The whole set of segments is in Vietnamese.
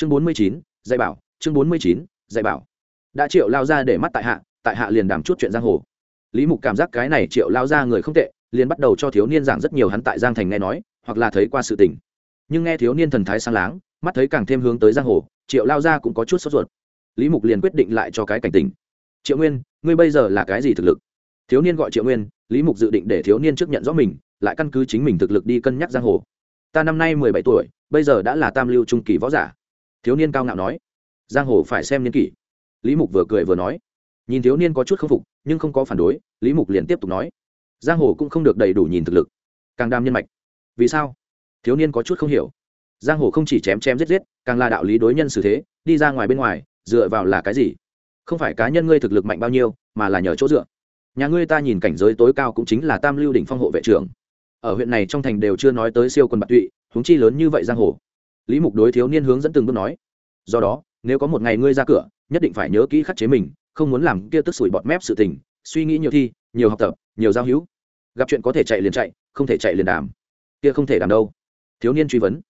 chương bốn mươi chín, dạy bảo, chương bốn mươi chín, dạy bảo. Đã triệu lao ra để mắt tại hạ tại hạ liền đàm chút chuyện giang hồ. Lý mục cảm giác cái này triệu lao ra người không tệ, liền bắt đầu cho thiếu niên giảng rất nhiều hắn tại giang thành nghe nói, hoặc là thấy qua sự tình. Nhưng nghe thiếu niên thần thái sang láng, mắt thấy càng thêm hướng tới giang hồ, triệu lao ra cũng có chút sốt ruột. Lý mục liền quyết định lại cho cái cảnh tình. Triệu nguyên, ngươi bây giờ là cái gì thực lực? Thiếu niên gọi triệu nguyên, lý mục dự định để thiếu niên trước nhận rõ mình, lại căn cứ chính mình thực lực đi cân nhắc giang hồ. Ta năm nay mười bảy tuổi, bây giờ đã là tam lưu trung kỳ võ giả thiếu niên cao ngạo nói, giang hồ phải xem niên kỷ. Lý mục vừa cười vừa nói, nhìn thiếu niên có chút k phục, nhưng không có phản đối. Lý mục liền tiếp tục nói, giang hồ cũng không được đầy đủ nhìn thực lực. Càng đam nhân mạch, vì sao? Thiếu niên có chút không hiểu, giang hồ không chỉ chém chém giết giết, càng là đạo lý đối nhân xử thế, đi ra ngoài bên ngoài, dựa vào là cái gì? Không phải cá nhân ngươi thực lực mạnh bao nhiêu, mà là nhờ chỗ dựa. Nhà ngươi ta nhìn cảnh giới tối cao cũng chính là tam lưu đỉnh phong hộ vệ trưởng. Ở huyện này trong thành đều chưa nói tới siêu quân bạc tụy, huống chi lớn như vậy giang hồ lý mục đối thiếu niên hướng dẫn từng bước nói. Do đó, nếu có một ngày ngươi ra cửa, nhất định phải nhớ kỹ khắc chế mình, không muốn làm kia tức sủi bọt mép sự tình, suy nghĩ nhiều thi, nhiều học tập, nhiều giao hữu. Gặp chuyện có thể chạy liền chạy, không thể chạy liền đàm. Kia không thể đàm đâu. Thiếu niên truy vấn.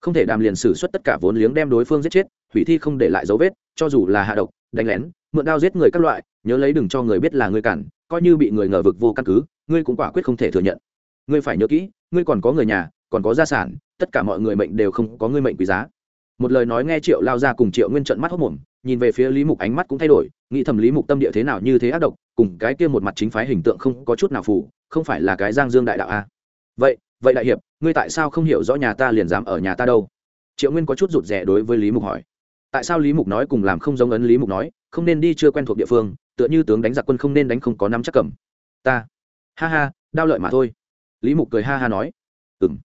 Không thể đàm liền xử suất tất cả vốn liếng đem đối phương giết chết, hủy thi không để lại dấu vết, cho dù là hạ độc, đánh lén, mượn đao giết người các loại, nhớ lấy đừng cho người biết là ngươi cản, coi như bị người ngờ vực vô căn cứ, ngươi cũng quả quyết không thể thừa nhận. Ngươi phải nhớ kỹ, ngươi còn có người nhà còn có gia sản, tất cả mọi người mệnh đều không có người mệnh quý giá. Một lời nói nghe triệu lao ra cùng triệu nguyên trận mắt hốc mồm, nhìn về phía lý mục ánh mắt cũng thay đổi, nghĩ thầm lý mục tâm địa thế nào như thế ác độc, cùng cái kia một mặt chính phái hình tượng không có chút nào phù, không phải là cái giang dương đại đạo a. À. vậy vậy đại hiệp, ngươi tại sao không hiểu rõ nhà ta liền dám ở nhà ta đâu? Triệu nguyên có chút rụt rè đối với lý mục hỏi. Tại sao lý mục nói cùng làm không giống ấn lý mục nói, không nên đi chưa quen thuộc địa phương, tựa như tướng đánh giặc quân không nên đánh không có năm chắc cầm. Ta. Ha ha đao lợi mà thôi. Lý mục cười ha ha nói. Ừ m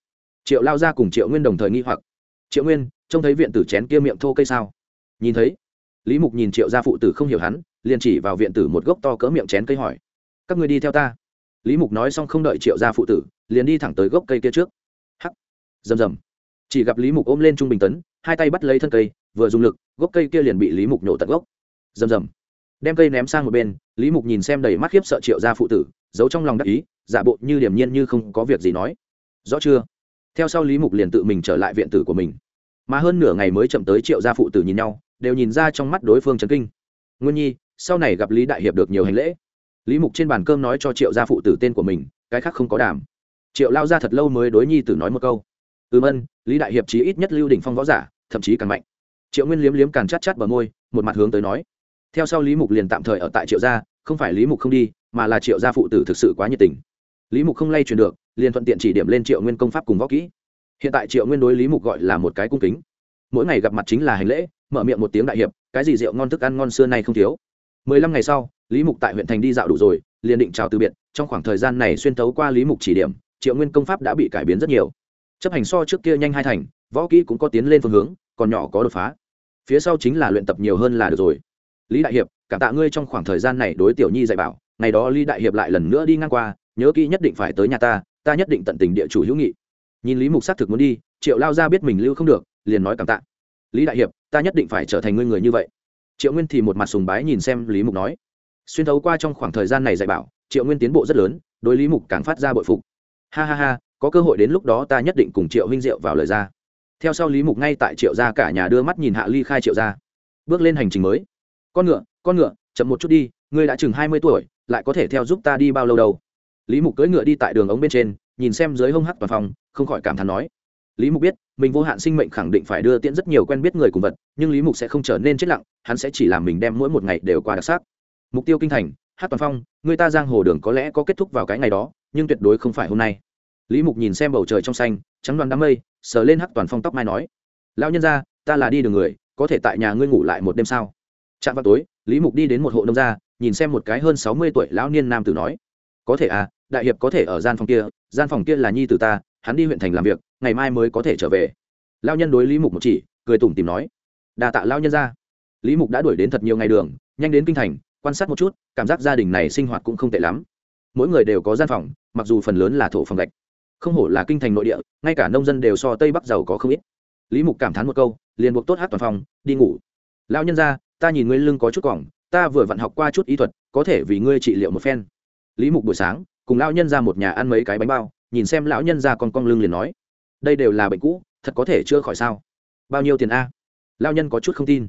triệu lao ra cùng triệu nguyên đồng thời nghi hoặc. Triệu nguyên, trông thấy viện tử chén kia miệng thô cây sao? Nhìn thấy. Lý mục nhìn triệu gia phụ tử không hiểu hắn, liền chỉ vào viện tử một gốc to cỡ miệng chén cây hỏi. Các người đi theo ta. Lý mục nói xong không đợi triệu gia phụ tử, liền đi thẳng tới gốc cây kia trước. Hắc. Rầm rầm. Chỉ gặp lý mục ôm lên trung bình tấn, hai tay bắt lấy thân cây, vừa dùng lực, gốc cây kia liền bị lý mục nhổ tận gốc. Rầm rầm. Đem cây ném sang một bên, lý mục nhìn xem đầy mắt khiếp sợ triệu gia phụ tử, giấu trong lòng đắc ý, giả bộ như điềm nhiên như không có việc gì nói. Rõ chưa? Theo sau lý mục liền tự mình trở lại viện tử của mình. Mà hơn nửa ngày mới chậm tới triệu gia phụ tử nhìn nhau, đều nhìn ra trong mắt đối phương trấn kinh. Nguyên nhi, sau này gặp lý đại hiệp được nhiều hành lễ. Lý mục trên bàn cơm nói cho triệu gia phụ tử tên của mình, cái khác không có đàm. Triệu lao ra thật lâu mới đối nhi tử nói một câu. Ừm ân lý đại hiệp chí ít nhất lưu đỉnh phong võ giả, thậm chí càng mạnh. Triệu nguyên liếm liếm càng chát chát bờ môi, một mặt hướng tới nói. Theo sau lý mục liền tạm thời ở tại triệu gia, không phải lý mục không đi, mà là triệu gia phụ tử thực sự quá nhiệt tình. Lý mục không lay truyền được liền thuận tiện chỉ điểm lên triệu nguyên công pháp cùng võ kỹ. Hiện tại triệu nguyên đối lý mục gọi là một cái cung kính. Mỗi ngày gặp mặt chính là hành lễ, mở miệng một tiếng đại hiệp, cái gì rượu ngon thức ăn ngon xưa nay không thiếu. Mười lăm ngày sau, lý mục tại huyện thành đi dạo đủ rồi, liền định chào từ biệt, trong khoảng thời gian này xuyên tấu qua lý mục chỉ điểm, triệu nguyên công pháp đã bị cải biến rất nhiều. Chấp hành so trước kia nhanh hai thành, võ kỹ cũng có tiến lên phương hướng, còn nhỏ có đột phá. Phía sau chính là luyện tập nhiều hơn là được rồi. Lý đại hiệp, cảm tạ ngươi trong khoảng thời gian này đối tiểu nhi dạy bảo, ngày đó lý đại hiệp lại lần nữa đi ngang qua, nhớ kỹ nhất định phải tới nhà ta ta nhất định tận tình địa chủ hữu nghị. Nhìn lý mục xác thực muốn đi, triệu lao ra biết mình lưu không được, liền nói cảm tạ. Lý đại hiệp, ta nhất định phải trở thành ngươi người như vậy. Triệu nguyên thì một mặt sùng bái nhìn xem lý mục nói. Xuyên thấu qua trong khoảng thời gian này dạy bảo, triệu nguyên tiến bộ rất lớn, đối lý mục càng phát ra bội phục. Ha ha ha, có cơ hội đến lúc đó ta nhất định cùng triệu huynh diệu vào lời ra. Theo sau lý mục ngay tại triệu gia cả nhà đưa mắt nhìn hạ ly khai triệu gia. Bước lên hành trình mới. Con ngựa con ngựa, chậm một chút đi, ngươi đã chừng hai mươi tuổi, lại có thể theo giúp ta đi bao lâu đâu? Lý mục cưỡi ngựa đi tại đường ống bên trên, nhìn xem dưới hông hắc toàn phòng không khỏi cảm thán nói, lý mục biết, mình vô hạn sinh mệnh khẳng định phải đưa tiễn rất nhiều quen biết người cùng vật, nhưng lý mục sẽ không trở nên chết lặng, hắn sẽ chỉ làm mình đem mỗi một ngày đều qua đặc sắc. Mục tiêu kinh thành hát toàn phong, người ta giang hồ đường có lẽ có kết thúc vào cái ngày đó, nhưng tuyệt đối không phải hôm nay. Lý mục nhìn xem bầu trời trong xanh, trắng đoàn đám mây, sờ lên hát toàn phong tóc mai nói, lão nhân ra ta là đi đường người, có thể tại nhà ngươi ngủ lại một đêm sao? Chạm vào tối, lý mục đi đến một hộ nông gia, nhìn xem một cái hơn sáu mươi tuổi lão niên nam tử nói có thể à đại hiệp có thể ở gian phòng kia, gian phòng kia là nhi tử ta, hắn đi huyện thành làm việc, ngày mai mới có thể trở về. Lao nhân đối lý mục một chỉ, cười tủm tìm nói đà tạ lao nhân ra lý mục đã đuổi đến thật nhiều ngày đường, nhanh đến kinh thành, quan sát một chút, cảm giác gia đình này sinh hoạt cũng không tệ lắm. Mỗi người đều có gian phòng, mặc dù phần lớn là thổ phòng gạch, không hổ là kinh thành nội địa, ngay cả nông dân đều so tây bắc giàu có không ít. Lý mục cảm thán một câu, liền buộc tốt hát toàn phòng, đi ngủ. Lao nhân ra ta nhìn ngươi lưng có chút cỏng ta vừa vặn học qua chút ý thuật, có thể vì ngươi trị liệu một phen lý mục buổi sáng, cùng lão nhân ra một nhà ăn mấy cái bánh bao, nhìn xem lão nhân ra con con lưng liền nói, đây đều là bệnh cũ, thật có thể chữa khỏi sao? Bao nhiêu tiền a? Lao nhân có chút không tin,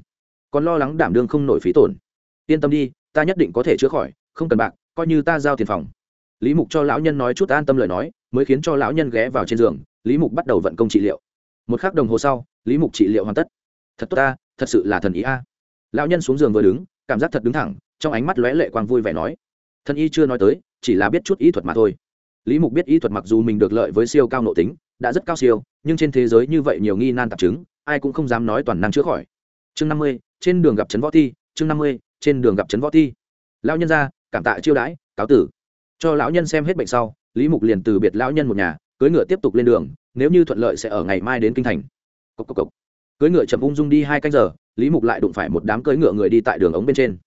còn lo lắng đảm đương không nổi phí tổn. Yên tâm đi, ta nhất định có thể chữa khỏi, không cần bạc, coi như ta giao tiền phòng. Lý mục cho lão nhân nói chút an tâm lời nói, mới khiến cho lão nhân ghé vào trên giường, lý mục bắt đầu vận công trị liệu. Một k h ắ c đồng hồ sau, lý mục trị liệu hoàn tất. Thật tốt ta, thật sự là thần ý a. Lão nhân xuống giường vừa đứng, cảm giác thật đứng thẳng, trong ánh mắt lóe lệ quang vui vẻ nói thân y chưa nói tới, chỉ là biết chút ý thuật mà thôi. Lý mục biết ý thuật mặc dù mình được lợi với siêu cao nội tính, đã rất cao siêu, nhưng trên thế giới như vậy nhiều nghi nan tạp chứng, ai cũng không dám nói toàn năng chữa khỏi. Chương năm mươi, trên đường gặp trấn võ thi, chương năm mươi, trên đường gặp trấn võ thi. Lão nhân ra, cảm tạ chiêu đãi, cáo tử. Cho lão nhân xem hết bệnh sau, lý mục liền từ biệt lão nhân một nhà, cưỡi ngựa tiếp tục lên đường, nếu như thuận lợi sẽ ở ngày mai đến kinh thành. Cốc cốc cốc. cưỡi ngựa chậm ung dung đi hai canh giờ, lý mục lại đụng phải một đám cưỡi ngựa người đi tại đường ống bên trên.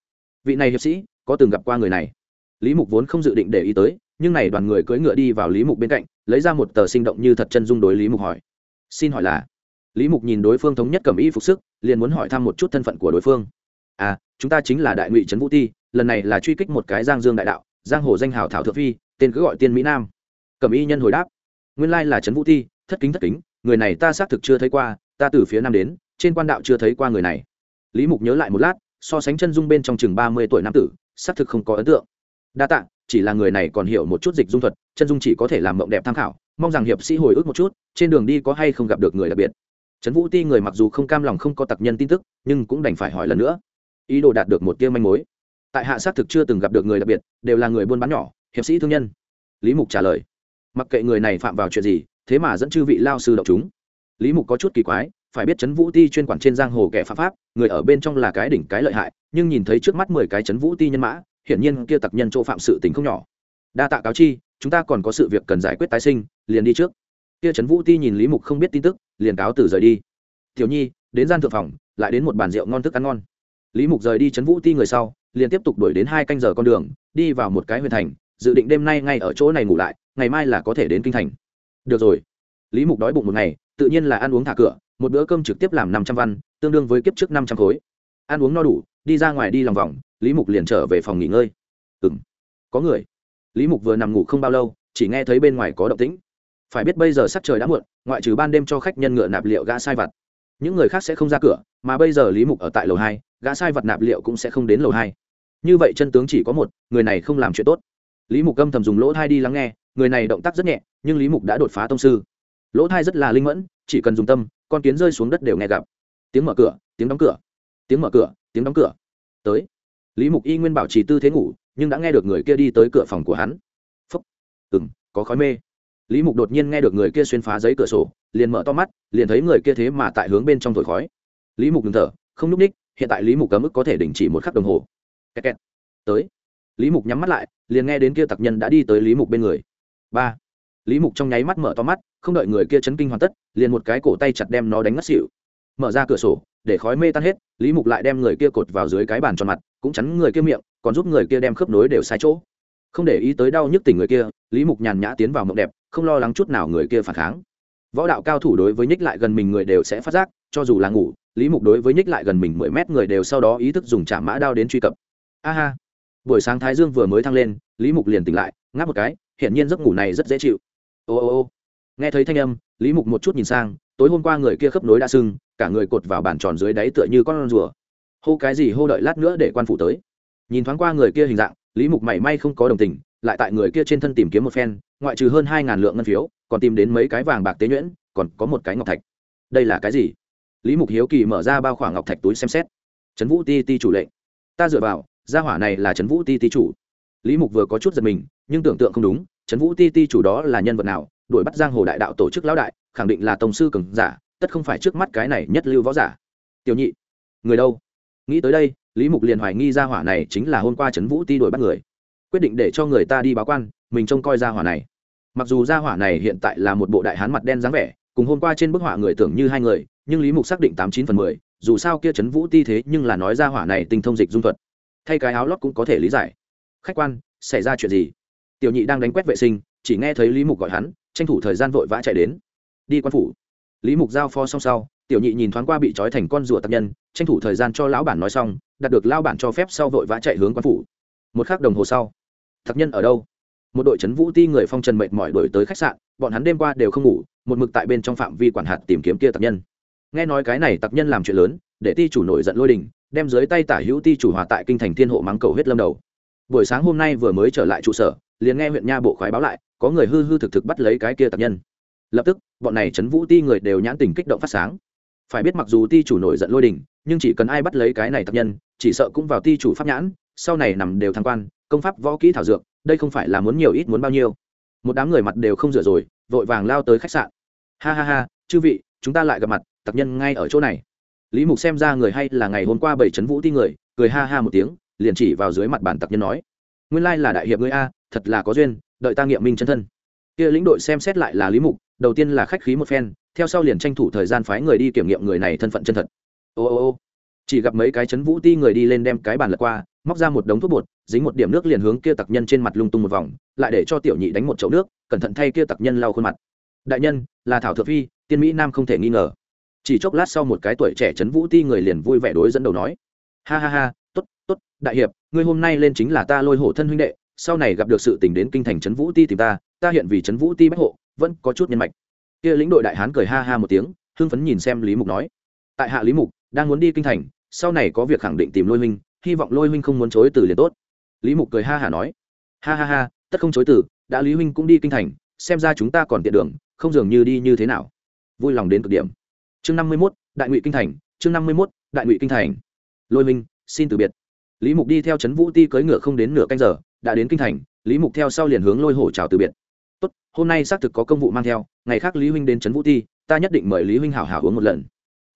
Vị này hiệp sĩ, có từng gặp qua người này? Lý mục vốn không dự định để ý tới, nhưng này đoàn người cưỡi ngựa đi vào lý mục bên cạnh, lấy ra một tờ sinh động như thật chân dung đối lý mục hỏi. Xin hỏi là? Lý mục nhìn đối phương thống nhất cầm y phục sức, liền muốn hỏi thăm một chút thân phận của đối phương. À chúng ta chính là đại ngụy trấn vũ ti, lần này là truy kích một cái giang dương đại đạo, giang hồ danh hào thảo thượng phi, tên cứ gọi tiên mỹ nam. Cầm y nhân hồi đáp. Nguyên lai là trấn vũ ti, thất kính thất kính, người này ta xác thực chưa thấy qua, ta từ phía nam đến, trên quan đạo chưa thấy qua người này. Lý mục nhớ lại một lát, so sánh chân dung bên trong chừng ba mươi tuổi nam tử, xác thực không có ấn tượng đa tạ, chỉ là người này còn hiểu một chút dịch dung thuật, chân dung chỉ có thể làm mộng đẹp tham khảo, mong rằng hiệp sĩ hồi ức một chút, trên đường đi có hay không gặp được người đặc biệt. Trấn vũ ti người mặc dù không cam lòng không có tặc nhân tin tức, nhưng cũng đành phải hỏi lần nữa. Ý đồ đạt được một tiêu manh mối. Tại hạ xác thực chưa từng gặp được người đặc biệt, đều là người buôn bán nhỏ, hiệp sĩ thương nhân. Lý mục trả lời. Mặc kệ người này phạm vào chuyện gì, thế mà dẫn chư vị lao sư đọc chúng. Lý mục có chút kỳ quái, phải biết trấn vũ ti chuyên quản trên giang hồ kẻ phạm pháp, người ở bên trong là cái đỉnh cái lợi hại, nhưng nhìn thấy trước mắt mười cái trấn vũ ti nhân mã hiển nhiên kia tặc nhân chỗ phạm sự tình không nhỏ. Đa tạ cáo chi, chúng ta còn có sự việc cần giải quyết tái sinh, liền đi trước. Kia trấn vũ ti nhìn lý mục không biết tin tức, liền cáo từ rời đi. Tiểu nhi, đến gian thượng phòng, lại đến một bàn rượu ngon thức ăn ngon. Lý mục rời đi trấn vũ ti người sau, liền tiếp tục đuổi đến hai canh giờ con đường, đi vào một cái huyền thành, dự định đêm nay ngay ở chỗ này ngủ lại, ngày mai là có thể đến kinh thành. Được rồi. Lý mục đói bụng một ngày, tự nhiên là ăn uống thả cửa, một bữa cơm trực tiếp làm năm trăm văn, tương đương với kiếp trước năm trăm khối. Ăn uống no đủ, đi ra ngoài đi lòng vòng lý mục liền trở về phòng nghỉ ngơi. Ừ m có người. Lý mục vừa nằm ngủ không bao lâu, chỉ nghe thấy bên ngoài có động tĩnh. Phải biết bây giờ sắc trời đã muộn, ngoại trừ ban đêm cho khách nhân ngựa nạp liệu gã sai vặt. Những người khác sẽ không ra cửa, mà bây giờ lý mục ở tại lầu hai, gã sai vật nạp liệu cũng sẽ không đến lầu hai. Như vậy chân tướng chỉ có một, người này không làm chuyện tốt. Lý mục âm thầm dùng lỗ thai đi lắng nghe, người này động tác rất nhẹ, nhưng lý mục đã đột phá tông sư. Lỗ thai rất là linh mẫn, chỉ cần dùng tâm, con kiến rơi xuống đất đều nghe gặp. Tiếng mở cửa, tiếng đóng cửa, tiếng mở cửa, tiếng đóng cửa. Tới lý mục y nguyên bảo trì tư thế ngủ, nhưng đã nghe được người kia đi tới cửa phòng của hắn. Phúc. Ừ m có khói mê. Lý mục đột nhiên nghe được người kia xuyên phá giấy cửa sổ, liền mở to mắt, liền thấy người kia thế mà tại hướng bên trong thổi khói. Lý mục ngừng thở, không n ú c ních, hiện tại lý mục cấm ức có thể đình chỉ một khắc đồng hồ. Kẹt kẹt. tới. Lý mục nhắm mắt lại, liền nghe đến kia tặc nhân đã đi tới lý mục bên người. Ba. Lý mục trong nháy mắt mở to mắt, không đợi người kia chấn kinh hoàn tất, liền một cái cổ tay chặt đem nó đánh ngất xịu mở ra cửa sổ, để khói mê tan hết, lý mục lại đem người kia cột vào dưới cái bàn tròn mặt cũng chắn người kia miệng, còn giúp người kia đem khớp nối đều sai chỗ. Không để ý tới đau nhức tỉnh người kia, lý mục nhàn nhã tiến vào mộng đẹp, không lo lắng chút nào người kia phản kháng. Võ đạo cao thủ đối với nhích lại gần mình người đều sẽ phát giác, cho dù là ngủ, lý mục đối với nhích lại gần mình mười mét người đều sau đó ý thức dùng chạm mã đao đến truy cập. Aha buổi sáng thái dương vừa mới thăng lên, lý mục liền tỉnh lại, ngáp một cái, hiển nhiên giấc ngủ này rất dễ chịu. Ô ô ô! Nghe thấy thanh âm, lý mục một chút nhìn sang, tối hôm qua người kia khớp nối đã sưng, cả người cột vào bàn tròn dưới đáy tựa như con rùa hô cái gì hô đợi lát nữa để quan phủ tới. Nhìn thoáng qua người kia hình dạng, lý mục mảy may không có đồng tình, lại tại người kia trên thân tìm kiếm một phen, ngoại trừ hơn hai ngàn lượng ngân phiếu, còn tìm đến mấy cái vàng bạc tế nhuyễn, còn có một cái ngọc thạch. Đây là cái gì? Lý mục hiếu kỳ mở ra bao khoảng ngọc thạch túi xem xét. Trấn vũ ti ti chủ lệnh. Ta dựa vào, gia hỏa này là trấn vũ ti ti chủ. Lý mục vừa có chút giật mình, nhưng tưởng tượng không đúng, trấn vũ ti ti chủ đó là nhân vật nào, đuổi bắt giang hồ đại đạo tổ chức lão đại, khẳng định là tổng sư cường giả, tất không phải trước mắt cái này nhất lưu võ giả. Tiểu nhị, người đâu? Nghĩ tới đây, lý mục liền hoài nghi ra hỏa này chính là hôm qua trấn vũ ti đuổi bắt người. Quyết định để cho người ta đi báo quan, mình trông coi ra hỏa này. Mặc dù ra hỏa này hiện tại là một bộ đại hán mặt đen dáng vẻ, cùng hôm qua trên bức họa người tưởng như hai người, nhưng lý mục xác định tám chín phần mười, dù sao kia trấn vũ ti thế nhưng là nói ra hỏa này tinh thông dịch dung thuật. Thay cái áo lót cũng có thể lý giải. Khách quan, xảy ra chuyện gì? Tiểu nhị đang đánh quét vệ sinh, chỉ nghe thấy lý mục gọi hắn, tranh thủ thời gian vội vã chạy đến. Đi quan phủ. Lý mục giao pho xong sau tiểu nhị nhìn thoáng qua bị trói thành con rùa tập nhân, tranh thủ thời gian cho lão bản nói xong đạt được lao bản cho phép sau vội vã chạy hướng quan phủ. Một k h ắ c đồng hồ sau tập nhân ở đâu? Một đội c vũ ti người phong trần mệt mỏi đổi tới khách sạn, bọn hắn đêm qua đều không ngủ, một mực tại bên trong phạm vi quản hạt tìm kiếm kia tập nhân. Nghe nói cái này tập nhân làm chuyện lớn, để ti chủ nổi giận lôi đình, đem dưới tay tả hữu ti chủ hòa tại kinh thành thiên hộ mắng cầu huyết lâm đầu. Buổi sáng hôm nay vừa mới trở lại trụ sở, liền nghe huyện nha bộ khoái báo lại, có người hư hư thực thực bắt lấy cái kia tập nhân. Lập tức, bọn này chấn vũ ti người đều nhãn tình kích động phát sáng phải biết mặc dù ti chủ nổi giận lôi đình, nhưng chỉ cần ai bắt lấy cái này tập nhân, chỉ sợ cũng vào ti chủ pháp nhãn, sau này nằm đều thăng quan, công pháp, võ kỹ, thảo dược, đây không phải là muốn nhiều ít muốn bao nhiêu. Một đám người mặt đều không rửa rồi, vội vàng lao tới khách sạn. Ha ha ha, chư vị, chúng ta lại gặp mặt, tập nhân ngay ở chỗ này. Lý mục xem ra người hay là ngày hôm qua bảy trấn vũ ti người, cười ha ha một tiếng, liền chỉ vào dưới mặt bàn tập nhân nói, nguyên lai là đại hiệp ngươi a, thật là có duyên, đợi ta nghiệm minh chân thân. Kia lĩnh đội xem xét lại là lý mục, đầu tiên là khách khí một phen theo sau liền tranh thủ thời gian phái người đi kiểm nghiệm người này thân phận chân thật. Ô ô ô. Chỉ gặp mấy cái chấn vũ ti người đi lên đem cái bàn lật qua, móc ra một đống thuốc bột, dính một điểm nước liền hướng kia tặc nhân trên mặt lung tung một vòng, lại để cho tiểu nhị đánh một chậu nước, cẩn thận thay kia tặc nhân lau khuôn mặt. Đại nhân, là thảo thượng phi, tiên mỹ nam không thể nghi ngờ. Chỉ chốc lát sau một cái tuổi trẻ chấn vũ ti người liền vui vẻ đối dẫn đầu nói. Ha ha ha t ố t t ố t đại hiệp, ngươi hôm nay lên chính là ta lôi hổ thân huynh đệ, sau này gặp được sự tình đến kinh thành chấn vũ ti tìm ta ta hiện vì chấn vũ ti bách hộ, vẫn có chút nhân mạch kia lĩnh đội đại hán cười ha ha một tiếng, hưng phấn nhìn xem lý mục nói. Tại hạ lý mục, đang muốn đi kinh thành, sau này có việc khẳng định tìm lôi huynh hy vọng lôi huynh không muốn chối từ liền tốt. Lý mục cười ha hả nói. Ha ha ha, tất không chối từ, đã lý huynh cũng đi kinh thành, xem ra chúng ta còn tiện đường, không dường như đi như thế nào. Vui lòng đến cực điểm. Chương năm mươi mốt, đại ngụy kinh thành, chương năm mươi mốt, đại ngụy kinh thành. Lôi minh, xin từ biệt. Lý mục đi theo trấn vũ ti cưỡi ngựa không đến nửa canh giờ, đã đến kinh thành, lý mục theo sau liền hướng lôi hổ chào từ biệt hôm nay xác thực có công vụ mang theo, ngày khác lý huynh đến trấn vũ ti, ta nhất định mời lý huynh hảo hảo uống một lần.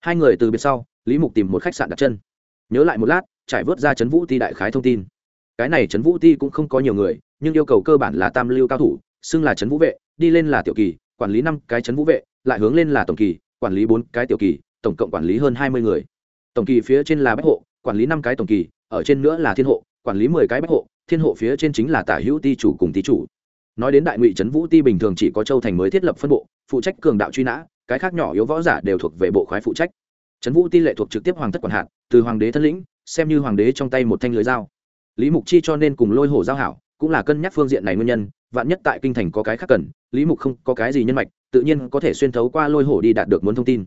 Hai người từ biệt sau, lý mục tìm một khách sạn đặt chân. Nhớ lại một lát, trải vớt ra trấn vũ ti đại khái thông tin. Cái này trấn vũ ti cũng không có nhiều người, nhưng yêu cầu cơ bản là tam lưu cao thủ, xưng là trấn vũ vệ, đi lên là tiểu kỳ, quản lý năm cái trấn vũ vệ, lại hướng lên là tổng kỳ, quản lý bốn cái tiểu kỳ, tổng cộng quản lý hơn hai mươi người. Tổng kỳ phía trên là bách hộ, quản lý năm cái tổng kỳ, ở trên nữa là thiên hộ, quản lý mười cái bách hộ, thiên hộ phía trên chính là tả hữu ti chủ cùng ti chủ nói đến đại ngụy trấn vũ ti bình thường chỉ có châu thành mới thiết lập phân bộ, phụ trách cường đạo truy nã, cái khác nhỏ yếu võ giả đều thuộc về bộ khoái phụ trách. Trấn vũ ti lệ thuộc trực tiếp hoàng thất quản hạt, từ hoàng đế thân lĩnh, xem như hoàng đế trong tay một thanh lưới dao. Lý mục chi cho nên cùng lôi hổ giao hảo, cũng là cân nhắc phương diện này nguyên nhân, vạn nhất tại kinh thành có cái khác cần, lý mục không có cái gì nhân mạch, tự nhiên có thể xuyên thấu qua lôi hổ đi đạt được muốn thông tin.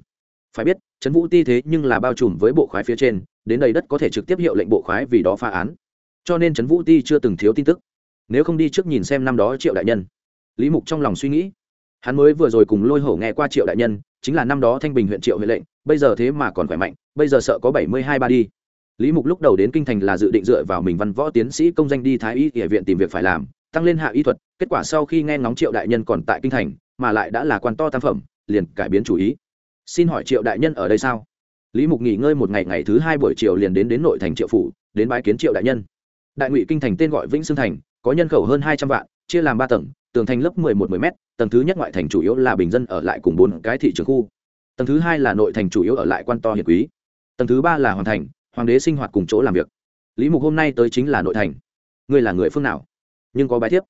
Phải biết, trấn vũ ti thế nhưng là bao trùm với bộ khoái phía trên, đến đây đất có thể trực tiếp hiệu lệnh bộ khoái vì đó phá án. Cho nên trấn vũ ti chưa từng thiếu tin tức nếu không đi trước nhìn xem năm đó triệu đại nhân. Lý mục trong lòng suy nghĩ. Hắn mới vừa rồi cùng lôi hổ nghe qua triệu đại nhân, chính là năm đó thanh bình huyện triệu huệ lệnh, bây giờ thế mà còn khỏe mạnh, bây giờ sợ có bảy mươi hai ba đi. Lý mục lúc đầu đến kinh thành là dự định dựa vào mình văn võ tiến sĩ công danh đi thái y địa viện tìm việc phải làm, tăng lên hạ y thuật, kết quả sau khi nghe ngóng triệu đại nhân còn tại kinh thành, mà lại đã là quan to tam phẩm, liền cải biến chủ ý. Xin hỏi triệu đại nhân ở đây sao? Lý mục nghỉ ngơi một ngày ngày thứ hai buổi chiều liền đến đến nội thành triệu phủ, đến bái kiến triệu đại nhân. Đại ngụy kinh thành tên gọi vĩnh sương thành có nhân khẩu hơn hai trăm vạn, chia làm ba tầng, tường thành lớp mười một mười m tầng thứ nhất ngoại thành chủ yếu là bình dân ở lại cùng bốn cái thị trường khu. Tầng thứ hai là nội thành chủ yếu ở lại quan to hiền quý. Tầng thứ ba là hoàng thành, hoàng đế sinh hoạt cùng chỗ làm việc. Lý mục hôm nay tới chính là nội thành. Ngươi là người phương nào? Nhưng có bài thiếp.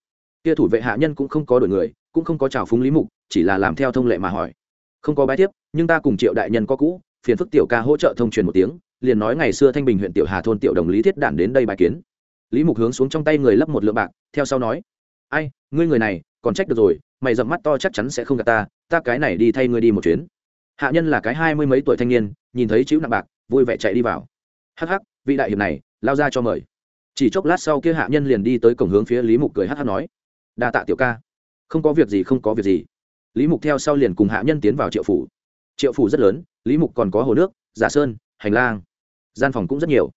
Kia thủ vệ hạ nhân cũng không có đổi người, cũng không có trào phúng lý mục, chỉ là làm theo thông lệ mà hỏi. Không có bài thiếp, nhưng ta cùng triệu đại nhân có cũ, phiền phức tiểu ca hỗ trợ thông truyền một tiếng, liền nói ngày xưa thanh bình huyện tiểu hà thôn tiểu đồng lý thiết đản đến đây bài kiến lý mục hướng xuống trong tay người lấp một lượng bạc, theo sau nói, ai, ngươi người này, còn trách được rồi, mày dậm mắt to chắc chắn sẽ không gặp ta ta cái này đi thay ngươi đi một chuyến. Hạ nhân là cái hai mươi mấy tuổi thanh niên, nhìn thấy chữ nặng bạc, vui vẻ chạy đi vào. Hắc hắc, vị đại hiệp này, lao ra cho mời. Chỉ chốc lát sau kia hạ nhân liền đi tới cổng hướng phía lý mục cười hắc hắc nói, đa tạ tiểu ca, không có việc gì, không có việc gì. Lý mục theo sau liền cùng hạ nhân tiến vào triệu phủ. Triệu phủ rất lớn, lý mục còn có hồ nước, giả sơn, hành lang, gian phòng cũng rất nhiều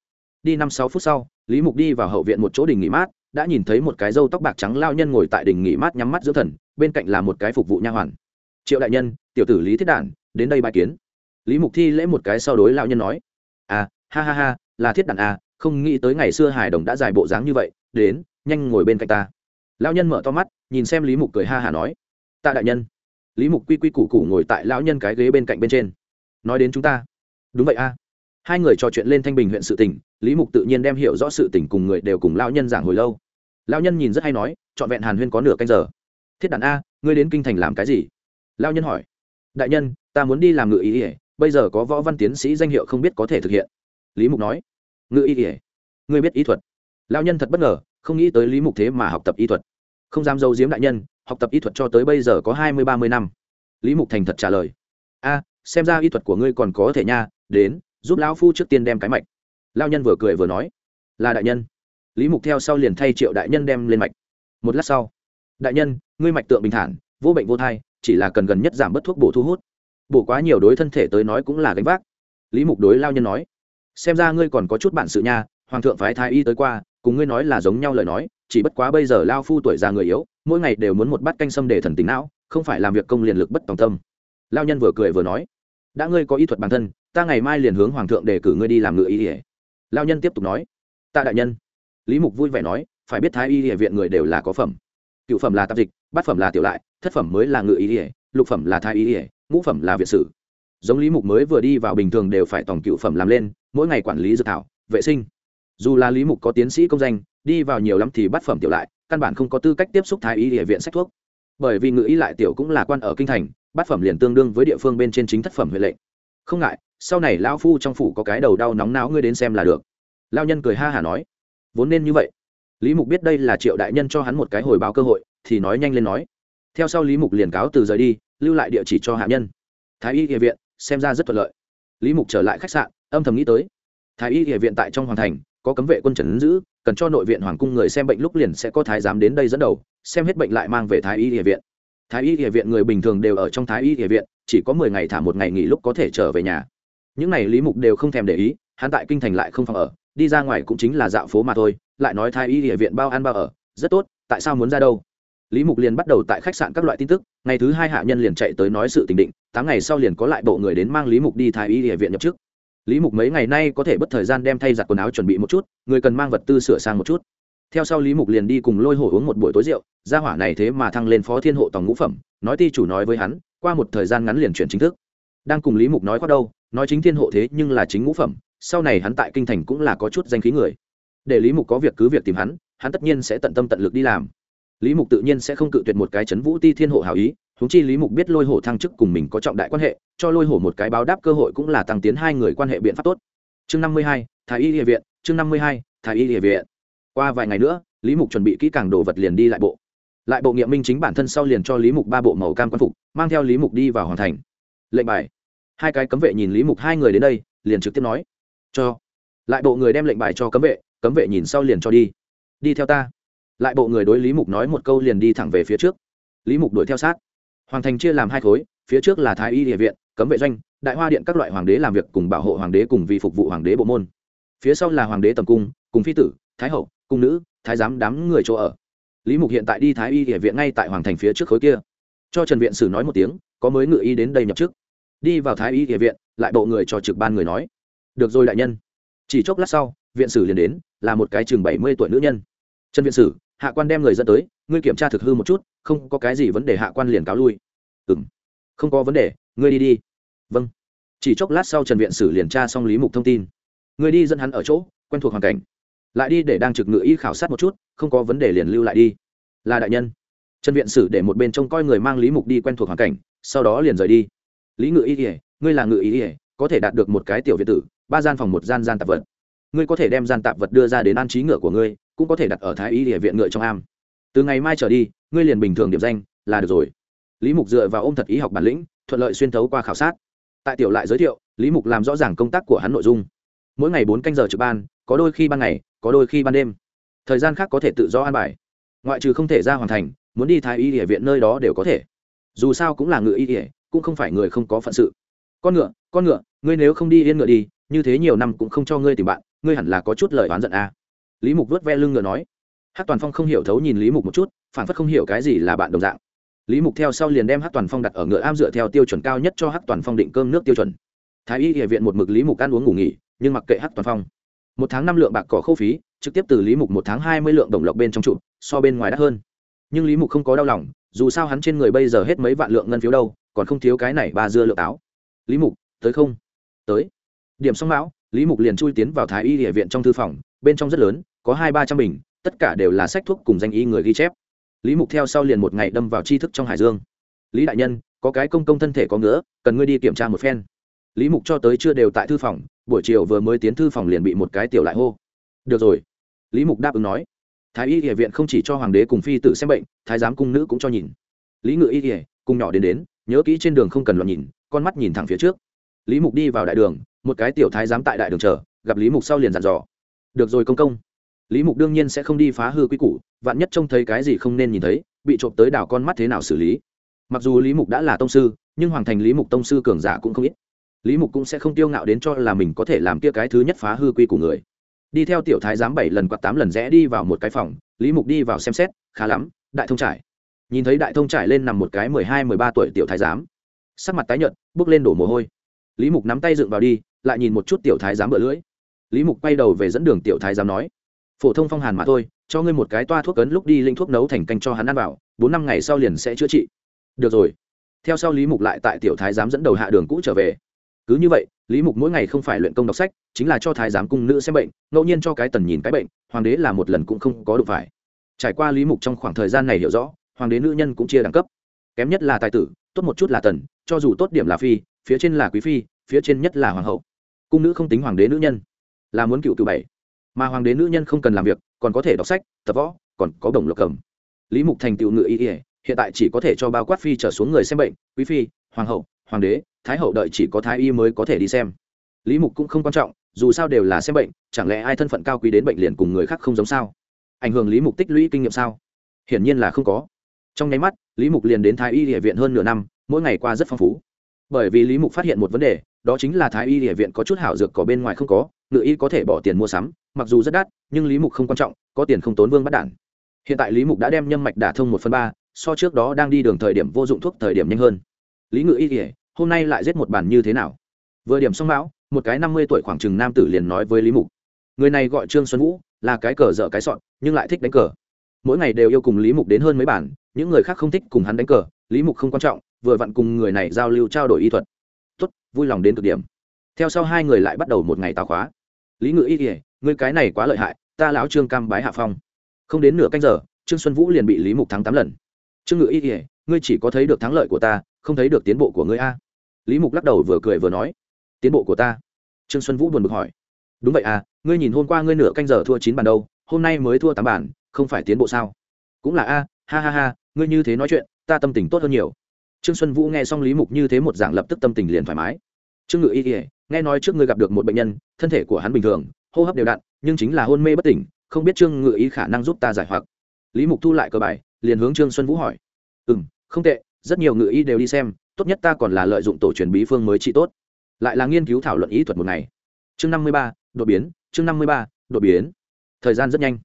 đi năm sáu phút sau, lý mục đi vào hậu viện một chỗ đình nghỉ mát, đã nhìn thấy một cái râu tóc bạc trắng lao nhân ngồi tại đình nghỉ mát nhắm mắt giữa thần, bên cạnh là một cái phục vụ nha hoàn. Triệu đại nhân, tiểu tử lý thiết đản, đến đây bài kiến. Lý mục thi lễ một cái sau đối lao nhân nói. À ha ha ha, là thiết đản à không nghĩ tới ngày xưa hải đồng đã dài bộ dáng như vậy, đến, nhanh ngồi bên cạnh ta. Lao nhân mở to mắt, nhìn xem lý mục cười ha hả nói. Ta đại nhân. Lý mục quy quy củ củ ngồi tại lão nhân cái ghế bên cạnh bên trên. Nói đến chúng ta. Đúng vậy a hai người trò chuyện lên thanh bình huyện sự tỉnh lý mục tự nhiên đem hiểu rõ sự tỉnh cùng người đều cùng lão nhân giảng hồi lâu. Lão nhân nhìn rất hay nói, trọn vẹn hàn huyên có nửa canh giờ. Thiết đàn a, ngươi đến kinh thành làm cái gì? Lão nhân hỏi. Đại nhân, ta muốn đi làm ngự ý ỉa bây giờ có võ văn tiến sĩ danh hiệu không biết có thể thực hiện. Lý mục nói. Ngự ý ỉa ngươi biết ý thuật? Lão nhân thật bất ngờ, không nghĩ tới lý mục thế mà học tập y thuật. Không dám dâu diếm đại nhân, học tập y thuật cho tới bây giờ có hai mươi ba mươi năm. Lý mục thành thật trả lời. A, xem ra y thuật của ngươi còn có thể nha, đến giúp lão phu trước tiên đem cái mạch. Lao nhân vừa cười vừa nói, là đại nhân. Lý mục theo sau liền thay triệu đại nhân đem lên mạch. Một lát sau, đại nhân, ngươi mạch tượng bình thản, vô bệnh vô thai, chỉ là cần gần nhất giảm bớt thuốc bổ thu hút. Bổ quá nhiều đối thân thể tới nói cũng là gánh vác. Lý mục đối lao nhân nói, xem ra ngươi còn có chút bản sự nha, hoàng thượng phái thái y tới qua, cùng ngươi nói là giống nhau lời nói, chỉ bất quá bây giờ lao phu tuổi già người yếu, mỗi ngày đều muốn một bát canh sâm để thần tính não, không phải làm việc công liền lực bất tòng tâm. Lao nhân vừa cười vừa nói, đã ngươi có y thuật bản thân ta ngày mai liền hướng hoàng thượng đề cử ngươi đi làm ngự y ỉa lao nhân tiếp tục nói. Ta đại nhân. Lý mục vui vẻ nói, phải biết thái y địa viện người đều là có phẩm. Cựu phẩm là tạp dịch, bát phẩm là tiểu lại, thất phẩm mới là ngự y ỉa lục phẩm là thái y ỉa ngũ phẩm là viện sử. Giống lý mục mới vừa đi vào bình thường đều phải tổng cựu phẩm làm lên, mỗi ngày quản lý dược thảo, vệ sinh. Dù là lý mục có tiến sĩ công danh, đi vào nhiều lắm thì bát phẩm tiểu lại, căn bản không có tư cách tiếp xúc thái y địa viện sách thuốc. Bởi vì ngự y lại tiểu cũng là quan ở kinh thành, bát phẩm liền tương đương với địa phương bên trên chính thất phẩm huệ lệnh không ngại sau này lão phu trong phủ có cái đầu đau nóng não ngươi đến xem là được. Lao nhân cười ha hả nói, vốn nên như vậy. Lý mục biết đây là triệu đại nhân cho hắn một cái hồi báo cơ hội, thì nói nhanh lên nói. Theo sau lý mục liền cáo từ rời đi, lưu lại địa chỉ cho hạ nhân. Thái y địa viện, xem ra rất thuận lợi. Lý mục trở lại khách sạn, âm thầm nghĩ tới. Thái y địa viện tại trong hoàng thành, có cấm vệ quân trần giữ, cần cho nội viện hoàng cung người xem bệnh lúc liền sẽ có thái giám đến đây dẫn đầu, xem hết bệnh lại mang về thái y địa viện. Thái y địa viện người bình thường đều ở trong thái y địa viện, chỉ có mười ngày thả một ngày nghỉ lúc có thể trở về nhà những này lý mục đều không thèm để ý, hắn tại kinh thành lại không phòng ở, đi ra ngoài cũng chính là dạo phố mà thôi, lại nói thái y địa viện bao ăn bao ở, rất tốt, tại sao muốn ra đâu? Lý mục liền bắt đầu tại khách sạn các loại tin tức, ngày thứ hai hạ nhân liền chạy tới nói sự tình định, tám ngày sau liền có lại bộ người đến mang lý mục đi thái y địa viện nhập chức. Lý mục mấy ngày nay có thể bất thời gian đem thay giặt quần áo chuẩn bị một chút, người cần mang vật tư sửa sang một chút. Theo sau lý mục liền đi cùng lôi hổ uống một buổi tối rượu, gia hỏa này thế mà thăng lên phó thiên hộ tòng ngũ phẩm, nói ti chủ nói với hắn, qua một thời gian ngắn liền chuyển chính thức. Đang cùng lý mục nói khoác đâu nói chính thiên hộ thế nhưng là chính ngũ phẩm, sau này hắn tại kinh thành cũng là có chút danh khí người. Để lý mục có việc cứ việc tìm hắn hắn tất nhiên sẽ tận tâm tận lực đi làm. Lý mục tự nhiên sẽ không cự tuyệt một cái chấn vũ ti thiên hộ hảo ý húng chi lý mục biết lôi hổ thăng chức cùng mình có trọng đại quan hệ, cho lôi hổ một cái báo đáp cơ hội cũng là tăng tiến hai người quan hệ biện pháp tốt. Chương năm mươi hai, thái y địa viện, chương năm mươi hai, thái y địa viện. Qua vài ngày nữa, lý mục chuẩn bị kỹ càng đồ vật liền đi lại bộ. Lại bộ nghiệm minh chính bản thân sau liền cho lý mục ba bộ màu cam quan phục, mang theo lý mục đi vào hoàn thành. Lệnh bài hai cái cấm vệ nhìn lý mục hai người đến đây, liền trực tiếp nói, cho. Lại bộ người đem lệnh bài cho cấm vệ cấm vệ nhìn sau liền cho đi. Đi theo ta. Lại bộ người đối lý mục nói một câu liền đi thẳng về phía trước. Lý mục đuổi theo sát. Hoàng thành chia làm hai khối, phía trước là thái y địa viện, cấm vệ doanh, đại hoa điện các loại hoàng đế làm việc cùng bảo hộ hoàng đế cùng vì phục vụ hoàng đế bộ môn. Phía sau là hoàng đế tầm cung, cùng phi tử, thái hậu, cung nữ, thái giám đám người chỗ ở. Lý mục hiện tại đi thái y địa viện ngay tại hoàng thành phía trước khối kia. Cho trần viện sử nói một tiếng, có mới ngự y đến đây nhập chức đi vào thái y địa viện, lại bộ người cho trực ban người nói, được rồi đại nhân. Chỉ chốc lát sau, viện sử liền đến, là một cái chừng bảy mươi tuổi nữ nhân. Trần viện sử, hạ quan đem người dẫn tới, ngươi kiểm tra thực hư một chút, không có cái gì vấn đề hạ quan liền cáo lui. Ừ m không có vấn đề, ngươi đi đi. Vâng. Chỉ chốc lát sau trần viện sử liền tra xong lý mục thông tin. Người đi dẫn hắn ở chỗ, quen thuộc hoàn cảnh. Lại đi để đang trực ngự y khảo sát một chút, không có vấn đề liền lưu lại đi. Là đại nhân. Trần viện sử để một bên trông coi người mang lý mục đi quen thuộc hoàn cảnh, sau đó liền rời đi lý ngự y ỉa ngươi là ngự y ỉa có thể đạt được một cái tiểu viện tử, ba gian phòng một gian gian tạp vật. Ngươi có thể đem gian tạp vật đưa ra đến an trí ngựa của ngươi, cũng có thể đặt ở thái y ỉa viện ngựa trong am. Từ ngày mai trở đi, ngươi liền bình thường điểm danh, là được rồi. Lý mục dựa vào ôm thật ý học bản lĩnh, thuận lợi xuyên thấu qua khảo sát. Tại tiểu lại giới thiệu, lý mục làm rõ ràng công tác của hắn nội dung. Mỗi ngày bốn canh giờ trực ban, có đôi khi ban ngày, có đôi khi ban đêm. Thời gian khác có thể tự do an bài. Ngoại trừ không thể ra hoàn thành, muốn đi thái y địa viện nơi đó đều có thể. Dù sao cũng là ngựa y địa cũng không phải người không có phận sự. Con ngựa con ngựa, ngươi nếu không đi yên ngựa đi, như thế nhiều năm cũng không cho ngươi tìm bạn, ngươi hẳn là có chút lời oán giận à. lý mục vớt ve lưng ngựa nói. Hát toàn phong không hiểu thấu nhìn lý mục một chút phản phất không hiểu cái gì là bạn đồng dạng. Lý mục theo sau liền đem hát toàn phong đặt ở ngựa am dựa theo tiêu chuẩn cao nhất cho hát toàn phong định cơm nước tiêu chuẩn. Thái y địa viện một mực lý mục ăn uống ngủ nghỉ, nhưng mặc kệ hát toàn phong. Một tháng năm lượng bạc cỏ khô phí, trực tiếp từ lý mục một tháng hai mươi lượng đồng lộc bên trong trụ, so bên ngoài đắt hơn. Nhưng lý mục không có đau lòng, dù sao hắn trên người bây giờ hết mấy vạn lượng ngân phiếu đâu còn không thiếu cái này ba dưa lượng táo. Lý mục, tới không? Tới. Điểm xong mão, lý mục liền chui tiến vào thái y địa viện trong thư phòng, bên trong rất lớn, có hai ba trăm bình, tất cả đều là sách thuốc cùng danh y người ghi chép. Lý mục theo sau liền một ngày đâm vào tri thức trong hải dương. Lý đại nhân, có cái công công thân thể có ngứa, cần ngươi đi kiểm tra một phen. Lý mục cho tới chưa đều tại thư phòng, buổi chiều vừa mới tiến thư phòng liền bị một cái tiểu lại hô. Được rồi. Lý mục đáp ứng nói. Thái y địa viện không chỉ cho hoàng đế cùng phi tử xem bệnh, thái giám cung nữ cũng cho nhìn. Lý ngự y địa cùng nhỏ đến đến nhớ kỹ trên đường không cần loạn nhìn, con mắt nhìn thẳng phía trước. Lý mục đi vào đại đường, một cái tiểu thái giám tại đại đường chờ, gặp lý mục sau liền dặn dò. Được rồi công công. Lý mục đương nhiên sẽ không đi phá hư quy củ, vạn nhất trông thấy cái gì không nên nhìn thấy, bị trộm tới đảo con mắt thế nào xử lý. Mặc dù lý mục đã là tông sư, nhưng hoàng thành lý mục tông sư cường giả cũng không ít. Lý mục cũng sẽ không tiêu ngạo đến cho là mình có thể làm kia cái thứ nhất phá hư quy của người. Đi theo tiểu thái giám bảy lần quạt tám lần rẽ đi vào một cái phòng, lý mục đi vào xem xét, khá lắm, đại thông trải nhìn thấy đại thông trải lên nằm một cái mười hai, mười ba tuổi tiểu thái giám, sắc mặt tái nhợt, bước lên đổ mồ hôi. Lý mục nắm tay dựng vào đi, lại nhìn một chút tiểu thái giám bỡ lưỡi. Lý mục quay đầu về dẫn đường tiểu thái giám nói, phổ thông phong hàn mà thôi, cho ngươi một cái toa thuốc cấn lúc đi linh thuốc nấu thành canh cho hắn ăn vào, bốn năm ngày sau liền sẽ chữa trị. Được rồi. Theo sau lý mục lại tại tiểu thái giám dẫn đầu hạ đường cũ trở về. Cứ như vậy, lý mục mỗi ngày không phải luyện công đọc sách, chính là cho thái giám cung nữ xem bệnh, ngẫu nhiên cho cái tần nhìn cái bệnh, hoàng đế là một lần cũng không có được phải. Trải qua lý mục trong khoảng thời gian này hiểu rõ hoàng đế nữ nhân cũng chia đẳng cấp. Kém nhất là tài tử, tốt một chút là tần, cho dù tốt điểm là phi, phía trên là quý phi, phía trên nhất là hoàng hậu. Cung nữ không tính hoàng đế nữ nhân, là muốn cựu cựu bảy. Mà hoàng đế nữ nhân không cần làm việc, còn có thể đọc sách, tập võ, còn có đồng lộc cầm. Lý mục thành tựu ngự y ỉa hiện tại chỉ có thể cho bao quát phi trở xuống người xem bệnh, quý phi, hoàng hậu, hoàng đế, thái hậu đợi chỉ có thái y mới có thể đi xem. Lý mục cũng không quan trọng, dù sao đều là xem bệnh, chẳng lẽ ai thân phận cao quý đến bệnh liền cùng người khác không giống sao? Ảnh hưởng lý mục tích lũy kinh nghiệm sao? Hiển nhiên là không có trong nháy mắt, lý mục liền đến thái y địa viện hơn nửa năm, mỗi ngày qua rất phong phú. Bởi vì lý mục phát hiện một vấn đề, đó chính là thái y địa viện có chút hảo dược có bên ngoài không có ngự y có thể bỏ tiền mua sắm, mặc dù rất đắt, nhưng lý mục không quan trọng, có tiền không tốn vương bắt đản hiện tại lý mục đã đem nhâm mạch đả thông một phần ba, so trước đó đang đi đường thời điểm vô dụng thuốc thời điểm nhanh hơn. Lý ngự y kể hôm nay lại giết một bàn như thế nào? Vừa điểm xong bão, một cái năm mươi tuổi khoảng chừng nam tử liền nói với lý mục. Người này gọi trương xuân vũ, là cái cờ dở cái sọn nhưng lại thích đánh cờ. Mỗi ngày đều yêu cùng lý mục đến hơn mấy bản những người khác không thích cùng hắn đánh cờ, lý mục không quan trọng, vừa vặn cùng người này giao lưu trao đổi y thuật. Tốt, vui lòng đến cực điểm. Theo sau hai người lại bắt đầu một ngày tào khóa. Lý ngự y kể người cái này quá lợi hại, ta lão trương cam bái hạ phong. Không đến nửa canh giờ, trương xuân vũ liền bị lý mục thắng tám lần. Trương ngự y kể ngươi chỉ có thấy được thắng lợi của ta, không thấy được tiến bộ của ngươi a. Lý mục lắc đầu vừa cười vừa nói. Tiến bộ của ta? Trương xuân vũ buồn bực hỏi. Đúng vậy à ngươi nhìn hôm qua ngươi nửa canh giờ thua chín bàn đâu, hôm nay mới thua tám bàn không phải tiến bộ sao? Cũng là a ha ha ha, ngươi như thế nói chuyện, ta tâm tình tốt hơn nhiều. Trương xuân vũ nghe xong lý mục như thế một giảng lập tức tâm tình liền thoải mái. Trương ngự y ỉa nghe nói trước ngươi gặp được một bệnh nhân, thân thể của hắn bình thường, hô hấp đều đặn, nhưng chính là hôn mê bất tỉnh, không biết trương ngự y khả năng giúp ta giải hoặc. Lý mục thu lại cờ bài, liền hướng trương xuân vũ hỏi. Ừ m không tệ, rất nhiều ngự y đều đi xem, tốt nhất ta còn là lợi dụng tổ truyền bí phương mới trị tốt. Lại là nghiên cứu thảo luận ý thuật một ngày. Chương năm mươi ba, đột biến, chương năm mươi ba, đột biến. Thời gian rất nhanh.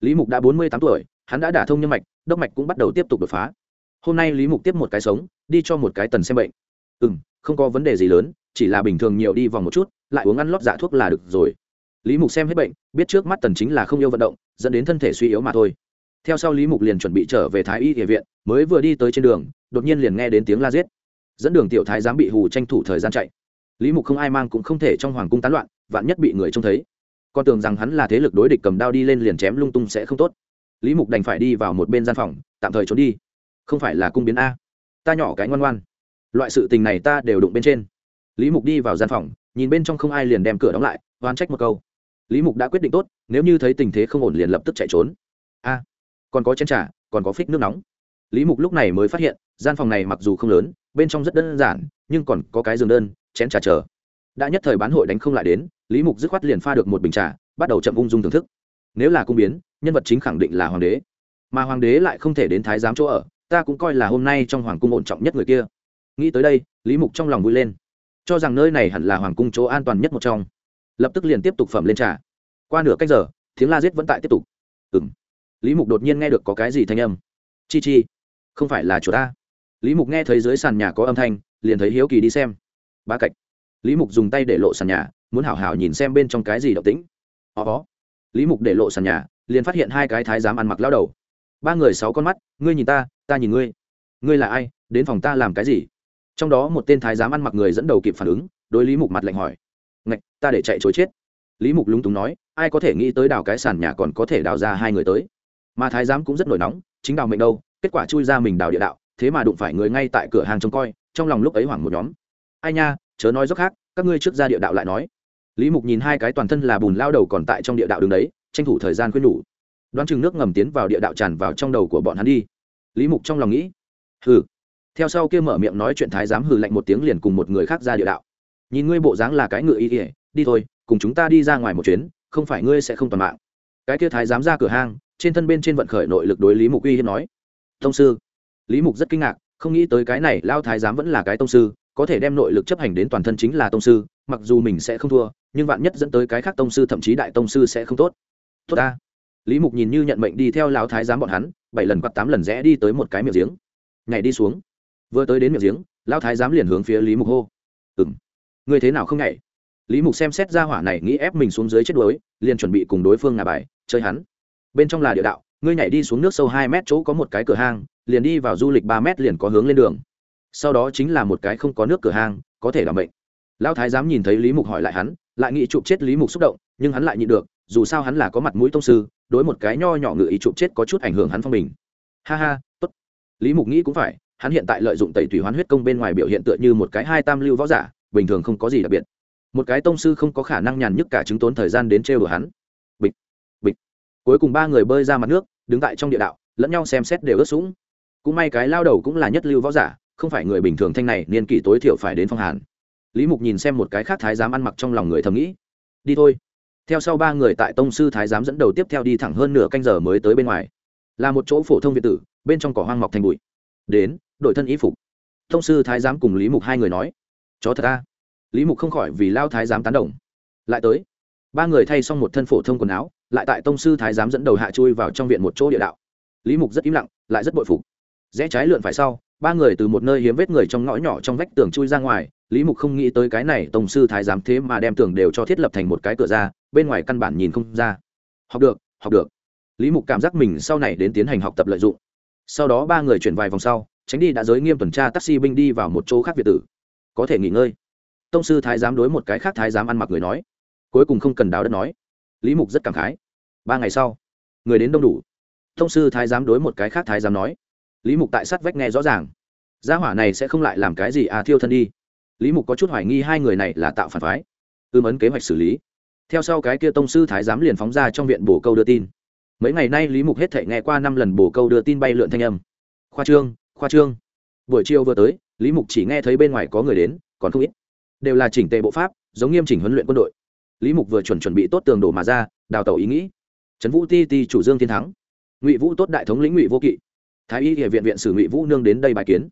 Lý mục đã bốn mươi tám tuổi, hắn đã đả thông nhân mạch đốc mạch cũng bắt đầu tiếp tục đột phá. Hôm nay lý mục tiếp một cái sống, đi cho một cái tần xem bệnh. Ừ m không có vấn đề gì lớn, chỉ là bình thường nhiều đi vòng một chút, lại uống ăn lót dạ thuốc là được rồi. Lý mục xem hết bệnh, biết trước mắt tần chính là không yêu vận động, dẫn đến thân thể suy yếu mà thôi. Theo sau lý mục liền chuẩn bị trở về thái y địa viện, mới vừa đi tới trên đường, đột nhiên liền nghe đến tiếng la giết. Dẫn đường tiểu thái giám bị hù tranh thủ thời gian chạy. Lý mục không ai mang cũng không thể trong hoàng cung tán loạn, vạn nhất bị người trông thấy. Con tưởng rằng hắn là thế lực đối địch cầm đao đi lên liền chém lung tung sẽ không tốt lý mục đành phải đi vào một bên gian phòng, tạm thời trốn đi. Không phải là cung biến a. Ta nhỏ cái ngoan ngoan. Loại sự tình này ta đều đụng bên trên. Lý mục đi vào gian phòng, nhìn bên trong không ai liền đem cửa đóng lại oan trách một câu. Lý mục đã quyết định tốt, nếu như thấy tình thế không ổn liền lập tức chạy trốn. A, còn có chén trà, còn có phích nước nóng. Lý mục lúc này mới phát hiện, gian phòng này mặc dù không lớn, bên trong rất đơn giản, nhưng còn có cái giường đơn, chén trà chờ. Đã nhất thời bán hội đánh không lại đến, lý mục dứt khoát liền pha được một bình trà, bắt đầu chậm ung dung thưởng thức nếu là cung biến, nhân vật chính khẳng định là hoàng đế. Mà hoàng đế lại không thể đến thái giám chỗ ở, ta cũng coi là hôm nay trong hoàng cung ổn trọng nhất người kia. Nghĩ tới đây, lý mục trong lòng vui lên. Cho rằng nơi này hẳn là hoàng cung chỗ an toàn nhất một trong. Lập tức liền tiếp tục phẩm lên trà. Qua nửa cách giờ tiếng la giết vẫn tại tiếp tục. Ừ m lý mục đột nhiên nghe được có cái gì thanh âm. Chi chi, không phải là chỗ ta. Lý mục nghe thấy dưới sàn nhà có âm thanh, liền thấy hiếu kỳ đi xem. Ba cạch. Lý mục dùng tay để lộ sàn nhà, muốn hảo hảo nhìn xem bên trong cái gì động tĩnh. Ó ó lý mục để lộ sàn nhà, liền phát hiện hai cái thái giám ăn mặc lao đầu. Ba người sáu con mắt, ngươi nhìn ta ta nhìn ngươi. Ngươi là ai, đến phòng ta làm cái gì? Trong đó một tên thái giám ăn mặc người dẫn đầu kịp phản ứng, đối lý mục mặt lạnh hỏi. Ngạch, ta để chạy chối chết. Lý mục lúng túng nói, ai có thể nghĩ tới đào cái sàn nhà còn có thể đào ra hai người tới. Mà thái giám cũng rất nổi nóng, chính đào mệnh đâu, kết quả chui ra mình đào địa đạo, thế mà đụng phải người ngay tại cửa hàng trông coi, trong lòng lúc ấy hoảng một nhóm. Ai nha, chớ nói dốc khác, các ngươi trước ra địa đạo lại nói lý mục nhìn hai cái toàn thân là bùn lao đầu còn tại trong địa đạo đường đấy, tranh thủ thời gian khuyên nhủ. Đoán chừng nước ngầm tiến vào địa đạo tràn vào trong đầu của bọn hắn đi. Lý mục trong lòng nghĩ, hừ. Theo sau kia mở miệng nói chuyện thái giám hừ lạnh một tiếng liền cùng một người khác ra địa đạo. Nhìn ngươi bộ dáng là cái ngựa y ỉa đi thôi, cùng chúng ta đi ra ngoài một chuyến, không phải ngươi sẽ không toàn mạng. Cái kia thái giám ra cửa hang, trên thân bên trên vận khởi nội lực đối lý mục uy hiếp nói thông sư. Lý mục rất kinh ngạc, không nghĩ tới cái này, lao thái giám vẫn là cái tông sư, có thể đem nội lực chấp hành đến toàn thân chính là tông sư, mặc dù mình sẽ không thua nhưng vạn nhất dẫn tới cái khác tông sư, thậm chí đại tông sư sẽ không tốt. Tốt ta. Lý mục nhìn như nhận mệnh đi theo lão thái giám bọn hắn, bảy lần quạt tám lần rẽ đi tới một cái miệng giếng. Nhảy đi xuống. Vừa tới đến miệng giếng, lão thái giám liền hướng phía lý mục hô. Ừng người thế nào không nhảy? Lý mục xem xét ra hỏa này nghĩ ép mình xuống dưới chết đuối, liền chuẩn bị cùng đối phương ngà bài, chơi hắn. Bên trong là địa đạo, ngươi nhảy đi xuống nước sâu hai mét chỗ có một cái cửa hang, liền đi vào du lịch ba mét liền có hướng lên đường. Sau đó chính là một cái không có nước cửa hang, có thể làm bệnh lão thái giám nhìn thấy lý mục hỏi lại hắn, lại nghĩ chụp chết lý mục xúc động, nhưng hắn lại nhịn được, dù sao hắn là có mặt mũi tông sư, đối một cái nho nhỏ ngự ý chụp chết có chút ảnh hưởng hắn phong bình. Ha ha, tốt. Lý mục nghĩ cũng phải, hắn hiện tại lợi dụng tẩy thủy hoán huyết công bên ngoài biểu hiện tựa như một cái hai tam lưu võ giả, bình thường không có gì đặc biệt. Một cái tông sư không có khả năng nhàn nhức cả chứng tốn thời gian đến trêu đùa hắn. Bịch bịch. Cuối cùng ba người bơi ra mặt nước, đứng tại trong địa đạo, lẫn nhau xem xét đều ướt sũng. Cũng may cái lao đầu cũng là nhất lưu võ giả, không phải người bình thường thanh này, niên kỷ tối thiểu phải đến phong hàn lý mục nhìn xem một cái khác thái giám ăn mặc trong lòng người thầm nghĩ. Đi thôi. Theo sau ba người tại tông sư thái giám dẫn đầu tiếp theo đi thẳng hơn nửa canh giờ mới tới bên ngoài. Là một chỗ phổ thông việt tử, bên trong cỏ hoang mọc thành bụi. Đến, đội thân y phục. Tông sư thái giám cùng lý mục hai người nói. Chó thật ta lý mục không khỏi vì lao thái giám tán đồng. Lại tới. Ba người thay xong một thân phổ thông quần áo, lại tại tông sư thái giám dẫn đầu hạ chui vào trong viện một chỗ địa đạo. Lý mục rất im lặng, lại rất bội phục. Rẽ trái lượn phải sau, ba người từ một nơi hiếm vết người trong ngõ nhỏ trong vách tường chui ra ngoài lý mục không nghĩ tới cái này tổng sư thái giám thế mà đem tường đều cho thiết lập thành một cái cửa ra, bên ngoài căn bản nhìn không ra. Học được học được. Lý mục cảm giác mình sau này đến tiến hành học tập lợi dụng. Sau đó ba người chuyển vài vòng sau, tránh đi đã giới nghiêm tuần tra taxi binh đi vào một chỗ khác việt tử. Có thể nghỉ ngơi. Tông sư thái giám đối một cái khác thái giám ăn mặc người nói. Cuối cùng không cần đào đất nói. Lý mục rất cảm khái. Ba ngày sau, người đến đông đủ. Tông sư thái giám đối một cái khác thái giám nói. Lý mục tại sát vách nghe rõ ràng. Gia hỏa này sẽ không lại làm cái gì à thiêu thân đi lý mục có chút hoài nghi hai người này là tạo phản phái, ưm ấn kế hoạch xử lý. Theo sau cái kia tông sư thái giám liền phóng ra trong viện bổ câu đưa tin. Mấy ngày nay lý mục hết thể nghe qua năm lần bổ câu đưa tin bay lượn thanh âm. Khoa trương khoa trương. Buổi chiều vừa tới, lý mục chỉ nghe thấy bên ngoài có người đến, còn không ít. Đều là chỉnh tề bộ pháp, giống nghiêm chỉnh huấn luyện quân đội. Lý mục vừa chuẩn chuẩn bị tốt tường đổ mà ra, đào tẩu ý nghĩ. Trấn vũ ti ti chủ dương thiên thắng. Ngụy vũ tốt đại thống lĩnh ngụy vô kỵ. Thái y địa viện viện sử ngụy vũ nương đến đây bài kiến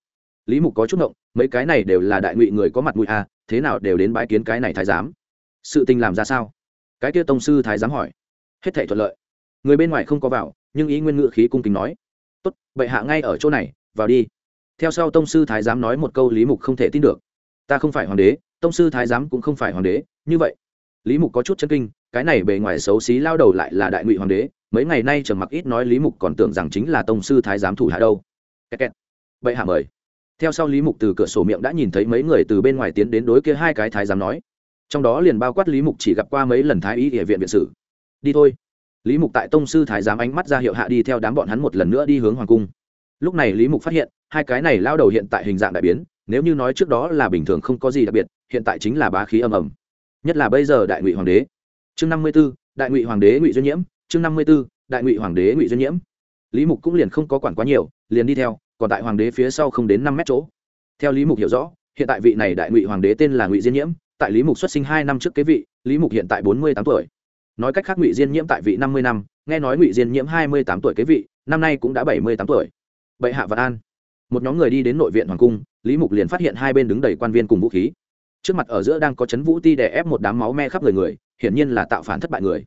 lý mục có chút ngộng, mấy cái này đều là đại ngụy người có mặt mũi à thế nào đều đến bái kiến cái này thái giám? Sự tình làm ra sao? Cái kia tông sư thái giám hỏi. Hết thể thuận lợi. Người bên ngoài không có vào, nhưng ý nguyên ngự khí cung kính nói. Tốt, bệ hạ ngay ở chỗ này, vào đi. Theo sau tông sư thái giám nói một câu lý mục không thể tin được. Ta không phải hoàng đế, tông sư thái giám cũng không phải hoàng đế, như vậy. Lý mục có chút chân kinh, cái này bề ngoài xấu xí lao đầu lại là đại ngụy hoàng đế, mấy ngày nay trầm mặc ít nói lý mục còn tưởng rằng chính là tông sư thái giám thủ hạ đâu. Kẹt kẹt. bệ hạ mời theo sau lý mục từ cửa sổ miệng đã nhìn thấy mấy người từ bên ngoài tiến đến đối kia hai cái thái giám nói. Trong đó liền bao quát lý mục chỉ gặp qua mấy lần thái y địa viện viện sử. Đi thôi. Lý mục tại tông sư thái giám ánh mắt ra hiệu hạ đi theo đám bọn hắn một lần nữa đi hướng hoàng cung. Lúc này lý mục phát hiện, hai cái này lao đầu hiện tại hình dạng đại biến, nếu như nói trước đó là bình thường không có gì đặc biệt, hiện tại chính là bá khí âm ầm. Nhất là bây giờ đại ngụy hoàng đế. Chương năm mươi b ố đại ngụy hoàng đế ngụy duyên nhiễm. Chương năm mươi b ố đại ngụy hoàng đế ngụy duyên nhiễm. Lý mục cũng liền không có quản quá nhiều, liền đi theo còn tại hoàng đế phía sau không đến năm mét chỗ. Theo lý mục hiểu rõ, hiện tại vị này đại ngụy hoàng đế tên là ngụy diên nhiễm, tại lý mục xuất sinh hai năm trước kế vị, lý mục hiện tại bốn mươi tám tuổi. Nói cách khác ngụy diên nhiễm tại vị năm mươi năm, nghe nói ngụy diên nhiễm hai mươi tám tuổi kế vị, năm nay cũng đã bảy mươi tám tuổi. Bệ hạ vạn an. Một nhóm người đi đến nội viện hoàng cung, lý mục liền phát hiện hai bên đứng đầy quan viên cùng vũ khí. Trước mặt ở giữa đang có chấn vũ ti đè ép một đám máu me khắp người người, hiển nhiên là tạo phản thất bại người.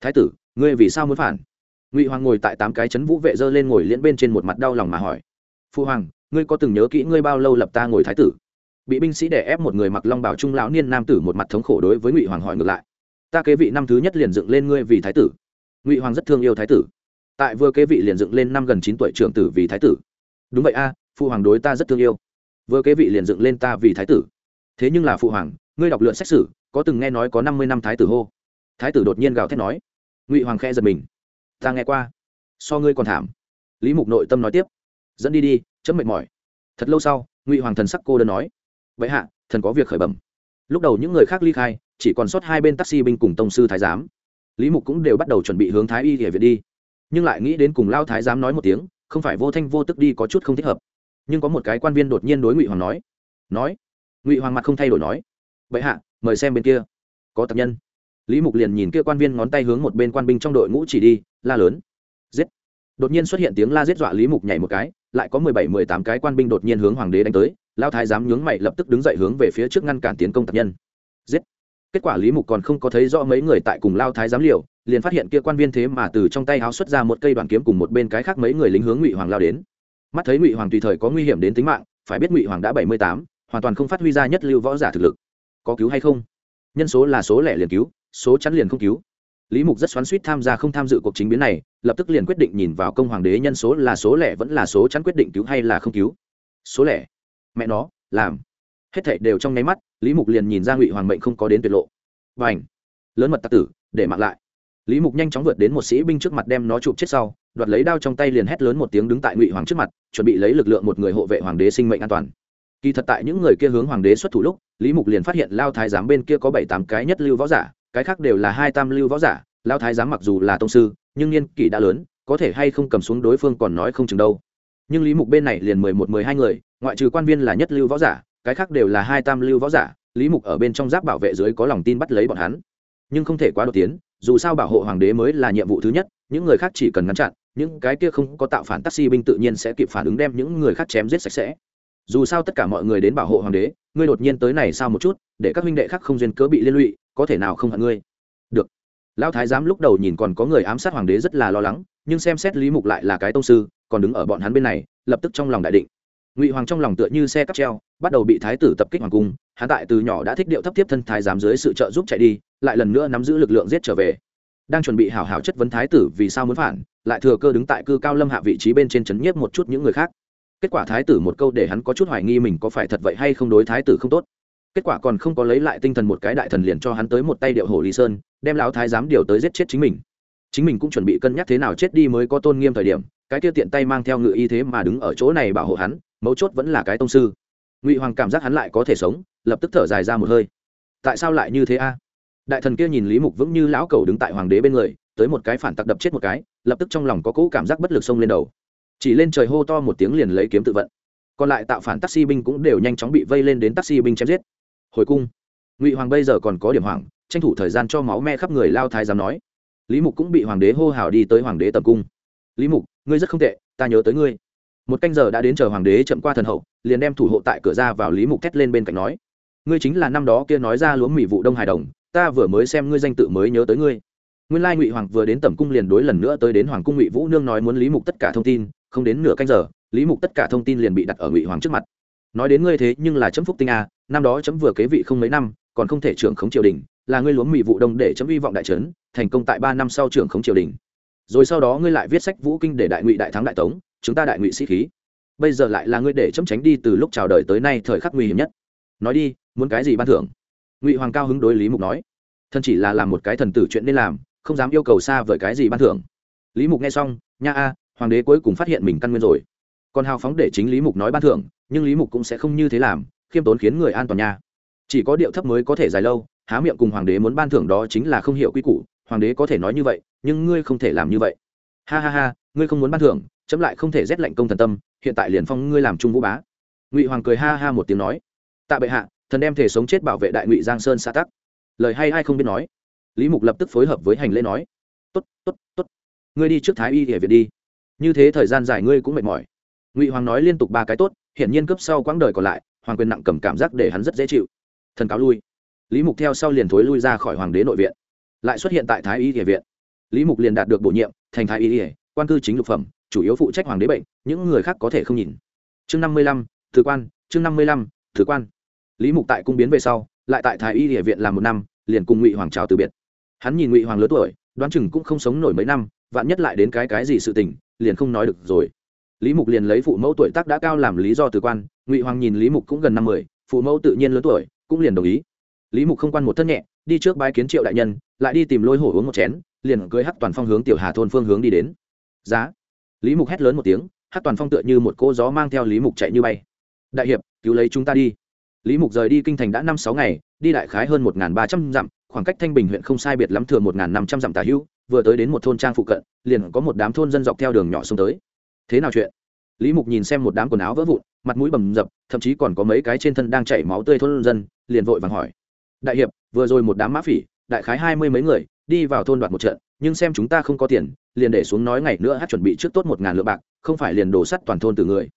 Thái tử, ngươi vì sao muốn phản? Ngụy hoàng ngồi tại tám cái chấn vũ vệ dơ lên ngồi liễn bên trên một mặt đau lòng mà hỏi phu hoàng, ngươi có từng nhớ kỹ ngươi bao lâu lập ta ngồi thái tử? Bị binh sĩ đè ép một người mặc long bảo trung lão niên nam tử một mặt thống khổ đối với ngụy hoàng hỏi ngược lại. Ta kế vị năm thứ nhất liền dựng lên ngươi vì thái tử. Ngụy hoàng rất thương yêu thái tử. Tại vừa kế vị liền dựng lên năm gần chín tuổi trưởng tử vì thái tử. Đúng vậy a phụ hoàng đối ta rất thương yêu. Vừa kế vị liền dựng lên ta vì thái tử. Thế nhưng là phụ hoàng, ngươi đọc lượn xét xử có từng nghe nói có năm mươi năm thái tử hô? Thái tử đột nhiên gào thét nói. Ngụy hoàng khe giật mình. Ta nghe qua. So ngươi còn thảm. Lý mục nội tâm nói tiếp dẫn đi đi, chấm mệt mỏi. Thật lâu sau, ngụy hoàng thần sắc cô đơn nói, vậy hạ, thần có việc khởi bẩm. Lúc đầu những người khác ly khai, chỉ còn sót hai bên taxi binh cùng tông sư thái giám. Lý mục cũng đều bắt đầu chuẩn bị hướng thái y địa viện đi. Nhưng lại nghĩ đến cùng lao thái giám nói một tiếng, không phải vô thanh vô tức đi có chút không thích hợp. Nhưng có một cái quan viên đột nhiên đối ngụy hoàng nói nói. Ngụy hoàng mặt không thay đổi nói bệ hạ, mời xem bên kia. Có tập nhân. Lý mục liền nhìn kia quan viên ngón tay hướng một bên quan binh trong đội ngũ chỉ đi, la lớn. Giết. Đột nhiên xuất hiện tiếng la giết dọa lý mục nhảy một cái lại có mười bảy, mười tám cái quan binh đột nhiên hướng hoàng đế đánh tới, lao thái giám nhướng mày lập tức đứng dậy hướng về phía trước ngăn cản tiến công tập nhân. Giết! Kết quả lý mục còn không có thấy rõ mấy người tại cùng lao thái giám liều, liền phát hiện kia quan viên thế mà từ trong tay háo xuất ra một cây đoàn kiếm cùng một bên cái khác mấy người lính hướng ngụy hoàng lao đến. Mắt thấy ngụy hoàng tùy thời có nguy hiểm đến tính mạng, phải biết ngụy hoàng đã bảy mươi tám, hoàn toàn không phát huy ra nhất lưu võ giả thực lực. Có cứu hay không? Nhân số là số lẻ liền cứu, số chắn liền không cứu lý mục rất xoắn suýt tham gia không tham dự cuộc chính biến này, lập tức liền quyết định nhìn vào công hoàng đế nhân số là số lẻ vẫn là số chắn quyết định cứu hay là không cứu. Số lẻ? Mẹ nó, làm. Hết thảy đều trong nháy mắt, lý mục liền nhìn ra ngụy hoàng mệnh không có đến tuyệt lộ. Và ảnh lớn mật tặc tử, để mặc lại. Lý mục nhanh chóng vượt đến một sĩ binh trước mặt đem nó chụp chết sau, đoạt lấy đao trong tay liền hét lớn một tiếng đứng tại ngụy hoàng trước mặt, chuẩn bị lấy lực lượng một người hộ vệ hoàng đế sinh mệnh an toàn. Kỳ thật tại những người kia hướng hoàng đế xuất thủ lúc, lý mục liền phát hiện lao thái giám bên kia có bảy tám cái nhất lưu võ giả cái khác đều là hai tam lưu võ giả lao thái giám mặc dù là tông sư, nhưng niên kỷ đã lớn, có thể hay không cầm xuống đối phương còn nói không chừng đâu. Nhưng lý mục bên này liền mười một, mười hai người, ngoại trừ quan viên là nhất lưu võ giả, cái khác đều là hai tam lưu võ giả, lý mục ở bên trong giáp bảo vệ dưới có lòng tin bắt lấy bọn hắn. Nhưng không thể quá đột tiến, dù sao bảo hộ hoàng đế mới là nhiệm vụ thứ nhất, những người khác chỉ cần ngăn chặn, những cái kia không có tạo phản taxi binh tự nhiên sẽ kịp phản ứng đem những người khác chém giết sạch sẽ. Dù sao tất cả mọi người đến bảo hộ hoàng đế, ngươi đột nhiên tới này sao một chút, để các huynh đệ khác không duyên cớ bị liên lụy có thể nào không hận ngươi? Được. Lão thái giám lúc đầu nhìn còn có người ám sát hoàng đế rất là lo lắng, nhưng xem xét lý mục lại là cái tông sư, còn đứng ở bọn hắn bên này, lập tức trong lòng đại định. Ngụy hoàng trong lòng tựa như xe cắp treo, bắt đầu bị thái tử tập kích hoàng cung, hắn tại từ nhỏ đã thích điệu thấp tiếp thân thái giám dưới sự trợ giúp chạy đi, lại lần nữa nắm giữ lực lượng giết trở về. Đang chuẩn bị hảo hảo chất vấn thái tử vì sao muốn phản, lại thừa cơ đứng tại cư cao lâm hạ vị trí bên trên chấn nhiếp một chút những người khác. Kết quả thái tử một câu để hắn có chút hoài nghi mình có phải thật vậy hay không đối thái tử không tốt kết quả còn không có lấy lại tinh thần một cái đại thần liền cho hắn tới một tay điệu hồ lý sơn, đem lão thái giám điều tới giết chết chính mình. Chính mình cũng chuẩn bị cân nhắc thế nào chết đi mới có tôn nghiêm thời điểm, cái kia tiện tay mang theo ngự y thế mà đứng ở chỗ này bảo hộ hắn, mấu chốt vẫn là cái tông sư. Ngụy hoàng cảm giác hắn lại có thể sống, lập tức thở dài ra một hơi. Tại sao lại như thế a? Đại thần kia nhìn lý mục vững như lão cầu đứng tại hoàng đế bên người, tới một cái phản tặc đập chết một cái, lập tức trong lòng có cỗ cảm giác bất lực xông lên đầu. Chỉ lên trời hô to một tiếng liền lấy kiếm tự vận. Còn lại tạo phản taxi binh cũng đều nhanh chóng bị vây lên đến taxi binh chém giết hồi cung. Ngụy hoàng bây giờ còn có điểm hoảng, tranh thủ thời gian cho máu me khắp người lao thái giám nói. Lý mục cũng bị hoàng đế hô hào đi tới hoàng đế tầm cung. Lý mục, ngươi rất không tệ, ta nhớ tới ngươi. Một canh giờ đã đến chờ hoàng đế chậm qua thần hậu, liền đem thủ hộ tại cửa ra vào lý mục thét lên bên cạnh nói. Ngươi chính là năm đó kia nói ra lúa mì vụ đông hải đồng, ta vừa mới xem ngươi danh tự mới nhớ tới ngươi. Nguyên lai ngụy hoàng vừa đến tầm cung liền đối lần nữa tới đến hoàng cung ngụy vũ nương nói muốn lý mục tất cả thông tin, không đến nửa canh giờ, lý mục tất cả thông tin liền bị đặt ở ngụy hoàng trước mặt. Nói đến ngươi thế nhưng là chấm phúc tinh a năm đó chấm vừa kế vị không mấy năm, còn không thể trưởng khống triều đình, là ngươi lúa mì vụ đông để chấm hy vọng đại trấn, thành công tại ba năm sau trưởng khống triều đình. Rồi sau đó ngươi lại viết sách vũ kinh để đại ngụy đại thắng đại tống, chúng ta đại ngụy sĩ khí. Bây giờ lại là ngươi để chấm tránh đi từ lúc chào đời tới nay thời khắc nguy hiểm nhất. Nói đi, muốn cái gì ban thưởng? Ngụy hoàng cao hứng đối lý mục nói. Thân chỉ là làm một cái thần tử chuyện nên làm, không dám yêu cầu xa vời cái gì ban thưởng. Lý mục nghe xong, nha a, hoàng đế cuối cùng phát hiện mình căn nguyên rồi. Còn hào phóng để chính lý mục nói ban thưởng, nhưng lý mục cũng sẽ không như thế làm khiêm tốn khiến người an toàn nha. Chỉ có điệu thấp mới có thể dài lâu, há miệng cùng hoàng đế muốn ban thưởng đó chính là không hiểu quy củ, hoàng đế có thể nói như vậy, nhưng ngươi không thể làm như vậy. Ha ha ha, ngươi không muốn ban thưởng, chấm lại không thể rét lệnh công thần tâm, hiện tại liền phong ngươi làm trung vũ bá. Ngụy hoàng cười ha ha một tiếng nói, tạ bệ hạ, thần đem thể sống chết bảo vệ đại ngụy giang sơn xã tắc. Lời hay ai không biết nói. Lý mục lập tức phối hợp với hành lễ nói, tốt tốt tốt, ngươi đi trước thái y địa viện đi. Như thế thời gian dài ngươi cũng mệt mỏi. Ngụy hoàng nói liên tục ba cái tốt, hiển nhiên cấp sau quãng đời còn lại hoàng quyền nặng cầm cảm giác để hắn rất dễ chịu. Thần cáo lui. Lý mục theo sau liền thối lui ra khỏi hoàng đế nội viện. Lại xuất hiện tại thái y địa viện. Lý mục liền đạt được bổ nhiệm, thành thái y địa quan cư chính lục phẩm, chủ yếu phụ trách hoàng đế bệnh, những người khác có thể không nhìn. Chương năm mươi lăm thứ quan, chương năm mươi lăm thứ quan. Lý mục tại cung biến về sau, lại tại thái y địa viện làm một năm, liền cùng ngụy hoàng trào từ biệt. Hắn nhìn ngụy hoàng lớn tuổi, đoán chừng cũng không sống nổi mấy năm, vạn nhất lại đến cái cái gì sự tình, liền không nói được rồi lý mục liền lấy phụ mẫu tuổi tác đã cao làm lý do từ quan, ngụy hoàng nhìn lý mục cũng gần năm mươi, phụ mẫu tự nhiên lớn tuổi, cũng liền đồng ý. Lý mục không quan một thân nhẹ, đi trước bái kiến triệu đại nhân, lại đi tìm lôi hổ uống một chén, liền cưới hắc toàn phong hướng tiểu hà thôn phương hướng đi đến. Giá. Lý mục hét lớn một tiếng, hắc toàn phong tựa như một cô gió mang theo lý mục chạy như bay. Đại hiệp, cứu lấy chúng ta đi. Lý mục rời đi kinh thành đã năm sáu ngày, đi đại khái hơn một ba trăm dặm, khoảng cách thanh bình huyện không sai biệt lắm thừa một năm trăm dặm tà hữu, vừa tới đến một thôn trang phụ cận, liền có một đám thôn dân dọc theo đường nhỏ xuống tới thế nào chuyện? Lý mục nhìn xem một đám quần áo vỡ vụn, mặt mũi bầm dập, thậm chí còn có mấy cái trên thân đang chảy máu tươi thôn dân, liền vội vàng hỏi. Đại hiệp, vừa rồi một đám mã phỉ, đại khái hai mươi mấy người, đi vào thôn đoạt một trận, nhưng xem chúng ta không có tiền, liền để xuống nói ngày nữa hát chuẩn bị trước tốt một ngàn lượng bạc, không phải liền đổ sắt toàn thôn từ người.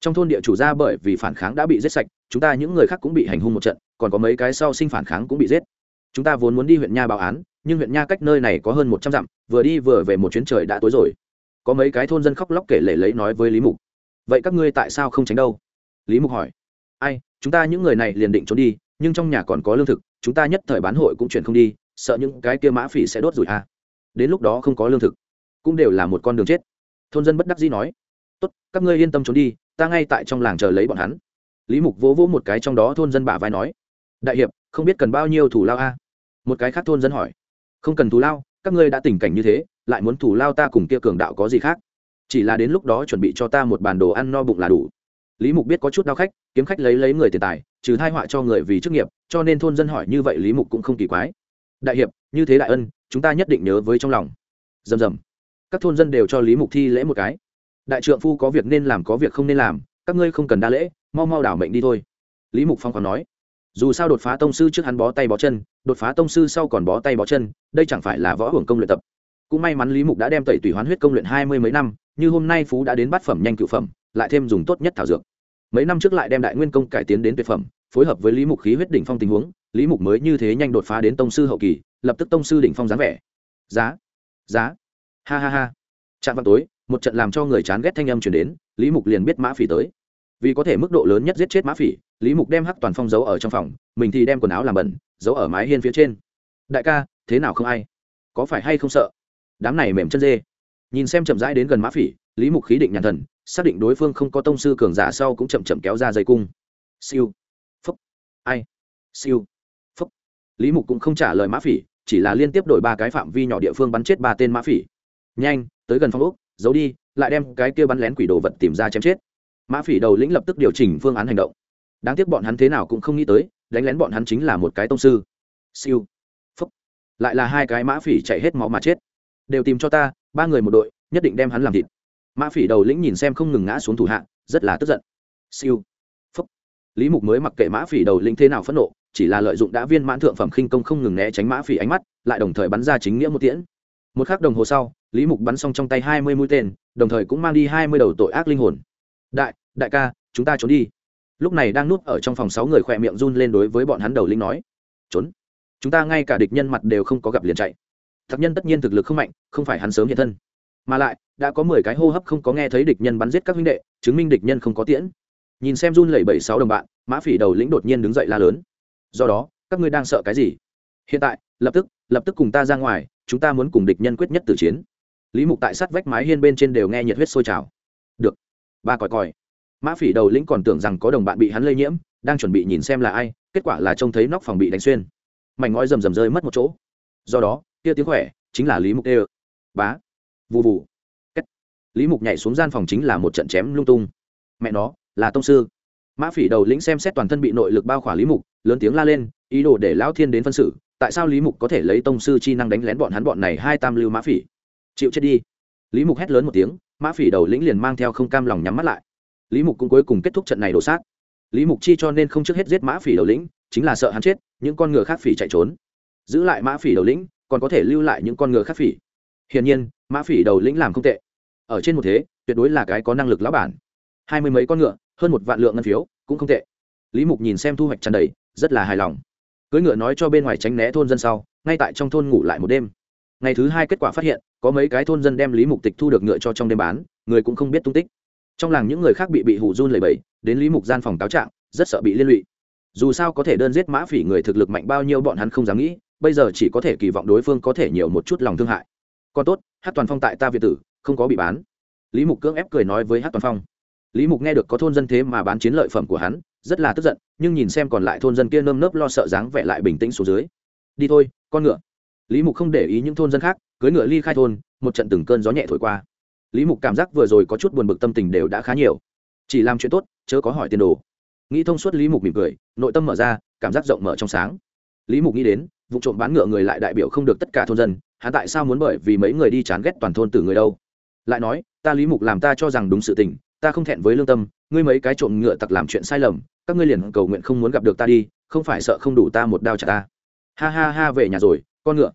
Trong thôn địa chủ ra bởi vì phản kháng đã bị giết sạch, chúng ta những người khác cũng bị hành hung một trận, còn có mấy cái sau sinh phản kháng cũng bị giết. Chúng ta vốn muốn đi huyện nha báo án, nhưng huyện nha cách nơi này có hơn một trăm dặm, vừa đi vừa về một chuyến trời đã tối rồi có mấy cái thôn dân khóc lóc kể lể lấy nói với lý mục vậy các ngươi tại sao không tránh đâu lý mục hỏi ai chúng ta những người này liền định trốn đi nhưng trong nhà còn có lương thực chúng ta nhất thời bán hội cũng chuyển không đi sợ những cái kia mã phỉ sẽ đốt rủi à. đến lúc đó không có lương thực cũng đều là một con đường chết thôn dân bất đắc dĩ nói tốt các ngươi yên tâm trốn đi ta ngay tại trong làng chờ lấy bọn hắn lý mục vỗ vỗ một cái trong đó thôn dân bả vai nói đại hiệp không biết cần bao nhiêu thủ lao a à. một cái khác thôn dân hỏi không cần thủ lao các ngươi đã tình cảnh như thế lại muốn thủ lao ta cùng kia cường đạo có gì khác? Chỉ là đến lúc đó chuẩn bị cho ta một bàn đồ ăn no bụng là đủ. Lý mục biết có chút đau khách, kiếm khách lấy lấy người tiền tài, trừ thai họa cho người vì chức nghiệp, cho nên thôn dân hỏi như vậy lý mục cũng không kỳ quái. Đại hiệp, như thế đại ân, chúng ta nhất định nhớ với trong lòng. Dầm dầm các thôn dân đều cho lý mục thi lễ một cái. Đại trượng phu có việc nên làm có việc không nên làm, các ngươi không cần đa lễ, mau mau đảo mệnh đi thôi. Lý mục phong còn nói. Dù sao đột phá tông sư trước hắn bó tay bó chân, đột phá tông sư sau còn bó tay bó chân, đây chẳng phải là võ hưởng công luyện tập cũng may mắn lý mục đã đem tẩy tùy hoán huyết công luyện hai mươi mấy năm, như hôm nay phú đã đến bát phẩm nhanh cựu phẩm, lại thêm dùng tốt nhất thảo dược. Mấy năm trước lại đem đại nguyên công cải tiến đến tuyệt phẩm, phối hợp với lý mục khí huyết đỉnh phong tình huống, lý mục mới như thế nhanh đột phá đến tông sư hậu kỳ, lập tức tông sư đỉnh phong dáng vẻ. Giá giá. Ha ha ha. Trạm vào tối, một trận làm cho người chán ghét thanh âm chuyển đến, lý mục liền biết mã phỉ tới. Vì có thể mức độ lớn nhất giết chết mã phỉ, lý mục đem hắc toàn phong giấu ở trong phòng, mình thì đem quần áo làm bẩn, giấu ở mái hiên phía trên. Đại ca, thế nào không ai? Có phải hay không sợ? Đám này mềm chân dê. Nhìn xem chậm rãi đến gần mã phỉ, lý mục khí định nhàn thần, xác định đối phương không có tông sư cường giả sau cũng chậm chậm kéo ra dây cung. Siêu. Phúc. Ai? Siêu. Phúc. Lý mục cũng không trả lời mã phỉ, chỉ là liên tiếp đổi ba cái phạm vi nhỏ địa phương bắn chết ba tên mã phỉ. Nhanh, tới gần phong úc giấu đi, lại đem cái kia bắn lén quỷ đồ vật tìm ra chém chết. Mã phỉ đầu lĩnh lập tức điều chỉnh phương án hành động. Đáng tiếc bọn hắn thế nào cũng không nghĩ tới, đánh lén bọn hắn chính là một cái tông sư. Siêu. Phúc. Lại là hai cái mã phỉ chạy hết máu mà chết đều tìm cho ta, ba người một đội, nhất định đem hắn làm thịt. Mã phỉ đầu lĩnh nhìn xem không ngừng ngã xuống thủ hạ, rất là tức giận. Siêu. Phúc. Lý mục mới mặc kệ mã phỉ đầu lĩnh thế nào phẫn nộ, chỉ là lợi dụng đã viên mãn thượng phẩm khinh công không ngừng né tránh mã phỉ ánh mắt, lại đồng thời bắn ra chính nghĩa một tiễn. Một k h ắ c đồng hồ sau, lý mục bắn xong trong tay hai mươi mũi tên, đồng thời cũng mang đi hai mươi đầu tội ác linh hồn. Đại đại ca, chúng ta trốn đi. Lúc này đang núp ở trong phòng sáu người khỏe miệng run lên đối với bọn hắn đầu linh nói. Trốn. Chúng ta ngay cả địch nhân mặt đều không có gặp liền chạy thập nhân tất nhiên thực lực không mạnh, không phải hắn sớm hiện thân. Mà lại, đã có mười cái hô hấp không có nghe thấy địch nhân bắn giết các huynh đệ, chứng minh địch nhân không có tiễn. Nhìn xem run lẩy bẩy sáu đồng bạn, mã phỉ đầu lĩnh đột nhiên đứng dậy la lớn. Do đó, các ngươi đang sợ cái gì? Hiện tại, lập tức lập tức cùng ta ra ngoài, chúng ta muốn cùng địch nhân quyết nhất tử chiến. Lý mục tại sát vách mái hiên bên trên đều nghe nhiệt huyết sôi trào. Được, ba còi còi. Mã phỉ đầu lĩnh còn tưởng rằng có đồng bạn bị hắn lây nhiễm, đang chuẩn bị nhìn xem là ai, kết quả là trông thấy nóc phòng bị đánh xuyên. Mảnh ngói rầm rầm rơi mất một chỗ. Do đó kia tiếng khỏe, chính là lý mục đê bá. Vụ vụ lý mục nhảy xuống gian phòng chính là một trận chém lung tung. Mẹ nó, là tông sư. Mã phỉ đầu lĩnh xem xét toàn thân bị nội lực bao khỏa lý mục, lớn tiếng la lên, ý đồ để lão thiên đến phân xử, tại sao lý mục có thể lấy tông sư chi năng đánh lén bọn hắn bọn này hai tam lưu mã phỉ? Chịu chết đi. Lý mục hét lớn một tiếng, mã phỉ đầu lĩnh liền mang theo không cam lòng nhắm mắt lại. Lý mục cũng cuối cùng kết thúc trận này đổ sát. Lý mục chi cho nên không trước hết giết mã phỉ đầu lĩnh, chính là sợ hắn chết, những con ngựa khác phỉ chạy trốn. Giữ lại mã phỉ đầu lĩnh còn có thể lưu lại những con ngựa khác phỉ. Hiển nhiên, mã phỉ đầu lĩnh làm không tệ. Ở trên một thế, tuyệt đối là cái có năng lực lão bản. Hai mươi mấy con ngựa, hơn một vạn lượng ngân phiếu, cũng không tệ. Lý mục nhìn xem thu hoạch tràn đầy, rất là hài lòng. Cưỡi ngựa nói cho bên ngoài tránh né thôn dân sau, ngay tại trong thôn ngủ lại một đêm. Ngày thứ hai kết quả phát hiện, có mấy cái thôn dân đem lý mục tịch thu được ngựa cho trong đêm bán, người cũng không biết tung tích. Trong làng những người khác bị bị hủ run lầy bẫy đến lý mục gian phòng cáo trạng, rất sợ bị liên lụy. Dù sao có thể đơn giết mã phỉ người thực lực mạnh bao nhiêu bọn hắn không dám nghĩ bây giờ chỉ có thể kỳ vọng đối phương có thể nhiều một chút lòng thương hại. Còn tốt hát toàn phong tại ta việt tử, không có bị bán. Lý mục cưỡng ép cười nói với hát toàn phong. Lý mục nghe được có thôn dân thế mà bán chiến lợi phẩm của hắn, rất là tức giận, nhưng nhìn xem còn lại thôn dân kia nơm nớp lo sợ dáng vẻ lại bình tĩnh xuống dưới. Đi thôi, con ngựa. Lý mục không để ý những thôn dân khác cưới ngựa ly khai thôn, một trận từng cơn gió nhẹ thổi qua. Lý mục cảm giác vừa rồi có chút buồn bực tâm tình đều đã khá nhiều. Chỉ làm chuyện tốt, chớ có hỏi tiền đồ. Nghĩ thông suốt lý mục mỉm cười, nội tâm mở ra, cảm giác rộng mở trong sáng. Lý mục nghĩ đến vụ trộm bán ngựa người lại đại biểu không được tất cả thôn dân, hắn tại sao muốn bởi vì mấy người đi chán ghét toàn thôn từ người đâu? Lại nói, ta lý mục làm ta cho rằng đúng sự tình, ta không thẹn với lương tâm, ngươi mấy cái trộm ngựa tặc làm chuyện sai lầm, các ngươi liền cầu nguyện không muốn gặp được ta đi, không phải sợ không đủ ta một đao trả ta. Ha ha ha, về nhà rồi, con ngựa.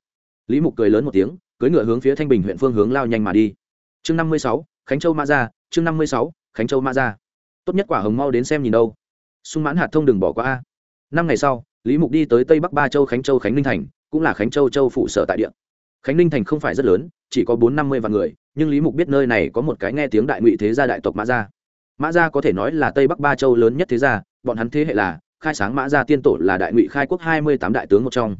Lý mục cười lớn một tiếng, cưỡi ngựa hướng phía thanh bình huyện phương hướng lao nhanh mà đi. Chương năm mươi sáu, khánh châu ma ra chương năm mươi sáu, khánh châu ma ra tốt nhất quả hồng mau đến xem nhìn đâu. Sung mãn hạt thông đừng bỏ qua a. Năm ngày sau lý mục đi tới tây bắc ba châu khánh châu khánh ninh thành, cũng là khánh châu châu phụ sở tại địa. Khánh ninh thành không phải rất lớn, chỉ có bốn năm mươi vạn người, nhưng lý mục biết nơi này có một cái nghe tiếng đại ngụy thế gia đại tộc mã gia. Mã gia có thể nói là tây bắc ba châu lớn nhất thế gia, bọn hắn thế hệ là khai sáng mã gia tiên tổ là đại ngụy khai quốc hai mươi tám đại tướng một trong.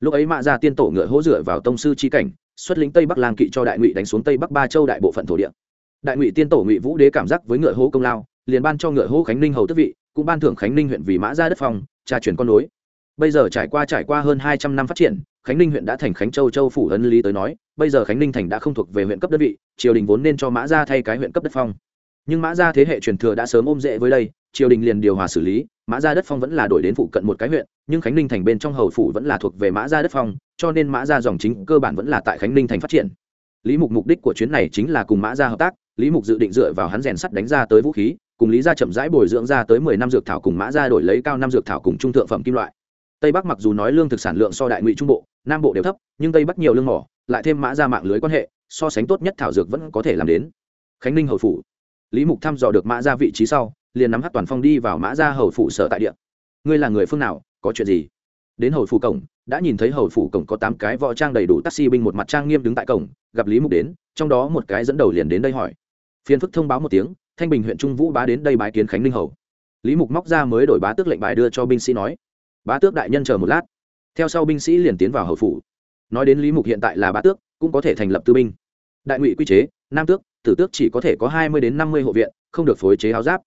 Lúc ấy mã gia tiên tổ ngựa hỗ dựa vào tông sư c cảnh, xuất lính tây bắc lang kỵ cho đại ngụy đánh xuống tây bắc ba châu đại bộ phận thổ địa. Đại ngụy tiên tổ ngụy vũ đế cảm giác với ngựa hỗ công lao, liền ban cho ngựa hỗ khánh ninh hầu tức vị, cũng ban thưởng khánh ninh huyện vì mã gia đất phòng tra chuyển con nối bây giờ trải qua trải qua hơn hai trăm năm phát triển, khánh ninh huyện đã thành khánh châu châu phủ ấn lý tới nói, bây giờ khánh ninh thành đã không thuộc về huyện cấp đơn vị, triều đình vốn nên cho mã gia thay cái huyện cấp đất phong. Nhưng mã gia thế hệ truyền thừa đã sớm ôm rễ với đây, triều đình liền điều hòa xử lý, mã gia đất phong vẫn là đổi đến phụ cận một cái huyện, nhưng khánh ninh thành bên trong hầu phủ vẫn là thuộc về mã gia đất phong, cho nên mã gia dòng chính cơ bản vẫn là tại khánh ninh thành phát triển. Lý mục mục đích của chuyến này chính là cùng mã gia hợp tác, lý mục dự định dựa vào hắn rèn sắt đánh ra tới vũ khí, cùng lý gia chậm rãi bồi dưỡng ra tới mười năm dược thảo cùng mã gia đổi lấy cao năm dược thảo cùng trung thượng phẩm kim loại tây bắc mặc dù nói lương thực sản lượng so đại ngụy trung bộ, nam bộ đều thấp, nhưng tây bắc nhiều lương mỏ, lại thêm mã gia mạng lưới quan hệ, so sánh tốt nhất thảo dược vẫn có thể làm đến. Khánh ninh hầu phủ. Lý mục thăm dò được mã gia vị trí sau, liền nắm hát toàn phong đi vào mã gia hầu phủ sở tại địa. Ngươi là người phương nào, có chuyện gì? Đến hầu phủ cổng, đã nhìn thấy hầu phủ cổng có tám cái võ trang đầy đủ taxi binh một mặt trang nghiêm đứng tại cổng, gặp lý mục đến, trong đó một cái dẫn đầu liền đến đây hỏi. Phiên phức thông báo một tiếng, thanh bình huyện trung vũ bá đến đây bái kiến khánh ninh hầu. Lý mục móc ra mới đổi bá tước lệnh bài đưa cho binh sĩ nói bá tước đại nhân chờ một lát. Theo sau binh sĩ liền tiến vào hậu phủ. Nói đến lý mục hiện tại là bá tước, cũng có thể thành lập tư binh. Đại ngụy quy chế, nam tước, tử tước chỉ có thể có hai mươi đến năm mươi hộ viện, không được phối chế áo giáp.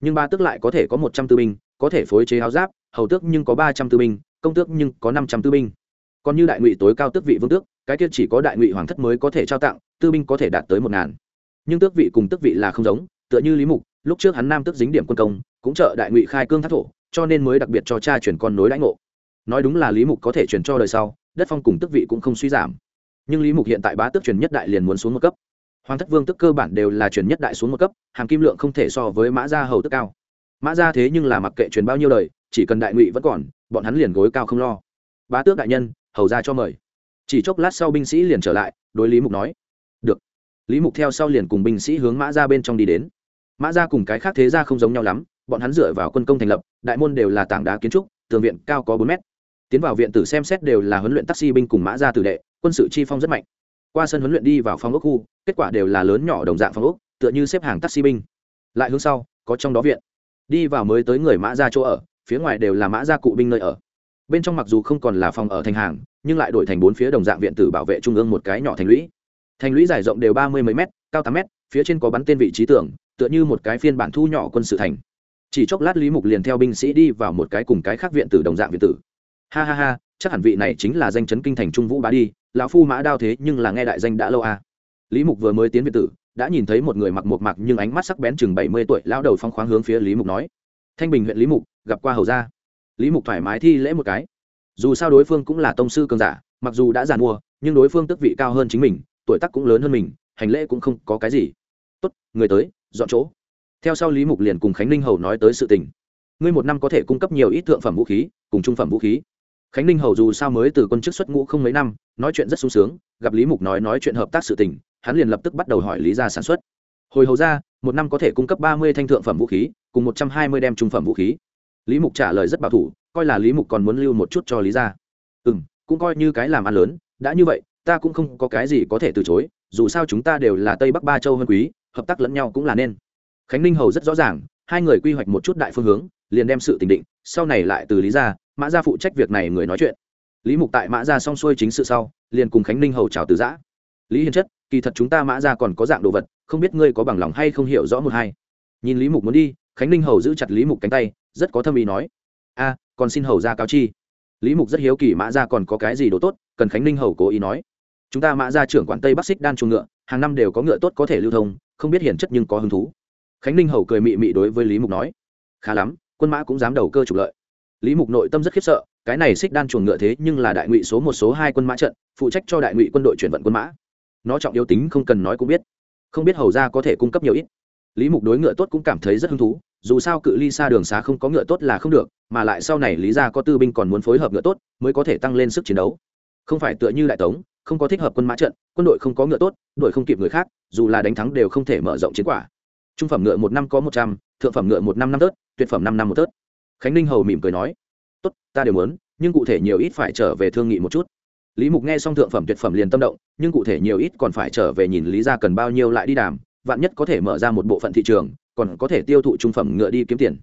Nhưng ba tước lại có thể có một trăm tư binh, có thể phối chế áo giáp, hầu tước nhưng có ba trăm tư binh, công tước nhưng có năm trăm tư binh. Còn như đại ngụy tối cao tước vị vương tước, cái kia chỉ có đại ngụy hoàng thất mới có thể trao tặng, tư binh có thể đạt tới một ngàn. Nhưng tước vị cùng tước vị là không giống, tựa như lý mục, lúc trước hắn nam tước dính điểm quân công, cũng trợ đại ngụy khai cương thác thổ cho nên mới đặc biệt cho cha chuyển con nối lãnh ngộ. Nói đúng là lý mục có thể chuyển cho đời sau, đất phong cùng tước vị cũng không suy giảm. Nhưng lý mục hiện tại bá tước truyền nhất đại liền muốn xuống một cấp. Hoàng thất vương tức cơ bản đều là truyền nhất đại xuống một cấp, hàm kim lượng không thể so với mã gia hầu tức cao. Mã gia thế nhưng là mặc kệ truyền bao nhiêu đời, chỉ cần đại ngụy vẫn còn, bọn hắn liền gối cao không lo. Bá tước đại nhân, hầu ra cho mời. Chỉ chốc lát sau binh sĩ liền trở lại, đối lý mục nói. Được. Lý mục theo sau liền cùng binh sĩ hướng mã ra bên trong đi đến. Mã ra cùng cái khác thế ra không giống nhau lắm, bọn hắn dựa vào quân công thành lập đại môn đều là tảng đá kiến trúc, tường viện cao có bốn mét. Tiến vào viện tử xem xét đều là huấn luyện taxi binh cùng mã ra tử đệ, quân sự chi phong rất mạnh. Qua sân huấn luyện đi vào phòng ốc khu, kết quả đều là lớn nhỏ đồng dạng phòng ốc, tựa như xếp hàng taxi binh. Lại hướng sau, có trong đó viện. Đi vào mới tới người mã ra chỗ ở, phía ngoài đều là mã gia cụ binh nơi ở. Bên trong mặc dù không còn là phòng ở thành hàng, nhưng lại đổi thành bốn phía đồng dạng viện tử bảo vệ trung ương một cái nhỏ thành lũy. Thành lũy dài rộng đều ba mươi mấy m cao tám m phía trên có bắn tên vị trí tưởng tựa như một cái phiên bản thu nhỏ quân sự thành chỉ chốc lát lý mục liền theo binh sĩ đi vào một cái cùng cái khác viện tử đồng dạng viện tử. Ha ha ha, chắc hẳn vị này chính là danh chấn kinh thành trung vũ bá đi, lão phu mã đao thế nhưng là nghe đại danh đã lâu à. lý mục vừa mới tiến viện tử, đã nhìn thấy một người mặc một mặc nhưng ánh mắt sắc bén chừng bảy mươi tuổi lão đầu phong khoáng hướng phía lý mục nói. Thanh bình huyện lý mục, gặp qua hầu gia. Lý mục thoải mái thi lễ một cái. Dù sao đối phương cũng là tông sư cường giả, mặc dù đã giàn mua, nhưng đối phương tức vị cao hơn chính mình, tuổi tác cũng lớn hơn mình, hành lễ cũng không có cái gì. Tốt, người tới, dọn chỗ theo sau lý mục liền cùng khánh ninh hầu nói tới sự tình. Ngươi một năm có thể cung cấp nhiều ít thượng phẩm vũ khí, cùng trung phẩm vũ khí. Khánh ninh hầu dù sao mới từ quân chức xuất ngũ không mấy năm, nói chuyện rất sung sướng, gặp lý mục nói nói chuyện hợp tác sự tình, hắn liền lập tức bắt đầu hỏi lý ra sản xuất. Hồi hầu ra, một năm có thể cung cấp ba mươi thanh thượng phẩm vũ khí, cùng một trăm hai mươi đem trung phẩm vũ khí. Lý mục trả lời rất bảo thủ, coi là lý mục còn muốn lưu một chút cho lý ra. Ừ m cũng coi như cái làm ăn lớn, đã như vậy, ta cũng không có cái gì có thể từ chối, dù sao chúng ta đều là tây bắc ba châu hơn quý, hợp tác lẫn nhau cũng là nên khánh ninh hầu rất rõ ràng, hai người quy hoạch một chút đại phương hướng, liền đem sự tình định, sau này lại từ lý ra mã ra phụ trách việc này người nói chuyện. Lý mục tại mã ra xong xuôi chính sự sau, liền cùng khánh ninh hầu chào từ giã. Lý hiền chất, kỳ thật chúng ta mã ra còn có dạng đồ vật, không biết ngươi có bằng lòng hay không hiểu rõ một hai. Nhìn lý mục muốn đi, khánh ninh hầu giữ chặt lý mục cánh tay, rất có thâm ý nói. A, còn xin hầu ra cáo chi. Lý mục rất hiếu kỳ mã ra còn có cái gì đồ tốt, cần khánh ninh hầu cố ý nói. Chúng ta mã ra trưởng quản tây bắc xích đan chuồng ngựa, hàng năm đều có ngựa tốt có thể lưu thông, không biết hiển chất nhưng có hứng thú khánh ninh hầu cười mị mị đối với lý mục nói, khá lắm, quân mã cũng dám đầu cơ trục lợi. Lý mục nội tâm rất khiếp sợ, cái này xích đan chuồng ngựa thế nhưng là đại ngụy số một số hai quân mã trận, phụ trách cho đại ngụy quân đội chuyển vận quân mã. Nó trọng yếu tính không cần nói cũng biết. Không biết hầu ra có thể cung cấp nhiều ít. Lý mục đối ngựa tốt cũng cảm thấy rất hứng thú, dù sao cự ly xa đường xá không có ngựa tốt là không được, mà lại sau này lý ra có tư binh còn muốn phối hợp ngựa tốt, mới có thể tăng lên sức chiến đấu. Không phải tựa như đại tống, không có thích hợp quân mã trận, quân đội không có ngựa tốt, đội không kịp người khác, dù là đánh thắng đều không thể mở rộng chiến quả trung phẩm ngựa một năm có một trăm, thượng phẩm ngựa một năm năm tớt, tuyệt phẩm năm năm một tớt. Khánh ninh hầu mỉm cười nói, tốt, ta đều muốn, nhưng cụ thể nhiều ít phải trở về thương nghị một chút. Lý mục nghe xong thượng phẩm tuyệt phẩm liền tâm động, nhưng cụ thể nhiều ít còn phải trở về nhìn lý ra cần bao nhiêu lại đi đàm, vạn nhất có thể mở ra một bộ phận thị trường, còn có thể tiêu thụ trung phẩm ngựa đi kiếm tiền.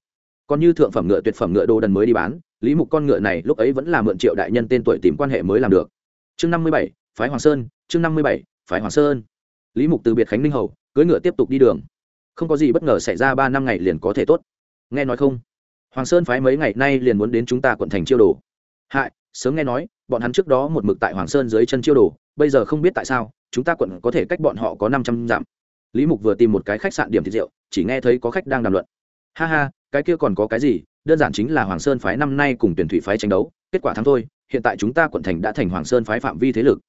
Còn như thượng phẩm ngựa, tuyệt phẩm ngựa đồ đần mới đi bán, lý mục con ngựa này lúc ấy vẫn là mượn triệu đại nhân tên tuổi tìm quan hệ mới làm được. Chương năm mươi bảy, phái hoàng sơn, chương năm mươi bảy, phái hoàng sơn. Lý mục từ biệt khánh ninh hầu, cưỡi ngựa tiếp tục đi đường không có gì bất ngờ xảy ra ba năm ngày liền có thể tốt. Nghe nói không? Hoàng sơn phái mấy ngày nay liền muốn đến chúng ta quận thành chiêu đồ. Hại, sớm nghe nói, bọn hắn trước đó một mực tại hoàng sơn dưới chân chiêu đồ, bây giờ không biết tại sao, chúng ta quận có thể cách bọn họ có năm trăm dặm. Lý mục vừa tìm một cái khách sạn điểm thịt rượu, chỉ nghe thấy có khách đang đàm luận. Ha ha, cái kia còn có cái gì? Đơn giản chính là hoàng sơn phái năm nay cùng tuyển thủy phái tranh đấu, kết quả thắng thôi, hiện tại chúng ta quận thành đã thành hoàng sơn phái phạm vi thế lực.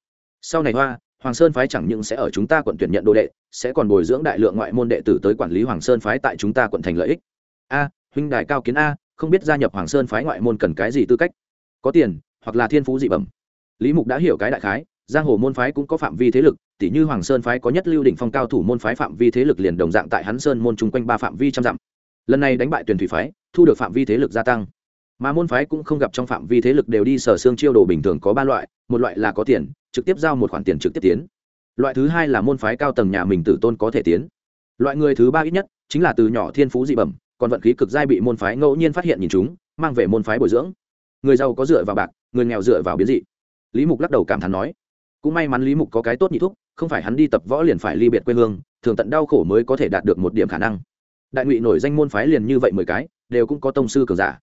Sau này hoa hoàng sơn phái chẳng những sẽ ở chúng ta quận tuyển nhận đồ đệ, sẽ còn bồi dưỡng đại lượng ngoại môn đệ tử tới quản lý hoàng sơn phái tại chúng ta quận thành lợi ích. A, huynh đại cao kiến a, không biết gia nhập hoàng sơn phái ngoại môn cần cái gì tư cách? Có tiền, hoặc là thiên phú dị bẩm. Lý mục đã hiểu cái đại khái, giang hồ môn phái cũng có phạm vi thế lực tỷ như hoàng sơn phái có nhất lưu đỉnh phong cao thủ môn phái phạm vi thế lực liền đồng dạng tại hắn sơn môn chung quanh ba phạm vi trăm dặm. Lần này đánh bại tuyển thủy phái, thu được phạm vi thế lực gia tăng mà môn phái cũng không gặp trong phạm vi thế lực đều đi sở xương chiêu đồ bình thường có ba loại, một loại là có tiền, trực tiếp giao một khoản tiền trực tiếp tiến. Loại thứ hai là môn phái cao tầng nhà mình tử tôn có thể tiến. Loại người thứ ba ít nhất chính là từ nhỏ thiên phú dị bẩm, còn vận khí cực giai bị môn phái ngẫu nhiên phát hiện nhìn chúng, mang về môn phái bồi dưỡng. Người giàu có dựa vào bạc, người nghèo dựa vào biến dị. Lý mục lắc đầu cảm thán nói, cũng may mắn lý mục có cái tốt nhị thúc, không phải hắn đi tập võ liền phải ly biệt quê hương, thường tận đau khổ mới có thể đạt được một điểm khả năng. Đại ngụy nổi danh môn phái liền như vậy mười cái, đều cũng có tông sư cường giả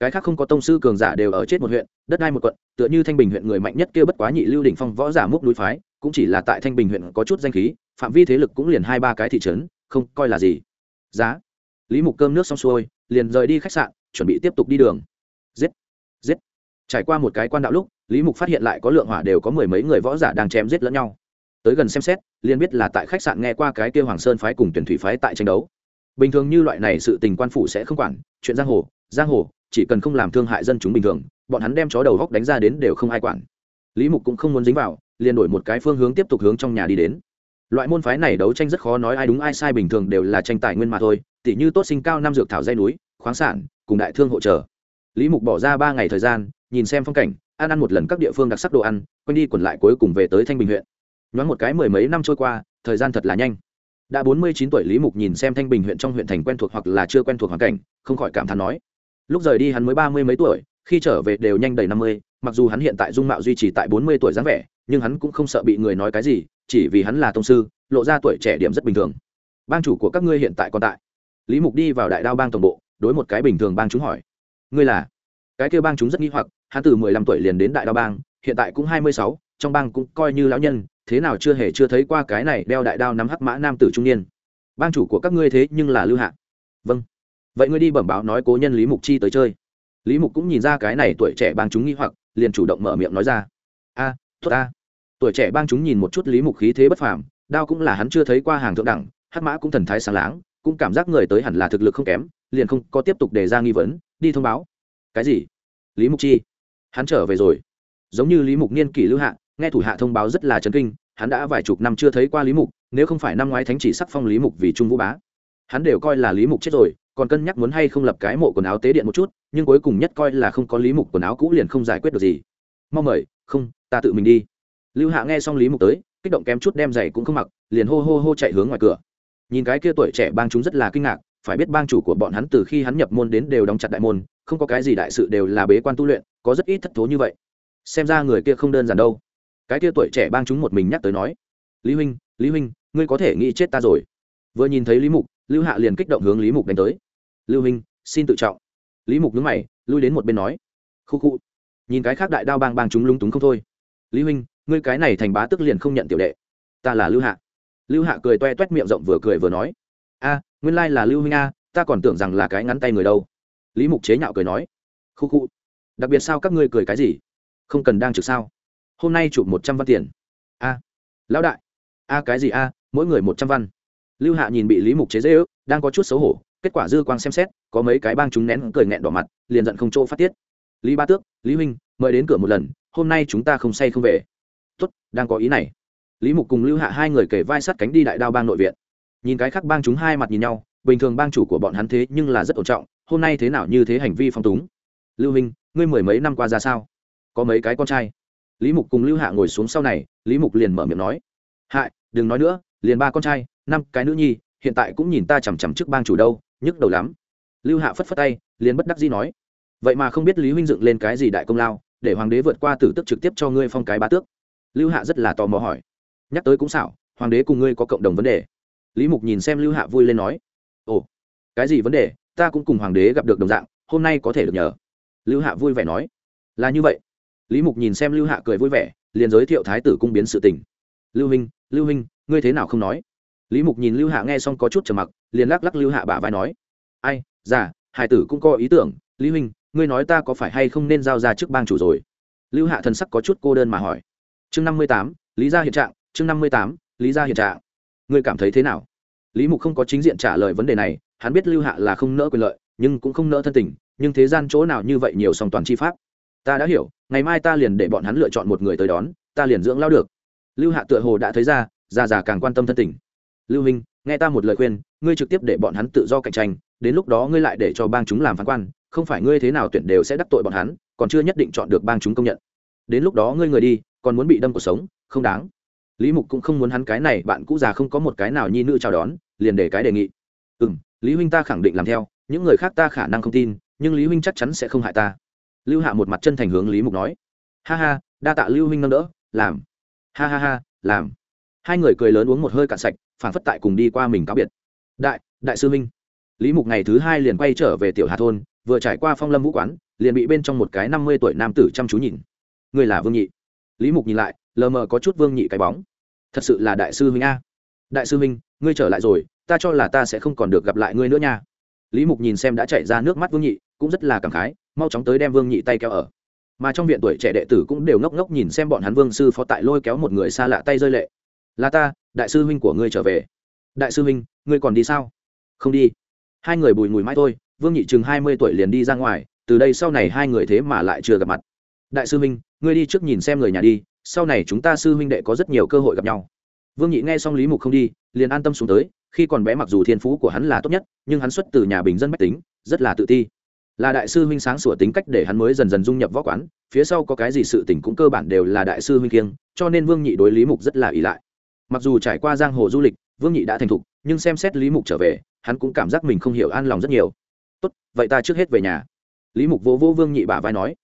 cái khác không có tông sư cường giả đều ở chết một huyện, đất đai một quận, tựa như thanh bình huyện người mạnh nhất kia bất quá nhị lưu đỉnh phong võ giả múc núi phái, cũng chỉ là tại thanh bình huyện có chút danh khí, phạm vi thế lực cũng liền hai ba cái thị trấn, không coi là gì. Giá. Lý mục cơm nước xong xuôi, liền rời đi khách sạn, chuẩn bị tiếp tục đi đường. Giết. Giết. Trải qua một cái quan đạo lúc, lý mục phát hiện lại có lượng hỏa đều có mười mấy người võ giả đang chém giết lẫn nhau. Tới gần xem xét, liền biết là tại khách sạn nghe qua cái kêu hoàng sơn phái cùng tuyển thủy phái tại tranh đấu. Bình thường như loại này sự tình quan phủ sẽ không quản, chuyện giang hồ giang hồ chỉ cần không làm thương hại dân chúng bình thường, bọn hắn đem chó đầu góc đánh ra đến đều không ai quản. Lý mục cũng không muốn dính vào, liền đổi một cái phương hướng tiếp tục hướng trong nhà đi đến. Loại môn phái này đấu tranh rất khó nói ai đúng ai sai bình thường đều là tranh tài nguyên mà thôi, tỉ như tốt sinh cao năm dược thảo dây núi, khoáng sản, cùng đại thương hỗ trợ. Lý mục bỏ ra ba ngày thời gian, nhìn xem phong cảnh, ăn ăn một lần các địa phương đặc sắc đồ ăn quanh đi quẩn lại cuối cùng về tới thanh bình huyện. Nhoáng một cái mười mấy năm trôi qua, thời gian thật là nhanh. Đã bốn mươi chín tuổi lý mục nhìn xem thanh bình huyện trong huyện thành quen thuộc hoặc là chưa quen thuộc hoàn cảnh, không khỏi cảm thán nói lúc rời đi hắn mới ba mươi mấy tuổi, khi trở về đều nhanh đầy năm mươi, mặc dù hắn hiện tại dung mạo duy trì tại bốn mươi tuổi dáng vẻ, nhưng hắn cũng không sợ bị người nói cái gì, chỉ vì hắn là tông sư, lộ ra tuổi trẻ điểm rất bình thường. Bang chủ của các ngươi hiện tại còn tại. Lý mục đi vào đại đao bang tổng bộ, đối một cái bình thường bang chúng hỏi. Ngươi là? Cái kêu bang chúng rất nghi hoặc, hắn từ mười lăm tuổi liền đến đại đao bang, hiện tại cũng hai mươi sáu, trong bang cũng coi như lão nhân, thế nào chưa hề chưa thấy qua cái này đeo đại đao nắm hắc mã nam tử trung niên. Bang chủ của các ngươi thế nhưng là lưu hạ. Vâng vậy ngươi đi bẩm báo nói cố nhân lý mục chi tới chơi. Lý mục cũng nhìn ra cái này tuổi trẻ bang chúng nghi hoặc liền chủ động mở miệng nói ra. A à, tốt a tuổi trẻ bang chúng nhìn một chút lý mục khí thế bất phàm đao cũng là hắn chưa thấy qua hàng thượng đẳng hắc mã cũng thần thái sáng láng cũng cảm giác người tới hẳn là thực lực không kém liền không có tiếp tục đề ra nghi vấn đi thông báo. Cái gì? Lý mục chi? Hắn trở về rồi. Giống như lý mục niên kỷ lưu hạ nghe thủ hạ thông báo rất là chấn kinh hắn đã vài chục năm chưa thấy qua lý mục nếu không phải năm ngoái thánh chỉ sắc phong lý mục vì trung vũ bá. Hắn đều coi là lý mục chết rồi còn cân nhắc muốn hay không lập cái mộ quần áo tế điện một chút, nhưng cuối cùng nhất coi là không có lý mục quần áo cũ liền không giải quyết được gì. Mong mời, không, ta tự mình đi. Lưu hạ nghe xong lý mục tới, kích động kém chút đem giày cũng không mặc, liền hô hô hô chạy hướng ngoài cửa. Nhìn cái kia tuổi trẻ bang chúng rất là kinh ngạc, phải biết bang chủ của bọn hắn từ khi hắn nhập môn đến đều đóng chặt đại môn, không có cái gì đại sự đều là bế quan tu luyện, có rất ít thất thố như vậy. Xem ra người kia không đơn giản đâu. Cái kia tuổi trẻ bang chúng một mình nhắc tới nói, lý huynh lý huynh, ngươi có thể nghĩ chết ta rồi. Vừa nhìn thấy lý mục, lưu hạ liền kích động hướng lý mục đánh tới lưu hình xin tự trọng. Lý mục nhướng mày, lui đến một bên nói, khu khu, nhìn cái khác đại đao bang bang chúng lúng túng không thôi. Lý huynh ngươi cái này thành bá tức liền không nhận tiểu đệ. Ta là lưu hạ. Lưu hạ cười toe toét miệng rộng vừa cười vừa nói, a, nguyên lai là lưu huynh a, ta còn tưởng rằng là cái ngắn tay người đâu. Lý mục chế nhạo cười nói, khu khu, đặc biệt sao các ngươi cười cái gì? Không cần đang trực sao? Hôm nay chụp một trăm văn tiền. A, lão đại, a cái gì a, mỗi người một trăm văn. Lưu hạ nhìn bị lý mục chế dễ ước đang có chút xấu hổ kết quả dư quang xem xét, có mấy cái bang chúng nén cười nghẹn đỏ mặt, liền giận không chỗ phát tiết. Lý ba tước, lý huynh, mời đến cửa một lần, hôm nay chúng ta không say không về. Tốt, đang có ý này. Lý mục cùng lưu hạ hai người kể vai sát cánh đi đại đao bang nội viện. Nhìn cái khác bang chúng hai mặt nhìn nhau, bình thường bang chủ của bọn hắn thế nhưng là rất ổn trọng, hôm nay thế nào như thế hành vi phong túng. Lưu huynh, ngươi mười mấy năm qua ra sao? Có mấy cái con trai? Lý mục cùng lưu hạ ngồi xuống sau này, lý mục liền mở miệng nói. Hại, đừng nói nữa, liền ba con trai, năm cái nữ nhi, hiện tại cũng nhìn ta chằm chằm trước bang chủ đâu nhức đầu lắm. Lưu hạ phất phất tay, liền bất đắc dĩ nói, vậy mà không biết lý huynh dựng lên cái gì đại công lao, để hoàng đế vượt qua tử tức trực tiếp cho ngươi phong cái bá tước. Lưu hạ rất là tò mò hỏi, nhắc tới cũng xảo, hoàng đế cùng ngươi có cộng đồng vấn đề. Lý mục nhìn xem lưu hạ vui lên nói, ồ, cái gì vấn đề? Ta cũng cùng hoàng đế gặp được đồng dạng, hôm nay có thể được nhờ. Lưu hạ vui vẻ nói, là như vậy. Lý mục nhìn xem lưu hạ cười vui vẻ, liền giới thiệu thái tử cung biến sự tình. Lưu huynh lưu huynh, ngươi thế nào không nói? Lý mục nhìn lưu hạ nghe xong có chút trầm mặc liền lắc lắc lưu hạ bả vai nói, ai, già, hải tử cũng có ý tưởng, lý huynh, ngươi nói ta có phải hay không nên giao ra trước bang chủ rồi? Lưu hạ thần sắc có chút cô đơn mà hỏi. Chương năm mươi tám, lý gia hiện trạng, chương năm mươi tám, lý gia hiện trạng. Ngươi cảm thấy thế nào? Lý mục không có chính diện trả lời vấn đề này, hắn biết lưu hạ là không nỡ quyền lợi, nhưng cũng không nỡ thân tình, nhưng thế gian chỗ nào như vậy nhiều song toàn chi pháp? Ta đã hiểu, ngày mai ta liền để bọn hắn lựa chọn một người tới đón, ta liền dưỡng lao được. Lưu hạ tựa hồ đã thấy ra, già già càng quan tâm thân tình. Lưu minh nghe ta một lời khuyên, ngươi trực tiếp để bọn hắn tự do cạnh tranh, đến lúc đó ngươi lại để cho bang chúng làm phán quan, không phải ngươi thế nào tuyển đều sẽ đắc tội bọn hắn, còn chưa nhất định chọn được bang chúng công nhận. Đến lúc đó ngươi người đi, còn muốn bị đâm cuộc sống, không đáng. Lý mục cũng không muốn hắn cái này bạn cũ già không có một cái nào nhi nữ chào đón, liền để cái đề nghị. Ừ m lý huynh ta khẳng định làm theo, những người khác ta khả năng không tin, nhưng lý huynh chắc chắn sẽ không hại ta. Lưu hạ một mặt chân thành hướng lý mục nói. Ha ha, đa tạ lưu huynh nâng đỡ, làm. Ha ha ha, làm. Hai người cười lớn uống một hơi cạn sạch phản phất tại cùng đi qua mình cáo biệt. Đại đại sư minh lý mục ngày thứ hai liền quay trở về tiểu hà thôn, vừa trải qua phong lâm vũ quán, liền bị bên trong một cái năm mươi tuổi nam tử chăm chú nhìn. Người là vương nhị. Lý mục nhìn lại, lờ mờ có chút vương nhị cái bóng. Thật sự là đại sư minh a. Đại sư minh ngươi trở lại rồi, ta cho là ta sẽ không còn được gặp lại ngươi nữa nha. Lý mục nhìn xem đã chạy ra nước mắt vương nhị, cũng rất là cảm khái, mau chóng tới đem vương nhị tay kéo ở. Mà trong viện tuổi trẻ đệ tử cũng đều ngốc ngốc nhìn xem bọn hắn vương sư phó tại lôi kéo một người xa lạ tay rơi lệ là ta, đại sư huynh của ngươi trở về. Đại sư huynh, ngươi còn đi sao? Không đi. Hai người bùi ngùi mãi thôi, vương nhị chừng hai mươi tuổi liền đi ra ngoài, từ đây sau này hai người thế mà lại chưa gặp mặt. Đại sư huynh, ngươi đi trước nhìn xem người nhà đi, sau này chúng ta sư huynh đệ có rất nhiều cơ hội gặp nhau. Vương nhị nghe xong lý mục không đi, liền an tâm xuống tới, khi còn bé mặc dù thiên phú của hắn là tốt nhất, nhưng hắn xuất từ nhà bình dân mách tính, rất là tự ti. Là đại sư huynh sáng sủa tính cách để hắn mới dần dần dung nhập võ quán, phía sau có cái gì sự tình cũng cơ bản đều là đại sư huynh kiêng, cho nên vương nhị đối lý mục rất là ỷ lại mặc dù trải qua giang hồ du lịch, vương nhị đã thành thục, nhưng xem xét lý mục trở về, hắn cũng cảm giác mình không hiểu an lòng rất nhiều. Tốt, vậy ta trước hết về nhà. Lý mục vỗ vỗ vương nhị bả vai nói,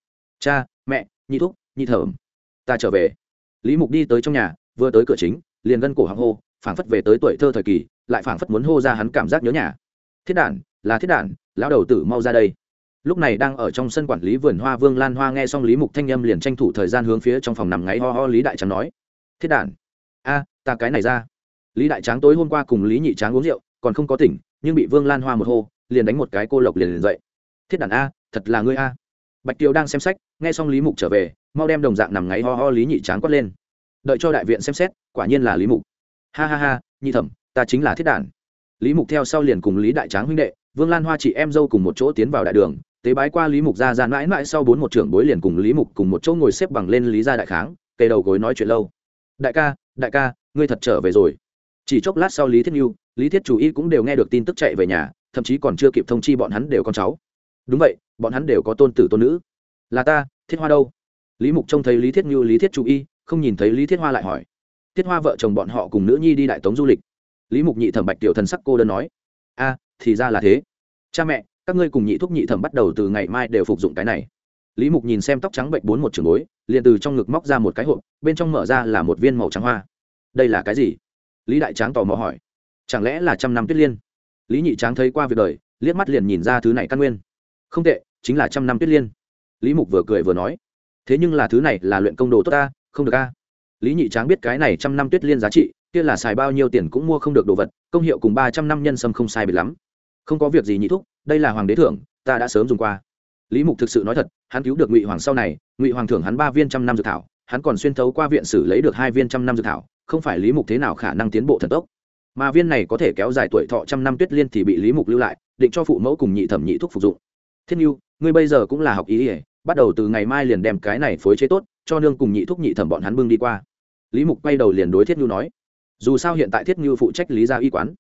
cha, mẹ, nhị thúc, nhị thởm ta trở về. Lý mục đi tới trong nhà, vừa tới cửa chính, liền gân cổ hàng hô, phảng phất về tới tuổi thơ thời kỳ, lại phảng phất muốn hô ra hắn cảm giác nhớ nhà. Thiết đản, là thiết đản, lão đầu tử mau ra đây. Lúc này đang ở trong sân quản lý vườn hoa vương lan hoa nghe xong lý mục thanh â m liền tranh thủ thời gian hướng phía trong phòng nằm ngáy ho ho lý đại trắng nói, thiết đản. A ta cái này ra. Lý đại tráng tối hôm qua cùng lý nhị tráng uống rượu, còn không có tỉnh, nhưng bị vương lan hoa một hô, liền đánh một cái cô lộc liền liền dậy. Thiết đản a, thật là ngươi a. Bạch kiều đang xem sách, nghe xong lý mục trở về, mau đem đồng dạng nằm ngáy ho ho lý nhị tráng quất lên. Đợi cho đại viện xem xét, quả nhiên là lý mục. Ha ha ha, nhị thẩm, ta chính là thiết đản lý mục theo sau liền cùng lý đại tráng huynh đệ, vương lan hoa chị em dâu cùng một chỗ tiến vào đại đường, tế bái qua lý mục ra ra mãi mãi sau bốn một trưởng bối liền cùng lý mục cùng một chỗ ngồi xếp bằng lên lý gia đại kháng cây đầu gối nói chuyện lâu. Đại ca đại ca ngươi thật trở về rồi. Chỉ chốc lát sau lý thiết nhu, lý thiết chủ y cũng đều nghe được tin tức chạy về nhà, thậm chí còn chưa kịp thông chi bọn hắn đều con cháu. Đúng vậy, bọn hắn đều có tôn tử tôn nữ. Là ta, thiết hoa đâu? Lý mục trông thấy lý thiết nhu, lý thiết chủ y, không nhìn thấy lý thiết hoa lại hỏi. Thiết hoa vợ chồng bọn họ cùng nữ nhi đi đại tống du lịch. Lý mục nhị thẩm bạch tiểu thần sắc cô đơn nói. A, thì ra là thế. Cha mẹ, các ngươi cùng nhị thúc nhị thẩm bắt đầu từ ngày mai đều phục dụng cái này. Lý mục nhìn xem tóc trắng bệnh bốn một trường bối, liền từ trong ngực móc ra một cái hộp, bên trong mở ra là một viên màu trắng hoa đây là cái gì? Lý đại tráng tò mò hỏi. Chẳng lẽ là trăm năm tuyết liên? Lý nhị tráng thấy qua việc đời, liếc mắt liền nhìn ra thứ này căn nguyên. Không tệ, chính là trăm năm tuyết liên. Lý mục vừa cười vừa nói. Thế nhưng là thứ này là luyện công đồ tốt ta, không được a. Lý nhị tráng biết cái này trăm năm tuyết liên giá trị, kia là xài bao nhiêu tiền cũng mua không được đồ vật, công hiệu cùng ba trăm năm nhân sâm không sai biệt lắm. Không có việc gì nhị thúc, đây là hoàng đế thưởng, ta đã sớm dùng qua. Lý mục thực sự nói thật, hắn cứu được ngụy hoàng sau này, ngụy hoàng thưởng hắn ba viên trăm năm dược thảo, hắn còn xuyên thấu qua viện sử lấy được hai viên trăm năm dược thảo không phải lý mục thế nào khả năng tiến bộ thần tốc. Mà viên này có thể kéo dài tuổi thọ trăm năm tuyết liên thì bị lý mục lưu lại, định cho phụ mẫu cùng nhị thẩm nhị thuốc phục dụng. Thiên nhu ngươi bây giờ cũng là học ý ỉa bắt đầu từ ngày mai liền đem cái này phối chế tốt, cho nương cùng nhị thuốc nhị thẩm bọn hắn bưng đi qua. Lý mục quay đầu liền đối thiết nhu nói, dù sao hiện tại thiết nhu phụ trách lý gia y quán,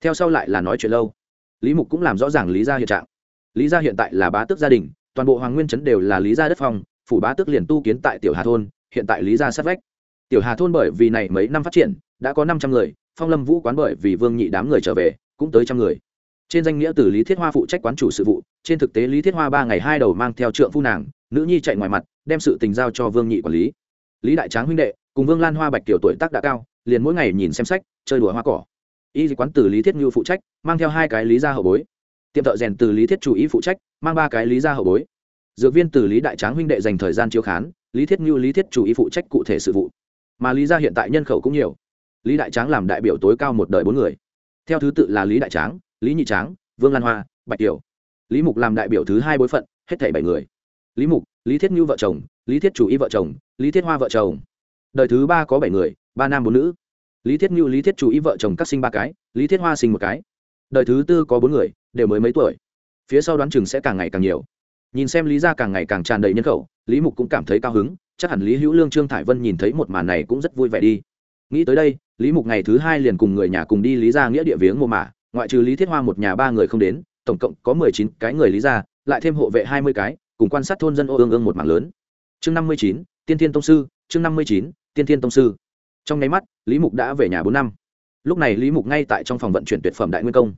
theo sau lại là nói chuyện lâu. Lý mục cũng làm rõ ràng lý gia hiện trạng. Lý gia hiện tại là bá tước gia đình, toàn bộ hoàng nguyên chấn đều là lý gia đất phong, phủ bá tước liền tu kiến tại tiểu hà thôn, hiện tại lý gia sát vách tiểu hà thôn bởi vì này mấy năm phát triển, đã có năm trăm người, phong lâm vũ quán bởi vì vương nhị đám người trở về, cũng tới trăm người. Trên danh nghĩa từ lý thiết hoa phụ trách quán chủ sự vụ, trên thực tế lý thiết hoa ba ngày hai đầu mang theo trượng phu nàng, nữ nhi chạy ngoài mặt, đem sự tình giao cho vương nhị quản lý. Lý đại tráng huynh đệ, cùng vương lan hoa bạch tiểu tuổi tác đã cao, liền mỗi ngày nhìn xem sách, chơi đùa hoa cỏ. Y quán từ lý thiết Ngưu phụ trách, mang theo hai cái lý gia hậu bối. Tiệm thợ rèn từ lý thiết chủ ý phụ trách, mang ba cái lý gia hậu bối. Dược viên từ lý đại tráng huynh đệ dành thời gian chiếu khán, lý thiết Ngưu lý thiết chủ ý phụ trách cụ thể sự vụ mà lý gia hiện tại nhân khẩu cũng nhiều. Lý đại tráng làm đại biểu tối cao một đời bốn người. Theo thứ tự là lý đại tráng, lý nhị tráng, vương lan hoa, bạch tiểu. Lý mục làm đại biểu thứ hai bối phận, hết thảy bảy người. Lý mục, lý thiết như vợ chồng, lý thiết chủ y vợ chồng, lý thiết hoa vợ chồng. Đời thứ ba có bảy người, ba nam bốn nữ. Lý thiết như lý thiết chủ y vợ chồng các sinh ba cái, lý thiết hoa sinh một cái. Đời thứ tư có bốn người, đều mới mấy tuổi. Phía sau đoán chừng sẽ càng ngày càng nhiều. Nhìn xem lý ra càng ngày càng tràn đầy nhân khẩu, lý mục cũng cảm thấy cao hứng chắc hẳn lý hữu lương, trương thải vân nhìn thấy một màn này cũng rất vui vẻ đi. Nghĩ tới đây, lý mục ngày thứ hai liền cùng người nhà cùng đi lý ra nghĩa địa viếng mồ mả. Ngoại trừ lý thiết hoa một nhà ba người không đến, tổng cộng có mười chín cái người lý ra lại thêm hộ vệ hai mươi cái, cùng quan sát thôn dân ô ương ương một mảng lớn. Chương năm mươi chín, tiên thiên tông sư, chương năm mươi chín, tiên thiên tông sư. Trong nháy mắt, lý mục đã về nhà bốn năm. Lúc này lý mục ngay tại trong phòng vận chuyển tuyệt phẩm đại nguyên công.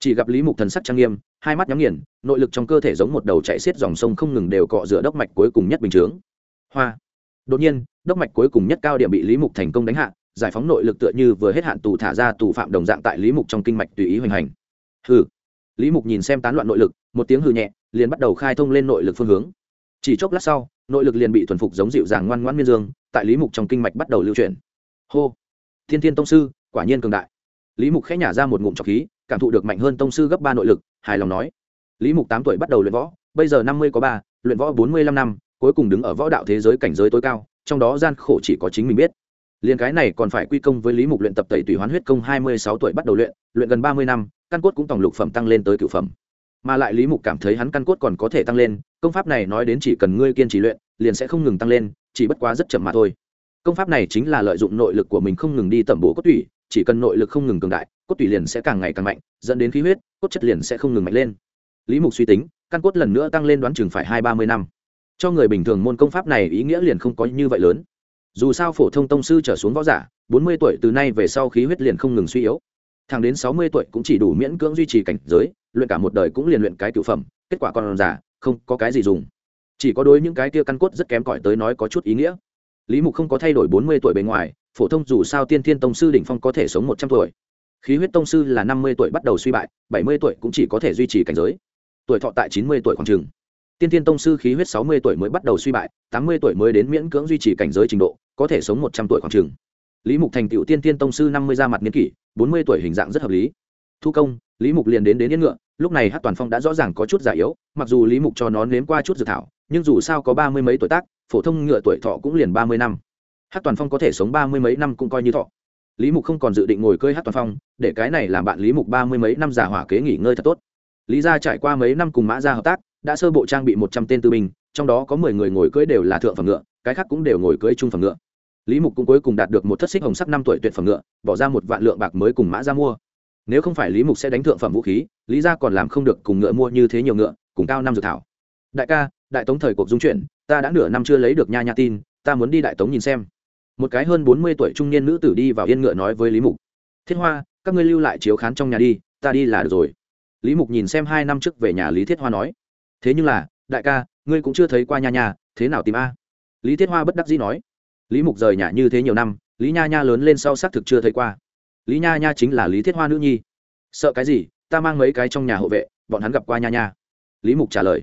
Chỉ gặp lý mục thần sắc trang nghiêm, hai mắt nhắm nghiền, nội lực trong cơ thể giống một đầu chạy xiết dòng sông không ngừng đều cọ rửa đốc mạch cuối cùng nhất bình chướng. Hoa! Đột nhiên, đốc mạch cuối cùng nhất cao điểm bị lý mục thành công đánh hạ, giải phóng nội lực tựa như vừa hết hạn tù thả ra tù phạm đồng dạng tại lý mục trong kinh mạch tùy ý hoành hành. Hừ. Lý mục nhìn xem tán loạn nội lực, một tiếng hừ nhẹ, liền bắt đầu khai thông lên nội lực phương hướng. Chỉ chốc lát sau, nội lực liền bị thuần phục giống dịu dàng ngoan ngoãn miên dương, tại lý mục trong kinh mạch bắt đầu lưu chuyển. Hô. Thiên thiên tông sư, quả nhiên cường đại. Lý mục khẽ nhả ra một ngụm trọc khí, cảm thụ được mạnh hơn tông sư gấp ba nội lực, hài lòng nói. Lý mục tám tuổi bắt đầu luyện võ, bây giờ năm mươi có ba, luyện võ bốn mươi lăm năm cuối cùng đứng ở võ đạo thế giới cảnh giới tối cao, trong đó gian khổ chỉ có chính mình biết. Liền cái này còn phải quy công với lý mục luyện tập tẩy tùy hoán huyết công hai mươi sáu tuổi bắt đầu luyện luyện gần ba mươi năm, căn cốt cũng tổng lục phẩm tăng lên tới cửu phẩm. Mà lại lý mục cảm thấy hắn căn cốt còn có thể tăng lên, công pháp này nói đến chỉ cần ngươi kiên trì luyện, liền sẽ không ngừng tăng lên, chỉ bất quá rất chậm mà thôi. Công pháp này chính là lợi dụng nội lực của mình không ngừng đi tẩm bổ cốt tủy, chỉ cần nội lực không ngừng cường đại, cốt tủy liền sẽ càng ngày càng mạnh, dẫn đến khí huyết, cốt chất liền sẽ không ngừng mạnh lên. Lý mục suy tính, căn cốt lần nữa tăng lên đoán chừng phải hai ba mươi năm cho người bình thường môn công pháp này ý nghĩa liền không có như vậy lớn. Dù sao phổ thông tông sư trở xuống võ giả, bốn mươi tuổi từ nay về sau khí huyết liền không ngừng suy yếu. Thẳng đến sáu mươi tuổi cũng chỉ đủ miễn cưỡng duy trì cảnh giới, luyện cả một đời cũng liền luyện cái cựu phẩm, kết quả còn giả, không có cái gì dùng. Chỉ có đối những cái kia căn cốt rất kém cỏi tới nói có chút ý nghĩa. Lý mục không có thay đổi bốn mươi tuổi bề ngoài, phổ thông dù sao tiên thiên tông sư đỉnh phong có thể sống một trăm tuổi. Khí huyết tông sư là năm mươi tuổi bắt đầu suy bại, bảy mươi tuổi cũng chỉ có thể duy trì cảnh giới. Tuổi thọ tại chín mươi tuổi khoảng trường tiên thiên tông sư khí huyết sáu mươi tuổi mới bắt đầu suy bại, tám mươi tuổi mới đến miễn cưỡng duy trì cảnh giới trình độ, có thể sống một trăm tuổi khoảng trường lý mục thành tựu tiên thiên tông sư năm mươi ra mặt niên kỷ, bốn mươi tuổi hình dạng rất hợp lý. Thu công, lý mục liền đến đến yên ngựa, lúc này hát toàn phong đã rõ ràng có chút già yếu, mặc dù lý mục cho nó nếm qua chút dự thảo, nhưng dù sao có ba mươi mấy tuổi tác, phổ thông ngựa tuổi thọ cũng liền ba mươi năm. Hát toàn phong có thể sống ba mươi mấy năm cũng coi như thọ. Lý mục không còn dự định ngồi cơi hát toàn phong, để cái này làm bạn lý mục ba mươi mấy năm giả hỏa kế nghỉ ngơi thật tốt. Lý gia trải qua mấy năm cùng mã gia hợp tác đã sơ bộ trang bị một trăm tên tư binh, trong đó có mười người ngồi cưỡi đều là thượng phẩm ngựa, cái khác cũng đều ngồi cưỡi trung phẩm ngựa. Lý mục cũng cuối cùng đạt được một thất xích hồng sắc năm tuổi tuyệt phẩm ngựa, bỏ ra một vạn lượng bạc mới cùng mã ra mua. Nếu không phải lý mục sẽ đánh thượng phẩm vũ khí, lý ra còn làm không được cùng ngựa mua như thế nhiều ngựa, cùng cao năm dược thảo. Đại ca, đại tống thời cuộc dung chuyển ta đã nửa năm chưa lấy được nha nha tin, ta muốn đi đại tống nhìn xem. Một cái hơn bốn mươi tuổi trung niên nữ tử đi vào yên ngựa nói với lý mục. Thiết hoa, các ngươi lưu lại chiếu khán trong nhà đi, ta đi là được rồi. Lý mục nhìn xem hai năm trước về nhà lý thiết hoa nói thế nhưng là, đại ca, ngươi cũng chưa thấy qua nha nha, thế nào tìm a? Lý thiết hoa bất đắc dĩ nói. Lý mục rời nhà như thế nhiều năm, lý nha nha lớn lên sau xác thực chưa thấy qua. Lý nha nha chính là lý thiết hoa nữ nhi. Sợ cái gì, ta mang mấy cái trong nhà hộ vệ, bọn hắn gặp qua nha nha. Lý mục trả lời.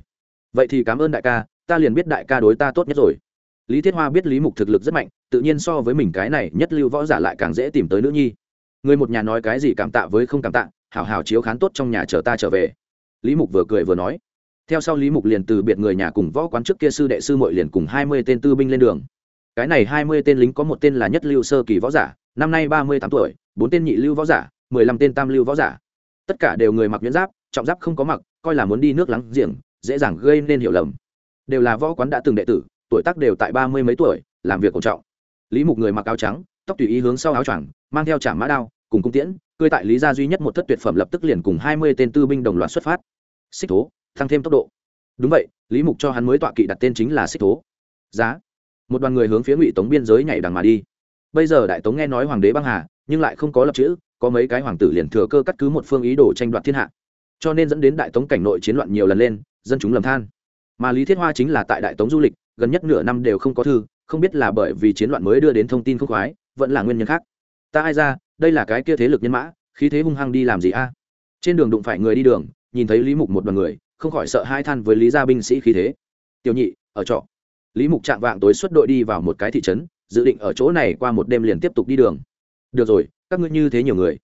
Vậy thì cảm ơn đại ca, ta liền biết đại ca đối ta tốt nhất rồi. Lý thiết hoa biết lý mục thực lực rất mạnh, tự nhiên so với mình cái này nhất lưu võ giả lại càng dễ tìm tới nữ nhi. Người một nhà nói cái gì cảm tạ với không cảm tạ, hảo hảo chiếu khán tốt trong nhà chờ ta trở về. Lý mục vừa cười vừa nói theo sau lý mục liền từ biệt người nhà cùng võ quán trước kia sư đệ sư mội liền cùng hai mươi tên tư binh lên đường. Cái này hai mươi tên lính có một tên là nhất lưu sơ kỳ võ giả, năm nay ba mươi tám tuổi, bốn tên nhị lưu võ giả, mười lăm tên tam lưu võ giả. Tất cả đều người mặc nhuyễn giáp, trọng giáp không có mặc, coi là muốn đi nước lắng giềng, dễ dàng gây nên hiểu lầm. Đều là võ quán đã từng đệ tử, tuổi tác đều tại ba mươi mấy tuổi, làm việc cổ trọng. Lý mục người mặc áo trắng, tóc tùy ý hướng sau áo choàng, mang theo trả mã đao, cùng cung tiễn cười tại lý gia duy nhất một thất tuyệt phẩm lập tức liền cùng hai mươi tên tư binh đồng loạt xuất phát. Xích thố tăng thêm tốc độ. Đúng vậy, lý mục cho hắn mới tọa kỵ đặt tên chính là xích thố. Giá. Một đoàn người hướng phía ngụy tống biên giới nhảy đằng mà đi. Bây giờ đại tống nghe nói hoàng đế băng hà, nhưng lại không có lập chữ, có mấy cái hoàng tử liền thừa cơ cắt cứ một phương ý đồ tranh đoạt thiên hạ. Cho nên dẫn đến đại tống cảnh nội chiến loạn nhiều lần lên, dân chúng lầm than. Mà lý thiết hoa chính là tại đại tống du lịch, gần nhất nửa năm đều không có thư, không biết là bởi vì chiến loạn mới đưa đến thông tin không khoái, vẫn là nguyên nhân khác. Ta ai ra, đây là cái kia thế lực nhân mã, khí thế hung hăng đi làm gì a? Trên đường đụng phải người đi đường, nhìn thấy lý mục một đoàn người không khỏi sợ hai than với lý gia binh sĩ khí thế. Tiểu nhị, ở trọ. Lý mục chạm vạng tối xuất đội đi vào một cái thị trấn, dự định ở chỗ này qua một đêm liền tiếp tục đi đường. Được rồi, các ngươi như thế nhiều người.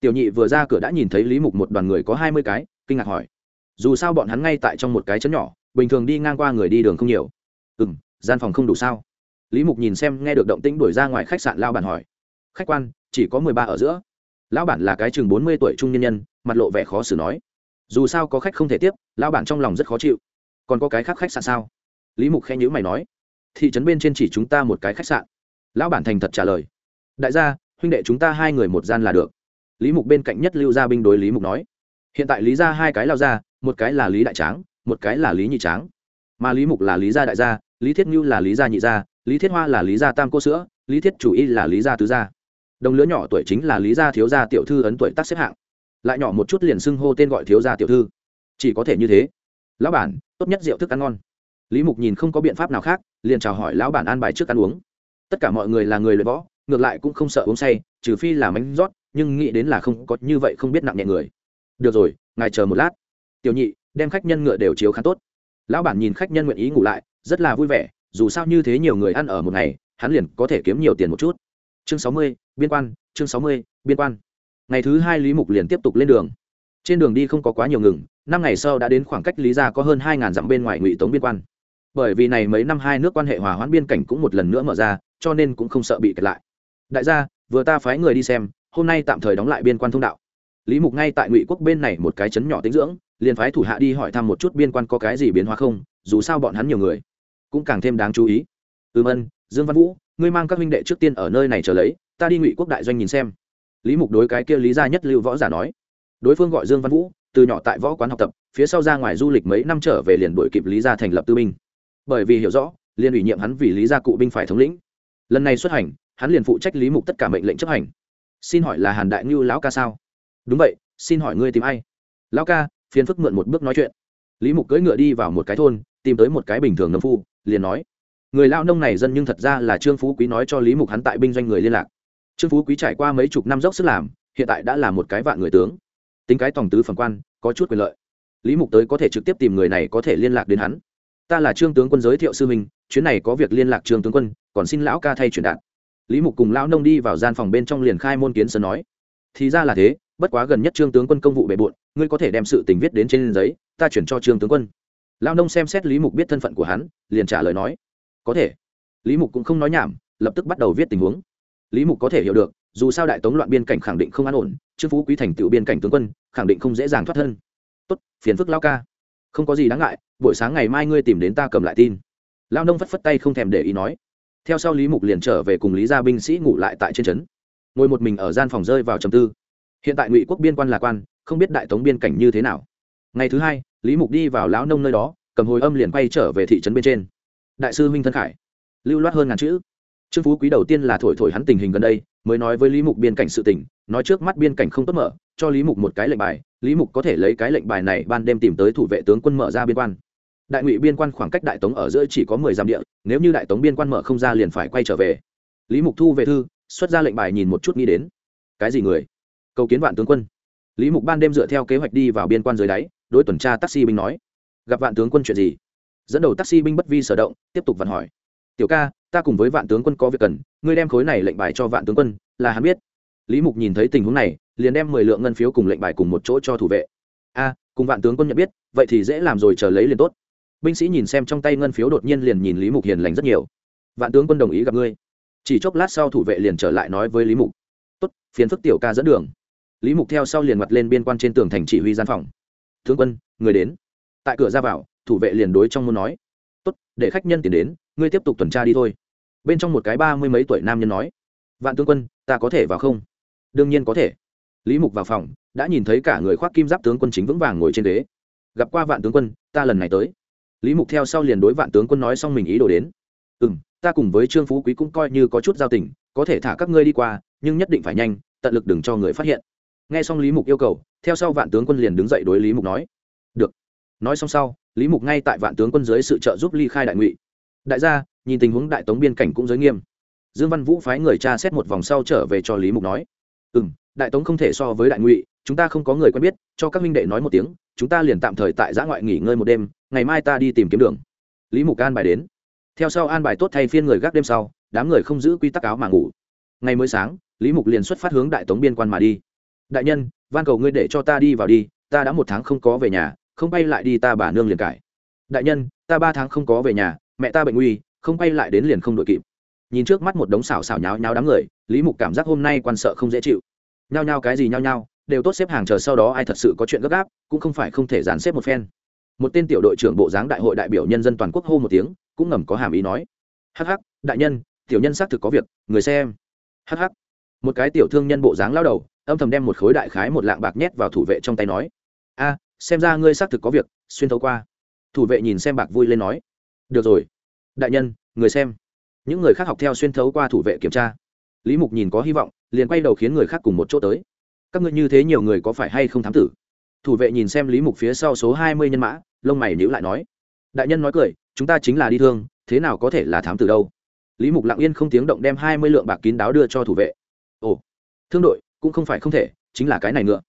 Tiểu nhị vừa ra cửa đã nhìn thấy lý mục một đoàn người có hai mươi cái, kinh ngạc hỏi. Dù sao bọn hắn ngay tại trong một cái chấn nhỏ, bình thường đi ngang qua người đi đường không nhiều. Ừ m gian phòng không đủ sao? Lý mục nhìn xem nghe được động tĩnh đuổi ra ngoài khách sạn lao bản hỏi. Khách quan, chỉ có mười ba ở giữa. Lão bản là cái chừng bốn mươi tuổi trung nhân nhân, mặt lộ vẻ khó xử nói dù sao có khách không thể tiếp, lão bản trong lòng rất khó chịu. Còn có cái khác khách sạn sao? Lý mục khen nhữ mày nói. Thị trấn bên trên chỉ chúng ta một cái khách sạn. Lão bản thành thật trả lời. Đại gia, huynh đệ chúng ta hai người một gian là được. Lý mục bên cạnh nhất lưu gia binh đối lý mục nói. Hiện tại lý ra hai cái lao ra một cái là lý đại tráng, một cái là lý nhị tráng. Mà lý mục là lý gia đại gia, lý thiết ngưu là lý gia nhị gia, lý thiết hoa là lý gia tam cô sữa, lý thiết chủ y là lý gia tứ gia. Đồng lứa nhỏ tuổi chính là lý gia thiếu gia tiểu thư ấn tuổi tác xếp hạng lại nhỏ một chút liền xưng hô tên gọi thiếu gia tiểu thư. Chỉ có thể như thế. Lão bản, tốt nhất rượu thức ăn ngon. Lý mục nhìn không có biện pháp nào khác, liền chào hỏi lão bản an bài trước ăn uống. Tất cả mọi người là người luyện võ, ngược lại cũng không sợ uống say, trừ phi là mánh rót, nhưng nghĩ đến là không có như vậy không biết nặng nhẹ người. Được rồi, ngài chờ một lát. Tiểu nhị, đem khách nhân ngựa đều chiếu khá tốt. Lão bản nhìn khách nhân nguyện ý ngủ lại, rất là vui vẻ, dù sao như thế nhiều người ăn ở một ngày, hắn liền có thể kiếm nhiều tiền một chút. Chương sáu mươi, biên quan, chương sáu mươi, biên quan ngày thứ hai lý mục liền tiếp tục lên đường. Trên đường đi không có quá nhiều ngừng, năm ngày sau đã đến khoảng cách lý gia có hơn hai ngàn dặm bên ngoài ngụy tống biên quan. Bởi vì này mấy năm hai nước quan hệ hòa hoãn biên cảnh cũng một lần nữa mở ra, cho nên cũng không sợ bị kẹt lại. Đại gia, vừa ta phái người đi xem, hôm nay tạm thời đóng lại biên quan thông đạo. Lý mục ngay tại ngụy quốc bên này một cái chấn nhỏ tính dưỡng, liền phái thủ hạ đi hỏi thăm một chút biên quan có cái gì biến hóa không, dù sao bọn hắn nhiều người. Cũng càng thêm đáng chú ý. Ừm ân, dương văn vũ, ngươi mang các huynh đệ trước tiên ở nơi này trở lấy, ta đi ngụy quốc đại doanh nhìn xem lý mục đối cái kia lý gia nhất lưu võ giả nói. Đối phương gọi dương văn vũ, từ nhỏ tại võ quán học tập, phía sau ra ngoài du lịch mấy năm trở về liền đổi kịp lý gia thành lập tư binh. Bởi vì hiểu rõ, liền ủy nhiệm hắn vì lý gia cụ binh phải thống lĩnh. Lần này xuất hành, hắn liền phụ trách lý mục tất cả mệnh lệnh chấp hành. Xin hỏi là hàn đại ngưu lão ca sao? Đúng vậy, xin hỏi ngươi tìm ai? Lão ca, phiền phức mượn một bước nói chuyện. Lý mục cưỡi ngựa đi vào một cái thôn, tìm tới một cái bình thường nông phu, liền nói. Người lao nông này dân nhưng thật ra là trương phú quý nói cho lý mục hắn tại binh doanh người liên lạc trương phú quý trải qua mấy chục năm dốc sức làm, hiện tại đã là một cái vạn người tướng. Tính cái tổng tứ phần quan, có chút quyền lợi. Lý mục tới có thể trực tiếp tìm người này có thể liên lạc đến hắn. Ta là trương tướng quân giới thiệu sư minh chuyến này có việc liên lạc trương tướng quân, còn xin lão ca thay truyền đạt. Lý mục cùng lão nông đi vào gian phòng bên trong liền khai môn kiến sơn nói. Thì ra là thế, bất quá gần nhất trương tướng quân công vụ bề bộn, ngươi có thể đem sự tình viết đến trên giấy, ta chuyển cho trương tướng quân. Lão nông xem xét lý mục biết thân phận của hắn, liền trả lời nói. Có thể. Lý mục cũng không nói nhảm, lập tức bắt đầu viết tình huống lý mục có thể hiểu được, dù sao đại tống loạn biên cảnh khẳng định không an ổn trương phú quý thành tựu biên cảnh tướng quân, khẳng định không dễ dàng thoát thân. Tốt, phiền phức lao ca. Không có gì đáng ngại, buổi sáng ngày mai ngươi tìm đến ta cầm lại tin. Lao nông phất phất tay không thèm để ý nói. Theo sau lý mục liền trở về cùng lý gia binh sĩ ngủ lại tại trên trấn. Ngồi một mình ở gian phòng rơi vào trầm tư. Hiện tại ngụy quốc biên quan là quan, không biết đại tống biên cảnh như thế nào. Ngày thứ hai, lý mục đi vào lão nông nơi đó, cầm hồi âm liền quay trở về thị trấn bên trên. Đại sư huynh thân khải. Lưu loát hơn ngàn chữ trương phú quý đầu tiên là thổi thổi hắn tình hình gần đây, mới nói với lý mục biên cảnh sự tình, nói trước mắt biên cảnh không tốt mở, cho lý mục một cái lệnh bài, lý mục có thể lấy cái lệnh bài này ban đêm tìm tới thủ vệ tướng quân mở ra biên quan. Đại ngụy biên quan khoảng cách đại tống ở giữa chỉ có mười dặm địa, nếu như đại tống biên quan mở không ra liền phải quay trở về. Lý mục thu về thư, xuất ra lệnh bài nhìn một chút nghĩ đến. Cái gì người? Cầu kiến vạn tướng quân. Lý mục ban đêm dựa theo kế hoạch đi vào biên quan dưới đáy, đối tuần tra taxi binh nói. Gặp vạn tướng quân chuyện gì? Dẫn đầu taxi binh bất vi sở động, tiếp tục vặn hỏi tiểu ca, ta cùng với vạn tướng quân có việc cần, ngươi đem khối này lệnh bài cho vạn tướng quân, là hắn biết. Lý mục nhìn thấy tình huống này, liền đem mười lượng ngân phiếu cùng lệnh bài cùng một chỗ cho thủ vệ. A, cùng vạn tướng quân nhận biết, vậy thì dễ làm rồi chờ lấy liền tốt. Binh sĩ nhìn xem trong tay ngân phiếu đột nhiên liền nhìn lý mục hiền lành rất nhiều. Vạn tướng quân đồng ý gặp ngươi. Chỉ chốc lát sau thủ vệ liền trở lại nói với lý mục. Tốt, phiền phức tiểu ca dẫn đường. Lý mục theo sau liền mặt lên biên quan trên tường thành chỉ huy gian phòng. Tướng quân, người đến. Tại cửa ra vào, thủ vệ liền đối trong muốn nói. Tốt, để khách nhân tiền đến ngươi tiếp tục tuần tra đi thôi. Bên trong một cái ba mươi mấy tuổi nam nhân nói, vạn tướng quân, ta có thể vào không? Đương nhiên có thể. Lý mục vào phòng, đã nhìn thấy cả người khoác kim giáp tướng quân chính vững vàng ngồi trên ghế. Gặp qua vạn tướng quân, ta lần này tới. Lý mục theo sau liền đối vạn tướng quân nói xong mình ý đồ đến. Ừ m ta cùng với trương phú quý cũng coi như có chút giao tình, có thể thả các ngươi đi qua, nhưng nhất định phải nhanh, tận lực đừng cho người phát hiện. Nghe xong lý mục yêu cầu, theo sau vạn tướng quân liền đứng dậy đối lý mục nói. Được. Nói xong sau, lý mục ngay tại vạn tướng quân dưới sự trợ giúp ly khai đại ngụy đại gia, nhìn tình huống đại tống biên cảnh cũng giới nghiêm. Dương văn vũ phái người cha xét một vòng sau trở về cho lý mục nói. Ừ m đại tống không thể so với đại ngụy, chúng ta không có người quen biết, cho các minh đệ nói một tiếng, chúng ta liền tạm thời tại giã ngoại nghỉ ngơi một đêm, ngày mai ta đi tìm kiếm đường. Lý mục an bài đến. Theo sau an bài tốt thay phiên người gác đêm sau, đám người không giữ quy tắc áo mà ngủ. Ngày mới sáng, lý mục liền xuất phát hướng đại tống biên quan mà đi. Đại nhân, van cầu ngươi để cho ta đi vào đi, ta đã một tháng không có về nhà, không bay lại đi ta bà nương liền cải. Đại nhân, ta ba tháng không có về nhà mẹ ta bệnh nguy, không bay lại đến liền không đội kịp. Nhìn trước mắt một đống xào xào nháo nháo đám người, lý mục cảm giác hôm nay quan sợ không dễ chịu. Nhao nhao cái gì nhao nhao, đều tốt xếp hàng chờ sau đó ai thật sự có chuyện gấp gáp, cũng không phải không thể dàn xếp một phen. Một tên tiểu đội trưởng bộ dáng đại hội đại biểu nhân dân toàn quốc hô một tiếng, cũng ngầm có hàm ý nói. Hắc hắc, đại nhân, tiểu nhân xác thực có việc, người xem. Hắc hắc. Một cái tiểu thương nhân bộ dáng lao đầu, âm thầm đem một khối đại khái một lạng bạc nhét vào thủ vệ trong tay nói. A, xem ra ngươi xác thực có việc, xuyên thấu qua. Thủ vệ nhìn xem bạc vui lên nói. Được rồi đại nhân, người xem. Những người khác học theo xuyên thấu qua thủ vệ kiểm tra. Lý mục nhìn có hy vọng, liền quay đầu khiến người khác cùng một chỗ tới. Các ngươi như thế nhiều người có phải hay không thám tử? Thủ vệ nhìn xem lý mục phía sau số hai mươi nhân mã, lông mày nhữ lại nói. Đại nhân nói cười, chúng ta chính là đi thương, thế nào có thể là thám tử đâu? Lý mục lặng yên không tiếng động đem hai mươi lượng bạc kín đáo đưa cho thủ vệ. Ồ, thương đội, cũng không phải không thể, chính là cái này nữa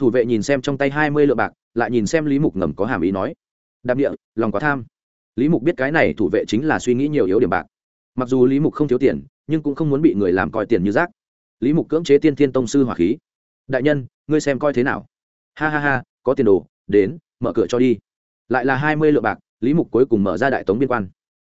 thủ vệ nhìn xem trong tay hai mươi lượng bạc, lại nhìn xem lý mục ngầm có hàm ý nói. Đạp địa, lòng có tham lý mục biết cái này thủ vệ chính là suy nghĩ nhiều yếu điểm bạc. Mặc dù lý mục không thiếu tiền, nhưng cũng không muốn bị người làm coi tiền như rác. Lý mục cưỡng chế tiên thiên tông sư hỏa khí. Đại nhân, ngươi xem coi thế nào? Ha ha ha, có tiền đồ, đến, mở cửa cho đi. Lại là hai mươi lượng bạc, lý mục cuối cùng mở ra đại tống biên quan.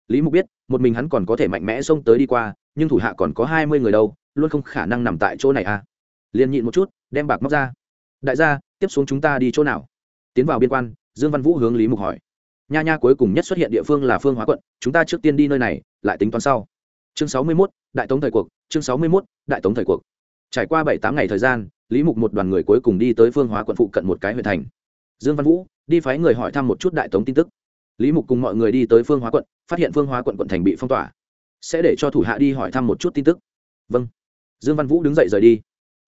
Lý mục biết, một mình hắn còn có thể mạnh mẽ xông tới đi qua, nhưng thủ hạ còn có hai mươi người đâu, luôn không khả năng nằm tại chỗ này à. Liền nhịn một chút, đem bạc móc ra. Đại gia, tiếp xuống chúng ta đi chỗ nào? Tiến vào biên quan, dương văn vũ hướng lý mục hỏi nha nha cuối cùng nhất xuất hiện địa phương là phương hóa quận chúng ta trước tiên đi nơi này lại tính toán sau. Chương sáu mươi 61, đại tống thời cuộc chương sáu mươi 61, đại tống thời cuộc. Trải qua bảy tám ngày thời gian lý mục một đoàn người cuối cùng đi tới phương hóa quận phụ cận một cái huyện thành. Dương văn vũ đi phái người hỏi thăm một chút đại tống tin tức. Lý mục cùng mọi người đi tới phương hóa quận phát hiện phương hóa quận quận thành bị phong tỏa. Sẽ để cho thủ hạ đi hỏi thăm một chút tin tức. Vâng. Dương văn vũ đứng dậy rời đi.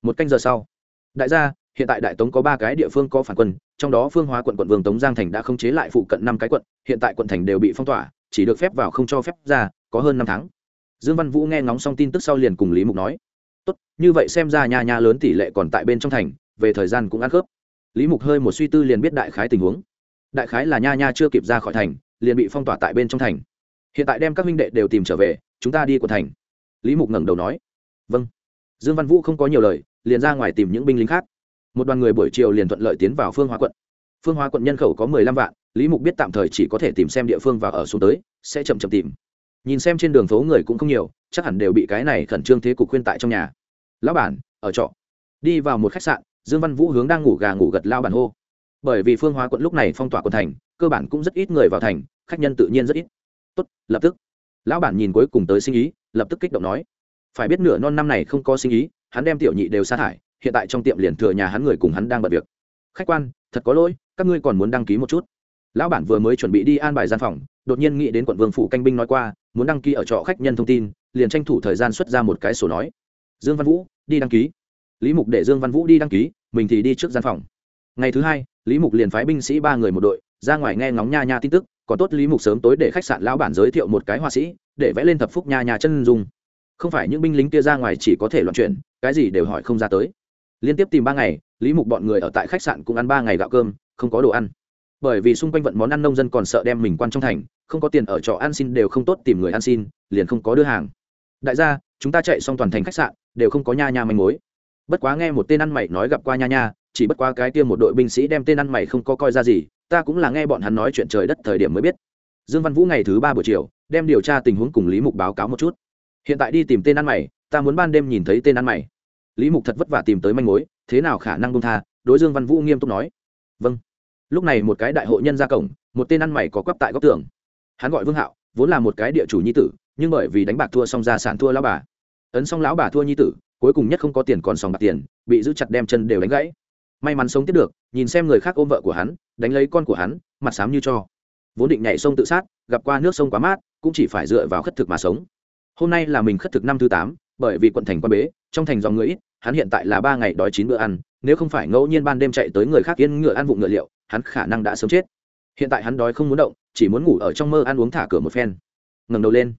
Một canh giờ sau. Đại gia hiện tại đại tống có ba cái địa phương có phản quân, trong đó phương hóa quận quận vương tống giang thành đã khống chế lại phụ cận năm cái quận, hiện tại quận thành đều bị phong tỏa, chỉ được phép vào không cho phép ra, có hơn năm tháng. Dương văn vũ nghe ngóng xong tin tức sau liền cùng lý mục nói, tốt, như vậy xem ra nhà nhà lớn tỷ lệ còn tại bên trong thành, về thời gian cũng ăn khớp. Lý mục hơi một suy tư liền biết đại khái tình huống. Đại khái là nha nha chưa kịp ra khỏi thành, liền bị phong tỏa tại bên trong thành. Hiện tại đem các minh đệ đều tìm trở về, chúng ta đi của thành. Lý mục ngẩng đầu nói vâng. Dương văn vũ không có nhiều lời, liền ra ngoài tìm những binh lính khác một đoàn người buổi chiều liền thuận lợi tiến vào phương hóa quận. Phương hóa quận nhân khẩu có mười lăm vạn, lý mục biết tạm thời chỉ có thể tìm xem địa phương và ở xuống tới, sẽ chậm chậm tìm. Nhìn xem trên đường phố người cũng không nhiều, chắc hẳn đều bị cái này khẩn trương thế cục khuyên tại trong nhà. Lão bản, ở trọ. Đi vào một khách sạn, dương văn vũ hướng đang ngủ gà ngủ gật lao bản hô. Bởi vì phương hóa quận lúc này phong tỏa quận thành, cơ bản cũng rất ít người vào thành, khách nhân tự nhiên rất ít. Tốt, lập tức. Lão bản nhìn cuối cùng tới sinh ý, lập tức kích động nói. Phải biết nửa non năm này không có sinh ý, hắn đem tiểu nhị đều sa thải hiện tại trong tiệm liền thừa nhà hắn người cùng hắn đang bận việc. Khách quan, thật có lỗi, các ngươi còn muốn đăng ký một chút. Lão bản vừa mới chuẩn bị đi an bài gian phòng, đột nhiên nghĩ đến quận vương phủ canh binh nói qua, muốn đăng ký ở trọ khách nhân thông tin, liền tranh thủ thời gian xuất ra một cái sổ nói. Dương văn vũ, đi đăng ký. Lý mục để dương văn vũ đi đăng ký, mình thì đi trước gian phòng. Ngày thứ hai, lý mục liền phái binh sĩ ba người một đội, ra ngoài nghe ngóng nha nha tin tức, còn tốt lý mục sớm tối để khách sạn lão bản giới thiệu một cái họa sĩ, để vẽ lên thập phúc nha nha chân dung. Không phải những binh lính kia ra ngoài chỉ có thể loạn chuyện cái gì đều hỏi không ra tới liên tiếp tìm ba ngày, lý mục bọn người ở tại khách sạn cũng ăn ba ngày gạo cơm, không có đồ ăn. Bởi vì xung quanh vận món ăn nông dân còn sợ đem mình quan trong thành, không có tiền ở trọ ăn xin đều không tốt tìm người ăn xin, liền không có đưa hàng. Đại gia, chúng ta chạy xong toàn thành khách sạn, đều không có nha nha manh mối. Bất quá nghe một tên ăn mày nói gặp qua nha nha, chỉ bất quá cái tiêm một đội binh sĩ đem tên ăn mày không có coi ra gì, ta cũng là nghe bọn hắn nói chuyện trời đất thời điểm mới biết. Dương văn vũ ngày thứ ba buổi chiều, đem điều tra tình huống cùng lý mục báo cáo một chút. Hiện tại đi tìm tên ăn mày, ta muốn ban đêm nhìn thấy tên ăn mày lý mục thật vất vả tìm tới manh mối, thế nào khả năng công tha? Đối dương văn vũ nghiêm túc nói. Vâng. Lúc này một cái đại hội nhân ra cổng, một tên ăn mày có quắp tại góc tường. Hắn gọi vương hạo, vốn là một cái địa chủ nhi tử, nhưng bởi vì đánh bạc thua xong gia sản thua lão bà. Ấn xong lão bà thua nhi tử, cuối cùng nhất không có tiền còn sòng bạc tiền, bị giữ chặt đem chân đều đánh gãy. May mắn sống tiếp được, nhìn xem người khác ôm vợ của hắn, đánh lấy con của hắn, mặt xám như cho. Vốn định nhảy sông tự sát, gặp qua nước sông quá mát, cũng chỉ phải dựa vào khất thực mà sống. Hôm nay là mình khất thực năm thứ tám bởi vì quận thành quan bế, trong thành dòng người ít, hắn hiện tại là ba ngày đói chín bữa ăn, nếu không phải ngẫu nhiên ban đêm chạy tới người khác yên ngựa ăn vụng ngựa liệu, hắn khả năng đã sớm chết. Hiện tại hắn đói không muốn động, chỉ muốn ngủ ở trong mơ ăn uống thả cửa một phen. Ngẩng đầu lên.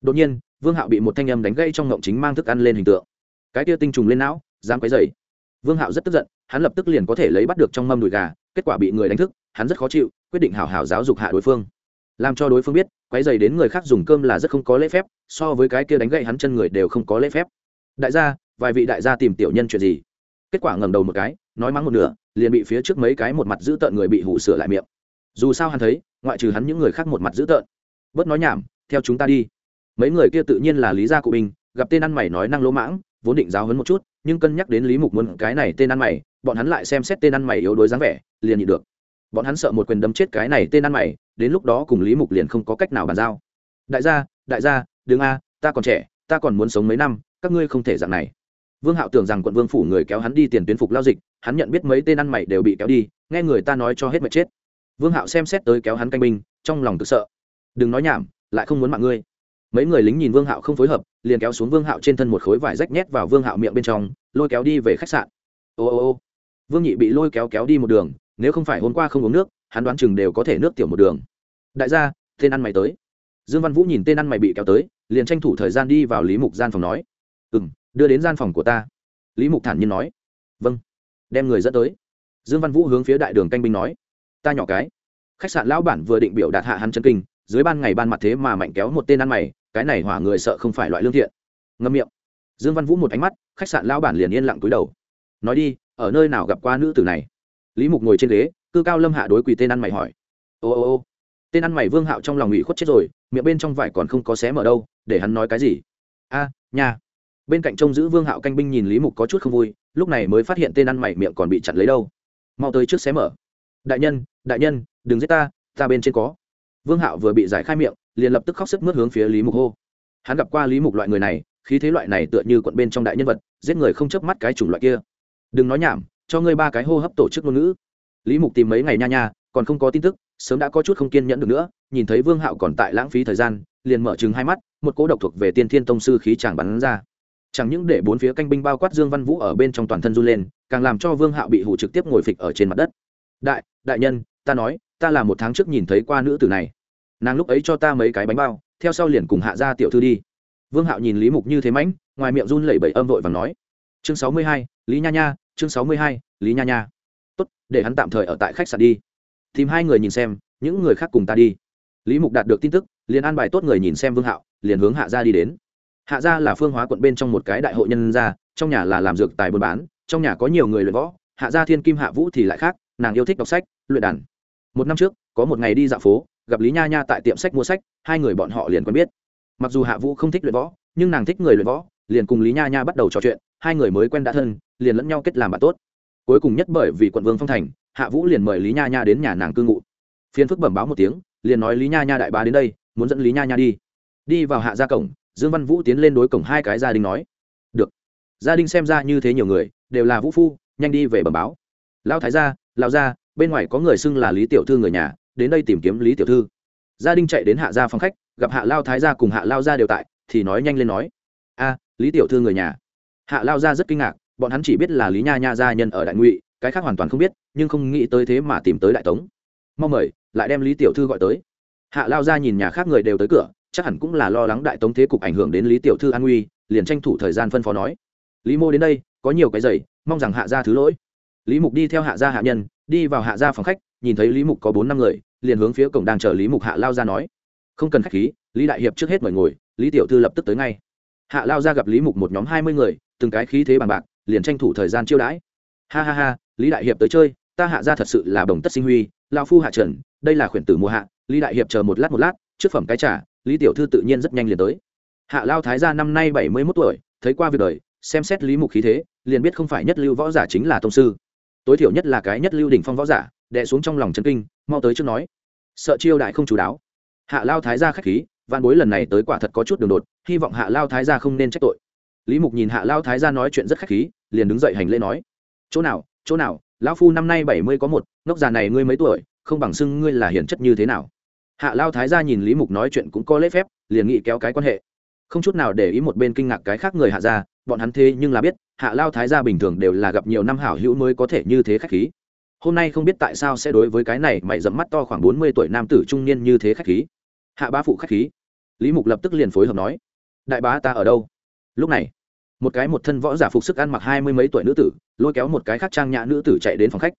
Đột nhiên, vương hạo bị một thanh âm đánh gãy trong ngộng chính mang thức ăn lên hình tượng. Cái tia tinh trùng lên não, dám quấy dày vương hạo rất tức giận, hắn lập tức liền có thể lấy bắt được trong mâm đùi gà, kết quả bị người đánh thức, hắn rất khó chịu, quyết định hào hào giáo dục hạ đối phương làm cho đối phương biết, quấy dày đến người khác dùng cơm là rất không có lễ phép, so với cái kia đánh gậy hắn chân người đều không có lễ phép. Đại gia, vài vị đại gia tìm tiểu nhân chuyện gì? Kết quả ngầm đầu một cái, nói mắng một nửa, liền bị phía trước mấy cái một mặt dữ tợn người bị hụ sửa lại miệng. Dù sao hắn thấy, ngoại trừ hắn những người khác một mặt dữ tợn. Bớt nói nhảm, theo chúng ta đi. Mấy người kia tự nhiên là lý gia cụ binh gặp tên ăn mày nói năng lỗ mãng, vốn định giáo hấn một chút, nhưng cân nhắc đến lý mục muốn cái này tên ăn mày, bọn hắn lại xem xét tên ăn mày yếu đuối dáng vẻ, liền nhịn được bọn hắn sợ một quyền đấm chết cái này tên ăn mày, đến lúc đó cùng lý mục liền không có cách nào bàn giao. Đại gia đại gia, đừng a, ta còn trẻ, ta còn muốn sống mấy năm, các ngươi không thể dạng này. Vương hạo tưởng rằng quận vương phủ người kéo hắn đi tiền tuyến phục lao dịch, hắn nhận biết mấy tên ăn mày đều bị kéo đi, nghe người ta nói cho hết mệt chết. Vương hạo xem xét tới kéo hắn canh binh, trong lòng cực sợ. Đừng nói nhảm, lại không muốn mạng ngươi. Mấy người lính nhìn vương hạo không phối hợp, liền kéo xuống vương hạo trên thân một khối vải rách nhét vào vương hạo miệng bên trong, lôi kéo đi về khách sạn. Ô ô ô. Vương nhị bị lôi kéo kéo đi một đường nếu không phải hôm qua không uống nước, hắn đoán chừng đều có thể nước tiểu một đường. Đại gia, tên ăn mày tới. Dương văn vũ nhìn tên ăn mày bị kéo tới, liền tranh thủ thời gian đi vào lý mục gian phòng nói. Ừ m đưa đến gian phòng của ta. Lý mục thản nhiên nói. Vâng. Đem người dẫn tới. Dương văn vũ hướng phía đại đường canh binh nói. Ta nhỏ cái. Khách sạn lão bản vừa định biểu đạt hạ hắn chân kinh, dưới ban ngày ban mặt thế mà mạnh kéo một tên ăn mày, cái này hỏa người sợ không phải loại lương thiện. Ngâm miệng. Dương văn vũ một ánh mắt, khách sạn lão bản liền yên lặng túi đầu. Nói đi, ở nơi nào gặp qua nữ tử này? Lý mục ngồi trên ghế cư cao lâm hạ đối quỳ tên ăn mày hỏi. Ô ô ô. Tên ăn mày vương hạo trong lòng ủy khuất chết rồi miệng bên trong vải còn không có xé mở đâu để hắn nói cái gì? A à, nhà bên cạnh trông giữ vương hạo canh binh nhìn lý mục có chút không vui lúc này mới phát hiện tên ăn mày miệng còn bị chặn lấy đâu. Mau tới trước xé mở. Đại nhân đại nhân đừng giết ta ta bên trên có. Vương hạo vừa bị giải khai miệng liền lập tức khóc sức mướt hướng phía lý mục hô. Hắn gặp qua lý mục loại người này khí thế loại này tựa như quận bên trong đại nhân vật giết người không chớp mắt cái chủng loại kia. Đừng nói nhảm cho ngươi ba cái hô hấp tổ chức ngôn ngữ. Lý mục tìm mấy ngày nha nha, còn không có tin tức, sớm đã có chút không kiên nhẫn được nữa, nhìn thấy vương hạo còn tại lãng phí thời gian, liền mở chừng hai mắt, một cỗ độc thuộc về tiên thiên tông sư khí chàng bắn ra. Chẳng những để bốn phía canh binh bao quát dương văn vũ ở bên trong toàn thân run lên, càng làm cho vương hạo bị hụ trực tiếp ngồi phịch ở trên mặt đất. Đại đại nhân, ta nói, ta là một tháng trước nhìn thấy qua nữ tử này. Nàng lúc ấy cho ta mấy cái bánh bao, theo sau liền cùng hạ ra tiểu thư đi. Vương hạo nhìn lý mục như thế mãnh, ngoài miệng run lẩy bẩy âm vội và nói. Chương sáu mươi hai, lý nha nha chương sáu mươi hai, lý nha nha. Tốt, để hắn tạm thời ở tại khách sạn đi. Tìm hai người nhìn xem, những người khác cùng ta đi. Lý mục đạt được tin tức, liền an bài tốt người nhìn xem vương hạo, liền hướng hạ gia đi đến. Hạ gia là phương hóa quận bên trong một cái đại hội nhân gia, trong nhà là làm dược tài buôn bán, trong nhà có nhiều người luyện võ, hạ gia thiên kim hạ vũ thì lại khác, nàng yêu thích đọc sách, luyện đàn. Một năm trước, có một ngày đi dạo phố, gặp lý nha nha tại tiệm sách mua sách, hai người bọn họ liền quen biết. Mặc dù hạ vũ không thích luyện võ, nhưng nàng thích người luyện võ, liền cùng lý nha nha bắt đầu trò chuyện, hai người mới quen đã thân liền lẫn nhau kết làm bạn tốt. Cuối cùng nhất bởi vì quận vương phong thành, hạ vũ liền mời lý nha nha đến nhà nàng cư ngụ. Phiên phức bẩm báo một tiếng, liền nói lý nha nha đại bá đến đây, muốn dẫn lý nha nha đi. Đi vào hạ gia cổng, dương văn vũ tiến lên đối cổng hai cái gia đình nói. Được. Gia đình xem ra như thế nhiều người, đều là vũ phu, nhanh đi về bẩm báo. Lao thái gia lao gia, bên ngoài có người xưng là lý tiểu thư người nhà, đến đây tìm kiếm lý tiểu thư. Gia đình chạy đến hạ gia phòng khách, gặp hạ lao thái gia cùng hạ lao gia đều tại, thì nói nhanh lên nói. A, lý tiểu thư người nhà. Hạ lao gia rất kinh ngạc bọn hắn chỉ biết là lý nha nha gia nhân ở đại ngụy, cái khác hoàn toàn không biết, nhưng không nghĩ tới thế mà tìm tới đại tống. Mong mời, lại đem lý tiểu thư gọi tới. Hạ lao gia nhìn nhà khác người đều tới cửa, chắc hẳn cũng là lo lắng đại tống thế cục ảnh hưởng đến lý tiểu thư an nguy, liền tranh thủ thời gian phân phó nói. Lý mô đến đây, có nhiều cái giày, mong rằng hạ gia thứ lỗi. Lý mục đi theo hạ gia hạ nhân, đi vào hạ gia phòng khách, nhìn thấy lý mục có bốn năm người, liền hướng phía cổng đang chờ lý mục hạ lao ra nói. Không cần khách khí, lý đại hiệp trước hết mời ngồi, lý tiểu thư lập tức tới ngay. Hạ lao ra gặp lý mục một nhóm hai mươi người, từng cái khí thế bằng bạc liền tranh thủ thời gian chiêu đãi. Ha ha ha, lý đại hiệp tới chơi, ta hạ ra thật sự là đồng tất sinh huy lao phu hạ trần đây là khuyển tử mùa hạ, lý đại hiệp chờ một lát một lát, trước phẩm cái trả, lý tiểu thư tự nhiên rất nhanh liền tới. Hạ lao thái gia năm nay bảy mươi mốt tuổi, thấy qua việc đời, xem xét lý mục khí thế, liền biết không phải nhất lưu võ giả chính là tông sư. Tối thiểu nhất là cái nhất lưu đỉnh phong võ giả, đè xuống trong lòng chân kinh, mau tới trước nói. Sợ chiêu đại không chú đáo. Hạ lao thái gia khách khí văn bối lần này tới quả thật có chút đường đột, hy vọng hạ lao thái gia không nên trách tội lý mục nhìn hạ lao thái gia nói chuyện rất khách khí, liền đứng dậy hành lễ nói, chỗ nào chỗ nào, lão phu năm nay bảy mươi có một, ngốc già này ngươi mấy tuổi, không bằng xưng ngươi là hiển chất như thế nào? Hạ lao thái gia nhìn lý mục nói chuyện cũng có lễ phép, liền nghĩ kéo cái quan hệ. Không chút nào để ý một bên kinh ngạc cái khác người hạ gia, bọn hắn thế nhưng là biết, hạ lao thái gia bình thường đều là gặp nhiều năm hảo hữu mới có thể như thế khách khí. Hôm nay không biết tại sao sẽ đối với cái này mày dẫm mắt to khoảng bốn mươi tuổi nam tử trung niên như thế khách khí. Hạ bá phụ khách khí. Lý mục lập tức liền phối hợp nói, đại bá ta ở đâu? Lúc này, một cái một thân võ giả phục sức ăn mặc hai mươi mấy tuổi nữ tử, lôi kéo một cái khác trang nhã nữ tử chạy đến phòng khách.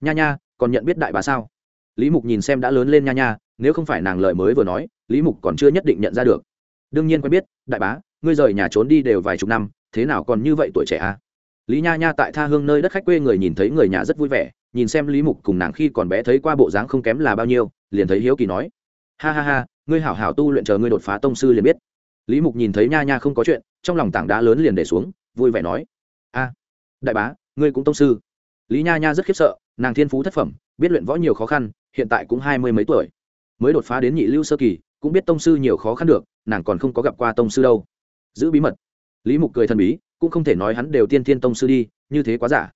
Nha nha, còn nhận biết đại bá sao? Lý mục nhìn xem đã lớn lên nha nha, nếu không phải nàng lời mới vừa nói, lý mục còn chưa nhất định nhận ra được. Đương nhiên quen biết, đại bá, ngươi rời nhà trốn đi đều vài chục năm, thế nào còn như vậy tuổi trẻ à? Lý nha nha tại tha hương nơi đất khách quê người nhìn thấy người nhà rất vui vẻ, nhìn xem lý mục cùng nàng khi còn bé thấy qua bộ dáng không kém là bao nhiêu, liền thấy hiếu kỳ nói, ha ha ha, ngươi hảo hảo tu luyện chờ ngươi đột phá tông sư liền biết. Lý mục nhìn thấy nha nha không có chuyện trong lòng tảng đá lớn liền để xuống, vui vẻ nói, a, đại bá, ngươi cũng tông sư. Lý nha nha rất khiếp sợ, nàng thiên phú thất phẩm, biết luyện võ nhiều khó khăn, hiện tại cũng hai mươi mấy tuổi. Mới đột phá đến nhị lưu sơ kỳ, cũng biết tông sư nhiều khó khăn được, nàng còn không có gặp qua tông sư đâu. Giữ bí mật. Lý mục cười thần bí, cũng không thể nói hắn đều tiên thiên tông sư đi, như thế quá giả.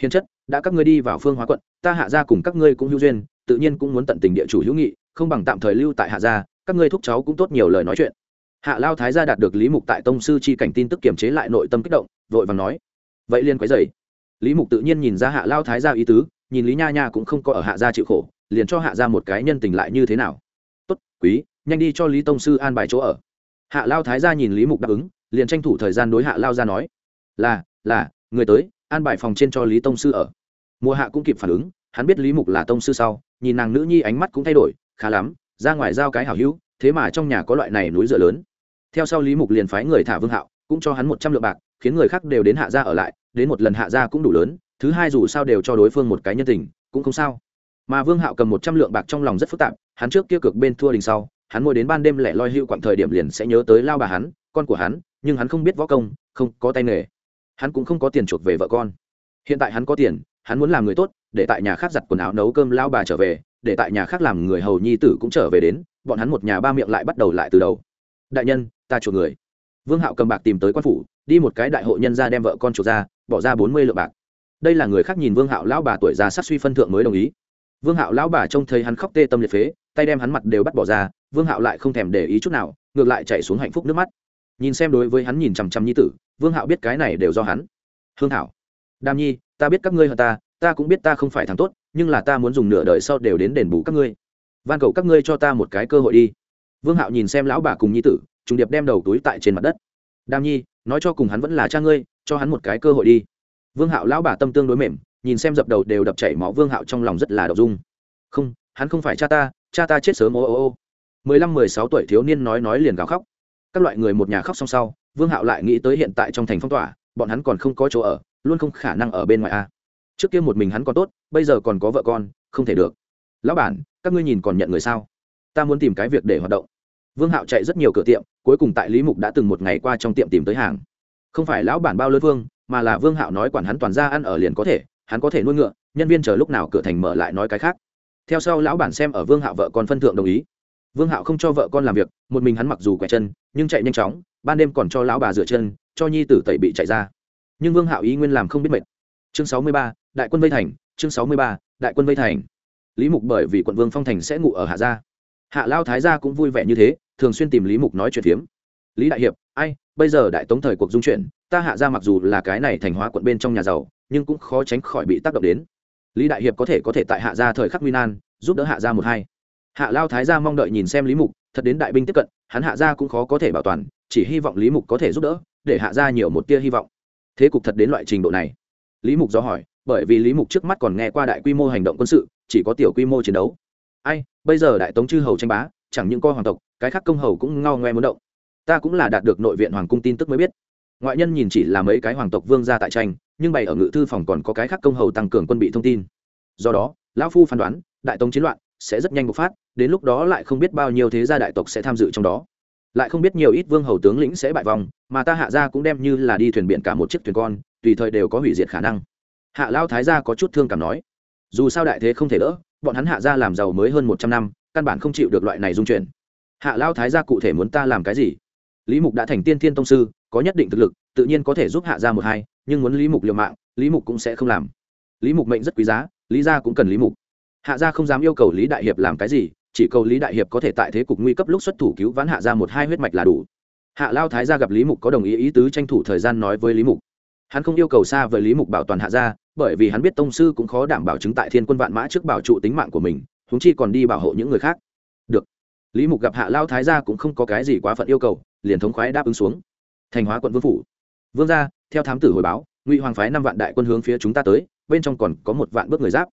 Hiền chất, đã các ngươi đi vào phương hóa quận, ta hạ gia cùng các ngươi cũng hữu duyên, tự nhiên cũng muốn tận tình địa chủ hữu nghị, không bằng tạm thời lưu tại hạ gia, các ngươi thúc cháu cũng tốt nhiều lời nói chuyện hạ lao thái gia đạt được lý mục tại tông sư chi cảnh tin tức kiềm chế lại nội tâm kích động, vội vàng nói, vậy liên quấy dày lý mục tự nhiên nhìn ra hạ lao thái gia ý tứ, nhìn lý nha nha cũng không có ở hạ gia chịu khổ, liền cho hạ gia một cái nhân tình lại như thế nào. Tốt, quý, nhanh đi cho lý tông sư an bài chỗ ở. Hạ lao thái gia nhìn lý mục đáp ứng, liền tranh thủ thời gian đối hạ lao ra nói, là là, người tới, an bài phòng trên cho lý tông sư ở. Mùa hạ cũng kịp phản ứng, hắn biết lý mục là tông sư sau, nhìn nàng nữ nhi ánh mắt cũng thay đổi, khá lắm, ra ngoài giao cái hảo hữu thế mà trong nhà có loại này núi dựa lớn. Theo sau lý mục liền phái người thả vương hạo, cũng cho hắn một trăm lượng bạc, khiến người khác đều đến hạ gia ở lại, đến một lần hạ gia cũng đủ lớn, thứ hai dù sao đều cho đối phương một cái nhân tình, cũng không sao. Mà vương hạo cầm một trăm lượng bạc trong lòng rất phức tạp, hắn trước kia cược bên thua đình sau, hắn ngồi đến ban đêm lẻ loi hưu quặng thời điểm liền sẽ nhớ tới lao bà hắn, con của hắn, nhưng hắn không biết võ công, không có tay nghề. Hắn cũng không có tiền chuộc về vợ con. Hiện tại hắn có tiền, hắn muốn làm người tốt, để tại nhà khác giặt quần áo nấu cơm lao bà trở về để tại nhà khác làm người hầu nhi tử cũng trở về đến, bọn hắn một nhà ba miệng lại bắt đầu lại từ đầu. Đại nhân, ta chuộc người. Vương hạo cầm bạc tìm tới quan phủ, đi một cái đại hội nhân ra đem vợ con chuộc ra, bỏ ra bốn mươi lượng bạc. Đây là người khác nhìn vương hạo lão bà tuổi già sát suy phân thượng mới đồng ý. Vương hạo lão bà trông thấy hắn khóc tê tâm liệt phế, tay đem hắn mặt đều bắt bỏ ra, vương hạo lại không thèm để ý chút nào, ngược lại chạy xuống hạnh phúc nước mắt. Nhìn xem đối với hắn nhìn chằm chằm nhi tử, vương hạo biết cái này đều do hắn. Hương thảo đam nhi, ta biết các ngươi hơn ta ta cũng biết ta không phải thằng tốt, nhưng là ta muốn dùng nửa đời sau đều đến đền bù các ngươi. Van cầu các ngươi cho ta một cái cơ hội đi. Vương hạo nhìn xem lão bà cùng nhi tử, trùng điệp đem đầu túi tại trên mặt đất. Đam nhi, nói cho cùng hắn vẫn là cha ngươi, cho hắn một cái cơ hội đi. Vương hạo lão bà tâm tương đối mềm, nhìn xem dập đầu đều đập chảy máu vương hạo trong lòng rất là đ ộ n g dung không, hắn không phải cha ta cha ta chết sớm, ô ô ô. Mười lăm, mười sáu tuổi thiếu niên nói nói liền gào khóc. Các loại người một nhà khóc xong sau, vương hạo lại nghĩ tới hiện tại trong thành phong tỏa, bọn hắn còn không có chỗ ở, luôn không khả năng ở bên ngoài a trước kia một mình hắn còn tốt, bây giờ còn có vợ con, không thể được. Lão bản, các ngươi nhìn còn nhận người sao? Ta muốn tìm cái việc để hoạt động. Vương hạo chạy rất nhiều cửa tiệm, cuối cùng tại lý mục đã từng một ngày qua trong tiệm tìm tới hàng. Không phải lão bản bao lớn vương, mà là vương hạo nói quản hắn toàn ra ăn ở liền có thể, hắn có thể nuôi ngựa, nhân viên chờ lúc nào cửa thành mở lại nói cái khác. Theo sau lão bản xem ở vương hạo vợ con phân thượng đồng ý. Vương hạo không cho vợ con làm việc, một mình hắn mặc dù quẹt chân, nhưng chạy nhanh chóng, ban đêm còn cho lão bà rửa chân, cho nhi tử tẩy bị chạy ra. Nhưng vương hạo ý nguyên làm không biết mệt. Chương sáu mươi ba đại quân vây thành, chương sáu mươi ba, đại quân vây thành. Lý mục bởi vì quận vương phong thành sẽ ngủ ở hạ gia. Hạ lao thái gia cũng vui vẻ như thế, thường xuyên tìm lý mục nói chuyện phiếm. Lý đại hiệp, ai, bây giờ đại tống thời cuộc dung chuyển ta hạ gia mặc dù là cái này thành hóa quận bên trong nhà giàu, nhưng cũng khó tránh khỏi bị tác động đến. Lý đại hiệp có thể có thể tại hạ gia thời khắc nguy nan, giúp đỡ hạ gia một hai. Hạ lao thái gia mong đợi nhìn xem lý mục, thật đến đại binh tiếp cận, hắn hạ gia cũng khó có thể bảo toàn, chỉ hy vọng lý mục có thể giúp đỡ, để hạ gia nhiều một tia hy vọng. Thế cục thật đến loại trình độ này. Lý mục do hỏi bởi vì lý mục trước mắt còn nghe qua đại quy mô hành động quân sự, chỉ có tiểu quy mô chiến đấu. Ai, bây giờ đại tống chư hầu tranh bá, chẳng những coi hoàng tộc, cái khác công hầu cũng ngao ngoe muốn động. Ta cũng là đạt được nội viện hoàng cung tin tức mới biết. Ngoại nhân nhìn chỉ là mấy cái hoàng tộc vương gia tại tranh, nhưng bày ở ngự thư phòng còn có cái khác công hầu tăng cường quân bị thông tin. Do đó, lão phu phán đoán, đại tống chiến loạn sẽ rất nhanh bộc phát, đến lúc đó lại không biết bao nhiêu thế gia đại tộc sẽ tham dự trong đó. Lại không biết nhiều ít vương hầu tướng lĩnh sẽ bại vòng, mà ta hạ ra cũng đem như là đi thuyền biển cả một chiếc thuyền con, tùy thời đều có hủy diệt khả năng hạ lao thái gia có chút thương cảm nói, dù sao đại thế không thể đỡ, bọn hắn hạ gia làm giàu mới hơn một trăm năm, căn bản không chịu được loại này dung chuyển. Hạ lao thái gia cụ thể muốn ta làm cái gì? Lý mục đã thành tiên thiên tông sư, có nhất định thực lực, tự nhiên có thể giúp hạ gia một hai, nhưng muốn lý mục liều mạng, lý mục cũng sẽ không làm. Lý mục mệnh rất quý giá, lý gia cũng cần lý mục. Hạ gia không dám yêu cầu lý đại hiệp làm cái gì, chỉ cầu lý đại hiệp có thể tại thế cục nguy cấp lúc xuất thủ cứu vãn hạ gia một hai huyết mạch là đủ. Hạ lao thái gia gặp lý mục có đồng ý ý tứ tranh thủ thời gian nói với lý mục hắn không yêu cầu xa với lý mục bảo toàn hạ gia, bởi vì hắn biết tông sư cũng khó đảm bảo chứng tại thiên quân vạn mã trước bảo trụ tính mạng của mình húng chi còn đi bảo hộ những người khác. Được. Lý mục gặp hạ lao thái gia cũng không có cái gì quá phận yêu cầu, liền thống khoái đáp ứng xuống. Thành hóa quận vương phủ. Vương gia, theo thám tử hồi báo, ngụy hoàng phái năm vạn đại quân hướng phía chúng ta tới, bên trong còn có một vạn bước người giáp.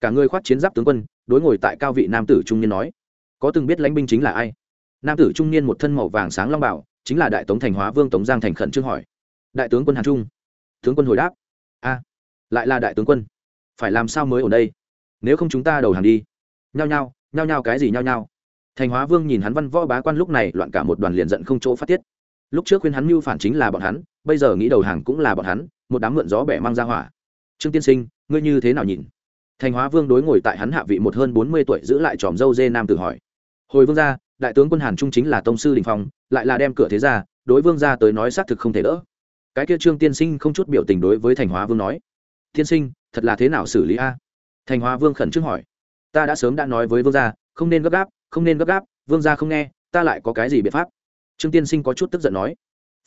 Cả người khoát chiến giáp tướng quân, đối ngồi tại cao vị nam tử trung niên nói, có từng biết lãnh binh chính là ai? Nam tử trung niên một thân màu vàng sáng long bảo, chính là đại tống thành hóa vương tống giang thành khẩn trương hỏi. Đại tướng quân hàn trung tướng quân hồi đáp. A, lại là đại tướng quân. Phải làm sao mới ở đây? Nếu không chúng ta đầu hàng đi. Nhao nhao nhao nhao cái gì nhao nhao? Thành hóa vương nhìn hắn văn võ bá quan lúc này loạn cả một đoàn liền giận không chỗ phát tiết. Lúc trước khuyên hắn mưu phản chính là bọn hắn, bây giờ nghĩ đầu hàng cũng là bọn hắn, một đám mượn gió bẻ mang ra hỏa. Trương tiên sinh, ngươi như thế nào nhìn? Thành hóa vương đối ngồi tại hắn hạ vị một hơn bốn mươi tuổi giữ lại tròm dâu dê nam tử hỏi. Hồi vương gia, đại tướng quân hàn trung chính là tông sư đình phong, lại là đem cửa thế ra, đối vương gia tới nói xác thực không thể đỡ cái kia trương tiên sinh không chút biểu tình đối với thành hóa vương nói, tiên sinh, thật là thế nào xử lý a? Thành hóa vương khẩn trương hỏi, ta đã sớm đã nói với vương gia, không nên gấp gáp, không nên gấp gáp, vương gia không nghe, ta lại có cái gì biện pháp? Trương tiên sinh có chút tức giận nói,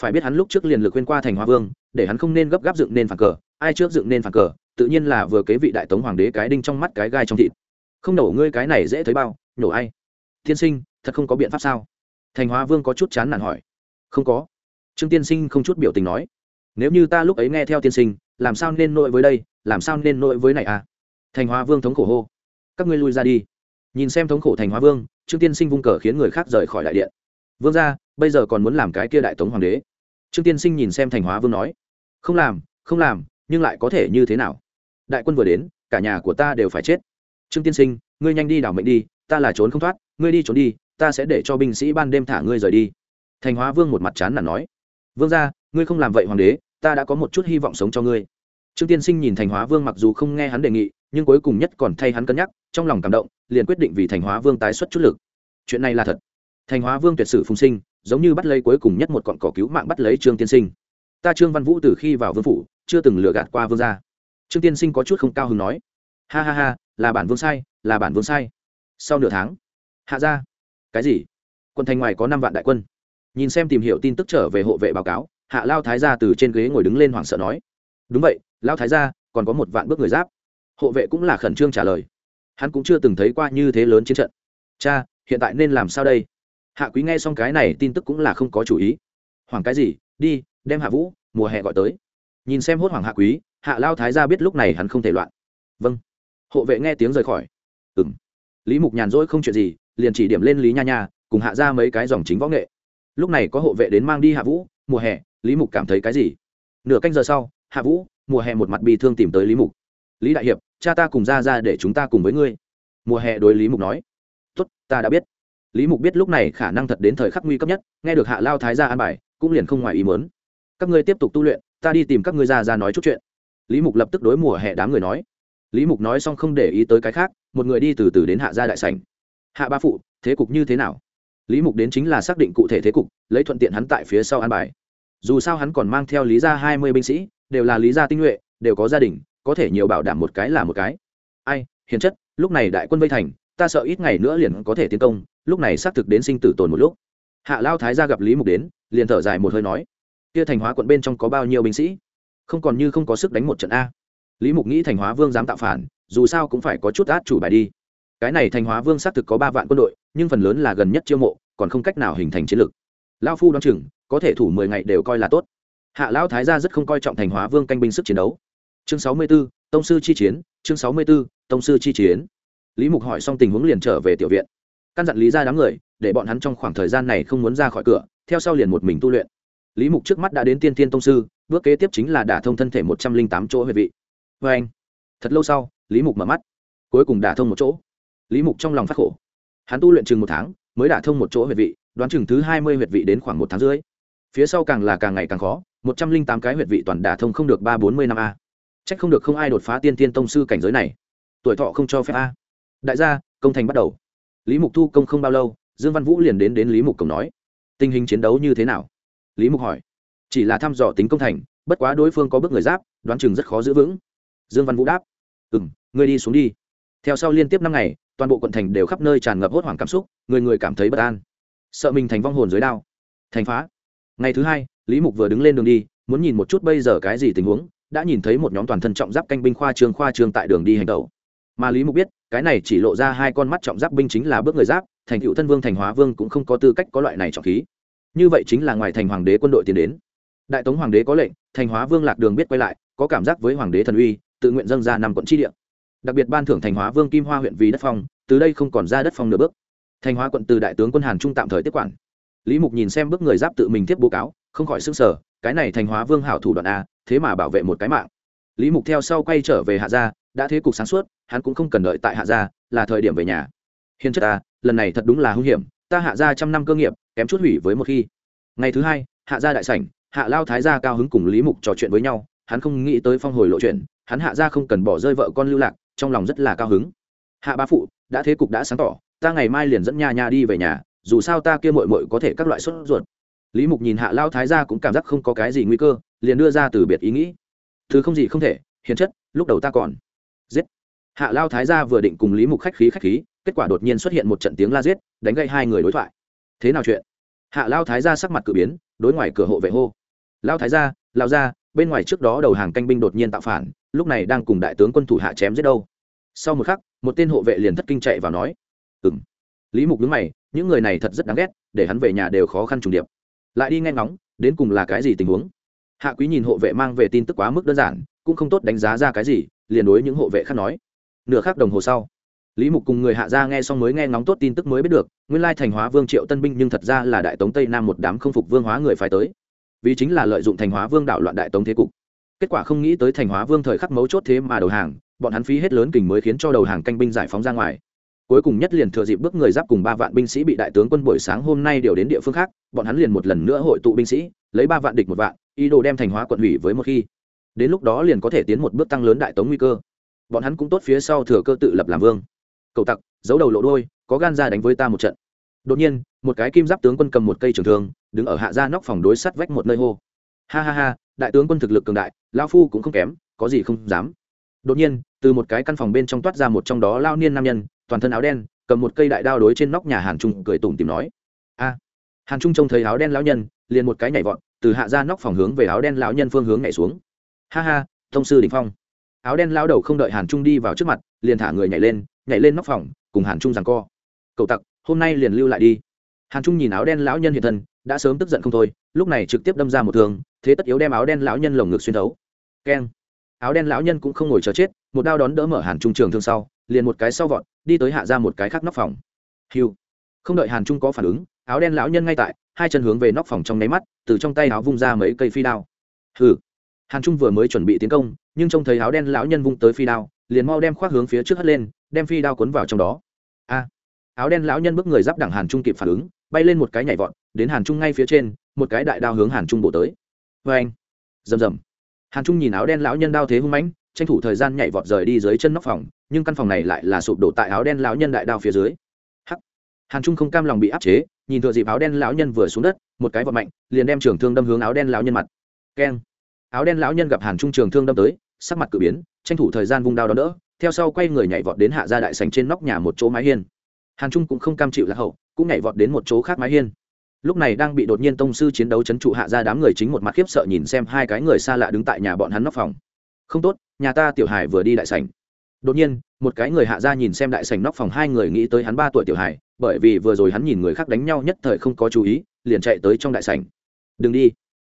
phải biết hắn lúc trước liền lực khuyên qua thành hóa vương, để hắn không nên gấp gáp dựng nên phản cờ, ai trước dựng nên phản cờ, tự nhiên là vừa kế vị đại tống hoàng đế cái đinh trong mắt cái gai trong thịt. Không nổ ngươi cái này dễ thấy bao, nổ ai? Tiên sinh, thật không có biện pháp sao? Thành hóa vương có chút chán nản hỏi, không có trương tiên sinh không chút biểu tình nói, nếu như ta lúc ấy nghe theo tiên sinh, làm sao nên nội với đây, làm sao nên nội với này à? Thành hóa vương thống khổ hô, các ngươi lui ra đi. Nhìn xem thống khổ thành hóa vương, trương tiên sinh vung cờ khiến người khác rời khỏi đại điện. Vương ra bây giờ còn muốn làm cái kia đại tống hoàng đế? Trương tiên sinh nhìn xem thành hóa vương nói, không làm không làm, nhưng lại có thể như thế nào? Đại quân vừa đến, cả nhà của ta đều phải chết. Trương tiên sinh, ngươi nhanh đi đảo mệnh đi, ta là trốn không thoát, ngươi đi trốn đi, ta sẽ để cho binh sĩ ban đêm thả ngươi rời đi. Thành hóa vương một mặt chán là nói vương ra ngươi không làm vậy hoàng đế, ta đã có một chút hy vọng sống cho ngươi. Trương tiên sinh nhìn thành hóa vương mặc dù không nghe hắn đề nghị, nhưng cuối cùng nhất còn thay hắn cân nhắc, trong lòng cảm động, liền quyết định vì thành hóa vương tái xuất chút lực. Chuyện này là thật. Thành hóa vương tuyệt sử phùng sinh, giống như bắt lấy cuối cùng nhất một cọn cỏ cứu mạng bắt lấy trương tiên sinh. Ta trương văn vũ từ khi vào vương phủ, chưa từng lừa gạt qua vương gia. Trương tiên sinh có chút không cao hứng nói. Ha ha ha, là bản vương sai, là bản vương sai. Sau nửa tháng, hạ ra cái gì? Quân thành ngoài có năm vạn đại quân nhìn xem tìm hiểu tin tức trở về hộ vệ báo cáo, hạ lao thái gia từ trên ghế ngồi đứng lên hoảng sợ nói, đúng vậy, lao thái gia, còn có một vạn bước người giáp. Hộ vệ cũng là khẩn trương trả lời. Hắn cũng chưa từng thấy qua như thế lớn chiến trận. Cha, hiện tại nên làm sao đây? Hạ quý nghe xong cái này tin tức cũng là không có chủ ý. Hoảng cái gì? Đi, đem hạ vũ, mùa hè gọi tới. Nhìn xem hốt hoảng hạ quý, hạ lao thái gia biết lúc này hắn không thể loạn. Vâng. Hộ vệ nghe tiếng rời khỏi. Ừ m lý mục nhàn rỗi không chuyện gì, liền chỉ điểm lên lý nha nha, cùng hạ ra mấy cái dòng chính võ nghệ lúc này có hộ vệ đến mang đi hạ vũ, mùa hè, lý mục cảm thấy cái gì? Nửa canh giờ sau, hạ vũ, mùa hè một mặt bị thương tìm tới lý mục. Lý đại hiệp, cha ta cùng ra ra để chúng ta cùng với ngươi. Mùa hè đối lý mục nói. Tốt, ta đã biết. Lý mục biết lúc này khả năng thật đến thời khắc nguy cấp nhất, nghe được hạ lao thái ra an bài, cũng liền không ngoài ý mớn các ngươi tiếp tục tu luyện, ta đi tìm các ngươi ra ra nói chút chuyện. Lý mục lập tức đối mùa hè đám người nói. Lý mục nói xong không để ý tới cái khác, một người đi từ từ đến hạ gia đại sảnh. Hạ ba phụ, thế cục như thế nào? Lý mục đến chính là xác định cụ thể thế cục, lấy thuận tiện hắn tại phía sau an bài. Dù sao hắn còn mang theo lý gia hai mươi binh sĩ, đều là lý gia tinh nhuệ, đều có gia đình, có thể nhiều bảo đảm một cái là một cái. Ai, hiền chất, lúc này đại quân vây thành, ta sợ ít ngày nữa liền có thể tiến công, lúc này xác thực đến sinh tử tồn một lúc. Hạ lao thái gia gặp lý mục đến, liền thở dài một hơi nói, kia thành hóa quận bên trong có bao nhiêu binh sĩ? Không còn như không có sức đánh một trận a. Lý mục nghĩ thành hóa vương dám tạo phản, dù sao cũng phải có chút át chủ bài đi cái này thành hóa vương xác thực có ba vạn quân đội, nhưng phần lớn là gần nhất chiêu mộ, còn không cách nào hình thành chiến lược. Lao phu đ o á n chừng, có thể thủ mười ngày đều coi là tốt. Hạ lão thái gia rất không coi trọng thành hóa vương canh binh sức chiến đấu. Chương sáu mươi b ố tông sư chi chiến, chương sáu mươi b ố tông sư chi chiến. Lý mục hỏi xong tình huống liền trở về tiểu viện. Căn dặn lý ra đám người, để bọn hắn trong khoảng thời gian này không muốn ra khỏi cửa, theo sau liền một mình tu luyện. Lý mục trước mắt đã đến tiên tiên tông sư, bước kế tiếp chính là đả thông thân thể một trăm linh tám chỗ huệ vị. Vê anh thật lâu sau, lý mục mở mắt. Cuối cùng đả thông một chỗ lý mục trong lòng phát khổ. Hắn tu luyện chừng một tháng, mới đả thông một chỗ huyệt vị, đoán chừng thứ hai mươi huyệt vị đến khoảng một tháng rưỡi. Phía sau càng là càng ngày càng khó, một trăm linh tám cái huyệt vị toàn đả thông không được ba bốn mươi năm a. Trách không được không ai đột phá tiên tiên tông sư cảnh giới này. Tuổi thọ không cho phép a. Đại gia, công thành bắt đầu. Lý mục thu công không bao lâu, dương văn vũ liền đến đến lý mục cổng nói, tình hình chiến đấu như thế nào? Lý mục hỏi. Chỉ là thăm dò tính công thành, bất quá đối phương có bước người giáp, đoán chừng rất khó giữ vững. Dương văn vũ đáp. Ừ m ngươi đi xuống đi. Theo sau liên tiếp năm ngày toàn bộ quận thành đều khắp nơi tràn ngập hốt hoảng cảm xúc, người người cảm thấy bất an. Sợ mình thành vong hồn dưới đao. Thành phá. Ngày thứ hai, lý mục vừa đứng lên đường đi, muốn nhìn một chút bây giờ cái gì tình huống, đã nhìn thấy một nhóm toàn thân trọng giáp canh binh khoa trường khoa trường tại đường đi hành tẩu. Mà lý mục biết, cái này chỉ lộ ra hai con mắt trọng giáp binh chính là bước người giáp, thành cựu thân vương thành hóa vương cũng không có tư cách có loại này trọng khí. Như vậy chính là ngoài thành hoàng đế quân đội tiến đến. Đại tống hoàng đế có lệnh, thành hóa vương lạc đường biết quay lại, có cảm giác với hoàng đế thần uy, tự nguyện dâng ra năm quận tri địa đặc biệt ban thưởng thành hóa vương kim hoa huyện vì đất phong, từ đây không còn ra đất phong nửa bước. Thành hóa quận từ đại tướng quân hàn trung tạm thời tiếp quản. Lý mục nhìn xem bước người giáp tự mình tiếp bố cáo, không khỏi xưng sở cái này thành hóa vương hảo thủ đoạn a thế mà bảo vệ một cái mạng. Lý mục theo sau quay trở về hạ gia, đã thế cục sáng suốt, hắn cũng không cần đợi tại hạ gia, là thời điểm về nhà. Hiền chất ta lần này thật đúng là hung hiểm, ta hạ gia trăm năm cơ nghiệp, kém chút hủy với một khi. Ngày thứ hai, hạ gia đại sảnh, hạ lao thái gia cao hứng cùng lý mục trò chuyện với nhau, hắn không nghĩ tới phong hồi lộ chuyện, hắn hạ gia không cần bỏ rơi vợ con lưu lạc trong lòng rất là cao hứng. Hạ ba phụ, đã thế cục đã sáng tỏ, ta ngày mai liền dẫn nha nha đi về nhà, dù sao ta kia mội mội có thể các loại sốt ruột. Lý mục nhìn hạ lao thái gia cũng cảm giác không có cái gì nguy cơ, liền đưa ra từ biệt ý nghĩ. Thứ không gì không thể, hiền chất, lúc đầu ta còn giết. Hạ lao thái gia vừa định cùng lý mục khách khí khách khí, kết quả đột nhiên xuất hiện một trận tiếng la giết, đánh gây hai người đối thoại. Thế nào chuyện? Hạ lao thái gia sắc mặt cử biến, đối ngoài cửa hộ vệ hô. Lao thái gia, lao gia, bên ngoài trước đó đầu hàng canh binh đột nhiên tạo phản lúc này đang cùng đại tướng quân thủ hạ chém giết đâu. Sau một khắc, một tên hộ vệ liền thất kinh chạy vào nói ừng lý mục đứng mày, những người này thật rất đáng ghét, để hắn về nhà đều khó khăn trùng điệp. Lại đi nghe ngóng, đến cùng là cái gì tình huống? Hạ quý nhìn hộ vệ mang về tin tức quá mức đơn giản, cũng không tốt đánh giá ra cái gì, liền đối những hộ vệ khác nói, nửa khắc đồng hồ sau. Lý mục cùng người hạ gia nghe xong mới nghe ngóng tốt tin tức mới biết được, nguyên lai thành hóa vương triệu tân binh nhưng thật ra là đại tống tây nam một đám không phục vương hóa người phải tới. Vì chính là lợi dụng thành hóa vương đảo loạn đại tống thế cục kết quả không nghĩ tới thành hóa vương thời khắc mấu chốt thế mà đầu hàng, bọn hắn phí hết lớn kình mới khiến cho đầu hàng canh binh giải phóng ra ngoài. Cuối cùng nhất liền thừa dịp bước người giáp cùng ba vạn binh sĩ bị đại tướng quân buổi sáng hôm nay điều đến địa phương khác, bọn hắn liền một lần nữa hội tụ binh sĩ, lấy ba vạn địch một vạn, ý đồ đem thành hóa quận hủy với một khi. Đến lúc đó liền có thể tiến một bước tăng lớn đại tống nguy cơ. Bọn hắn cũng tốt phía sau thừa cơ tự lập làm vương. Cầu tặc, giấu đầu lộ đôi có gan ra đánh với ta một trận. Đột nhiên, một cái kim giáp tướng quân cầm một cây trường thương, đứng ở hạ gia nóc phòng đối sắt vách một nơi hô. Ha ha ha đại tướng quân thực lực cường đại lao phu cũng không kém, có gì không dám. Đột nhiên, từ một cái căn phòng bên trong toát ra một trong đó lao niên nam nhân, toàn thân áo đen, cầm một cây đại đao đối trên nóc nhà hàn trung cười tủm tìm nói, a. Hàn trung trông thấy áo đen lão nhân, liền một cái nhảy vọt, từ hạ ra nóc phòng hướng về áo đen lão nhân phương hướng nhảy xuống. Ha ha, thông sư đình phong. Áo đen lão đầu không đợi hàn trung đi vào trước mặt, liền thả người nhảy lên nhảy lên nóc phòng, cùng hàn trung rằng co. Cậu tặc, hôm nay liền lưu lại đi. Hàn trung nhìn áo đen lão nhân hiện thân, đã sớm tức giận không thôi, lúc này trực tiếp đâm ra một thương thế tất yếu đem áo đen lão nhân lồng ngực xuyên thấu. Keng. Áo đen lão nhân cũng không ngồi chờ chết, một đao đón đỡ mở hàn trung trường thương sau, liền một cái sau vọt, đi tới hạ ra một cái khác nóc phòng. Hiu không đợi hàn trung có phản ứng, áo đen lão nhân ngay tại, hai chân hướng về nóc phòng trong nháy mắt, từ trong tay áo vung ra mấy cây phi đao. Hừ. Hàn trung vừa mới chuẩn bị tiến công, nhưng trông thấy áo đen lão nhân vung tới phi đao, liền mau đem khoác hướng phía trước hất lên, đem phi đao cuốn vào trong đó. A. Áo đen lão nhân bước người giáp đẳng hàn trung kịp phản ứng, bay lên một cái nhảy vọt, đến hàn trung ngay phía trên, một cái đại đao hướng hàn trung bổ tới vê anh. Rầm rầm. Hàn trung nhìn áo đen lão nhân đao thế hung mãnh, tranh thủ thời gian nhảy vọt rời đi dưới chân nóc phòng, nhưng căn phòng này lại là sụp đổ tại áo đen lão nhân đại đao phía dưới. Hắc. Hàn trung không cam lòng bị áp chế, nhìn thừa dịp áo đen lão nhân vừa xuống đất, một cái vọt mạnh, liền đem trường thương đâm hướng áo đen lão nhân mặt. Keng. Áo đen lão nhân gặp hàn trung trường thương đâm tới, sắc mặt cử biến, tranh thủ thời gian vung đao đón đỡ, theo sau quay người nhảy vọt đến hạ gia đại sành trên nóc nhà một chỗ mái hiên. Hàn trung cũng không cam chịu lạc hậu, cũng nhảy vọt đến một chỗ khác mái hiên lúc này đang bị đột nhiên tông sư chiến đấu chấn trụ hạ ra đám người chính một mặt khiếp sợ nhìn xem hai cái người xa lạ đứng tại nhà bọn hắn nóc phòng. Không tốt, nhà ta tiểu hải vừa đi đại sảnh. Đột nhiên, một cái người hạ ra nhìn xem đại sảnh nóc phòng hai người nghĩ tới hắn ba tuổi tiểu hải bởi vì vừa rồi hắn nhìn người khác đánh nhau nhất thời không có chú ý, liền chạy tới trong đại sảnh. Đừng đi.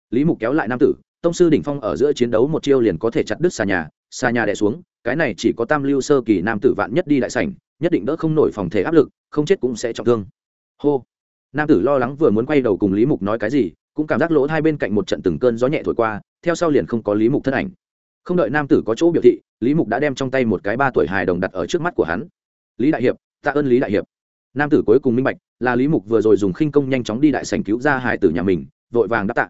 Lý mục kéo lại nam tử, tông sư đỉnh phong ở giữa chiến đấu một chiêu liền có thể chặt đứt xà nhà xà nhà đẻ xuống, cái này chỉ có tam lưu sơ kỳ nam tử vạn nhất đi đại sảnh, nhất định đỡ không nổi phòng thể áp lực, không chết cũng sẽ trọng thương. Hô nam tử lo lắng vừa muốn quay đầu cùng lý mục nói cái gì, cũng cảm giác lỗ hai bên cạnh một trận từng cơn gió nhẹ thổi qua, theo sau liền không có lý mục thân ảnh. Không đợi nam tử có chỗ biểu thị, lý mục đã đem trong tay một cái ba tuổi hài đồng đặt ở trước mắt của hắn. Lý đại hiệp, tạ ơn lý đại hiệp. Nam tử cuối cùng minh bạch, là lý mục vừa rồi dùng khinh công nhanh chóng đi đại sành cứu ra hải tử nhà mình, vội vàng đáp tạ.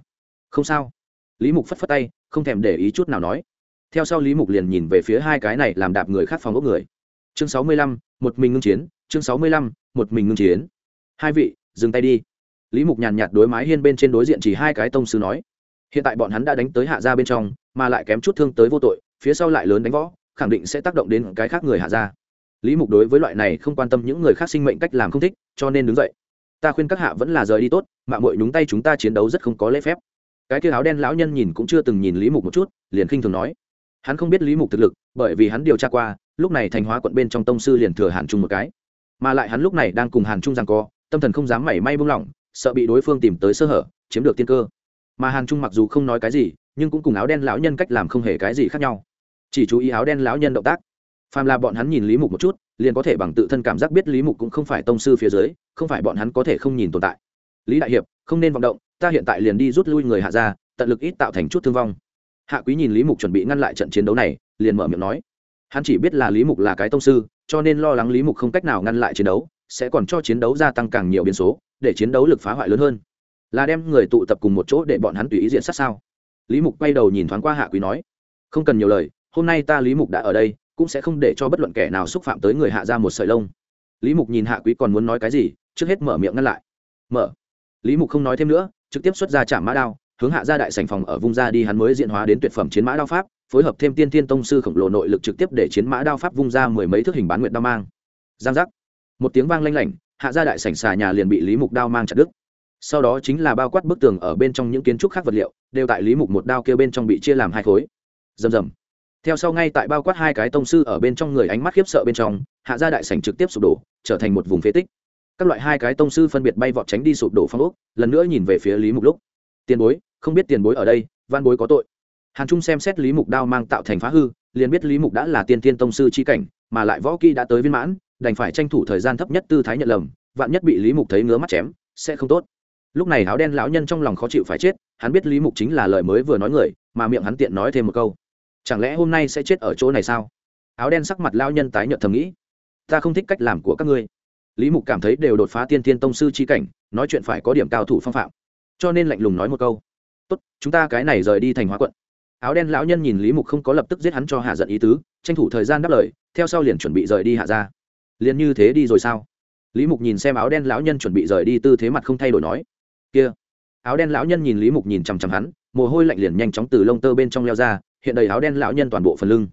Không sao. Lý mục phất phất tay, không thèm để ý chút nào nói. Theo sau lý mục liền nhìn về phía hai cái này làm đạp người khác phòng ốc người. Chương sáu mươi lăm, một mình ngưng chiến, chương sáu mươi lăm, một mình ngưng chiến. Hai vị dừng tay đi. Lý mục nhàn nhạt đối mái hiên bên trên đối diện chỉ hai cái tông sư nói. Hiện tại bọn hắn đã đánh tới hạ gia bên trong, mà lại kém chút thương tới vô tội, phía sau lại lớn đánh võ, khẳng định sẽ tác động đến cái khác người hạ gia. Lý mục đối với loại này không quan tâm những người khác sinh mệnh cách làm không thích, cho nên đứng dậy. Ta khuyên các hạ vẫn là rời đi tốt mạng mội nhúng tay chúng ta chiến đấu rất không có lễ phép. Cái kia áo đen lão nhân nhìn cũng chưa từng nhìn lý mục một chút, liền khinh thường nói. Hắn không biết lý mục thực lực, bởi vì hắn điều tra qua, lúc này thành hóa quận bên trong tông sư liền thừa hàn trung một cái. Mà lại hắn lúc này đang cùng hàn trung rằng co tâm thần không dám mảy may buông lỏng, sợ bị đối phương tìm tới sơ hở, chiếm được tiên cơ. Mà hàn trung mặc dù không nói cái gì, nhưng cũng cùng áo đen lão nhân cách làm không hề cái gì khác nhau. Chỉ chú ý áo đen lão nhân động tác. Phàm là bọn hắn nhìn lý mục một chút, liền có thể bằng tự thân cảm giác biết lý mục cũng không phải tông sư phía dưới, không phải bọn hắn có thể không nhìn tồn tại. Lý đại hiệp, không nên vọng động, ta hiện tại liền đi rút lui người hạ ra tận lực ít tạo thành chút thương vong. Hạ quý nhìn lý mục chuẩn bị ngăn lại trận chiến đấu này, liền mở miệng nói. Hắn chỉ biết là lý mục là cái tông sư, cho nên lo lắng lý mục không cách nào ngăn lại chiến đấu sẽ còn cho chiến đấu gia tăng càng nhiều biến số, để chiến đấu lực phá hoại lớn hơn. Là đem người tụ tập cùng một chỗ để bọn hắn tùy ý diện sát sao? Lý mục quay đầu nhìn thoáng qua hạ quý nói, không cần nhiều lời, hôm nay ta lý mục đã ở đây, cũng sẽ không để cho bất luận kẻ nào xúc phạm tới người hạ ra một sợi lông. Lý mục nhìn hạ quý còn muốn nói cái gì, trước hết mở miệng ngăn lại. Mở. Lý mục không nói thêm nữa, trực tiếp xuất ra chạm mã đao, hướng hạ ra đại sành phòng ở vung ra đi hắn mới diện hóa đến tuyệt phẩm chiến mã đao pháp, phối hợp thêm tiên tiên tông sư khổng lồ nội lực trực tiếp để chiến mã đao pháp vung ra mười mấy thước hình bán nguyện đao mang. Giang giác một tiếng vang lanh lảnh, hạ ra đại sảnh xà nhà liền bị lý mục đao mang chặt đứt. Sau đó chính là bao quát bức tường ở bên trong những kiến trúc khác vật liệu, đều tại lý mục một đao kêu bên trong bị chia làm hai khối. Rầm rầm. Theo sau ngay tại bao quát hai cái tông sư ở bên trong người ánh mắt khiếp sợ bên trong, hạ gia đại sảnh trực tiếp sụp đổ, trở thành một vùng phế tích. Các loại hai cái tông sư phân biệt bay vọt tránh đi sụp đổ phong ốc, lần nữa nhìn về phía lý mục lúc. Tiền bối, không biết tiền bối ở đây van bối có tội. Hàn trung xem xét lý mục đao mang tạo thành phá hư, liền biết lý mục đã là tiên tiên tông sư chi cảnh, mà lại võ kỹ đã tới viên mãn đành phải tranh thủ thời gian thấp nhất tư thái nhận lầm, vạn nhất bị lý mục thấy ngứa mắt chém, sẽ không tốt. Lúc này áo đen lão nhân trong lòng khó chịu phải chết, hắn biết lý mục chính là lời mới vừa nói người, mà miệng hắn tiện nói thêm một câu. Chẳng lẽ hôm nay sẽ chết ở chỗ này sao? Áo đen sắc mặt lao nhân tái nhợt thầm nghĩ. Ta không thích cách làm của các ngươi. Lý mục cảm thấy đều đột phá tiên tiên tông sư chi cảnh, nói chuyện phải có điểm cao thủ phong phạm. Cho nên lạnh lùng nói một câu. Tốt, chúng ta cái này rời đi thành hóa quận. Áo đen lão nhân nhìn lý mục không có lập tức giết hắn cho hạ giận ý tứ, tranh thủ thời gian đáp lời, theo sau liền chuẩn bị rời đi hạ ra liền như thế đi rồi sao? Lý mục nhìn xem áo đen lão nhân chuẩn bị rời đi tư thế mặt không thay đổi nói, kia. Áo đen lão nhân nhìn lý mục nhìn chằm chằm hắn, mồ hôi lạnh liền nhanh chóng từ lông tơ bên trong leo ra, hiện đầy áo đen lão nhân toàn bộ phần lưng.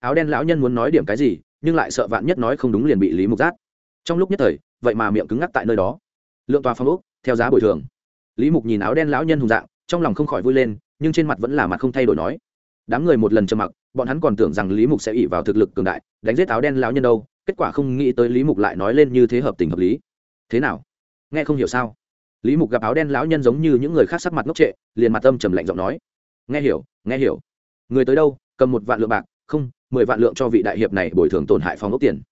Áo đen lão nhân muốn nói điểm cái gì, nhưng lại sợ vạn nhất nói không đúng liền bị lý mục giác trong lúc nhất thời, vậy mà miệng cứng ngắc tại nơi đó. Lượng tòa phong úc theo giá bồi thường. Lý mục nhìn áo đen lão nhân hùng dạng, trong lòng không khỏi vui lên, nhưng trên mặt vẫn là mặt không thay đổi nói, đám người một lần trầm mặc, bọn hắn còn tưởng rằng lý mục sẽ ỉ vào thực lực cường đại, đánh giết áo đen lão nhân đâu kết quả không nghĩ tới lý mục lại nói lên như thế hợp tình hợp lý. Thế nào? Nghe không hiểu sao? Lý mục gặp áo đen lão nhân giống như những người khác sắc mặt ngốc trệ, liền mặt âm trầm lạnh giọng nói. Nghe hiểu nghe hiểu. Người tới đâu? Cầm một vạn lượng bạc. Không, mười vạn lượng cho vị đại hiệp này bồi thường tổn hại phòng ốc tiền.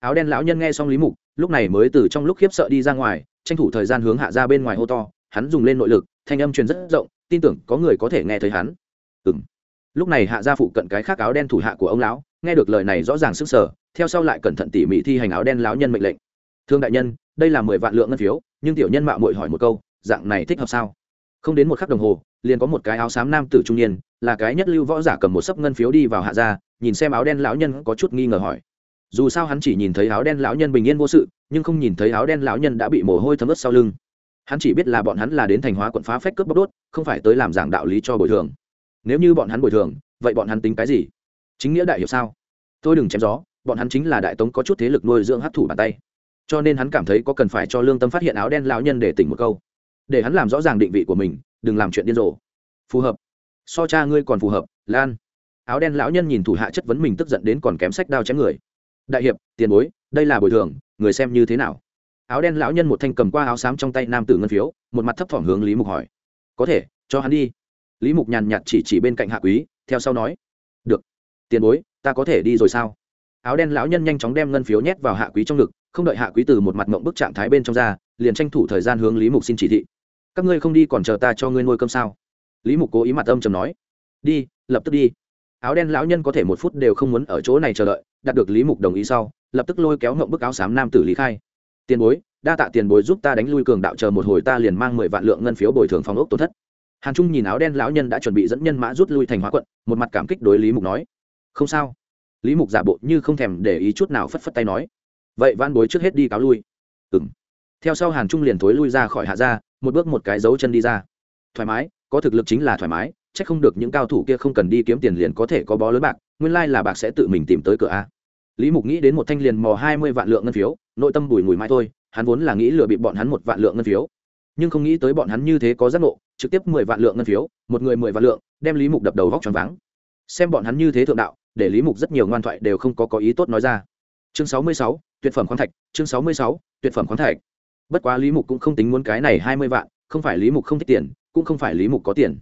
Áo đen lão nhân nghe xong lý mục, lúc này mới từ trong lúc khiếp sợ đi ra ngoài, tranh thủ thời gian hướng hạ ra bên ngoài hô to. Hắn dùng lên nội lực, thanh âm truyền rất rộng, tin tưởng có người có thể nghe thấy hắn. Ừ m lúc này hạ gia phụ cận cái khác áo đen thủ hạ của ông lão, nghe được lời này rõ ràng sức sở theo sau lại cẩn thận tỉ mỉ thi hành áo đen lão nhân mệnh lệnh. Thương đại nhân, đây là mười vạn lượng ngân phiếu, nhưng tiểu nhân mạo muội hỏi một câu, dạng này thích hợp sao? Không đến một khắc đồng hồ, liền có một cái áo xám nam tử trung niên, là cái nhất lưu võ giả cầm một sấp ngân phiếu đi vào hạ gia nhìn xem áo đen lão nhân có chút nghi ngờ hỏi. Dù sao hắn chỉ nhìn thấy áo đen lão nhân bình yên vô sự, nhưng không nhìn thấy áo đen lão nhân đã bị mồ hôi thấm ướt sau lưng. Hắn chỉ biết là bọn hắn là đến thành hóa quận phá phách cướp bóc đốt, không phải tới làm giảng đạo lý cho bồi thường. Nếu như bọn hắn bồi thường, vậy bọn hắn tính cái gì? Chính nghĩa đại hiểu sao? Tôi đừng chém gió bọn hắn chính là đại tống có chút thế lực nuôi dưỡng hấp thụ bàn tay. Cho nên hắn cảm thấy có cần phải cho lương tâm phát hiện áo đen lão nhân để tỉnh một câu. Để hắn làm rõ ràng định vị của mình, đừng làm chuyện điên rồ. Phù hợp. So cha ngươi còn phù hợp, lan. Áo đen lão nhân nhìn thủ hạ chất vấn mình tức giận đến còn kém sách đao chém người. Đại hiệp, tiền bối, đây là bồi thường, người xem như thế nào? Áo đen lão nhân một thanh cầm qua áo xám trong tay nam tử ngân phiếu, một mặt thấp thỏm hướng lý mục hỏi. Có thể, cho hắn đi. Lý mục nhàn nhạt chỉ chỉ bên cạnh hạ quý, theo sau nói. Được. Tiền bối, ta có thể đi rồi sao? Áo đen lão nhân nhanh chóng đem ngân phiếu nhét vào hạ quý trong ngực, không đợi hạ quý từ một mặt mộng bức trạng thái bên trong ra, liền tranh thủ thời gian hướng lý mục xin chỉ thị. Các ngươi không đi còn chờ ta cho ngươi nuôi cơm sao? Lý mục cố ý mặt âm chầm nói. Đi, lập tức đi. Áo đen lão nhân có thể một phút đều không muốn ở chỗ này chờ đợi, đạt được lý mục đồng ý sau, lập tức lôi kéo ngộng bức áo xám nam tử lý khai. Tiền bối, đa tạ tiền bối giúp ta đánh lui cường đạo chờ một hồi ta liền mang mười vạn lượng ngân phiếu bồi thường phòng ốc tổn thất. Hàn trung nhìn áo đen lão nhân đã chuẩn bị dẫn nhân mã rút lui thành hóa quận, một mặt cảm kích đối lý mục nói. Không sao lý mục giả bộ như không thèm để ý chút nào phất phất tay nói, vậy van bối trước hết đi cáo lui. Ừng theo sau hàn trung liền thối lui ra khỏi hạ gia, một bước một cái dấu chân đi ra. Thoải mái, có thực lực chính là thoải mái c h ắ c không được những cao thủ kia không cần đi kiếm tiền liền có thể có bó lớn bạc, nguyên lai là bạc sẽ tự mình tìm tới cửa a. Lý mục nghĩ đến một thanh liền mò hai mươi vạn lượng ngân phiếu, nội tâm bùi mùi mai thôi, hắn vốn là nghĩ lừa bị bọn hắn một vạn lượng ngân phiếu. Nhưng không nghĩ tới bọn hắn như thế có giác ngộ, trực tiếp mười vạn lượng ngân phiếu, một người mười vạn lượng, đem lý mục đập đầu vóc t r váng. Xem bọn hắn như thế thượng đạo để lý mục rất nhiều ngoan thoại đều không có có ý tốt nói ra. Chương sáu mươi sáu, tuyệt phẩm khoáng thạch, chương sáu mươi sáu, tuyệt phẩm khoáng thạch. Bất quá lý mục cũng không tính muốn cái này hai mươi vạn, không phải lý mục không thích tiền, cũng không phải lý mục có tiền.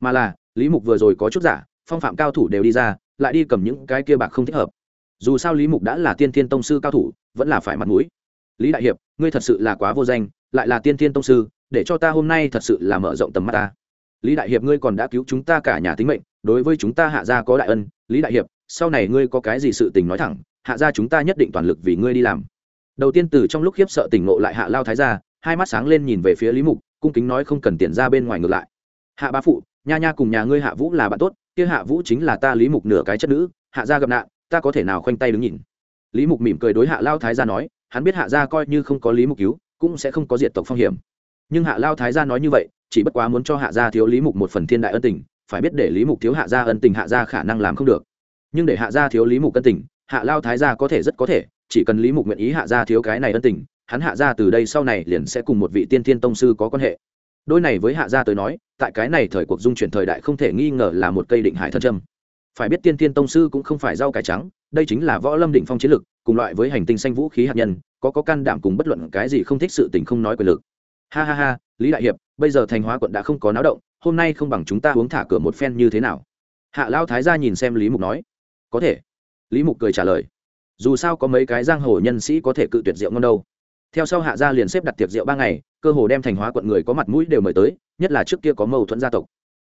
Mà là, lý mục vừa rồi có chút giả, phong phạm cao thủ đều đi ra, lại đi cầm những cái kia bạc không thích hợp. Dù sao lý mục đã là tiên thiên tông sư cao thủ, vẫn là phải mặt mũi. Lý đại hiệp, ngươi thật sự là quá vô danh, lại là tiên thiên tông sư, để cho ta hôm nay thật sự là mở rộng tầm mắt ta. Lý đại hiệp, ngươi còn đã cứu chúng ta cả nhà tính mệnh, đối với chúng ta hạ gia có đại ân lý đại hiệp, sau này ngươi có cái gì sự tình nói thẳng, hạ gia chúng ta nhất định toàn lực vì ngươi đi làm. Đầu tiên từ trong lúc khiếp sợ tỉnh ngộ lại hạ lao thái gia, hai mắt sáng lên nhìn về phía lý mục, cung kính nói không cần tiền ra bên ngoài ngược lại. Hạ bá phụ, nha nha cùng nhà ngươi hạ vũ là bạn tốt, kia hạ vũ chính là ta lý mục nửa cái chất nữ, hạ gia gặp nạn, ta có thể nào khoanh tay đứng nhìn? Lý mục mỉm cười đối hạ lao thái gia nói, hắn biết hạ gia coi như không có lý mục cứu, cũng sẽ không có diệt tộc phong hiểm. Nhưng hạ lao thái gia nói như vậy, chỉ bất quá muốn cho hạ gia thiếu lý mục một phần thiên đại ân tình phải biết để lý mục thiếu hạ gia ân tình hạ gia khả năng làm không được. Nhưng để hạ gia thiếu lý mục ân tình, hạ lao thái gia có thể rất có thể, chỉ cần lý mục nguyện ý hạ gia thiếu cái này ân tình, hắn hạ gia từ đây sau này liền sẽ cùng một vị tiên thiên tông sư có quan hệ. Đôi này với hạ gia tới nói, tại cái này thời cuộc dung chuyển thời đại không thể nghi ngờ là một cây định hải thân trâm phải biết tiên thiên tông sư cũng không phải rau cải trắng, đây chính là võ lâm định phong chiến lực, cùng loại với hành tinh xanh vũ khí hạt nhân, có có can đảm cùng bất luận cái gì không thích sự tình không nói quyền lực. Ha ha ha, lý đại hiệp, bây giờ thành hóa quận đã không có náo động hôm nay không bằng chúng ta uống thả cửa một phen như thế nào? Hạ lao thái ra nhìn xem lý mục nói. Có thể. Lý mục cười trả lời. Dù sao có mấy cái giang hồ nhân sĩ có thể cự tuyệt rượu ngon đâu. Theo sau hạ gia liền xếp đặt tiệc rượu ba ngày, cơ hồ đem thành hóa quận người có mặt mũi đều mời tới, nhất là trước kia có mâu thuẫn gia tộc.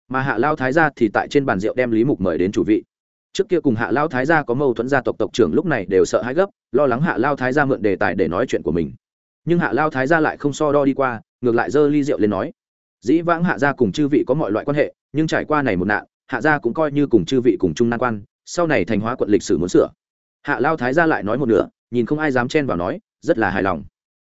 Mà hạ lao thái gia thì tại trên bàn rượu đem lý mục mời đến chủ vị. Trước kia cùng hạ lao thái gia có mâu thuẫn gia tộc tộc trưởng lúc này đều sợ hãi gấp, lo lắng hạ lao thái gia mượn đề tài để nói chuyện của mình. Nhưng hạ lao thái gia lại không so đo đi qua, ngược lại giơ ly rượu lên nói dĩ vãng hạ gia cùng chư vị có mọi loại quan hệ, nhưng trải qua này một nạn, hạ gia cũng coi như cùng chư vị cùng chung nan quan, sau này thành hóa quận lịch sử muốn sửa. Hạ lao thái gia lại nói một nửa, nhìn không ai dám chen vào nói, rất là hài lòng.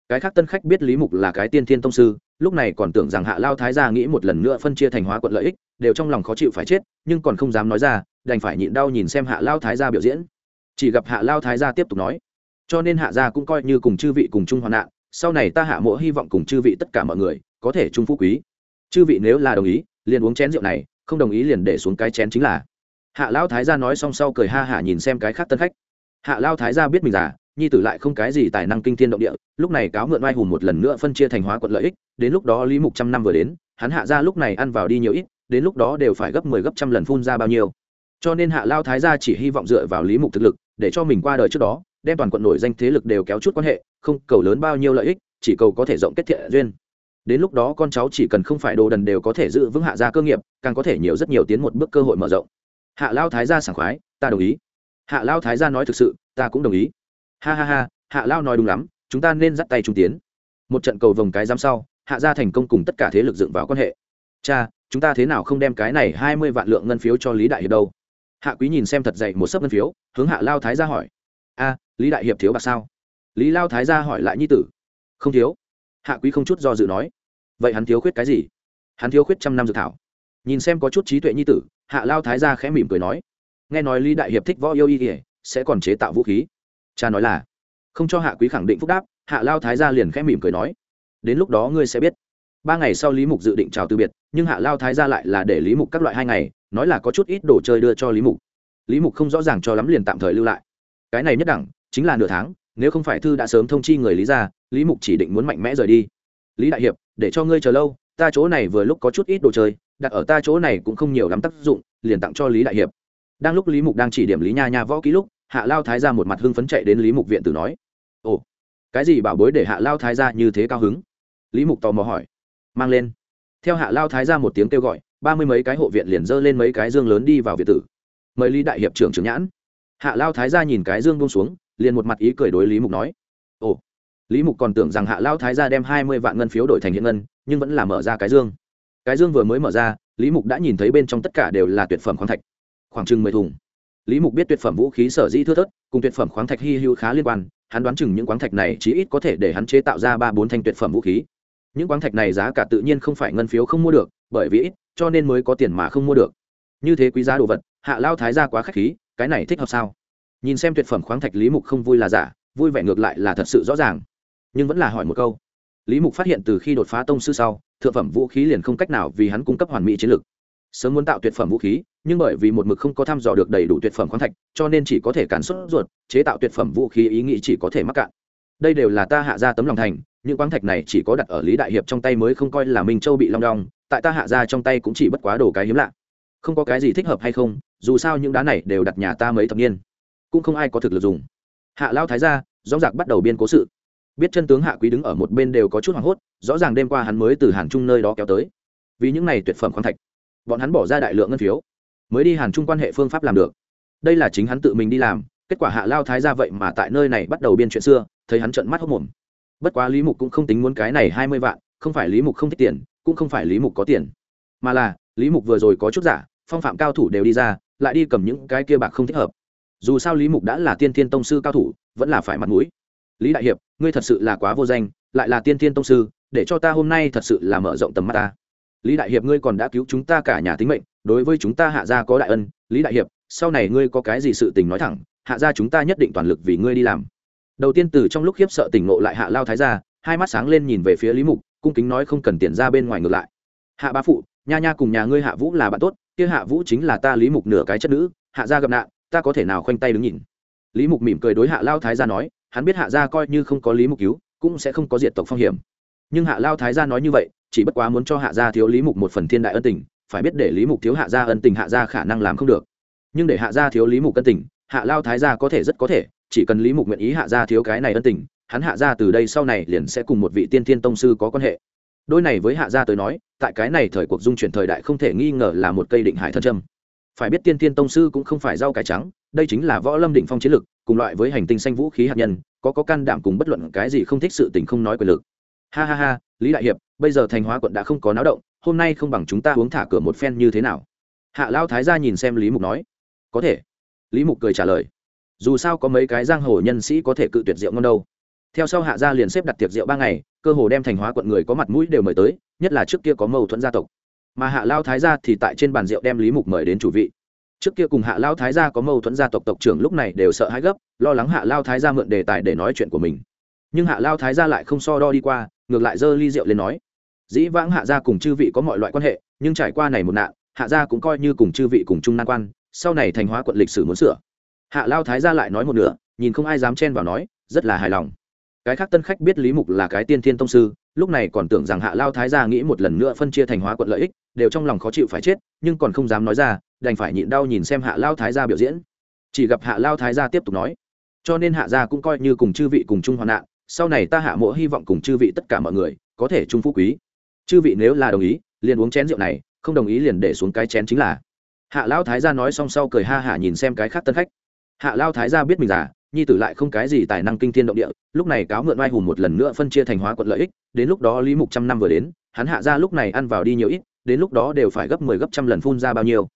Cái khác tân khách biết lý mục là cái tiên thiên tông sư, lúc này còn tưởng rằng hạ lao thái gia nghĩ một lần nữa phân chia thành hóa quận lợi ích, đều trong lòng khó chịu phải chết, nhưng còn không dám nói ra, đành phải nhịn đau nhìn xem hạ lao thái gia biểu diễn. Chỉ gặp hạ lao thái gia tiếp tục nói, cho nên hạ gia cũng coi như cùng chư vị cùng chung hoạn nạn, sau này ta hạ mộ hy vọng cùng chư vị tất cả mọi người, có thể chung phú quý chư vị nếu là đồng ý, liền uống chén rượu này, không đồng ý liền để xuống cái chén chính là. Hạ lao thái gia nói xong sau cười ha hả nhìn xem cái khác tân khách. Hạ lao thái gia biết mình già, nhi tử lại không cái gì tài năng kinh thiên động địa, lúc này cáo mượn oai hùng một lần nữa phân chia thành hóa quận lợi ích, đến lúc đó lý mục trăm năm vừa đến, hắn hạ ra lúc này ăn vào đi nhiều ít, đến lúc đó đều phải gấp mười 10 gấp trăm lần phun ra bao nhiêu. Cho nên hạ lao thái gia chỉ hy vọng dựa vào lý mục thực lực, để cho mình qua đời trước đó, đem toàn quận nổi danh thế lực đều kéo chút quan hệ, không cầu lớn bao nhiêu lợi ích, chỉ cầu có thể rộng kết thiện duyên đến lúc đó con cháu chỉ cần không phải đồ đần đều có thể giữ vững hạ gia cơ nghiệp, càng có thể nhiều rất nhiều tiến một bước cơ hội mở rộng. Hạ lao thái gia sảng khoái, ta đồng ý. Hạ lao thái gia nói thực sự, ta cũng đồng ý. Ha ha ha, hạ lao nói đúng lắm, chúng ta nên dắt tay trung tiến. Một trận cầu vồng cái giam sau, hạ gia thành công cùng tất cả thế lực dựng vào quan hệ. Cha, chúng ta thế nào không đem cái này hai mươi vạn lượng ngân phiếu cho lý đại hiệp đâu? Hạ quý nhìn xem thật dậy một sấp ngân phiếu, hướng hạ lao thái ra hỏi. A, lý đại hiệp thiếu bạc sao? Lý lao thái ra hỏi lại nhi tử. Không thiếu hạ quý không chút do dự nói, vậy hắn thiếu khuyết cái gì? Hắn thiếu khuyết trăm năm dự thảo. Nhìn xem có chút trí tuệ nhi tử, hạ lao thái ra khẽ mỉm cười nói, nghe nói lý đại hiệp thích võ yêu y kỉa sẽ còn chế tạo vũ khí. Cha nói là. Không cho hạ quý khẳng định phúc đáp, hạ lao thái ra liền khẽ mỉm cười nói, đến lúc đó ngươi sẽ biết. Ba ngày sau lý mục dự định chào từ biệt, nhưng hạ lao thái ra lại là để lý mục các loại hai ngày, nói là có chút ít đồ chơi đưa cho lý mục. Lý mục không rõ ràng cho lắm liền tạm thời lưu lại. Cái này nhất đẳng, chính là nửa tháng, nếu không phải thư đã sớm thông chi người lý ra lý mục chỉ định muốn mạnh mẽ rời đi. Lý đại hiệp, để cho ngươi chờ lâu, ta chỗ này vừa lúc có chút ít đồ chơi, đặt ở ta chỗ này cũng không nhiều lắm tác dụng, liền tặng cho lý đại hiệp. Đang lúc lý mục đang chỉ điểm lý nha nha võ ký lúc, hạ lao thái ra một mặt hưng phấn chạy đến lý mục viện tử nói, ồ, cái gì bảo bối để hạ lao thái ra như thế cao hứng? Lý mục tò mò hỏi. Mang lên. Theo hạ lao thái ra một tiếng kêu gọi, ba mươi mấy cái hộ viện liền dơ lên mấy cái dương lớn đi vào viện tử. Mời lý đại hiệp trưởng trưởng nhãn. Hạ lao thái ra nhìn cái dương bông xuống, liền một mặt ý cười đối lý mục nói, ồ lý mục còn tưởng rằng hạ lao thái gia đem hai mươi vạn ngân phiếu đổi thành hiện ngân, nhưng vẫn là mở ra cái dương. Cái dương vừa mới mở ra, lý mục đã nhìn thấy bên trong tất cả đều là tuyệt phẩm khoáng thạch. Khoảng chừng mười thùng. Lý mục biết tuyệt phẩm vũ khí sở dĩ thưa thớt, cùng tuyệt phẩm khoáng thạch hy hữu khá liên quan, hắn đoán chừng những khoáng thạch này chí ít có thể để hắn chế tạo ra ba bốn thanh tuyệt phẩm vũ khí. Những khoáng thạch này giá cả tự nhiên không phải ngân phiếu không mua được, bởi vì ít, cho nên mới có tiền mà không mua được. Như thế quý giá đồ vật, hạ lao thái ra quá k h á c h khí, cái này thích hợp sao? Nhìn xem tuyệt phẩm khoáng thạch lý mục không vui là giả, vui vẻ ngược lại là thật sự rõ ràng nhưng vẫn là hỏi một câu. Lý mục phát hiện từ khi đột phá tông sư sau, thượng phẩm vũ khí liền không cách nào vì hắn cung cấp hoàn mỹ chiến lược. Sớm muốn tạo tuyệt phẩm vũ khí, nhưng bởi vì một mực không có thăm dò được đầy đủ tuyệt phẩm khoáng thạch, cho nên chỉ có thể cản xuất ruột, chế tạo tuyệt phẩm vũ khí ý nghĩ chỉ có thể mắc cạn. Đây đều là ta hạ ra tấm lòng thành, những khoáng thạch này chỉ có đặt ở lý đại hiệp trong tay mới không coi là minh châu bị long đong, tại ta hạ ra trong tay cũng chỉ bất quá đồ cái hiếm lạ. Không có cái gì thích hợp hay không, dù sao những đá này đều đặt nhà ta mấy thập niên. Cũng không ai có thực lực dùng. Hạ lao thái ra rõ giặc bắt đầu biên cố sự biết chân tướng hạ quý đứng ở một bên đều có chút hoảng hốt, rõ ràng đêm qua hắn mới từ hàn trung nơi đó kéo tới. Vì những này tuyệt phẩm khoáng thạch, bọn hắn bỏ ra đại lượng ngân phiếu, mới đi hàn trung quan hệ phương pháp làm được. Đây là chính hắn tự mình đi làm, kết quả hạ lao thái ra vậy mà tại nơi này bắt đầu biên chuyện xưa, thấy hắn trợn mắt hốc mồm. Bất quá lý mục cũng không tính muốn cái này hai mươi vạn, không phải lý mục không thích tiền, cũng không phải lý mục có tiền. Mà là, lý mục vừa rồi có chút giả, phong phạm cao thủ đều đi ra, lại đi cầm những cái kia bạc không thích hợp. Dù sao lý mục đã là tiên thiên tông sư cao thủ, vẫn là phải mặt mũi lý đại hiệp, ngươi thật sự là quá vô danh, lại là tiên thiên tông sư, để cho ta hôm nay thật sự là mở rộng tầm mắt ta. Lý đại hiệp, ngươi còn đã cứu chúng ta cả nhà tính mệnh, đối với chúng ta hạ gia có đại ân. Lý đại hiệp, sau này ngươi có cái gì sự tình nói thẳng, hạ gia chúng ta nhất định toàn lực vì ngươi đi làm. Đầu tiên từ trong lúc khiếp sợ tỉnh ngộ lại hạ lao thái gia, hai mắt sáng lên nhìn về phía lý mục, cung kính nói không cần tiền ra bên ngoài ngược lại. Hạ bá phụ, nha nha cùng nhà ngươi hạ vũ là bạn tốt, kia hạ vũ chính là ta lý mục nửa cái chất nữ, hạ gia gặp nạn, ta có thể nào khoanh tay đứng nhìn? Lý mục mỉm cười đối hạ lao thái gia nói hắn biết hạ gia coi như không có lý mục cứu, cũng sẽ không có diện tộc phong hiểm. Nhưng hạ lao thái gia nói như vậy, chỉ bất quá muốn cho hạ gia thiếu lý mục một phần thiên đại ân tình, phải biết để lý mục thiếu hạ gia ân tình hạ gia khả năng làm không được. Nhưng để hạ gia thiếu lý mục ân tình, hạ lao thái gia có thể rất có thể, chỉ cần lý mục nguyện ý hạ gia thiếu cái này ân tình, hắn hạ gia từ đây sau này liền sẽ cùng một vị tiên thiên tông sư có quan hệ. Đôi này với hạ gia tới nói, tại cái này thời cuộc dung chuyển thời đại không thể nghi ngờ là một cây định hải thân trâm phải biết tiên thiên tông sư cũng không phải rau cải trắng, đây chính là võ lâm định phong chiến lực cùng loại với hành tinh xanh vũ khí hạt nhân, có có can đảm cùng bất luận cái gì không thích sự tình không nói quyền lực. Ha ha ha, lý đại hiệp, bây giờ thành hóa quận đã không có náo động, hôm nay không bằng chúng ta uống thả cửa một phen như thế nào? Hạ lao thái ra nhìn xem lý mục nói. Có thể. Lý mục cười trả lời. Dù sao có mấy cái giang hồ nhân sĩ có thể cự tuyệt rượu ngon đâu. Theo sau hạ gia liền xếp đặt tiệc rượu ba ngày, cơ hồ đem thành hóa quận người có mặt mũi đều mời tới, nhất là trước kia có mâu thuẫn gia tộc. Mà hạ lao thái gia thì tại trên bàn rượu đem lý mục mời đến chủ vị trước kia cùng hạ lao thái gia có mâu thuẫn gia tộc tộc trưởng lúc này đều sợ hãi gấp, lo lắng hạ lao thái gia mượn đề tài để nói chuyện của mình. Nhưng hạ lao thái gia lại không so đo đi qua, ngược lại giơ ly rượu lên nói, dĩ vãng hạ gia cùng chư vị có mọi loại quan hệ, nhưng trải qua này một nạn, hạ gia cũng coi như cùng chư vị cùng chung nan quan, sau này thành hóa quận lịch sử muốn sửa. Hạ lao thái gia lại nói một nửa, nhìn không ai dám chen vào nói, rất là hài lòng. Cái khác tân khách biết lý mục là cái tiên thiên tông sư, lúc này còn tưởng rằng hạ lao thái gia nghĩ một lần nữa phân chia thành hóa quận lợi ích, đều trong lòng khó chịu phải chết, nhưng còn không dám nói ra đành phải nhịn đau nhìn xem hạ lao thái gia biểu diễn. Chỉ gặp hạ lao thái gia tiếp tục nói, cho nên hạ gia cũng coi như cùng chư vị cùng chung hoạn nạn, sau này ta hạ mộ hy vọng cùng chư vị tất cả mọi người có thể chung phú quý. Chư vị nếu là đồng ý, liền uống chén rượu này, không đồng ý liền để xuống cái chén chính là. Hạ lao thái gia nói xong sau cười ha hả nhìn xem cái khác tân khách. Hạ lao thái gia biết mình già, nhi tử lại không cái gì tài năng kinh thiên động địa, lúc này cáo mượn oai hùng một lần nữa phân chia thành hóa quận lợi ích, đến lúc đó lý mục trăm năm vừa đến, hắn hạ ra lúc này ăn vào đi nhiều ít, đến lúc đó đều phải gấp mười 10 gấp trăm lần phun ra bao nhiêu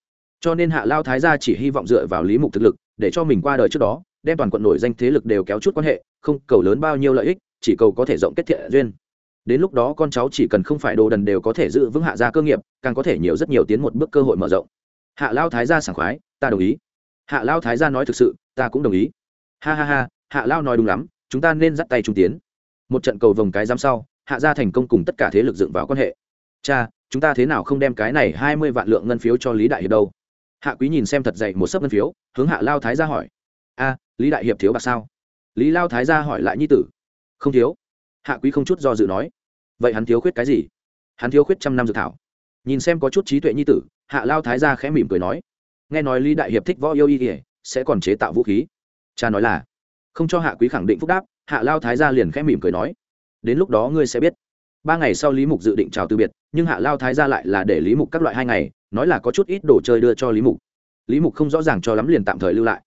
cho nên hạ lao thái gia chỉ hy vọng dựa vào lý mục thực lực, để cho mình qua đời trước đó, đem toàn quận nổi danh thế lực đều kéo chút quan hệ, không cầu lớn bao nhiêu lợi ích, chỉ cầu có thể rộng kết thiện duyên. Đến lúc đó con cháu chỉ cần không phải đồ đần đều có thể giữ vững hạ gia cơ nghiệp, càng có thể nhiều rất nhiều tiến một bước cơ hội mở rộng. Hạ lao thái gia sảng khoái, ta đồng ý. Hạ lao thái gia nói thực sự, ta cũng đồng ý. Ha ha ha, hạ lao nói đúng lắm, chúng ta nên dắt tay trung tiến. Một trận cầu vòng cái giám sau, hạ gia thành công cùng tất cả thế lực dựng vào quan hệ. Cha, chúng ta thế nào không đem cái này hai mươi vạn lượng ngân phiếu cho lý đại hiệp đâu? Hạ quý nhìn xem thật dậy một sấp ngân phiếu, hướng hạ lao thái gia hỏi. A, lý đại hiệp thiếu bạc sao? Lý lao thái gia hỏi lại nhi tử. Không thiếu. Hạ quý không chút do dự nói. Vậy hắn thiếu khuyết cái gì? Hắn thiếu khuyết trăm năm dự thảo. Nhìn xem có chút trí tuệ nhi tử, hạ lao thái gia khẽ mỉm cười nói. Nghe nói lý đại hiệp thích võ yêu y kỉa sẽ còn chế tạo vũ khí. Cha nói là. Không cho hạ quý khẳng định phúc đáp, hạ lao thái gia liền khẽ mỉm cười nói. Đến lúc đó ngươi sẽ biết ba ngày sau lý mục dự định chào từ biệt, nhưng hạ lao thái gia lại là để lý mục các loại hai ngày, nói là có chút ít đồ chơi đưa cho lý mục. Lý mục không rõ ràng cho lắm liền tạm thời lưu lại.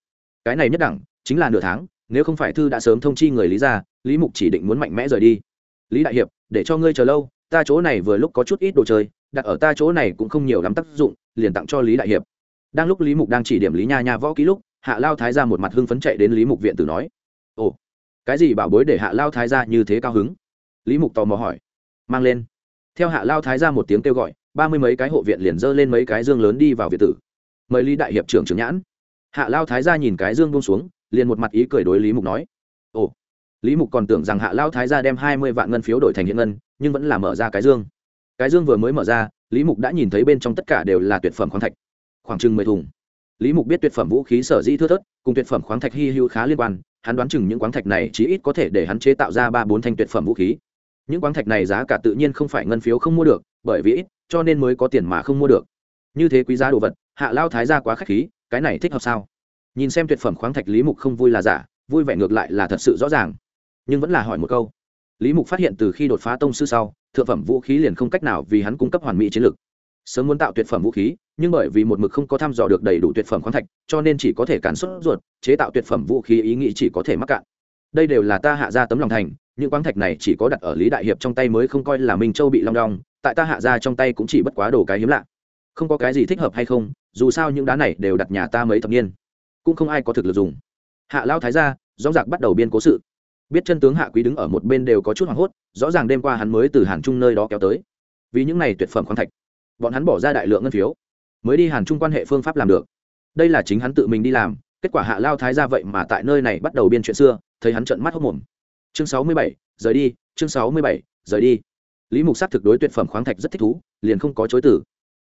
Cái này nhất đẳng, chính là nửa tháng, nếu không phải thư đã sớm thông chi người lý ra, lý mục chỉ định muốn mạnh mẽ rời đi. Lý đại hiệp, để cho ngươi chờ lâu, ta chỗ này vừa lúc có chút ít đồ chơi, đặt ở ta chỗ này cũng không nhiều lắm tác dụng, liền tặng cho lý đại hiệp. Đang lúc lý mục đang chỉ điểm lý nha nha võ ký lúc, hạ lao thái ra một mặt hưng phấn chạy đến lý mục viện tử nói, ồ, cái gì bảo bối để hạ lao thái ra như thế cao hứng? Lý mục tò mò hỏi mang lên. Theo hạ lao thái ra một tiếng kêu gọi, ba mươi mấy cái hộ viện liền dơ lên mấy cái dương lớn đi vào viện tử. Mời lý đại hiệp trưởng trưởng nhãn. Hạ lao thái ra nhìn cái dương buông xuống, liền một mặt ý cười đối lý mục nói. Ồ, lý mục còn tưởng rằng hạ lao thái ra đem hai mươi vạn ngân phiếu đổi thành hiện ngân, nhưng vẫn là mở ra cái dương. Cái dương vừa mới mở ra, lý mục đã nhìn thấy bên trong tất cả đều là tuyệt phẩm khoáng thạch. Khoảng chừng mười thùng. Lý mục biết tuyệt phẩm vũ khí sở dĩ thưa thớt, cùng tuyệt phẩm khoáng thạch hy hữu khá liên quan, hắn đoán chừng những khoáng thạch này chí ít có thể để hắn chế tạo ra ba bốn thanh tuyệt phẩm vũ khí những khoáng thạch này giá cả tự nhiên không phải ngân phiếu không mua được, bởi vì ít, cho nên mới có tiền mà không mua được. Như thế quý giá đồ vật, hạ lao thái ra quá k h á c h khí, cái này thích hợp sao? Nhìn xem tuyệt phẩm khoáng thạch lý mục không vui là giả, vui vẻ ngược lại là thật sự rõ ràng. Nhưng vẫn là hỏi một câu. Lý mục phát hiện từ khi đột phá tông sư sau, thượng phẩm vũ khí liền không cách nào vì hắn cung cấp hoàn mỹ chiến lược. Sớm muốn tạo tuyệt phẩm vũ khí, nhưng bởi vì một mực không có thăm dò được đầy đủ tuyệt phẩm khoáng thạch, cho nên chỉ có thể cản xuất ruột, chế tạo tuyệt phẩm vũ khí ý nghĩ chỉ có thể mắc cạn. Đây đều là ta hạ ra tấm lòng thành những quáng thạch này chỉ có đặt ở lý đại hiệp trong tay mới không coi là minh châu bị long đong, tại ta hạ ra trong tay cũng chỉ bất quá đồ cái hiếm lạ. Không có cái gì thích hợp hay không, dù sao những đá này đều đặt nhà ta mấy thập niên. Cũng không ai có thực lực dùng. Hạ lao thái ra rõ rạc bắt đầu biên cố sự. Biết chân tướng hạ quý đứng ở một bên đều có chút hoảng hốt, rõ ràng đêm qua hắn mới từ hàn trung nơi đó kéo tới. Vì những này tuyệt phẩm khoáng thạch, bọn hắn bỏ ra đại lượng ngân phiếu, mới đi hàn trung quan hệ phương pháp làm được. Đây là chính hắn tự mình đi làm, kết quả hạ lao thái ra vậy mà tại nơi này bắt đầu biên chuyện xưa, thấy hắn trợn mắt hốc mồm chương sáu mươi bảy, rời đi, chương sáu mươi bảy, rời đi. Lý mục xác thực đối tuyệt phẩm khoáng thạch rất thích thú, liền không có chối tử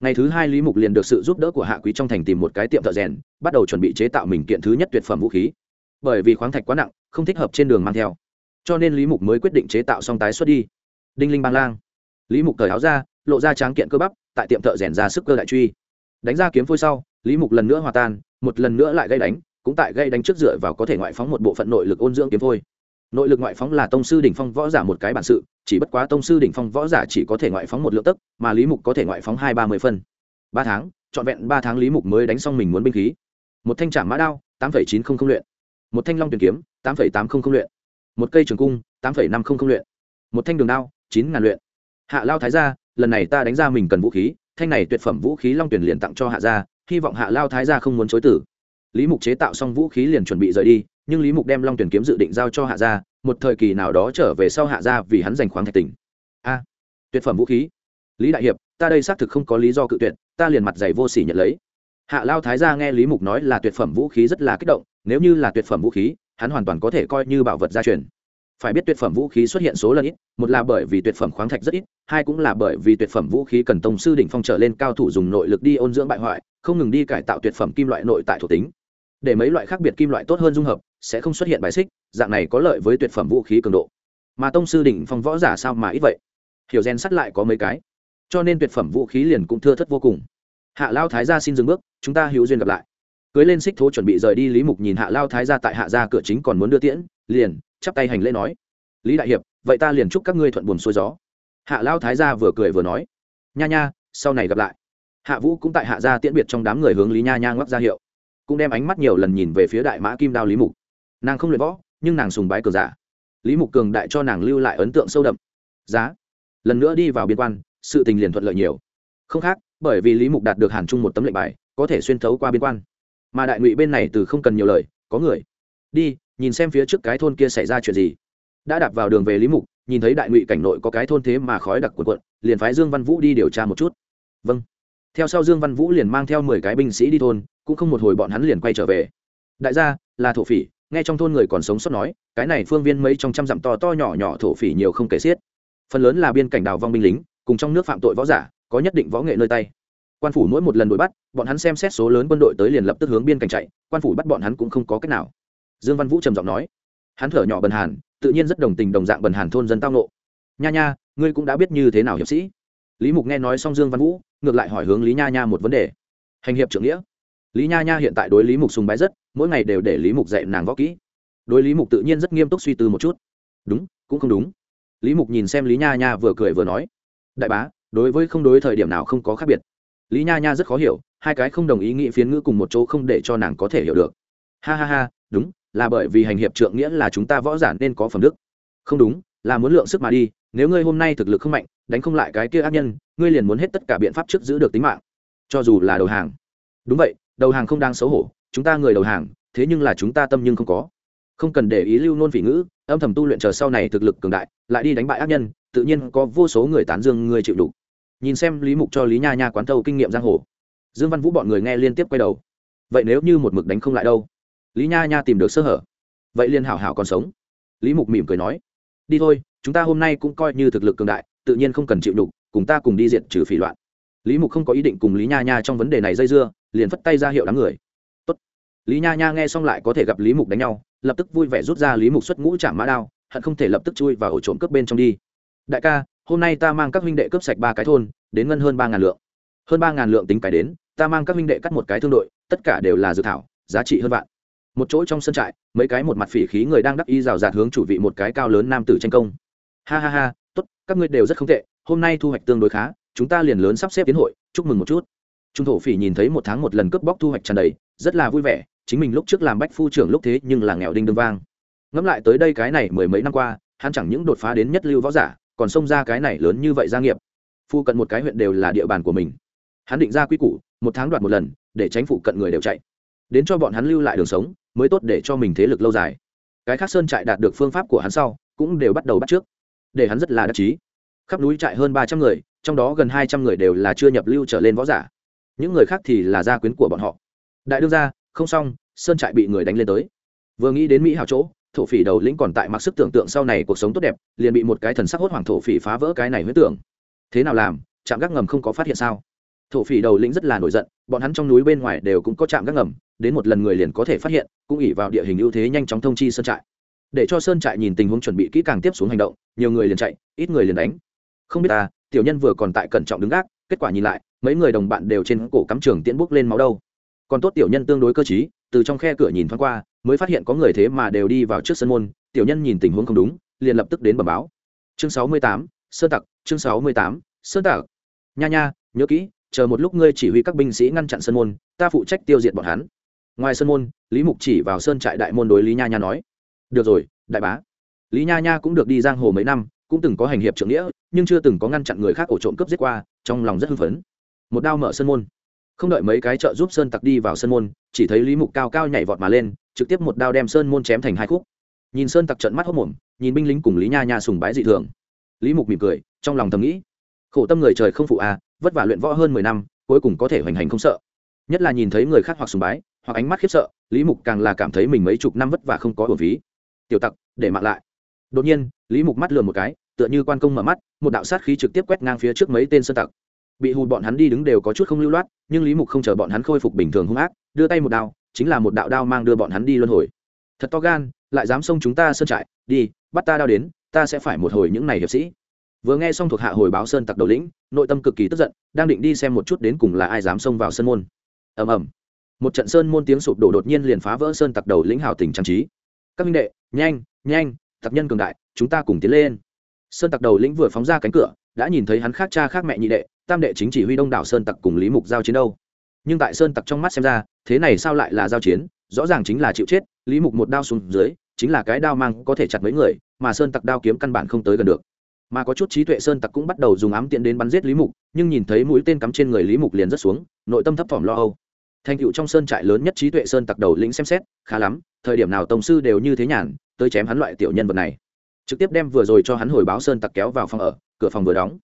ngày thứ hai lý mục liền được sự giúp đỡ của hạ quý trong thành tìm một cái tiệm thợ rèn, bắt đầu chuẩn bị chế tạo mình kiện thứ nhất tuyệt phẩm vũ khí. Bởi vì khoáng thạch quá nặng, không thích hợp trên đường mang theo. Cho nên lý mục mới quyết định chế tạo xong tái xuất đi. Đinh linh bang lang. Lý mục cởi áo ra, lộ ra tráng kiện cơ bắp, tại tiệm thợ rèn ra sức cơ đại truy. Đánh ra kiếm phôi sau, lý mục lần nữa hòa tan, một lần nữa lại gây đánh, cũng tại gây đánh trước dựa vào có thể ngoại phóng một bộ phận nội lực ôn dưỡng kiếm phôi nội lực ngoại phóng là tông sư đỉnh phong võ giả một cái bản sự, chỉ bất quá tông sư đỉnh phong võ giả chỉ có thể ngoại phóng một lượng tức mà lý mục có thể ngoại phóng hai ba mươi phân. Ba tháng, trọn vẹn ba tháng lý mục mới đánh xong mình muốn binh khí. Một thanh trảm mã đao, tám chín không không luyện. Một thanh long tuyển kiếm, tám tám không không luyện. Một cây trường cung, tám năm không không luyện. Một thanh đường đao, chín ngàn luyện. Hạ lao thái gia, lần này ta đánh ra mình cần vũ khí, thanh này tuyệt phẩm vũ khí long tuyển liền tặng cho hạ gia, hy vọng hạ lao thái gia không muốn chối tử. Lý mục chế tạo xong vũ khí liền chuẩn bị rời đi nhưng lý mục đem long tuyển kiếm dự định giao cho hạ gia, một thời kỳ nào đó trở về sau hạ gia vì hắn giành khoáng thạch tỉnh. A, tuyệt phẩm vũ khí. Lý đại hiệp, ta đây xác thực không có lý do cự tuyệt, ta liền mặt giày vô sỉ nhận lấy. Hạ lao thái gia nghe lý mục nói là tuyệt phẩm vũ khí rất là kích động, nếu như là tuyệt phẩm vũ khí, hắn hoàn toàn có thể coi như bảo vật gia truyền. Phải biết tuyệt phẩm vũ khí xuất hiện số lần ít, một là bởi vì tuyệt phẩm khoáng thạch rất ít, hai cũng là bởi vì tuyệt phẩm vũ khí cần tông sư đỉnh phong trở lên cao thủ dùng nội lực đi ôn dưỡng bại hoại, không ngừng đi cải tạo tuyệt phẩm kim loại nội tại thuộc tính. Để mấy loại khác biệt kim loại tốt hơn dung hợp sẽ không xuất hiện bài xích, dạng này có lợi với tuyệt phẩm vũ khí cường độ. Mà tông sư đỉnh phong võ giả sao mà ít vậy? Hiểu gen sắt lại có mấy cái. Cho nên tuyệt phẩm vũ khí liền cũng thưa thất vô cùng. Hạ lao thái gia xin dừng bước, chúng ta hữu duyên gặp lại. Cưới lên xích thố chuẩn bị rời đi lý mục nhìn hạ lao thái gia tại hạ gia cửa chính còn muốn đưa tiễn, liền, chắp tay hành lễ nói. Lý đại hiệp, vậy ta liền chúc các ngươi thuận buồn xuôi gió. Hạ lao thái gia vừa cười vừa nói. Nha nha, sau này gặp lại. Hạ vũ cũng tại hạ gia tiễn biệt trong đám người hướng lý nha nha ngoắc ra hiệu. Cũng đem ánh mắt nhiều lần nhìn về phía đại mã kim đao lý mục nàng không luyện võ, nhưng nàng sùng bái cường giả. Lý mục cường đại cho nàng lưu lại ấn tượng sâu đậm. Giá. Lần nữa đi vào biên quan, sự tình liền thuận lợi nhiều. Không khác, bởi vì lý mục đạt được hàn chung một tấm lệnh bài, có thể xuyên thấu qua biên quan. Mà đại ngụy bên này từ không cần nhiều lời, có người. Đi, nhìn xem phía trước cái thôn kia xảy ra chuyện gì. Đã đạp vào đường về lý mục, nhìn thấy đại ngụy cảnh nội có cái thôn thế mà khói đặc quần quận liền phái dương văn vũ đi điều tra một chút. Vâng. Theo sau dương văn vũ liền mang theo mười cái binh sĩ đi thôn, cũng không một hồi bọn hắn liền quay trở về. Đại gia, là thổ phỉ nghe trong thôn người còn sống sót nói, cái này phương viên mấy trong trăm dặm to to nhỏ nhỏ thổ phỉ nhiều không kể xiết. Phần lớn là biên cảnh đào vong binh lính, cùng trong nước phạm tội võ giả, có nhất định võ nghệ nơi tay. Quan phủ mỗi một lần đuổi bắt, bọn hắn xem xét số lớn quân đội tới liền lập tức hướng biên cảnh chạy, quan phủ bắt bọn hắn cũng không có cách nào. Dương văn vũ trầm giọng nói, hắn thở nhỏ bần hàn, tự nhiên rất đồng tình đồng dạng bần hàn thôn dân tao nộ nha nha, ngươi cũng đã biết như thế nào hiệp sĩ. Lý mục nghe nói xong dương văn vũ, ngược lại hỏi hướng lý nha nha một vấn đề. Hành hiệp trưởng nghĩa. Lý nha nha hiện tại đối lý mục sùng bái rất mỗi ngày đều để lý mục dạy nàng võ kỹ. Đối lý mục tự nhiên rất nghiêm túc suy tư một chút. Đúng, cũng không đúng. Lý mục nhìn xem lý nha nha vừa cười vừa nói, đại bá, đối với không đối thời điểm nào không có khác biệt. Lý nha nha rất khó hiểu, hai cái không đồng ý nghĩ phiến ngữ cùng một chỗ không để cho nàng có thể hiểu được. Ha ha ha, đúng, là bởi vì hành hiệp trượng nghĩa là chúng ta võ giả nên có phẩm đức. Không đúng, là muốn lượng sức mà đi, nếu ngươi hôm nay thực lực không mạnh, đánh không lại cái kia ác nhân, ngươi liền muốn hết tất cả biện pháp trước giữ được tính mạng, cho dù là đầu hàng. Đúng vậy, đầu hàng không đang xấu hổ chúng ta người đầu hàng, thế nhưng là chúng ta tâm nhưng không có. Không cần để ý lưu nôn vị ngữ, âm thầm tu luyện chờ sau này thực lực cường đại, lại đi đánh bại ác nhân, tự nhiên có vô số người tán dương người chịu đủ nhìn xem lý mục cho lý nha nha quán thâu kinh nghiệm giang hồ. Dương văn vũ bọn người nghe liên tiếp quay đầu. Vậy nếu như một mực đánh không lại đâu? Lý nha nha tìm được sơ hở. Vậy liên hảo hảo còn sống. Lý mục mỉm cười nói. Đi thôi, chúng ta hôm nay cũng coi như thực lực cường đại, tự nhiên không cần chịu đục, cùng ta cùng đi diện trừ phỉ loạn. Lý mục không có ý định cùng lý nha nha trong vấn đề này dây dưa, liền phất tay ra hiệu đám người lý nha nha nghe xong lại có thể gặp lý mục đánh nhau, lập tức vui vẻ rút ra lý mục xuất ngũ chạm mã đao, hận không thể lập tức chui và ổ trộm cướp bên trong đi. Đại ca, hôm nay ta mang các huynh đệ cướp sạch ba cái thôn, đến ngân hơn ba ngàn lượng. Hơn ba ngàn lượng tính cái đến, ta mang các huynh đệ cắt một cái thương đội, tất cả đều là dự thảo, giá trị hơn vạn. Một chỗ trong sân trại, mấy cái một mặt phỉ khí người đang đắc y rào rạt hướng chủ vị một cái cao lớn nam tử tranh công. Ha ha ha, tốt, các ngươi đều rất không tệ, hôm nay thu hoạch tương đối khá, chúng ta liền lớn sắp xếp tiến hội, chúc mừng một chút. Trung thổ phỉ nhìn thấy một tháng một lần cướp bóc thu hoạch tràn đầy, rất là vui vẻ chính mình lúc trước làm bách phu trưởng lúc thế nhưng là nghèo đinh đương vang. Ngẫm lại tới đây cái này mười mấy năm qua, hắn chẳng những đột phá đến nhất lưu võ giả, còn xông ra cái này lớn như vậy gia nghiệp. Phu cận một cái huyện đều là địa bàn của mình. Hắn định ra quy củ, một tháng đoạt một lần, để tránh phụ cận người đều chạy. Đến cho bọn hắn lưu lại đường sống, mới tốt để cho mình thế lực lâu dài. Cái khác sơn trại đạt được phương pháp của hắn sau, cũng đều bắt đầu bắt trước. Để hắn rất là đắc chí. Khắp núi trại hơn ba trăm người, trong đó gần hai trăm người đều là chưa nhập lưu trở lên võ giả. Những người khác thì là gia quyến của bọn họ. Đại đương gia, không xong sơn trại bị người đánh lên tới. Vừa nghĩ đến mỹ hào chỗ, thổ phỉ đầu lĩnh còn tại mặc sức tưởng tượng sau này cuộc sống tốt đẹp, liền bị một cái thần sắc hốt hoảng thổ phỉ phá vỡ cái này huyết tưởng. Thế nào làm, trạm gác ngầm không có phát hiện sao? Thổ phỉ đầu lĩnh rất là nổi giận, bọn hắn trong núi bên ngoài đều cũng có trạm gác ngầm, đến một lần người liền có thể phát hiện, cũng ỉ vào địa hình ưu thế nhanh chóng thông chi sơn trại. Để cho sơn trại nhìn tình huống chuẩn bị kỹ càng tiếp xuống hành động, nhiều người liền chạy, ít người liền đánh. Không biết ta tiểu nhân vừa còn tại cẩn trọng đứng gác, kết quả nhìn lại, mấy người đồng bạn đều trên cổ cắm trường tiễn bốc lên máu đâu. Còn tốt tiểu nhân tương đối cơ t từ trong khe cửa nhìn thoáng qua, mới phát hiện có người thế mà đều đi vào trước sân môn, tiểu nhân nhìn tình huống không đúng, liền lập tức đến bẩm báo. Chương sáu mươi tám, sơn tặc, chương sáu mươi tám, sơn tặc. Nha nha, nhớ kỹ, chờ một lúc ngươi chỉ huy các binh sĩ ngăn chặn sân môn, ta phụ trách tiêu diệt bọn hắn. Ngoài sân môn, lý mục chỉ vào sơn trại đại môn đối lý nha nha nói. Được rồi, đại bá. Lý nha nha cũng được đi giang hồ mấy năm, cũng từng có hành hiệp trưởng nghĩa, nhưng chưa từng có ngăn chặn người khác ổ trộm cướp giết qua, trong lòng rất hưng phấn. Một đao mở sân môn không đợi mấy cái trợ giúp sơn tặc đi vào sân môn, chỉ thấy lý mục cao cao nhảy vọt mà lên, trực tiếp một đao đem sơn môn chém thành hai khúc. Nhìn sơn tặc trận mắt hốc mồm nhìn binh lính cùng lý nha nha sùng bái dị thường. Lý mục mỉm cười, trong lòng thầm nghĩ, khổ tâm người trời không phụ à vất vả luyện võ hơn mười năm, cuối cùng có thể hoành hành không sợ. Nhất là nhìn thấy người khác hoặc sùng bái, hoặc ánh mắt khiếp sợ, lý mục càng là cảm thấy mình mấy chục năm vất vả không có hồn phí. Tiểu tặc, để mạng lại. Đột nhiên, lý mục mắt lừa một cái, tựa như quan công mở mắt, một đạo sát khí trực tiếp quét ngang phía trước mấy tên sơn tặc bị hù bọn hắn đi đứng đều có chút không lưu loát, nhưng lý mục không chờ bọn hắn khôi phục bình thường hung ác, đưa tay một đao, chính là một đạo đao mang đưa bọn hắn đi luân hồi. Thật to gan, lại dám xông chúng ta sơn trại, đi, bắt ta đao đến, ta sẽ phải một hồi những này hiệp sĩ. Vừa nghe xong thuộc hạ hồi báo sơn tặc đầu lĩnh, nội tâm cực kỳ tức giận, đang định đi xem một chút đến cùng là ai dám xông vào sân môn. Ầm ầm. Một trận sơn môn tiếng sụp đổ đột nhiên liền phá vỡ sơn tặc đầu lĩnh hào tình trang trí. Các minh đệ, nhanh nhanh, tặc nhân cường đại, chúng ta cùng tiến lên. Sơn tặc đầu lĩnh vừa phóng ra cánh cửa đã nhìn thấy hắn khác cha khác mẹ nhị đệ, tam đệ chính chỉ huy đông đảo sơn tặc cùng lý mục giao chiến đâu. Nhưng tại sơn tặc trong mắt xem ra, thế này sao lại là giao chiến? Rõ ràng chính là chịu chết, lý mục một đao xuống dưới, chính là cái đao mang có thể chặt mấy người, mà sơn tặc đao kiếm căn bản không tới gần được. Mà có chút trí tuệ sơn tặc cũng bắt đầu dùng ám tiện đến bắn giết lý mục, nhưng nhìn thấy mũi tên cắm trên người lý mục liền rất xuống, nội tâm thấp thỏm lo âu. Thành cựu trong sơn trại lớn nhất trí tuệ sơn tặc đầu lĩnh xem xét, khá lắm, thời điểm nào tổng sư đều như thế nhàn, tới chém hắn loại tiểu nhân vật này trực tiếp đem vừa rồi cho hắn hồi báo sơn tặc kéo vào phòng ở, cửa phòng vừa đóng.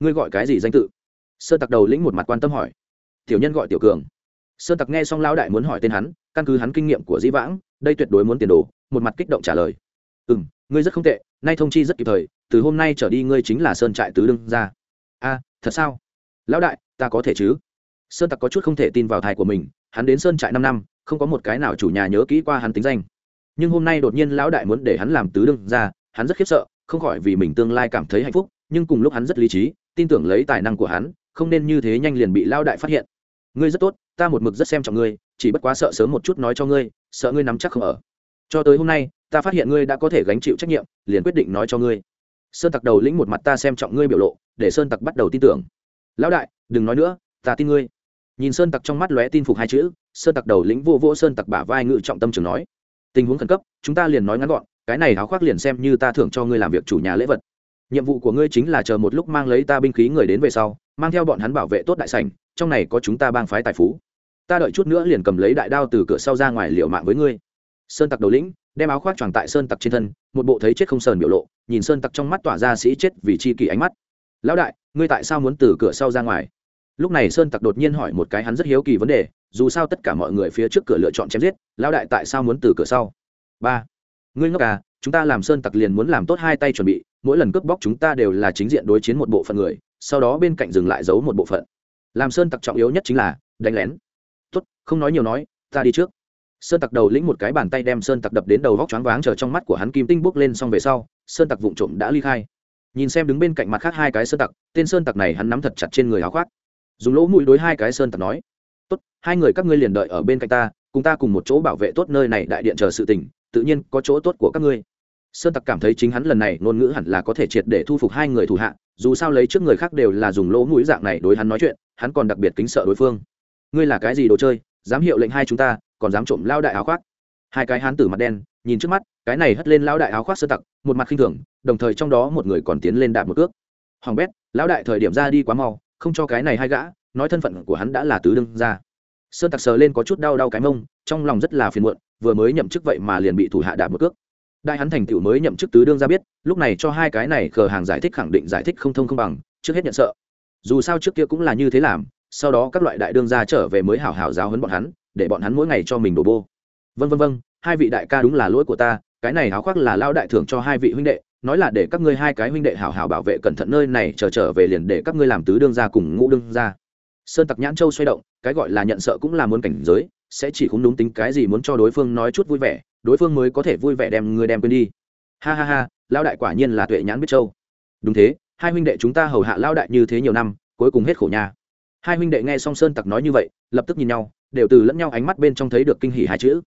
Ngươi gọi cái gì danh tự? Sơn tặc đầu lĩnh một mặt quan tâm hỏi. Tiểu nhân gọi tiểu cường. Sơn tặc nghe xong lão đại muốn hỏi tên hắn, căn cứ hắn kinh nghiệm của dĩ vãng, đây tuyệt đối muốn tiền đồ, một mặt kích động trả lời. Ừ m ngươi rất không tệ, nay thông chi rất kịp thời, từ hôm nay trở đi ngươi chính là sơn trại tứ đương ra a, thật sao? Lão đại, ta có thể chứ? Sơn tặc có chút không thể tin vào thai của mình, hắn đến sơn trại năm năm, không có một cái nào chủ nhà nhớ kỹ qua hắn tính danh. Nhưng hôm nay đột nhiên lão đại muốn để hắn làm tứ đương ra hắn rất khiếp sợ, không khỏi vì mình tương lai cảm thấy hạnh phúc, nhưng cùng lúc hắn rất lý trí, tin tưởng lấy tài năng của hắn, không nên như thế nhanh liền bị lao đại phát hiện. Ngươi rất tốt, ta một mực rất xem trọng ngươi, chỉ bất quá sợ sớm một chút nói cho ngươi, sợ ngươi nắm chắc không ở. Cho tới hôm nay, ta phát hiện ngươi đã có thể gánh chịu trách nhiệm, liền quyết định nói cho ngươi. Sơn tặc đầu lĩnh một mặt ta xem trọng ngươi biểu lộ, để sơn tặc bắt đầu tin tưởng. Lão đại, đừng nói nữa, ta tin ngươi. Nhìn sơn tặc trong mắt lóe tin phục hai chữ, sơn tặc đầu lĩnh vô vô sơn tặc bả vai ngự trọng tâm trường nói. Tình huống khẩn cấp, chúng ta liền nói ngắn gọn cái này áo khoác liền xem như ta thưởng cho ngươi làm việc chủ nhà lễ vật. Nhiệm vụ của ngươi chính là chờ một lúc mang lấy ta binh khí người đến về sau, mang theo bọn hắn bảo vệ tốt đại sảnh, trong này có chúng ta bang phái tài phú. Ta đợi chút nữa liền cầm lấy đại đao từ cửa sau ra ngoài liệu mạng với ngươi. Sơn tặc đầu lĩnh đem áo khoác choàng tại sơn tặc trên thân, một bộ thấy chết không sờn biểu lộ, nhìn sơn tặc trong mắt tỏa ra sĩ chết vì chi kỳ ánh mắt. Lão đại, ngươi tại sao muốn từ cửa sau ra ngoài? Lúc này sơn tặc đột nhiên hỏi một cái hắn rất hiếu kỳ vấn đề, dù sao tất cả mọi người phía trước cửa lựa chọn chém giết, lão đại tại sao muốn từ cửa sau? Ba ngươi ngốc à chúng ta làm sơn tặc liền muốn làm tốt hai tay chuẩn bị, mỗi lần cướp bóc chúng ta đều là chính diện đối chiến một bộ phận người, sau đó bên cạnh dừng lại giấu một bộ phận. Làm sơn tặc trọng yếu nhất chính là, đánh lén. Tốt, không nói nhiều nói, ta đi trước. Sơn tặc đầu lĩnh một cái bàn tay đem sơn tặc đập đến đầu vóc choáng váng chờ trong mắt của hắn kim tinh bốc lên xong về sau, sơn tặc vụng trộm đã ly khai. Nhìn xem đứng bên cạnh mặt khác hai cái sơn tặc, tên sơn tặc này hắn nắm thật chặt trên người áo khoác. Dùng lỗ mũi đối hai cái sơn tặc nói, tốt, hai người các ngươi liền đợi ở bên cạnh ta, cùng ta cùng một chỗ bảo vệ tốt nơi này đại điện chờ sự tình tự nhiên có chỗ tốt của các ngươi. Sơn tặc cảm thấy chính hắn lần này ngôn ngữ hẳn là có thể triệt để thu phục hai người thủ hạ, dù sao lấy trước người khác đều là dùng lỗ mũi dạng này đối hắn nói chuyện, hắn còn đặc biệt kính sợ đối phương. Ngươi là cái gì đồ chơi? Dám hiệu lệnh hai chúng ta, còn dám trộm lao đại áo khoác. Hai cái hán tử mặt đen, nhìn trước mắt, cái này hất lên lao đại áo khoác sơ tặc, một mặt khinh thường, đồng thời trong đó một người còn tiến lên đạp một cước. Hoàng bét, lão đại thời điểm ra đi quá mau, không cho cái này hai gã, nói thân phận của hắn đã là tứ đương ra sơn tặc sờ lên có chút đau đau cái mông, trong lòng rất là phiền muộn vừa mới nhậm chức vậy mà liền bị thủ hạ đạp một cước. Đại hắn thành tựu mới nhậm chức tứ đương ra biết lúc này cho hai cái này khờ hàng giải thích khẳng định giải thích không thông không bằng trước hết nhận sợ. Dù sao trước kia cũng là như thế làm sau đó các loại đại đương gia trở về mới hảo hảo giáo huấn bọn hắn để bọn hắn mỗi ngày cho mình đổ bô. Vân vân vân hai vị đại ca đúng là lỗi của ta cái này áo khoác là lao đại thưởng cho hai vị huynh đệ nói là để các ngươi hai cái huynh đệ hảo hảo bảo vệ cẩn thận nơi này chờ trở, trở về liền để các ngươi làm tứ đương gia cùng ngũ đương gia. Sơn tặc nhãn châu xoay động cái gọi là nhận sợ cũng là muốn cảnh giới sẽ chỉ không đúng tính cái gì muốn cho đối phương nói chút vui vẻ, đối phương mới có thể vui vẻ đem người đem quên đi. Ha ha ha lao đại quả nhiên là tuệ nhãn biết châu đúng thế, hai huynh đệ chúng ta hầu hạ lao đại như thế nhiều năm, cuối cùng hết khổ nhà hai huynh đệ nghe song sơn tặc nói như vậy, lập tức nhìn nhau, đều từ lẫn nhau ánh mắt bên trong thấy được kinh hỉ hai chữ.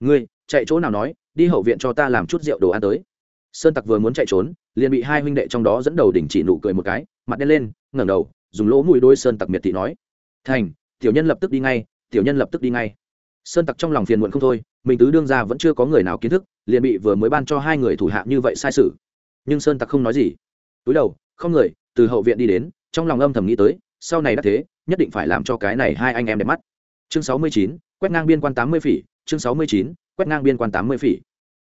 Ngươi, chạy chỗ nào nói, đi hậu viện cho ta làm chút rượu đồ ăn tới. Sơn tặc vừa muốn chạy trốn, liền bị hai huynh đệ trong đó dẫn đầu đỉnh chỉ nụ cười một cái, mặt đen lên, ngẩng đầu, dùng lỗ mũi đôi sơn tặc miệt thị nói. Thành, tiểu nhân lập tức đi ngay, tiểu nhân lập tức đi ngay sơn tặc trong lòng phiền muộn không thôi, mình tứ đương ra vẫn chưa có người nào kiến thức, liền bị vừa mới ban cho hai người thủ hạ như vậy sai sự nhưng sơn tặc không nói gì. Túi đầu, không người, từ hậu viện đi đến, trong lòng âm thầm nghĩ tới, sau này đã thế, nhất định phải làm cho cái này hai anh em đẹp mắt. Chương sáu mươi chín, quét ngang biên quan tám mươi phỉ, chương sáu mươi chín, quét ngang biên quan tám mươi phỉ.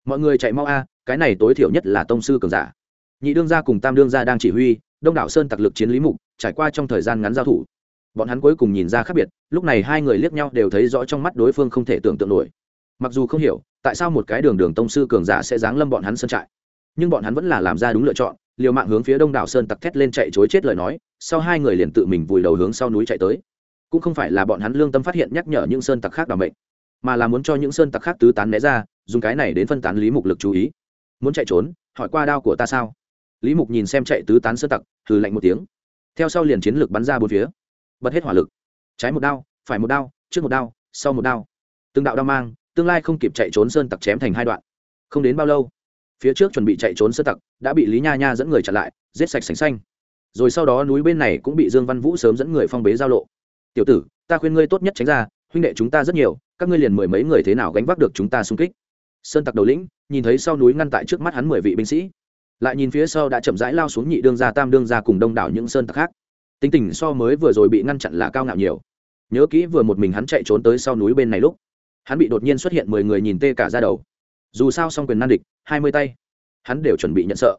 Mọi người chạy mau a, cái này tối thiểu nhất là tông sư cường giả. Nhị đương gia cùng tam đương gia đang chỉ huy, đông đảo sơn tặc lực chiến lý mục, trải qua trong thời gian ngắn giao thủ bọn hắn cuối cùng nhìn ra khác biệt, lúc này hai người liếc nhau đều thấy rõ trong mắt đối phương không thể tưởng tượng nổi. Mặc dù không hiểu, tại sao một cái đường đường tông sư cường giả sẽ giáng lâm bọn hắn sơn trại, nhưng bọn hắn vẫn là làm ra đúng lựa chọn, liều mạng hướng phía đông đảo sơn tặc thét lên chạy chối chết lời nói, sau hai người liền tự mình vùi đầu hướng sau núi chạy tới. Cũng không phải là bọn hắn lương tâm phát hiện nhắc nhở những sơn tặc khác đ ả mệnh, mà là muốn cho những sơn tặc khác tứ tán né ra, dùng cái này đến phân tán lý mục lực chú ý. Muốn chạy trốn, hỏi qua đao của ta sao? Lý mục nhìn xem chạy tứ tán sơn tặc thử lạnh một tiếng. Theo sau liền chiến lược bắn ra bốn phía bật hết hỏa lực. Trái một đao, phải một đao, trước một đao, sau một đao. Từng đạo đao mang, tương lai không kịp chạy trốn sơn tặc chém thành hai đoạn. Không đến bao lâu, phía trước chuẩn bị chạy trốn sơn tặc đã bị lý nha nha dẫn người chặn lại, giết sạch sành xanh. Rồi sau đó núi bên này cũng bị dương văn vũ sớm dẫn người phong bế giao lộ. Tiểu tử, ta khuyên ngươi tốt nhất tránh ra, huynh đệ chúng ta rất nhiều, các ngươi liền mười mấy người thế nào gánh vác được chúng ta xung kích? Sơn tặc đầu lĩnh nhìn thấy sau núi ngăn tại trước mắt hắn mười vị binh sĩ, lại nhìn phía sau đã chậm rãi lao xuống nhị đương gia, tam đương gia cùng đông đảo những sơn tặc khác tính tình so mới vừa rồi bị ngăn chặn là cao ngạo nhiều. Nhớ kỹ vừa một mình hắn chạy trốn tới sau núi bên này lúc, hắn bị đột nhiên xuất hiện mười người nhìn tê cả ra đầu. Dù sao song quyền nan địch, hai mươi tay, hắn đều chuẩn bị nhận sợ.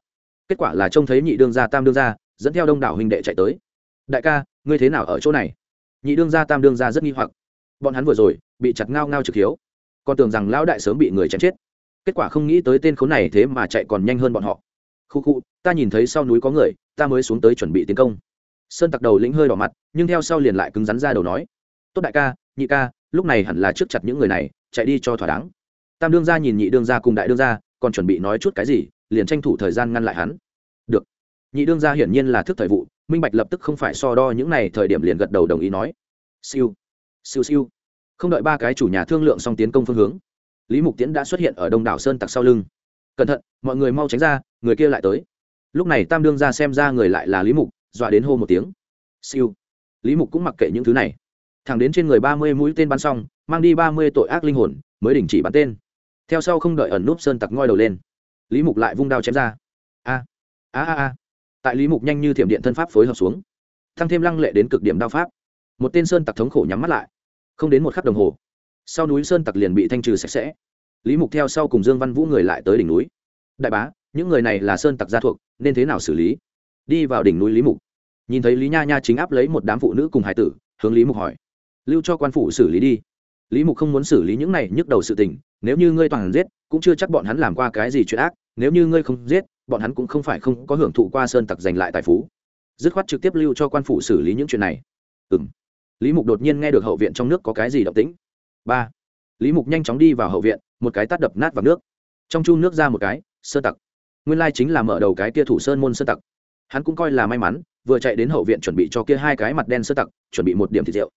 Kết quả là trông thấy nhị đương gia tam đương gia, dẫn theo đông đảo huynh đệ chạy tới. Đại ca, ngươi thế nào ở chỗ này? Nhị đương gia tam đương gia rất nghi hoặc. Bọn hắn vừa rồi, bị chặt ngao ngao trực hiếu. Còn tưởng rằng lão đại sớm bị người chém chết. Kết quả không nghĩ tới tên khốn này thế mà chạy còn nhanh hơn bọn họ. Khu khu, ta nhìn thấy sau núi có người, ta mới xuống tới chuẩn bị tiến công sơn tặc đầu lĩnh hơi đỏ mặt, nhưng theo sau liền lại cứng rắn ra đầu nói, tốt đại ca, nhị ca, lúc này hẳn là trước chặt những người này, chạy đi cho thỏa đáng. Tam đương gia nhìn nhị đương gia cùng đại đương gia, còn chuẩn bị nói chút cái gì, liền tranh thủ thời gian ngăn lại hắn. Được. Nhị đương gia hiển nhiên là thức thời vụ, minh bạch lập tức không phải so đo những này, thời điểm liền gật đầu đồng ý nói, siêu siêu siêu. Không đợi ba cái chủ nhà thương lượng xong tiến công phương hướng, lý mục tiễn đã xuất hiện ở đông đảo sơn tặc sau lưng. Cẩn thận, mọi người mau tránh ra, người kia lại tới. Lúc này tam đương ra xem ra người lại là lý mục dọa đến hô một tiếng. Siêu. Lý mục cũng mặc kệ những thứ này. Thẳng đến trên người ba mươi mũi tên bắn xong, mang đi ba mươi tội ác linh hồn, mới đình chỉ bắn tên. Theo sau không đợi ẩn núp sơn tặc ngoi đầu lên, lý mục lại vung đao chém ra. A a a a. Tại lý mục nhanh như thiểm điện thân pháp phối hợp xuống thăng thêm lăng lệ đến cực điểm đao pháp. Một tên sơn tặc thống khổ nhắm mắt lại, không đến một khắc đồng hồ, sau núi sơn tặc liền bị thanh trừ sạch sẽ. Lý mục theo sau cùng dương văn vũ người lại tới đỉnh núi. Đại bá, những người này là sơn tặc gia thuộc, nên thế nào xử lý? Đi vào đỉnh núi lý mục. Nhìn thấy lý nha nha chính áp lấy một đám phụ nữ cùng hải tử, hướng lý mục hỏi, lưu cho quan phủ xử lý đi. Lý mục không muốn xử lý những này nhức đầu sự tình, nếu như ngươi toàn giết, cũng chưa chắc bọn hắn làm qua cái gì chuyện ác, nếu như ngươi không giết, bọn hắn cũng không phải không có hưởng thụ qua sơn tặc giành lại tài phú. Dứt khoát trực tiếp lưu cho quan phủ xử lý những chuyện này. Ừ m lý mục đột nhiên nghe được hậu viện trong nước có cái gì động tĩnh. Ba. Lý mục nhanh chóng đi vào hậu viện, một cái tắt đập nát vào nước. Trong chu nước ra một cái, sơn tặc. Nguyên lai chính là mở đầu cái tia thủ sơn môn sơn tặc hắn cũng coi là may mắn, vừa chạy đến hậu viện chuẩn bị cho kia hai cái mặt đen sơ tặc, chuẩn bị một điểm thịt rượu.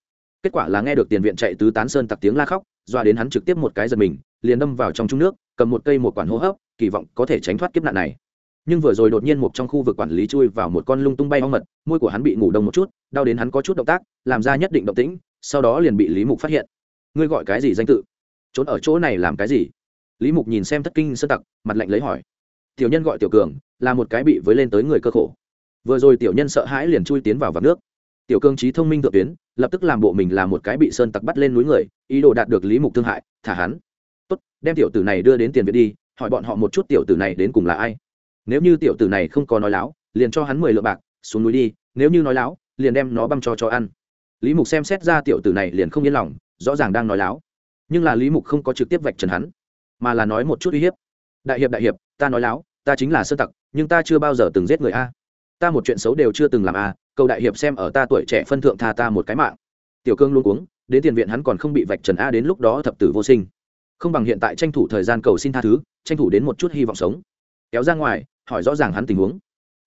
Kết quả là nghe được tiền viện chạy tứ tán sơn tặc tiếng la khóc, doa đến hắn trực tiếp một cái giật mình, liền đâm vào trong trung nước, cầm một cây một quản hô hấp, kỳ vọng có thể tránh thoát kiếp nạn này. Nhưng vừa rồi đột nhiên một trong khu vực quản lý chui vào một con lung tung bay hoang mật, môi của hắn bị ngủ đông một chút, đau đến hắn có chút động tác, làm ra nhất định động tĩnh, sau đó liền bị lý mục phát hiện. Ngươi gọi cái gì danh tự? Trốn ở chỗ này làm cái gì? Lý mục nhìn xem thất kinh sơn tặc, mặt lạnh lấy hỏi. Tiểu nhân gọi tiểu cường là một cái bị với lên tới người cơ khổ. Vừa rồi tiểu nhân sợ hãi liền chui tiến vào vạc nước. Tiểu cương trí thông minh thượng tuyến, lập tức làm bộ mình là một cái bị sơn tặc bắt lên núi người, ý đồ đạt được lý mục thương hại, thả hắn. Tốt, đem tiểu tử này đưa đến tiền viện đi, hỏi bọn họ một chút tiểu tử này đến cùng là ai. Nếu như tiểu tử này không có nói láo, liền cho hắn mười lượng bạc, xuống núi đi, nếu như nói láo, liền đem nó băm cho cho ăn. Lý mục xem xét ra tiểu tử này liền không yên lòng, rõ ràng đang nói láo. Nhưng là lý mục không có trực tiếp vạch trần hắn, mà là nói một chút uy hiếp. Đại hiệp đại hiệp, ta nói láo, ta chính là sơ tặc nhưng ta chưa bao giờ từng giết người a. Ta một chuyện xấu đều chưa từng làm a, cầu đại hiệp xem ở ta tuổi trẻ phân thượng tha ta một cái mạng. Tiểu cương luôn cuống, đến tiền viện hắn còn không bị vạch trần a, đến lúc đó thập tử vô sinh. Không bằng hiện tại tranh thủ thời gian cầu xin tha thứ, tranh thủ đến một chút hy vọng sống. Kéo ra ngoài, hỏi rõ ràng hắn tình huống.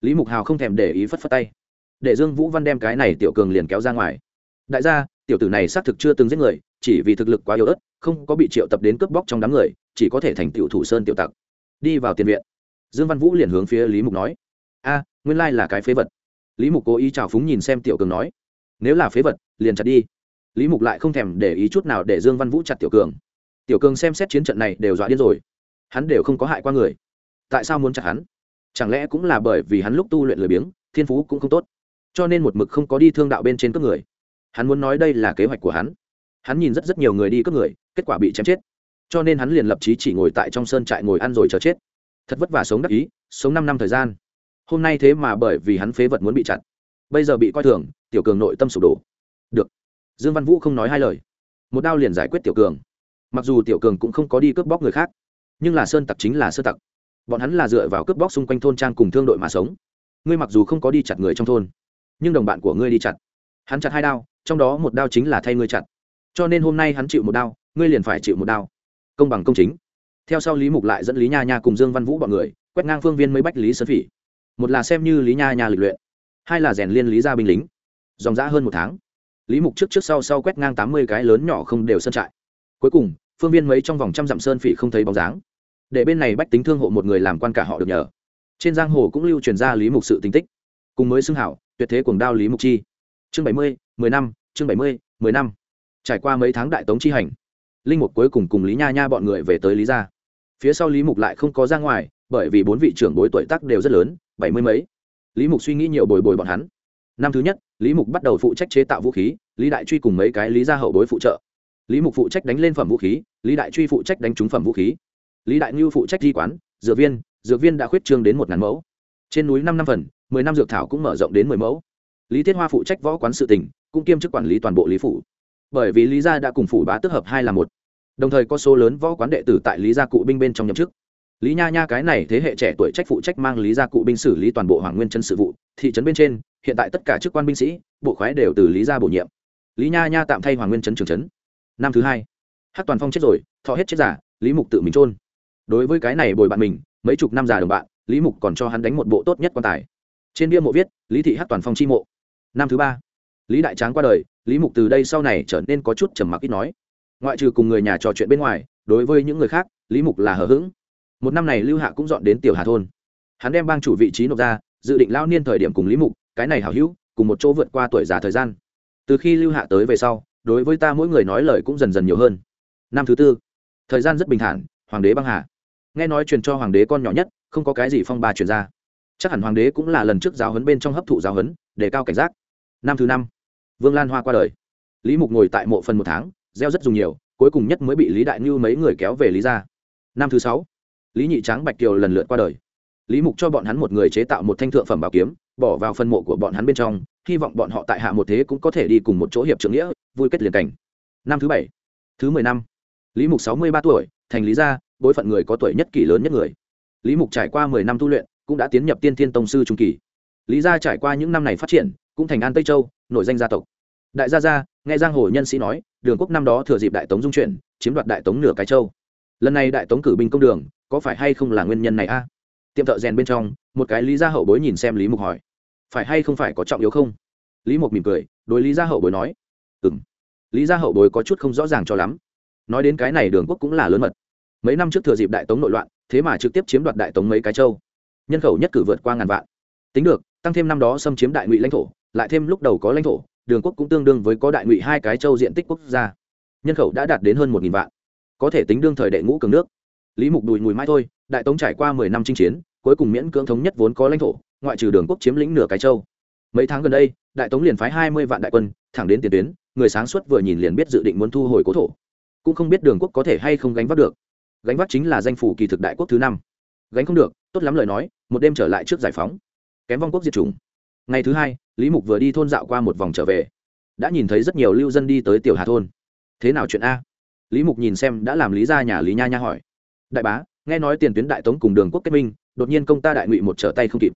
Lý mục hào không thèm để ý phất phất tay. Để dương vũ văn đem cái này tiểu cường liền kéo ra ngoài. Đại gia, tiểu tử này xác thực chưa từng giết người, chỉ vì thực lực quá yếu ớt, không có bị triệu tập đến cướp bóc trong đám người, chỉ có thể thành tiểu thủ sơn tiểu tặc. Đi vào tiền viện dương văn vũ liền hướng phía lý mục nói, a, nguyên lai là cái phế vật. Lý mục cố ý chào phúng nhìn xem tiểu cường nói, nếu là phế vật, liền chặt đi. Lý mục lại không thèm để ý chút nào để dương văn vũ chặt tiểu cường. Tiểu cường xem xét chiến trận này đều dọa điên rồi. Hắn đều không có hại qua người. Tại sao muốn chặt hắn? Chẳng lẽ cũng là bởi vì hắn lúc tu luyện lười biếng, thiên phú cũng không tốt, cho nên một mực không có đi thương đạo bên trên các người. Hắn muốn nói đây là kế hoạch của hắn. Hắn nhìn rất rất nhiều người đi cướp người, kết quả bị chém chết. Cho nên hắn liền lập trí chỉ ngồi tại trong sơn trại ngồi ăn rồi chờ chết thật vất vả sống đắc ý, sống năm năm thời gian. Hôm nay thế mà bởi vì hắn phế vật muốn bị chặt. Bây giờ bị coi thường, tiểu cường nội tâm sụp đổ. Được. Dương văn vũ không nói hai lời. Một đao liền giải quyết tiểu cường. Mặc dù tiểu cường cũng không có đi cướp bóc người khác, nhưng là sơn tặc chính là sơ tặc. Bọn hắn là dựa vào cướp bóc xung quanh thôn trang cùng thương đội mà sống. Ngươi mặc dù không có đi chặt người trong thôn, nhưng đồng bạn của ngươi đi chặt. Hắn chặt hai đao, trong đó một đao chính là thay ngươi chặt. Cho nên hôm nay hắn chịu một đao, ngươi liền phải chịu một đao. Công bằng công chính theo sau lý mục lại dẫn lý nha nha cùng dương văn vũ bọn người, quét ngang phương viên mấy bách lý sơn phỉ. Một là xem như lý nha nha lịch luyện, hai là rèn liên lý gia binh lính. Dòng dã hơn một tháng, lý mục trước trước sau sau quét ngang tám mươi cái lớn nhỏ không đều sơn trại. Cuối cùng, phương viên mấy trong vòng trăm dặm sơn phỉ không thấy bóng dáng. Để bên này bách tính thương hộ một người làm quan cả họ được nhờ. Trên giang hồ cũng lưu truyền ra lý mục sự tính tích. Cùng mới xưng hảo, tuyệt thế cuồng đao lý mục chi. Chương bảy mươi, mười năm, chương bảy mươi, mười năm. Trải qua mấy tháng đại tống chi hành, linh mục cuối cùng cùng lý nha nha bọn người về tới lý gia phía sau lý mục lại không có ra ngoài, bởi vì bốn vị trưởng bối tuổi tác đều rất lớn, bảy mươi mấy. Lý mục suy nghĩ nhiều bồi bồi bọn hắn. Năm thứ nhất, lý mục bắt đầu phụ trách chế tạo vũ khí, lý đại truy cùng mấy cái lý gia hậu bối phụ trợ. Lý mục phụ trách đánh lên phẩm vũ khí, lý đại truy phụ trách đánh trúng phẩm vũ khí. Lý đại ngưu phụ trách di quán, dược viên dược viên đã khuyết trương đến một ngàn mẫu. Trên núi năm năm phần, mười năm dược thảo cũng mở rộng đến mười mẫu. Lý thiết hoa phụ trách võ quán sự tỉnh cũng kiêm chức quản lý toàn bộ lý phủ. Bởi vì lý gia đã cùng phủ bá tức hợp hai là một đồng thời có số lớn võ quán đệ tử tại lý gia cụ binh bên trong nhậm chức. Lý nha nha cái này thế hệ trẻ tuổi trách phụ trách mang lý gia cụ binh xử lý toàn bộ hoàng nguyên chân sự vụ, thị trấn bên trên, hiện tại tất cả chức quan binh sĩ, bộ khoái đều từ lý gia bổ nhiệm. Lý nha nha tạm thay hoàng nguyên trấn trường trấn. Năm thứ hai hát toàn phong chết rồi, thọ hết chết giả, lý mục tự mình trôn đối với cái này bồi bạn mình, mấy chục năm già đồng bạn, lý mục còn cho hắn đánh một bộ tốt nhất quan tài. Trên bia mộ viết, lý thị hát toàn phong chi mộ. Năm thứ ba, lý đại tráng qua đời, lý mục từ đây sau này trở nên có chút trầm mặc ít nói ngoại trừ cùng người nhà trò chuyện bên ngoài, đối với những người khác, lý mục là hờ hững. Một năm này lưu hạ cũng dọn đến tiểu hà thôn. Hắn đem bang chủ vị trí nộp ra, dự định lao niên thời điểm cùng lý mục, cái này hảo hữu, cùng một chỗ vượt qua tuổi già thời gian. Từ khi lưu hạ tới về sau, đối với ta mỗi người nói lời cũng dần dần nhiều hơn. Năm thứ tư, thời gian rất bình thản, hoàng đế băng hà. Nghe nói truyền cho hoàng đế con nhỏ nhất, không có cái gì phong ba truyền ra. Chắc hẳn hoàng đế cũng là lần trước giáo huấn bên trong hấp thụ giáo huấn, để cao cảnh giác. Năm thứ năm, vương lan hoa qua đời. Lý mục ngồi tại mộ phần một tháng gieo rất dùng nhiều, cuối cùng nhất mới bị lý đại ngưu mấy người kéo về lý ra năm thứ sáu, lý nhị tráng bạch kiều lần lượt qua đời. Lý mục cho bọn hắn một người chế tạo một thanh thượng phẩm bảo kiếm, bỏ vào phần mộ của bọn hắn bên trong, hy vọng bọn họ tại hạ một thế cũng có thể đi cùng một chỗ hiệp trưởng nghĩa, vui kết liền cảnh. Năm thứ bảy, thứ mười năm, lý mục sáu mươi ba tuổi, thành lý gia, bối phận người có tuổi nhất kỷ lớn nhất người. Lý mục trải qua mười năm tu luyện, cũng đã tiến nhập tiên thiên tông sư trung kỳ. Lý gia trải qua những năm này phát triển, cũng thành an tây châu, nổi danh gia tộc đại gia gia, nghe giang hồ nhân sĩ nói, đường quốc năm đó thừa dịp đại tống dung chuyển, chiếm đoạt đại tống nửa cái châu. Lần này đại tống cử binh công đường, có phải hay không là nguyên nhân này a? Tiệm thợ rèn bên trong, một cái lý gia hậu bối nhìn xem lý mục hỏi. Phải hay không phải có trọng yếu không? Lý mục mỉm cười, đối lý gia hậu bối nói. Ừ m lý gia hậu bối có chút không rõ ràng cho lắm. Nói đến cái này đường quốc cũng là lớn mật. Mấy năm trước thừa dịp đại tống nội loạn, thế mà trực tiếp chiếm đoạt đại tống mấy cái châu. Nhân khẩu nhất cử vượt qua ngàn vạn. Tính được, tăng thêm năm đó xâm chiếm đại ngụy lãnh thổ, lại thêm lúc đầu có lãnh thổ đường quốc cũng tương đương với có đại ngụy hai cái châu diện tích quốc gia. Nhân khẩu đã đạt đến hơn một nghìn vạn. Có thể tính đương thời đệ ngũ cường nước. Lý mục đùi mùi mãi thôi, đại tống trải qua mười năm chinh chiến, cuối cùng miễn cưỡng thống nhất vốn có lãnh thổ, ngoại trừ đường quốc chiếm lĩnh nửa cái châu. Mấy tháng gần đây, đại tống liền phái hai mươi vạn đại quân, thẳng đến tiền tuyến, người sáng suốt vừa nhìn liền biết dự định muốn thu hồi cố thổ. Cũng không biết đường quốc có thể hay không gánh vác được. Gánh vác chính là danh phủ kỳ thực đại quốc thứ năm. Gánh không được, tốt lắm lời nói, một đêm trở lại trước giải phóng. Kém vong quốc diệt chủng ngày thứ hai, lý mục vừa đi thôn dạo qua một vòng trở về. Đã nhìn thấy rất nhiều lưu dân đi tới tiểu hà thôn. Thế nào chuyện a? Lý mục nhìn xem đã làm lý ra nhà lý nha nha hỏi. Đại bá, nghe nói tiền tuyến đại tống cùng đường quốc kết minh, đột nhiên công ta đại ngụy một trở tay không kịp.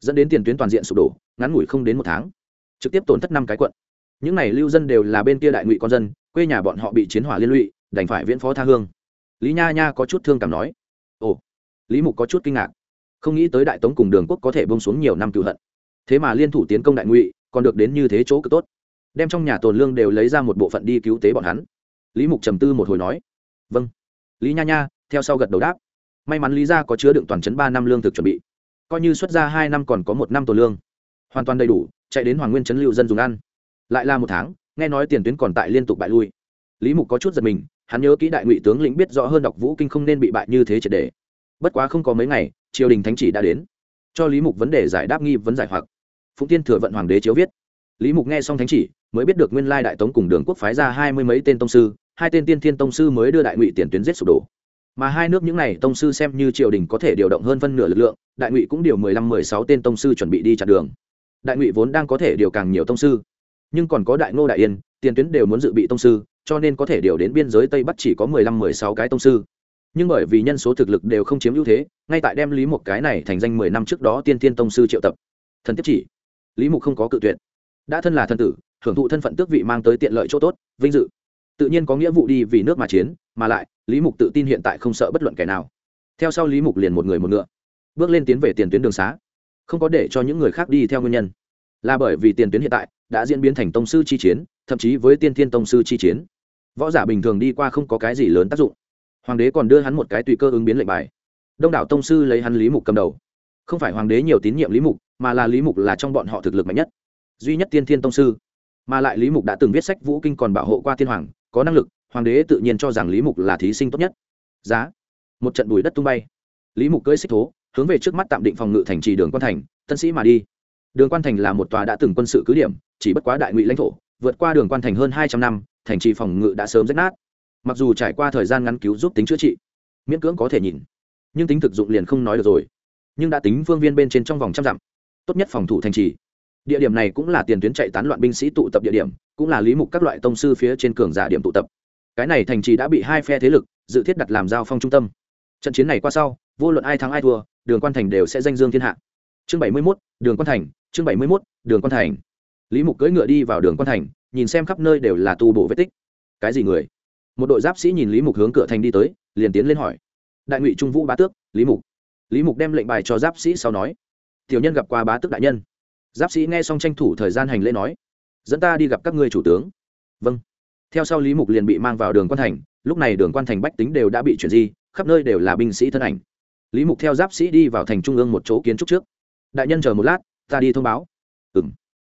Dẫn đến tiền tuyến toàn diện sụp đổ, ngắn ngủi không đến một tháng. Trực tiếp tổn thất năm cái quận. Những n à y lưu dân đều là bên kia đại ngụy con dân, quê nhà bọn họ bị chiến hỏa liên lụy, đành phải viễn phó tha hương. Lý nha nha có chút thương cảm nói. Ồ. Lý mục có chút kinh ngạc. Không nghĩ tới đại tống cùng đường quốc có thể bông xuống nhiều năm cựu hận thế mà liên thủ tiến công đại ngụy, còn được đến như thế chỗ cực tốt. Đem trong nhà tồn lương đều lấy ra một bộ phận đi cứu tế bọn hắn. Lý mục trầm tư một hồi nói vâng. Lý nha nha, theo sau gật đầu đáp, may mắn lý ra có chứa đựng toàn chấn ba năm lương thực chuẩn bị. Coi như xuất ra hai năm còn có một năm tồn lương. Hoàn toàn đầy đủ, chạy đến hoàng nguyên chấn lưu dân dùng ăn. Lại là một tháng, nghe nói tiền tuyến còn tại liên tục bại lui. Lý mục có chút giật mình, hắn nhớ kỹ đại ngụy tướng lĩnh biết rõ hơn đọc vũ kinh không nên bị bại như thế triệt đề bất quá không có mấy ngày, triều đình thánh chỉ đã đến. Cho lý mục vấn đề giải đáp nghi vấn giải hoặc phụng tiên thừa vận hoàng đế chiếu viết. Lý mục nghe xong thánh chỉ, mới biết được nguyên lai đại tống cùng đường quốc phái ra hai mươi mấy tên tông sư, hai tên tiên thiên tông sư mới đưa đại ngụy tiền tuyến giết sụp đổ. Mà hai nước những n à y tông sư xem như triều đình có thể điều động hơn phân nửa lực lượng, đại ngụy cũng điều mười lăm, mười sáu tên tông sư chuẩn bị đi chặn đường. Đại ngụy vốn đang có thể điều càng nhiều tông sư, nhưng còn có đại ngô đại yên, tiền tuyến đều muốn dự bị tông sư, cho nên có thể điều đến biên giới tây bắc chỉ có mười lăm, mười sáu cái tông sư. Nhưng bởi vì nhân số thực lực đều không chiếm ưu thế, ngay tại đem lý một cái này thành danh mười năm trước đó tiên tiên tông sư triệu tập. Thần tiếp chỉ lý mục không có cự tuyệt. Đã thân là thân tử, hưởng thụ thân phận tước vị mang tới tiện lợi chỗ tốt, vinh dự. Tự nhiên có nghĩa vụ đi vì nước mà chiến, mà lại, lý mục tự tin hiện tại không sợ bất luận kẻ nào. Theo sau lý mục liền một người một ngựa, bước lên tiến về tiền tuyến đường xá. Không có để cho những người khác đi theo nguyên nhân. Là bởi vì tiền tuyến hiện tại đã diễn biến thành tông sư chi chiến, thậm chí với tiên thiên tông sư chi chiến. Võ giả bình thường đi qua không có cái gì lớn tác dụng. Hoàng đế còn đưa hắn một cái tùy cơ ứng biến lệnh bài. Đông đảo tông sư lấy hắn lý mục cầm đầu không phải hoàng đế nhiều tín nhiệm lý mục, mà là lý mục là trong bọn họ thực lực mạnh nhất. Duy nhất tiên thiên tông sư. Mà lại lý mục đã từng viết sách vũ kinh còn bảo hộ qua thiên hoàng, có năng lực, hoàng đế tự nhiên cho rằng lý mục là thí sinh tốt nhất. Giá. Một trận bùi đất tung bay. Lý mục cưỡi xích thố, hướng về trước mắt tạm định phòng ngự thành trì đường quan thành, tân sĩ mà đi. Đường quan thành là một tòa đã từng quân sự cứ điểm, chỉ bất quá đại ngụy lãnh thổ, vượt qua đường quan thành hơn hai trăm năm, thành trì phòng ngự đã sớm rách nát. Mặc dù trải qua thời gian ngắn cứu giúp tính chữa trị, miễn cưỡng có thể nhìn, nhưng tính thực dụng liền không nói được rồi nhưng đã tính phương viên bên trên trong vòng trăm dặm. Tốt nhất phòng thủ thành trì. Địa điểm này cũng là tiền tuyến chạy tán loạn binh sĩ tụ tập địa điểm, cũng là lý mục các loại tông sư phía trên cường giả điểm tụ tập. Cái này thành trì đã bị hai phe thế lực, dự thiết đặt làm giao phong trung tâm. Trận chiến này qua sau, vô luận ai thắng ai thua, đường quan thành đều sẽ danh dương thiên hạ. Chương bảy mươi mốt, đường quan thành, chương bảy mươi mốt, đường quan thành. Lý mục cưỡi ngựa đi vào đường quan thành, nhìn xem khắp nơi đều là tu bổ vết tích. Cái gì người? Một đội giáp sĩ nhìn lý mục hướng cửa thành đi tới, liền tiến lên hỏi. Đại ngụy trung vũ bá tước, lý mục lý mục đem lệnh bài cho giáp sĩ sau nói, tiểu nhân gặp qua bá tước đại nhân. Giáp sĩ nghe xong tranh thủ thời gian hành lễ nói, dẫn ta đi gặp các ngươi chủ tướng. Vâng. Theo sau lý mục liền bị mang vào đường quan thành, lúc này đường quan thành bách tính đều đã bị chuyển di, khắp nơi đều là binh sĩ thân ảnh. Lý mục theo giáp sĩ đi vào thành trung ương một chỗ kiến trúc trước. Đại nhân chờ một lát, ta đi thông báo. Ừ m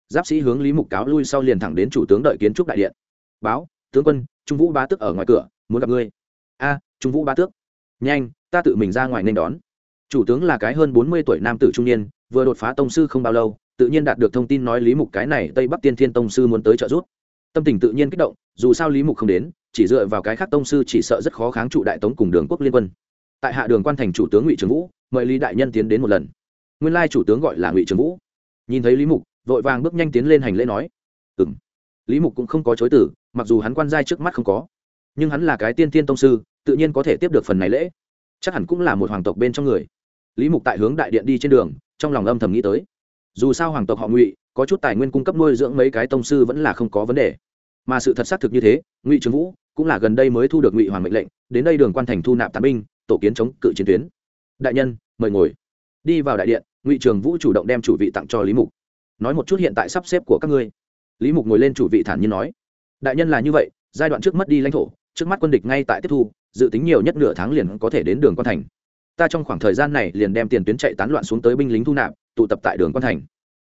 giáp sĩ hướng lý mục cáo lui sau liền thẳng đến chủ tướng đợi kiến trúc đại điện. Báo, tướng quân, trung vũ bá tước ở ngoài cửa, muốn gặp ngươi. A, trung vũ bá tước. Nhanh, ta tự mình ra ngoài nên đón chủ tướng là cái hơn bốn mươi tuổi nam tử trung niên, vừa đột phá tông sư không bao lâu, tự nhiên đạt được thông tin nói lý mục cái này tây bắc tiên thiên tông sư muốn tới trợ giúp. Tâm tình tự nhiên kích động, dù sao lý mục không đến, chỉ dựa vào cái khác tông sư chỉ sợ rất khó kháng trụ đại tống cùng đường quốc liên quân. Tại hạ đường quan thành chủ tướng ngụy trường vũ, mời lý đại nhân tiến đến một lần. Nguyên lai chủ tướng gọi là ngụy trường vũ. Nhìn thấy lý mục, vội vàng bước nhanh tiến lên hành lễ nói ừ m lý mục cũng không có chối tử mặc dù hắn quan giai trước mắt không có, nhưng hắn là cái tiên tiên tông sư, tự nhiên có thể tiếp được phần này lễ. Chắc hẳn cũng là một hoàng tộc bên trong người lý mục tại hướng đại điện đi trên đường, trong lòng âm thầm nghĩ tới. Dù sao hoàng tộc họ ngụy, có chút tài nguyên cung cấp nuôi dưỡng mấy cái tông sư vẫn là không có vấn đề. Mà sự thật xác thực như thế, ngụy trường vũ cũng là gần đây mới thu được ngụy hoàng mệnh lệnh, đến đây đường quan thành thu nạp tàn binh, tổ kiến chống cự chiến tuyến. Đại nhân, mời ngồi. Đi vào đại điện, ngụy trường vũ chủ động đem chủ vị tặng cho lý mục. Nói một chút hiện tại sắp xếp của các ngươi. Lý mục ngồi lên chủ vị thản nhiên nói. Đại nhân là như vậy, giai đoạn trước mất đi lãnh thổ, trước mắt quân địch ngay tại tiếp thu, dự tính nhiều nhất nửa tháng liền có thể đến đường quan thành ta trong khoảng thời gian này liền đem tiền tuyến chạy tán loạn xuống tới binh lính thu nạp, tụ tập tại đường quan thành.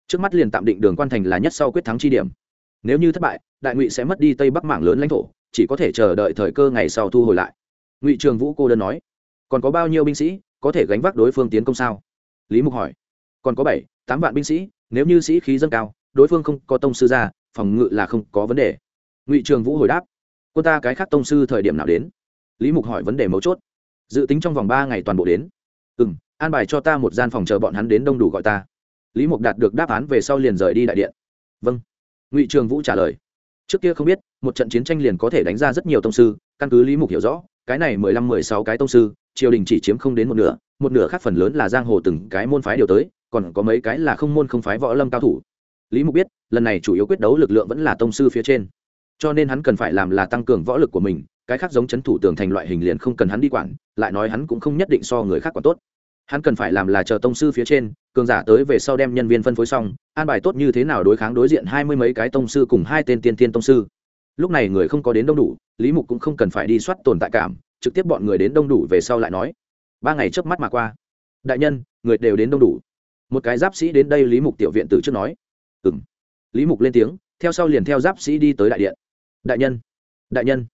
Trước mắt liền tạm định đường quan thành là nhất sau quyết thắng chi điểm. Nếu như thất bại, đại ngụy sẽ mất đi tây bắc mảng lớn lãnh thổ, chỉ có thể chờ đợi thời cơ ngày sau thu hồi lại. Ngụy trường vũ cô đơn nói, còn có bao nhiêu binh sĩ có thể gánh vác đối phương tiến công sao? Lý mục hỏi, còn có bảy, tám vạn binh sĩ, nếu như sĩ khí dâng cao, đối phương không có tông sư ra, phòng ngự là không có vấn đề. Ngụy trường vũ hồi đáp, quân ta cái khác tông sư thời điểm nào đến? Lý mục hỏi vấn đề mấu chốt dự tính trong vòng ba ngày toàn bộ đến. Ừ m an bài cho ta một gian phòng chờ bọn hắn đến đông đủ gọi ta. Lý mục đạt được đáp án về sau liền rời đi đại điện. Vâng. Ngụy trường vũ trả lời. Trước kia không biết, một trận chiến tranh liền có thể đánh ra rất nhiều tông sư, căn cứ lý mục hiểu rõ, cái này mười lăm mười sáu cái tông sư, triều đình chỉ chiếm không đến một nửa một nửa khác phần lớn là giang hồ từng cái môn phái đều tới, còn có mấy cái là không môn không phái võ lâm cao thủ. Lý mục biết, lần này chủ yếu quyết đấu lực lượng vẫn là tông sư phía trên. Cho nên hắn cần phải làm là tăng cường võ lực của mình cái khác giống c h ấ n thủ tường thành loại hình liền không cần hắn đi quản, lại nói hắn cũng không nhất định so người khác quản tốt. Hắn cần phải làm là chờ tông sư phía trên, cường giả tới về sau đem nhân viên phân phối xong, an bài tốt như thế nào đối kháng đối diện hai mươi mấy cái tông sư cùng hai tên tiên tiên tông sư. Lúc này người không có đến đông đủ, lý mục cũng không cần phải đi soát tồn tại cảm, trực tiếp bọn người đến đông đủ về sau lại nói, ba ngày trước mắt mà qua. Đại nhân, người đều đến đông đủ. Một cái giáp sĩ đến đây lý mục tiểu viện từ trước nói. Ừ m lý mục lên tiếng, theo sau liền theo giáp sĩ đi tới đại điện. Đại nhân đại nhân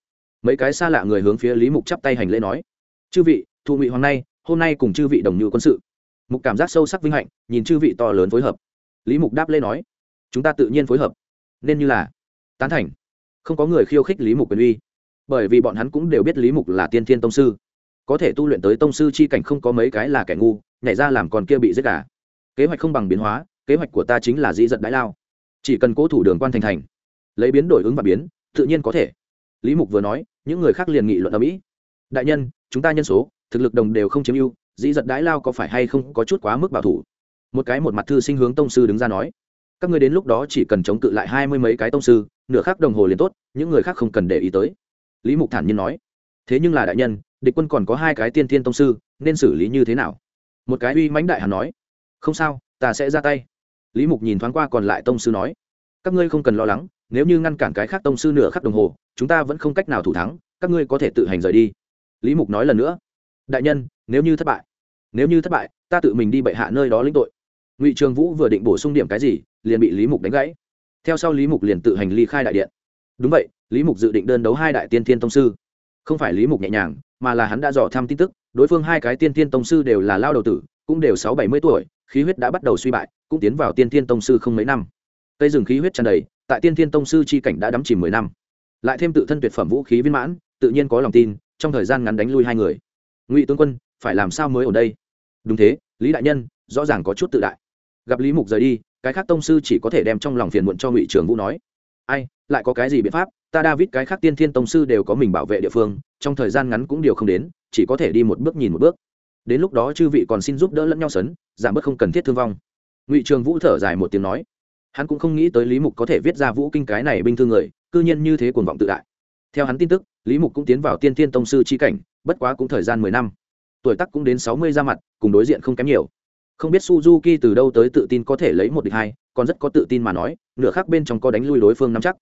mấy cái xa lạ người hướng phía lý mục chắp tay hành lễ nói, chư vị, thụ ngụy hoàng nay, hôm nay cùng chư vị đồng như quân sự. Mục cảm giác sâu sắc vinh hạnh, nhìn chư vị to lớn phối hợp. Lý mục đáp lễ nói, chúng ta tự nhiên phối hợp. Nên như là tán thành. Không có người khiêu khích lý mục quyền uy, bởi vì bọn hắn cũng đều biết lý mục là tiên thiên tông sư. Có thể tu luyện tới tông sư chi cảnh không có mấy cái là kẻ ngu, nhảy ra làm còn kia bị giết cả kế hoạch không bằng biến hóa, kế hoạch của ta chính là dĩ giận đãi lao. Chỉ cần cố thủ đường quan thành thành, lấy biến đổi ứng và biến, tự nhiên có thể. Lý mục vừa nói những người khác liền nghị luận ở mỹ đại nhân chúng ta nhân số thực lực đồng đều không chiếm ưu dĩ giật đái lao có phải hay không có chút quá mức bảo thủ một cái một mặt thư sinh hướng tông sư đứng ra nói các người đến lúc đó chỉ cần chống cự lại hai mươi mấy cái tông sư nửa khác đồng hồ liền tốt những người khác không cần để ý tới lý mục thản nhiên nói thế nhưng là đại nhân địch quân còn có hai cái tiên thiên tông sư nên xử lý như thế nào một cái uy mãnh đại hàn nói không sao ta sẽ ra tay lý mục nhìn thoáng qua còn lại tông sư nói các ngươi không cần lo lắng nếu như ngăn cản cái khác tông sư nửa khắc đồng hồ chúng ta vẫn không cách nào thủ thắng, các ngươi có thể tự hành rời đi. Lý mục nói lần nữa, đại nhân, nếu như thất bại, nếu như thất bại, ta tự mình đi bệ hạ nơi đó lĩnh tội. Ngụy trường vũ vừa định bổ sung điểm cái gì, liền bị lý mục đánh gãy. Theo sau lý mục liền tự hành ly khai đại điện. Đúng vậy, lý mục dự định đơn đấu hai đại tiên thiên tông sư. Không phải lý mục nhẹ nhàng, mà là hắn đã dò thăm tin tức, đối phương hai cái tiên thiên tông sư đều là lao đầu tử, cũng đều sáu bảy mươi tuổi, khí huyết đã bắt đầu suy bại, cũng tiến vào tiên thiên tông sư không mấy năm. Cây rừng khí huyết tràn đầy, tại tiên thiên tông sư chi cảnh đã đắm chìm mười năm lại thêm tự thân tuyệt phẩm vũ khí viên mãn, tự nhiên có lòng tin, trong thời gian ngắn đánh lui hai người. Ngụy tướng quân, phải làm sao mới ở đây? Đúng thế, lý đại nhân, rõ ràng có chút tự đại. Gặp lý mục rời đi, cái khác tông sư chỉ có thể đem trong lòng phiền muộn cho ngụy trường vũ nói. Ai, lại có cái gì biện pháp? Ta david, cái khác tiên thiên tông sư đều có mình bảo vệ địa phương, trong thời gian ngắn cũng điều không đến, chỉ có thể đi một bước nhìn một bước. Đến lúc đó chư vị còn xin giúp đỡ lẫn nhau sấn, giảm bớt không cần thiết thương vong. Ngụy trường vũ thở dài một tiếng nói. Hắn cũng không nghĩ tới lý mục có thể viết ra vũ kinh cái này binh thương người cư nhiên như thế cuồng vọng tự đại. Theo hắn tin tức, lý mục cũng tiến vào tiên thiên tông sư chi cảnh, bất quá cũng thời gian mười năm. Tuổi tắc cũng đến sáu mươi ra mặt, cùng đối diện không kém nhiều. Không biết suzuki từ đâu tới tự tin có thể lấy một địch hai, còn rất có tự tin mà nói, nửa khác bên trong có đánh lui đối phương nắm chắc.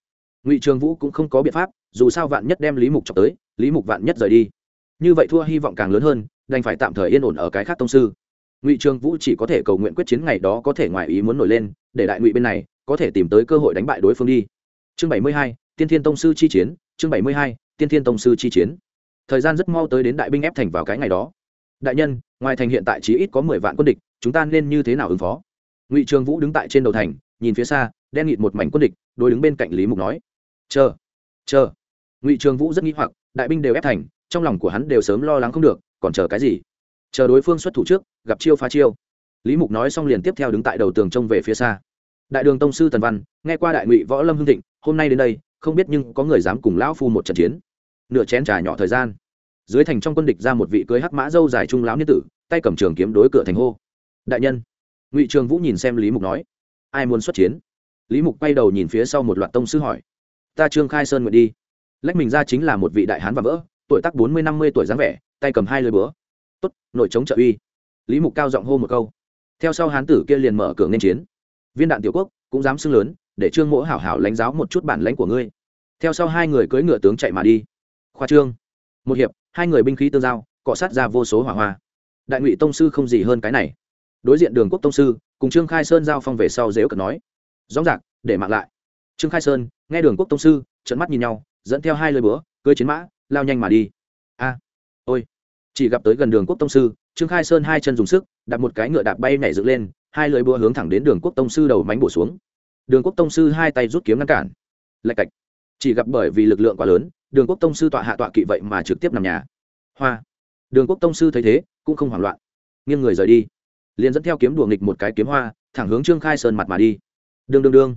Ngụy trường vũ cũng không có biện pháp, dù sao vạn nhất đem lý mục chọc tới, lý mục vạn nhất rời đi. Như vậy thua hy vọng càng lớn hơn, đành phải tạm thời yên ổn ở cái khác tông sư. Ngụy trường vũ chỉ có thể cầu nguyện quyết chiến ngày đó có thể ngoài ý muốn nổi lên, để đại ngụy bên này có thể tìm tới cơ hội đánh bại đối phương đi chương bảy mươi hai, tiên thiên tông sư chi chiến, chương bảy mươi hai, tiên thiên tông sư chi chiến. Thời gian rất mau tới đến đại binh ép thành vào cái ngày đó. Đại nhân, ngoài thành hiện tại chỉ ít có mười vạn quân địch, chúng ta nên như thế nào ứng phó? Ngụy trường vũ đứng tại trên đầu thành, nhìn phía xa, đen nghịt một mảnh quân địch đôi đứng bên cạnh lý mục nói. Chờ chờ. Ngụy trường vũ rất nghĩ hoặc, đại binh đều ép thành, trong lòng của hắn đều sớm lo lắng không được, còn chờ cái gì? Chờ đối phương xuất thủ trước, gặp chiêu phá chiêu. Lý mục nói xong liền tiếp theo đứng tại đầu tường trông về phía xa. Đại đường tông sư tần văn, nghe qua đại ngụy võ lâm hưng thịnh hôm nay đến đây, không biết nhưng có người dám cùng lão phu một trận chiến. Nửa chén trà nhỏ thời gian, dưới thành trong quân địch ra một vị cưới hắc mã dâu dài trung lão niên tử, tay cầm trường kiếm đối cửa thành hô. Đại nhân, ngụy trường vũ nhìn xem lý mục nói, ai muốn xuất chiến? Lý mục quay đầu nhìn phía sau một loạt tông sư hỏi, ta trương khai sơn nguyện đi. Lách mình ra chính là một vị đại hán và vỡ, tuổi tác bốn mươi năm mươi tuổi dáng vẻ, tay cầm hai lưới búa. Tốt, nội chống trợ uy. Lý mục cao giọng hô một câu. Theo sau hán tử kia liền mở cửa nên chiến. Viên đạn tiểu quốc cũng dám xưng lớn để trương mỗ hảo hảo lãnh giáo một chút bản lãnh của ngươi. Theo sau hai người cưỡi ngựa tướng chạy mà đi. Khoa trương, một hiệp, hai người binh khí tương giao, cọ sát ra vô số hỏa hoa. Đại ngụy tông sư không gì hơn cái này. Đối diện đường quốc tông sư, cùng trương khai sơn giao phong về sau dếu cật nói. Rõ rạc để mạng lại. Trương khai sơn, nghe đường quốc tông sư trận mắt nhìn nhau, dẫn theo hai lời búa cưới chiến mã, lao nhanh mà đi. A, ôi, chỉ gặp tới gần đường quốc tông sư, trương khai sơn hai chân dùng sức, đặt một cái ngựa đạp bay nhảy dựng lên, hai lưỡi búa hướng thẳng đến đường quốc tông sư đầu mánh bổ xuống đường quốc tông sư hai tay rút kiếm ngăn cản. Lạch cạch. Chỉ gặp bởi vì lực lượng quá lớn, đường quốc tông sư tọa hạ tọa kỵ vậy mà trực tiếp nằm nhà. Hoa. Đường quốc tông sư thấy thế, cũng không hoảng loạn. Nghiêng người rời đi. Liền dẫn theo kiếm đùa nghịch một cái kiếm hoa, thẳng hướng trương khai sơn mặt mà đi. Đương đương đương.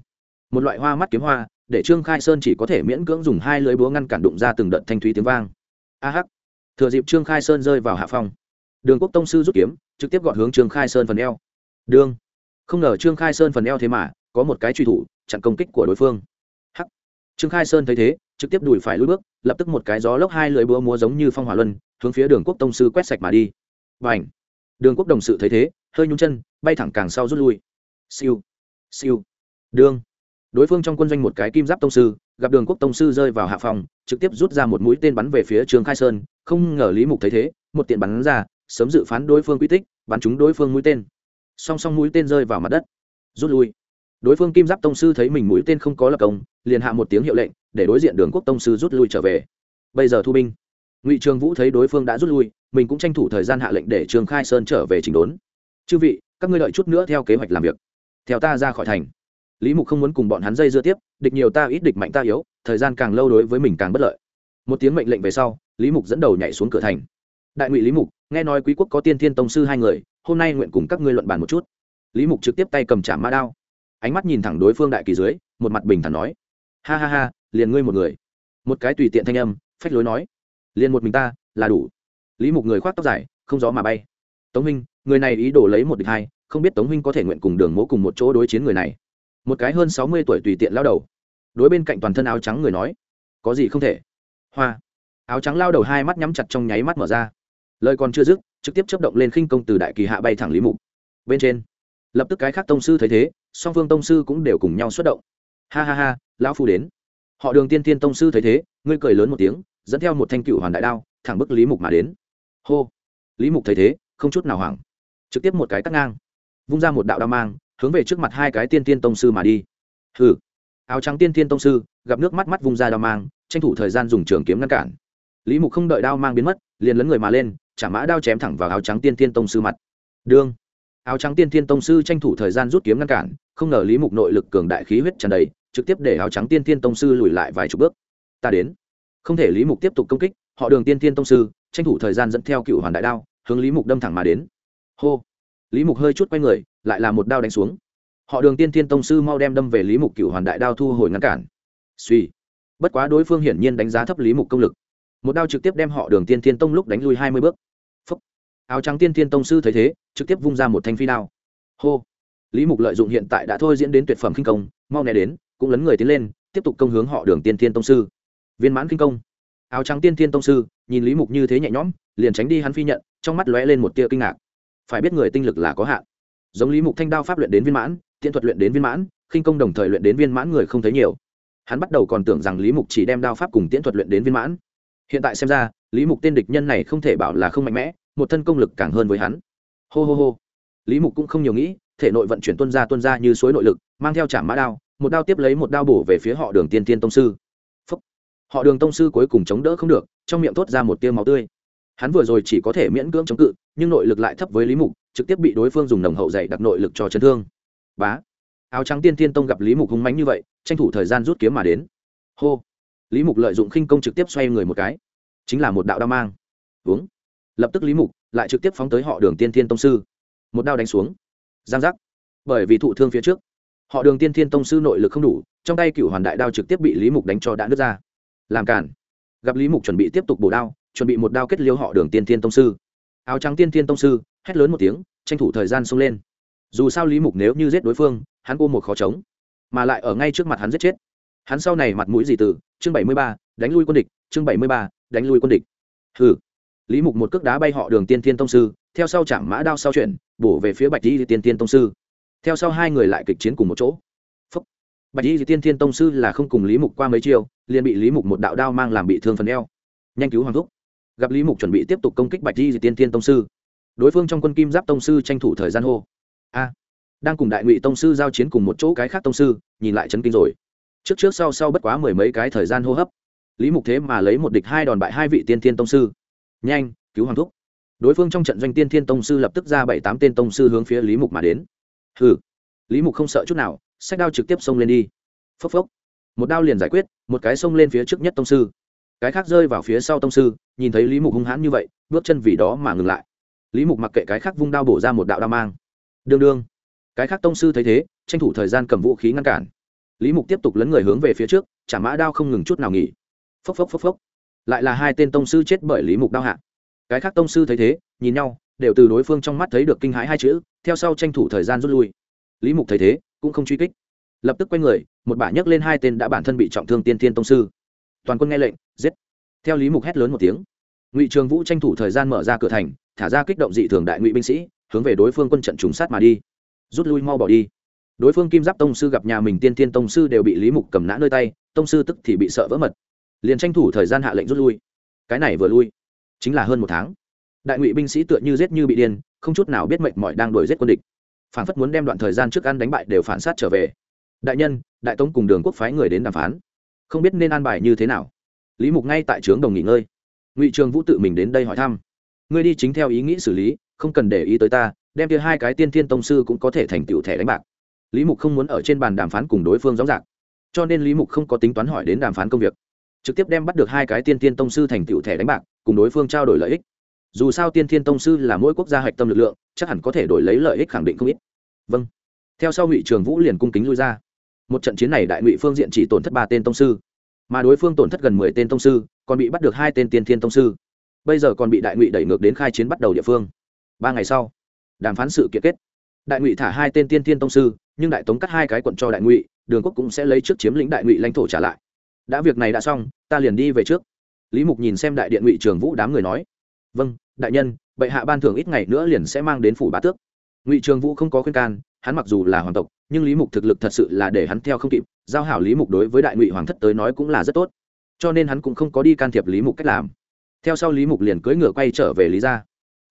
Một loại hoa mắt kiếm hoa, để trương khai sơn chỉ có thể miễn cưỡng dùng hai lưới búa ngăn cản đụng ra từng đợt thanh thúy tiếng vang. A hắc. Thừa dịp trương khai sơn rơi vào hạ phong, đường quốc tông sư rút kiếm, trực tiếp gọn hướng trương khai sơn phần eo. Đương. Không ngờ trương khai sơn phần eo thế mà có một cái truy thủ, chặn công kích của đối phương. Hắc. Trương khai sơn thấy thế, trực tiếp đùi phải lùi bước, lập tức một cái gió lốc hai lưỡi búa múa giống như phong hỏa luân, hướng phía đường quốc tông sư quét sạch mà đi. Và ảnh đường quốc đồng sự thấy thế, hơi nhung chân, bay thẳng càng sau rút lui. Siêu. Siêu. Đương đối phương trong quân doanh một cái kim giáp tông sư, gặp đường quốc tông sư rơi vào hạ phòng, trực tiếp rút ra một mũi tên bắn về phía trường khai sơn, không ngờ lý mục thấy thế, một tiện bắn ra, sớm dự phán đối phương quy tích, bắn trúng đối phương mũi tên. Song song mũi tên rơi vào mặt đất, rút lui đối phương kim giáp tông sư thấy mình mũi tên không có lập công, liền hạ một tiếng hiệu lệnh, để đối diện đường quốc tông sư rút lui trở về. Bây giờ thu binh. Ngụy trường vũ thấy đối phương đã rút lui, mình cũng tranh thủ thời gian hạ lệnh để trường khai sơn trở về chỉnh đốn. Chư vị, các ngươi đợi chút nữa theo kế hoạch làm việc. Theo ta ra khỏi thành. Lý mục không muốn cùng bọn hắn dây dưa tiếp, địch nhiều ta ít địch mạnh ta yếu, thời gian càng lâu đối với mình càng bất lợi. Một tiếng mệnh lệnh về sau, lý mục dẫn đầu nhảy xuống cửa thành. Đại ngụy lý mục, nghe nói quý quốc có tiên thiên tông sư hai người, hôm nay nguyện cùng các ngươi luận bàn một chút. Lý mục trực tiếp tay cầm trả mã đao ánh mắt nhìn thẳng đối phương đại kỳ dưới, một mặt bình thản nói, ha ha ha, liền ngươi một người. Một cái tùy tiện thanh âm, phách lối nói, liền một mình ta, là đủ. Lý mục người khoác tóc dài, không gió mà bay. Tống minh người này ý đồ lấy một địch hai, không biết tống minh có thể nguyện cùng đường mỗ cùng một chỗ đối chiến người này. Một cái hơn sáu mươi tuổi tùy tiện lao đầu, đối bên cạnh toàn thân áo trắng người nói, có gì không thể? Hoa. Áo trắng lao đầu hai mắt nhắm chặt trong nháy mắt mở ra. Lời còn chưa dứt, trực tiếp chấp động lên khinh công từ đại kỳ hạ bay thẳng lý mục. Bên trên, lập tức cái khác tông sư thấy thế song phương tông sư cũng đều cùng nhau xuất động. Ha ha ha, lão phu đến. Họ đường tiên tiên tông sư thấy thế, ngươi cười lớn một tiếng, dẫn theo một thanh cựu hoàn đại đao, thẳng bức lý mục mà đến. Hô. Lý mục thấy thế, không chút nào hoảng. Trực tiếp một cái cắt ngang. Vung ra một đạo đao mang, hướng về trước mặt hai cái tiên tiên tông sư mà đi. Hừ. Áo trắng tiên tiên tông sư, gặp nước mắt mắt vung ra đao mang, tranh thủ thời gian dùng trường kiếm ngăn cản. Lý mục không đợi đao mang biến mất, liền lấn người mà lên, chả mã đao chém thẳng vào áo trắng tiên tiên tông sư mặt. Đương áo trắng tiên tiên tông sư tranh thủ thời gian rút kiếm ngăn cản, không ngờ lý mục nội lực cường đại khí huyết tràn đầy, trực tiếp để áo trắng tiên tiên tông sư lùi lại vài chục bước. Ta đến. Không thể lý mục tiếp tục công kích, họ đường tiên tiên tông sư, tranh thủ thời gian dẫn theo cựu hoàn đại đao, hướng lý mục đâm thẳng mà đến. Hô. Lý mục hơi chút quay người, lại là một đao đánh xuống. Họ đường tiên tiên tông sư mau đem đâm về lý mục cựu hoàn đại đao thu hồi ngăn cản. Suy. Bất quá đối phương hiển nhiên đánh giá thấp lý mục công lực. Một đao trực tiếp đem họ đường tiên tiên tông lúc đánh lui hai mươi bước áo trắng tiên tiên tông sư thấy thế, trực tiếp vung ra một thanh phi đao. Hô! Lý mục lợi dụng hiện tại đã thôi diễn đến tuyệt phẩm kinh công, mau né đến, cũng lấn người tiến lên, tiếp tục công hướng họ đường tiên tiên tông sư. Viên mãn kinh công. Áo trắng tiên tiên tông sư, nhìn lý mục như thế nhẹ nhõm, liền tránh đi hắn phi nhận, trong mắt lóe lên một tia kinh ngạc. Phải biết người tinh lực là có hạn. Giống lý mục thanh đao pháp luyện đến viên mãn tiện thuật luyện đến viên mãn khinh công đồng thời luyện đến viên mãn người không thấy nhiều. Hắn bắt đầu còn tưởng rằng lý mục chỉ đem đao pháp cùng tiễn thuật luyện đến viên mãn hiện tại xem ra, lý mục tên địch nhân này không thể bảo là không mạnh mẽ, một thân công lực càng hơn với hắn. Hô hô hô. Lý mục cũng không nhiều nghĩ, thể nội vận chuyển tuân ra tuân ra như suối nội lực, mang theo trả mã đao, một đao tiếp lấy một đao bổ về phía họ đường tiên tiên tông sư. Họ đường tông sư cuối cùng chống đỡ không được, trong miệng thốt ra một tiêu máu tươi. Hắn vừa rồi chỉ có thể miễn cưỡng chống cự, nhưng nội lực lại thấp với lý mục, trực tiếp bị đối phương dùng nồng hậu dày đặc nội lực cho chấn thương. Bá. Áo trắng tiên tiên tông gặp lý mục hung mánh như vậy, tranh thủ thời gian rút kiếm mà đến. Hô lý mục lợi dụng khinh công trực tiếp xoay người một cái. Chính là một đạo đao mang. Uống lập tức lý mục lại trực tiếp phóng tới họ đường tiên thiên tông sư. Một đao đánh xuống. Giang giác. Bởi vì thụ thương phía trước, họ đường tiên thiên tông sư nội lực không đủ, trong tay cựu hoàn đại đao trực tiếp bị lý mục đánh cho đã nứt ra. Làm cản. Gặp lý mục chuẩn bị tiếp tục bổ đao, chuẩn bị một đao kết liêu họ đường tiên thiên tông sư. Áo trắng tiên thiên tông sư, hét lớn một tiếng, tranh thủ thời gian xông lên. Dù sao lý mục nếu như giết đối phương, hắn ô một khó chống. Mà lại ở ngay trước mặt hắn giết chết hắn sau này mặt mũi gì từ? Chương bảy mươi ba, đánh lui quân địch. Chương bảy mươi ba, đánh lui quân địch. Hừ. Lý mục một cước đá bay họ đường tiên thiên tông sư, theo sau chạm mã đao sau chuyển, bổ về phía bạch di tiên thiên tông sư. Theo sau hai người lại kịch chiến cùng một chỗ. Phúc. bạch di tiên thiên tông sư là không cùng lý mục qua mấy chiều liền bị lý mục một đạo đao mang làm bị thương phần eo. Nhanh cứu hoàng thúc. Gặp lý mục chuẩn bị tiếp tục công kích bạch di tiên thiên tông sư, đối phương trong quân kim giáp tông sư tranh thủ thời gian hô. A. Đang cùng đại ngụy tông sư giao chiến cùng một chỗ cái khác tông sư, nhìn lại chấn kinh rồi trước trước sau sau bất quá mười mấy cái thời gian hô hấp. Lý mục thế mà lấy một địch hai đòn bại hai vị tiên thiên tông sư. Nhanh, cứu hoàng thúc. Đối phương trong trận doanh tiên thiên tông sư lập tức ra bảy tám tên tông sư hướng phía lý mục mà đến. Hừ. Lý mục không sợ chút nào, sách đao trực tiếp xông lên đi. Phốc phốc. Một đao liền giải quyết, một cái xông lên phía trước nhất tông sư. Cái khác rơi vào phía sau tông sư, nhìn thấy lý mục hung hãn như vậy, bước chân vì đó mà ngừng lại. Lý mục mặc kệ cái khác vung đao bổ ra một đạo đao mang. Đương đương. Cái khác tông sư thấy thế, tranh thủ thời gian cầm vũ khí ngăn cản lý mục tiếp tục lấn người hướng về phía trước, chả mã đao không ngừng chút nào nghỉ. Phốc phốc phốc phốc. Lại là hai tên tông sư chết bởi lý mục đao hạ. Cái khác tông sư thấy thế, nhìn nhau, đều từ đối phương trong mắt thấy được kinh hãi hai chữ, theo sau tranh thủ thời gian rút lui. Lý mục thấy thế, cũng không truy kích. Lập tức quay người, một bả nhấc lên hai tên đã bản thân bị trọng thương tiên thiên tông sư. Toàn quân nghe lệnh, giết. Theo lý mục hét lớn một tiếng, ngụy trường vũ tranh thủ thời gian mở ra cửa thành, thả ra kích động dị thường đại ngụy binh sĩ, hướng về đối phương quân trận trùng sát mà đi. Rút lui mau bỏ đi đối phương kim giáp tông sư gặp nhà mình tiên thiên tông sư đều bị lý mục cầm nã nơi tay, tông sư tức thì bị sợ vỡ mật. Liền tranh thủ thời gian hạ lệnh rút lui. Cái này vừa lui, chính là hơn một tháng. Đại ngụy binh sĩ tựa như giết như bị điên, không chút nào biết mệnh mọi đang đuổi giết quân địch. Phản phất muốn đem đoạn thời gian trước ăn đánh bại đều phản sát trở về. Đại nhân, đại tống cùng đường quốc phái người đến đàm phán. Không biết nên an bài như thế nào. Lý mục ngay tại trướng đồng nghỉ ngơi. Ngụy trường vũ tự mình đến đây hỏi thăm. Ngươi đi chính theo ý nghĩ xử lý, không cần để ý tới ta, đem kia hai cái tiên thiên tông sư cũng có thể thành tựu thẻ đánh bạc lý mục không muốn ở trên bàn đàm phán cùng đối phương rõ ràng. Cho nên lý mục không có tính toán hỏi đến đàm phán công việc. Trực tiếp đem bắt được hai cái tiên thiên tông sư thành tựu thẻ đánh bạc, cùng đối phương trao đổi lợi ích. Dù sao tiên thiên tông sư là mỗi quốc gia hạch tâm lực lượng, chắc hẳn có thể đổi lấy lợi ích khẳng định không ít. Vâng. Theo sau ngụy trường vũ liền cung kính lui ra. Một trận chiến này đại ngụy phương diện chỉ tổn thất ba tên tông sư, mà đối phương tổn thất gần mười tên tông sư, còn bị bắt được hai tên tiên thiên tông sư. Bây giờ còn bị đại ngụy đẩy ngược đến khai chiến bắt đầu địa phương. Ba ngày sau, đàm phán sự kiện kết. Đại ngụy thả hai tên tiên thiên tông sư nhưng đại tống cắt hai cái quận cho đại ngụy, đường quốc cũng sẽ lấy trước chiếm lĩnh đại ngụy lãnh thổ trả lại. Đã việc này đã xong, ta liền đi về trước. Lý mục nhìn xem đại điện ngụy trường vũ đám người nói vâng đại nhân, bệ hạ ban thưởng ít ngày nữa liền sẽ mang đến phủ bá tước. Ngụy trường vũ không có khuyên can, hắn mặc dù là hoàng tộc, nhưng lý mục thực lực thật sự là để hắn theo không kịp, giao hảo lý mục đối với đại ngụy hoàng thất tới nói cũng là rất tốt. Cho nên hắn cũng không có đi can thiệp lý mục cách làm. Theo sau lý mục liền cưỡi ngựa quay trở về lý gia.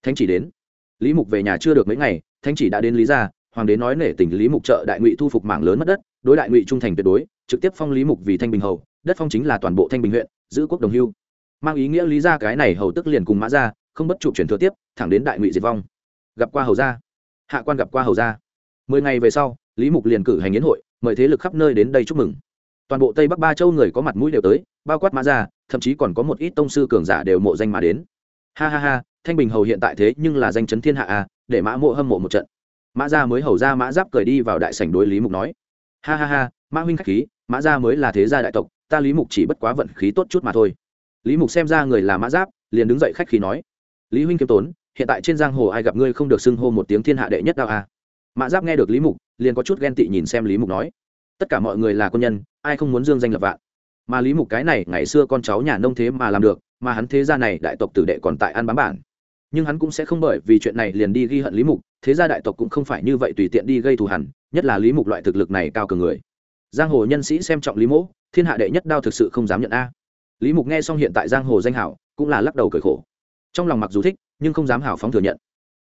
Thánh chỉ đến. Lý mục về nhà chưa được mấy ngày, thánh chỉ đã đến lý gia hoàng đế nói nể tình lý mục trợ đại ngụy thu phục mảng lớn mất đất, đối đại ngụy trung thành tuyệt đối, trực tiếp phong lý mục vì thanh bình hầu, đất phong chính là toàn bộ thanh bình huyện, giữ quốc đồng hưu. Mang ý nghĩa lý gia cái này hầu tức liền cùng mã gia không bất trụ chuyển thừa tiếp, thẳng đến đại ngụy diệt vong. Gặp qua hầu gia. Hạ quan gặp qua hầu gia. Mười ngày về sau, lý mục liền cử hành yến hội, mời thế lực khắp nơi đến đây chúc mừng. Toàn bộ tây bắc ba châu người có mặt mũi đều tới, bao quát mã gia thậm chí còn có một ít tông sư cường giả đều mộ danh mà đến. Ha ha ha, thanh bình hầu hiện tại thế nhưng là danh chấn thiên hạ à để mã mộ hâm mộ một trận mã gia mới hầu ra mã giáp cười đi vào đại sảnh đối lý mục nói. Ha ha ha, mã huynh khách khí, mã gia mới là thế gia đại tộc, ta lý mục chỉ bất quá vận khí tốt chút mà thôi. Lý mục xem ra người là mã giáp, liền đứng dậy khách khí nói. Lý huynh kiêm tốn, hiện tại trên giang hồ ai gặp ngươi không được xưng hô một tiếng thiên hạ đệ nhất đạo à. mã giáp nghe được lý mục, liền có chút ghen tị nhìn xem lý mục nói. Tất cả mọi người là quân nhân, ai không muốn dương danh lập vạn? Mà lý mục cái này, ngày xưa con cháu nhà nông thế mà làm được, mà hắn thế gia này đại tộc tử đệ còn tại ăn bám bản nhưng hắn cũng sẽ không bởi vì chuyện này liền đi ghi hận lý mục, thế gia đại tộc cũng không phải như vậy tùy tiện đi gây thù hẳn nhất là lý mục loại thực lực này cao cường người. Giang hồ nhân sĩ xem trọng lý mỗ, thiên hạ đệ nhất đao thực sự không dám nhận a. Lý mục nghe xong hiện tại giang hồ danh hảo, cũng là lắc đầu cởi khổ. Trong lòng mặc dù thích, nhưng không dám hảo phóng thừa nhận.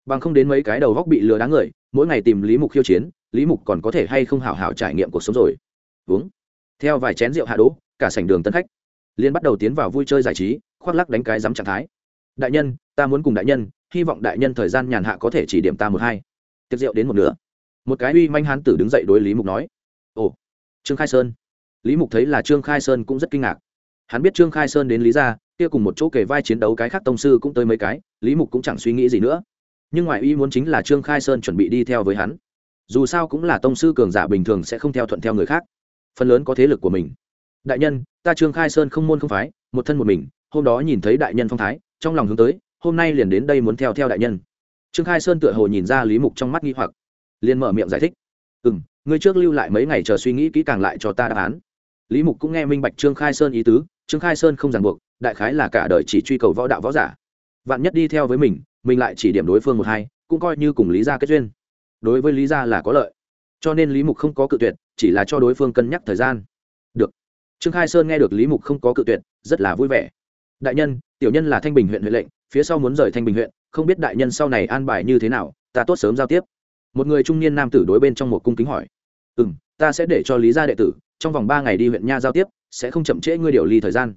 Bằng không đến mấy cái đầu góc bị lừa đá người, mỗi ngày tìm lý mục khiêu chiến, lý mục còn có thể hay không hảo hảo trải nghiệm cuộc sống rồi. Uống. Theo vài chén rượu hạ đỗ, cả sảnh đường tân khách. Liền bắt đầu tiến vào vui chơi giải trí, khoác lắc đánh cái dám trạng thái. Đại nhân ta muốn cùng đại nhân, hy vọng đại nhân thời gian nhàn hạ có thể chỉ điểm ta một hai. Tiệc rượu đến một nửa. Một cái uy manh hán tử đứng dậy đối lý mục nói, ồ, trương khai sơn. Lý mục thấy là trương khai sơn cũng rất kinh ngạc. Hắn biết trương khai sơn đến lý ra kia cùng một chỗ kề vai chiến đấu cái khác tông sư cũng tới mấy cái, lý mục cũng chẳng suy nghĩ gì nữa. Nhưng ngoài ý muốn chính là trương khai sơn chuẩn bị đi theo với hắn. Dù sao cũng là tông sư cường giả bình thường sẽ không theo thuận theo người khác. Phần lớn có thế lực của mình. Đại nhân, ta trương khai sơn không môn không phái, một thân một mình. Hôm đó nhìn thấy đại nhân phong thái, trong lòng hướng tới hôm nay liền đến đây muốn theo theo đại nhân. Trương khai sơn tựa hồ nhìn ra lý mục trong mắt nghi hoặc, liền mở miệng giải thích. Ừ m ngươi trước lưu lại mấy ngày chờ suy nghĩ kỹ càng lại cho ta đáp án. Lý mục cũng nghe minh bạch trương khai sơn ý tứ, trương khai sơn không ràng buộc, đại khái là cả đời chỉ truy cầu võ đạo võ giả. Vạn nhất đi theo với mình mình lại chỉ điểm đối phương một hai, cũng coi như cùng lý gia kết duyên. Đối với lý gia là có lợi, cho nên lý mục không có cự tuyệt, chỉ là cho đối phương cân nhắc thời gian. Được. Trương khai sơn nghe được lý mục không có cự tuyệt, rất là vui vẻ. Đại nhân, tiểu nhân là thanh bình huyện huệ lệnh phía sau muốn rời thanh bình huyện, không biết đại nhân sau này an bài như thế nào, ta tốt sớm giao tiếp. Một người trung niên nam tử đối bên trong một cung kính hỏi. Ừ m ta sẽ để cho lý gia đệ tử, trong vòng ba ngày đi huyện nha giao tiếp, sẽ không chậm trễ ngươi điều ly thời gian.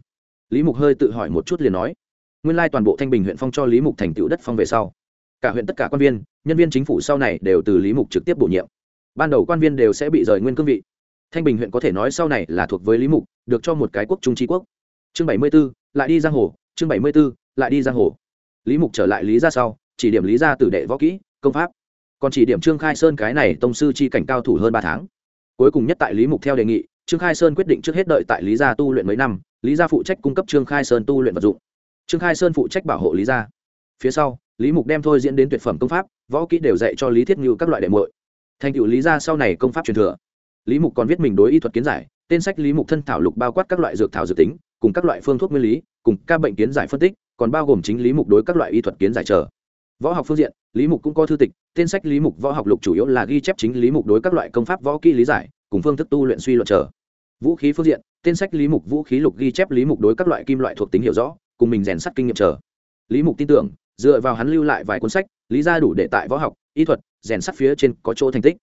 Lý mục hơi tự hỏi một chút liền nói. Nguyên lai toàn bộ thanh bình huyện phong cho lý mục thành tựu đất phong về sau. Cả huyện tất cả quan viên, nhân viên chính phủ sau này đều từ lý mục trực tiếp bổ nhiệm. Ban đầu quan viên đều sẽ bị rời nguyên cương vị. Thanh bình huyện có thể nói sau này là thuộc với lý mục, được cho một cái quốc trung tri quốc. Chương bảy mươi b ố lại đi giang hồ, chương bảy mươi b ố lại đi giang hồ lý mục trở lại lý ra sau, chỉ điểm lý ra tử đệ võ kỹ, công pháp. Còn chỉ điểm trương khai sơn cái này tông sư chi cảnh cao thủ hơn ba tháng. Cuối cùng nhất tại lý mục theo đề nghị, trương khai sơn quyết định trước hết đợi tại lý gia tu luyện mấy năm, lý gia phụ trách cung cấp trương khai sơn tu luyện vật dụng. Trương khai sơn phụ trách bảo hộ lý gia. Phía sau, lý mục đem thôi diễn đến tuyệt phẩm công pháp, võ kỹ đều dạy cho lý thiết ngự các loại đệ muội. Thành cựu lý gia sau này công pháp truyền thừa. Lý mục còn viết mình đối y thuật kiến giải, tên sách lý mục thân thảo lục bao quát các loại dược thảo dược tính, cùng các loại phương thuốc nguyên lý, cùng các bệnh kiến giải phân tích còn bao gồm chính lý mục đối các loại y thuật kiến giải trở. Võ học phương diện, lý mục cũng có thư tịch, tên sách lý mục võ học lục chủ yếu là ghi chép chính lý mục đối các loại công pháp võ kỹ lý giải, cùng phương thức tu luyện suy luận trở. Vũ khí phương diện, tên sách lý mục vũ khí lục ghi chép lý mục đối các loại kim loại thuộc tính hiểu rõ, cùng mình rèn sắt kinh nghiệm trở. Lý mục tin tưởng, dựa vào hắn lưu lại vài cuốn sách, lý ra đủ để tại võ học, y thuật, rèn sắt phía trên có chỗ thành tích.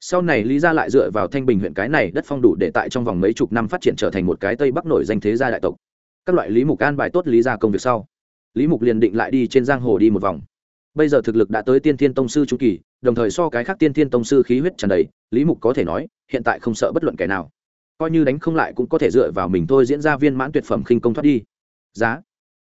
Sau này lý ra lại dựa vào thanh bình huyện cái này đất phong đủ để tại trong vòng mấy chục năm phát triển trở thành một cái tây bắc nổi danh thế gia đại tộc. Các loại lý mục an bài tốt lý ra công việc sau lý mục liền định lại đi trên giang hồ đi một vòng. Bây giờ thực lực đã tới tiên thiên tông sư trung kỳ, đồng thời so cái khác tiên thiên tông sư khí huyết tràn đầy, lý mục có thể nói, hiện tại không sợ bất luận kẻ nào. Coi như đánh không lại cũng có thể dựa vào mình thôi diễn ra viên mãn tuyệt phẩm khinh công thoát đi. Giá.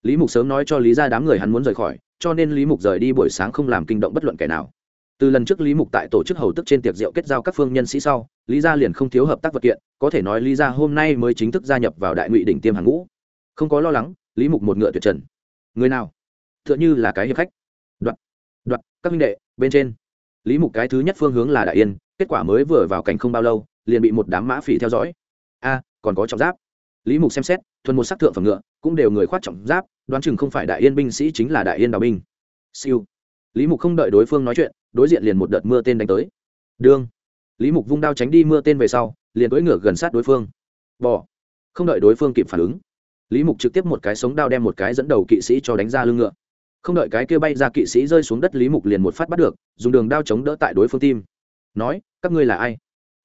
Lý mục sớm nói cho lý ra đám người hắn muốn rời khỏi, cho nên lý mục rời đi buổi sáng không làm kinh động bất luận kẻ nào. Từ lần trước lý mục tại tổ chức hầu tức trên tiệc rượu kết giao các phương nhân sĩ sau, lý gia liền không thiếu hợp tác vật kiện, có thể nói lý gia hôm nay mới chính thức gia nhập vào đại ngụy đỉnh tiêm hàng ngũ. Không có lo lắng, lý mục một ngựa tuyệt trần người nào? T h ư ợ n h ư là cái hiệp khách. Đoạn đoạn, các minh đệ, bên trên. Lý mục cái thứ nhất phương hướng là đại yên, kết quả mới vừa vào cảnh không bao lâu, liền bị một đám mã phỉ theo dõi. A, còn có trọng giáp. Lý mục xem xét, thuần một sắc thượng phẩm ngựa, cũng đều người khoát trọng giáp, đoán chừng không phải đại yên binh sĩ chính là đại yên đào binh. Siêu. Lý mục không đợi đối phương nói chuyện, đối diện liền một đợt mưa tên đánh tới. Đương lý mục vung đao tránh đi mưa tên về sau, liền cưỡi ngựa gần sát đối phương. Bỏ không đợi đối phương kịp phản ứng lý mục trực tiếp một cái sống đao đem một cái dẫn đầu kỵ sĩ cho đánh ra lưng ngựa. Không đợi cái kia bay ra kỵ sĩ rơi xuống đất, lý mục liền một phát bắt được, dùng đường đao chống đỡ tại đối phương tim. Nói, các ngươi là ai?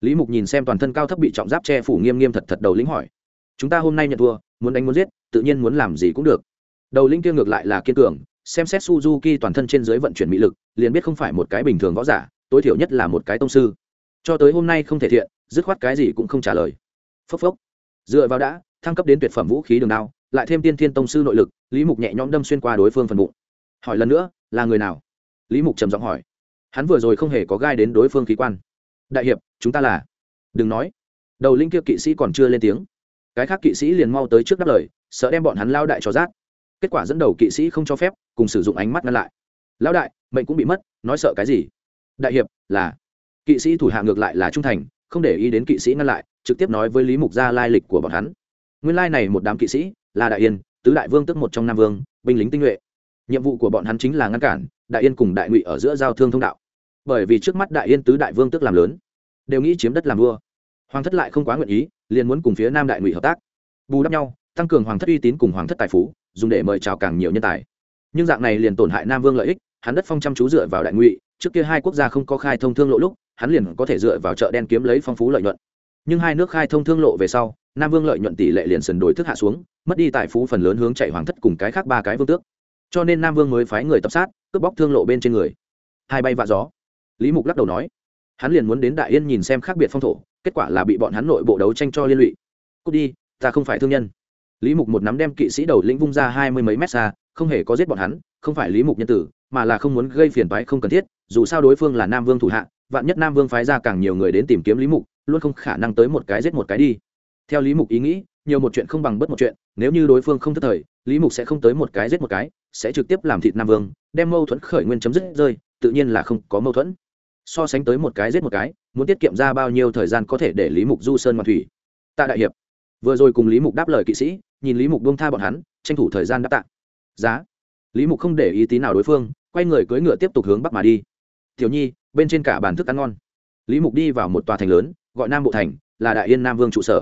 Lý mục nhìn xem toàn thân cao thấp bị trọng giáp che phủ nghiêm nghiêm thật thật đầu lĩnh hỏi. Chúng ta hôm nay nhận thua, muốn đánh muốn giết, tự nhiên muốn làm gì cũng được. Đầu lĩnh kia ngược lại là kiên cường, xem xét suzuki toàn thân trên dưới vận chuyển mỹ lực, liền biết không phải một cái bình thường võ giả, tối thiểu nhất là một cái tông sư. Cho tới hôm nay không thể thiện, dứt khoát cái gì cũng không trả lời. Phốc phốc dựa vào đã, thăng cấp đến tuyệt phẩm vũ khí đường đao, lại thêm tiên thiên tông sư nội lực, lý mục nhẹ nhõm đâm xuyên qua đối phương phần bụng. Hỏi lần nữa, là người nào? Lý mục trầm giọng hỏi. Hắn vừa rồi không hề có gai đến đối phương khí quan. Đại hiệp, chúng ta là. Đừng nói. Đầu linh kia kỵ sĩ còn chưa lên tiếng. Cái khác kỵ sĩ liền mau tới trước đáp lời, sợ đem bọn hắn lao đại cho rát. Kết quả dẫn đầu kỵ sĩ không cho phép, cùng sử dụng ánh mắt ngăn lại. Lao đại, mệnh cũng bị mất, nói sợ cái gì? Đại hiệp, là. Kỵ sĩ thủ hạ ngược lại là trung thành, không để ý đến kỵ sĩ ngăn lại trực tiếp nói với lý mục gia lai lịch của bọn hắn. Nguyên lai này một đám kỵ sĩ là đại yên, tứ đại vương tức một trong nam vương, binh lính tinh nhuệ. Nhiệm vụ của bọn hắn chính là ngăn cản đại yên cùng đại ngụy ở giữa giao thương thông đạo. Bởi vì trước mắt đại yên tứ đại vương tức làm lớn, đều nghĩ chiếm đất làm vua. Hoàng thất lại không quá nguyện ý, liền muốn cùng phía nam đại ngụy hợp tác. Bù đắp nhau, tăng cường hoàng thất uy tín cùng hoàng thất tài phú, dùng để mời chào càng nhiều nhân tài. Nhưng dạng này liền tổn hại nam vương lợi ích, hắn đất phong chăm chú dựa vào đại ngụy, trước kia hai quốc gia không có khai thông thương lộ lúc, hắn liền có thể dựa vào chợ đen kiếm lấy phong phú lợi nhuận nhưng hai nước khai thông thương lộ về sau, nam vương lợi nhuận tỷ lệ liền sần đổi thức hạ xuống, mất đi tài phú phần lớn hướng chạy hoàng thất cùng cái khác ba cái vương tước. Cho nên nam vương mới phái người tập sát, cướp bóc thương lộ bên trên người. Hai bay vạ gió. Lý mục lắc đầu nói, hắn liền muốn đến đại yên nhìn xem khác biệt phong thổ, kết quả là bị bọn hắn nội bộ đấu tranh cho liên lụy. Cút đi, ta không phải thương nhân. Lý mục một nắm đem kỵ sĩ đầu lĩnh vung ra hai mươi mấy mét xa, không hề có giết bọn hắn, không phải lý mục nhân tử, mà là không muốn gây phiền toái không cần thiết, dù sao đối phương là nam vương thủ hạ, vạn nhất nam vương phái ra càng nhiều người đến tìm kiếm lý mục luôn không khả năng tới một cái giết một cái đi. Theo lý mục ý nghĩ, nhiều một chuyện không bằng bất một chuyện, nếu như đối phương không thất thời, lý mục sẽ không tới một cái giết một cái, sẽ trực tiếp làm thịt nam vương, đem mâu thuẫn khởi nguyên chấm dứt rơi, tự nhiên là không có mâu thuẫn. So sánh tới một cái giết một cái, muốn tiết kiệm ra bao nhiêu thời gian có thể để lý mục du sơn ngoan thủy? Tạ đại hiệp, vừa rồi cùng lý mục đáp lời kỵ sĩ, nhìn lý mục buông tha bọn hắn, tranh thủ thời gian đáp tạ. Giá. Lý mục không để ý tí nào đối phương, quay người cưỡi ngựa tiếp tục hướng bắc mà đi. Tiểu nhi, bên trên cả bàn thức ăn ngon. Lý mục đi vào một tòa thành lớn gọi nam bộ thành, là đại yên nam vương trụ sở.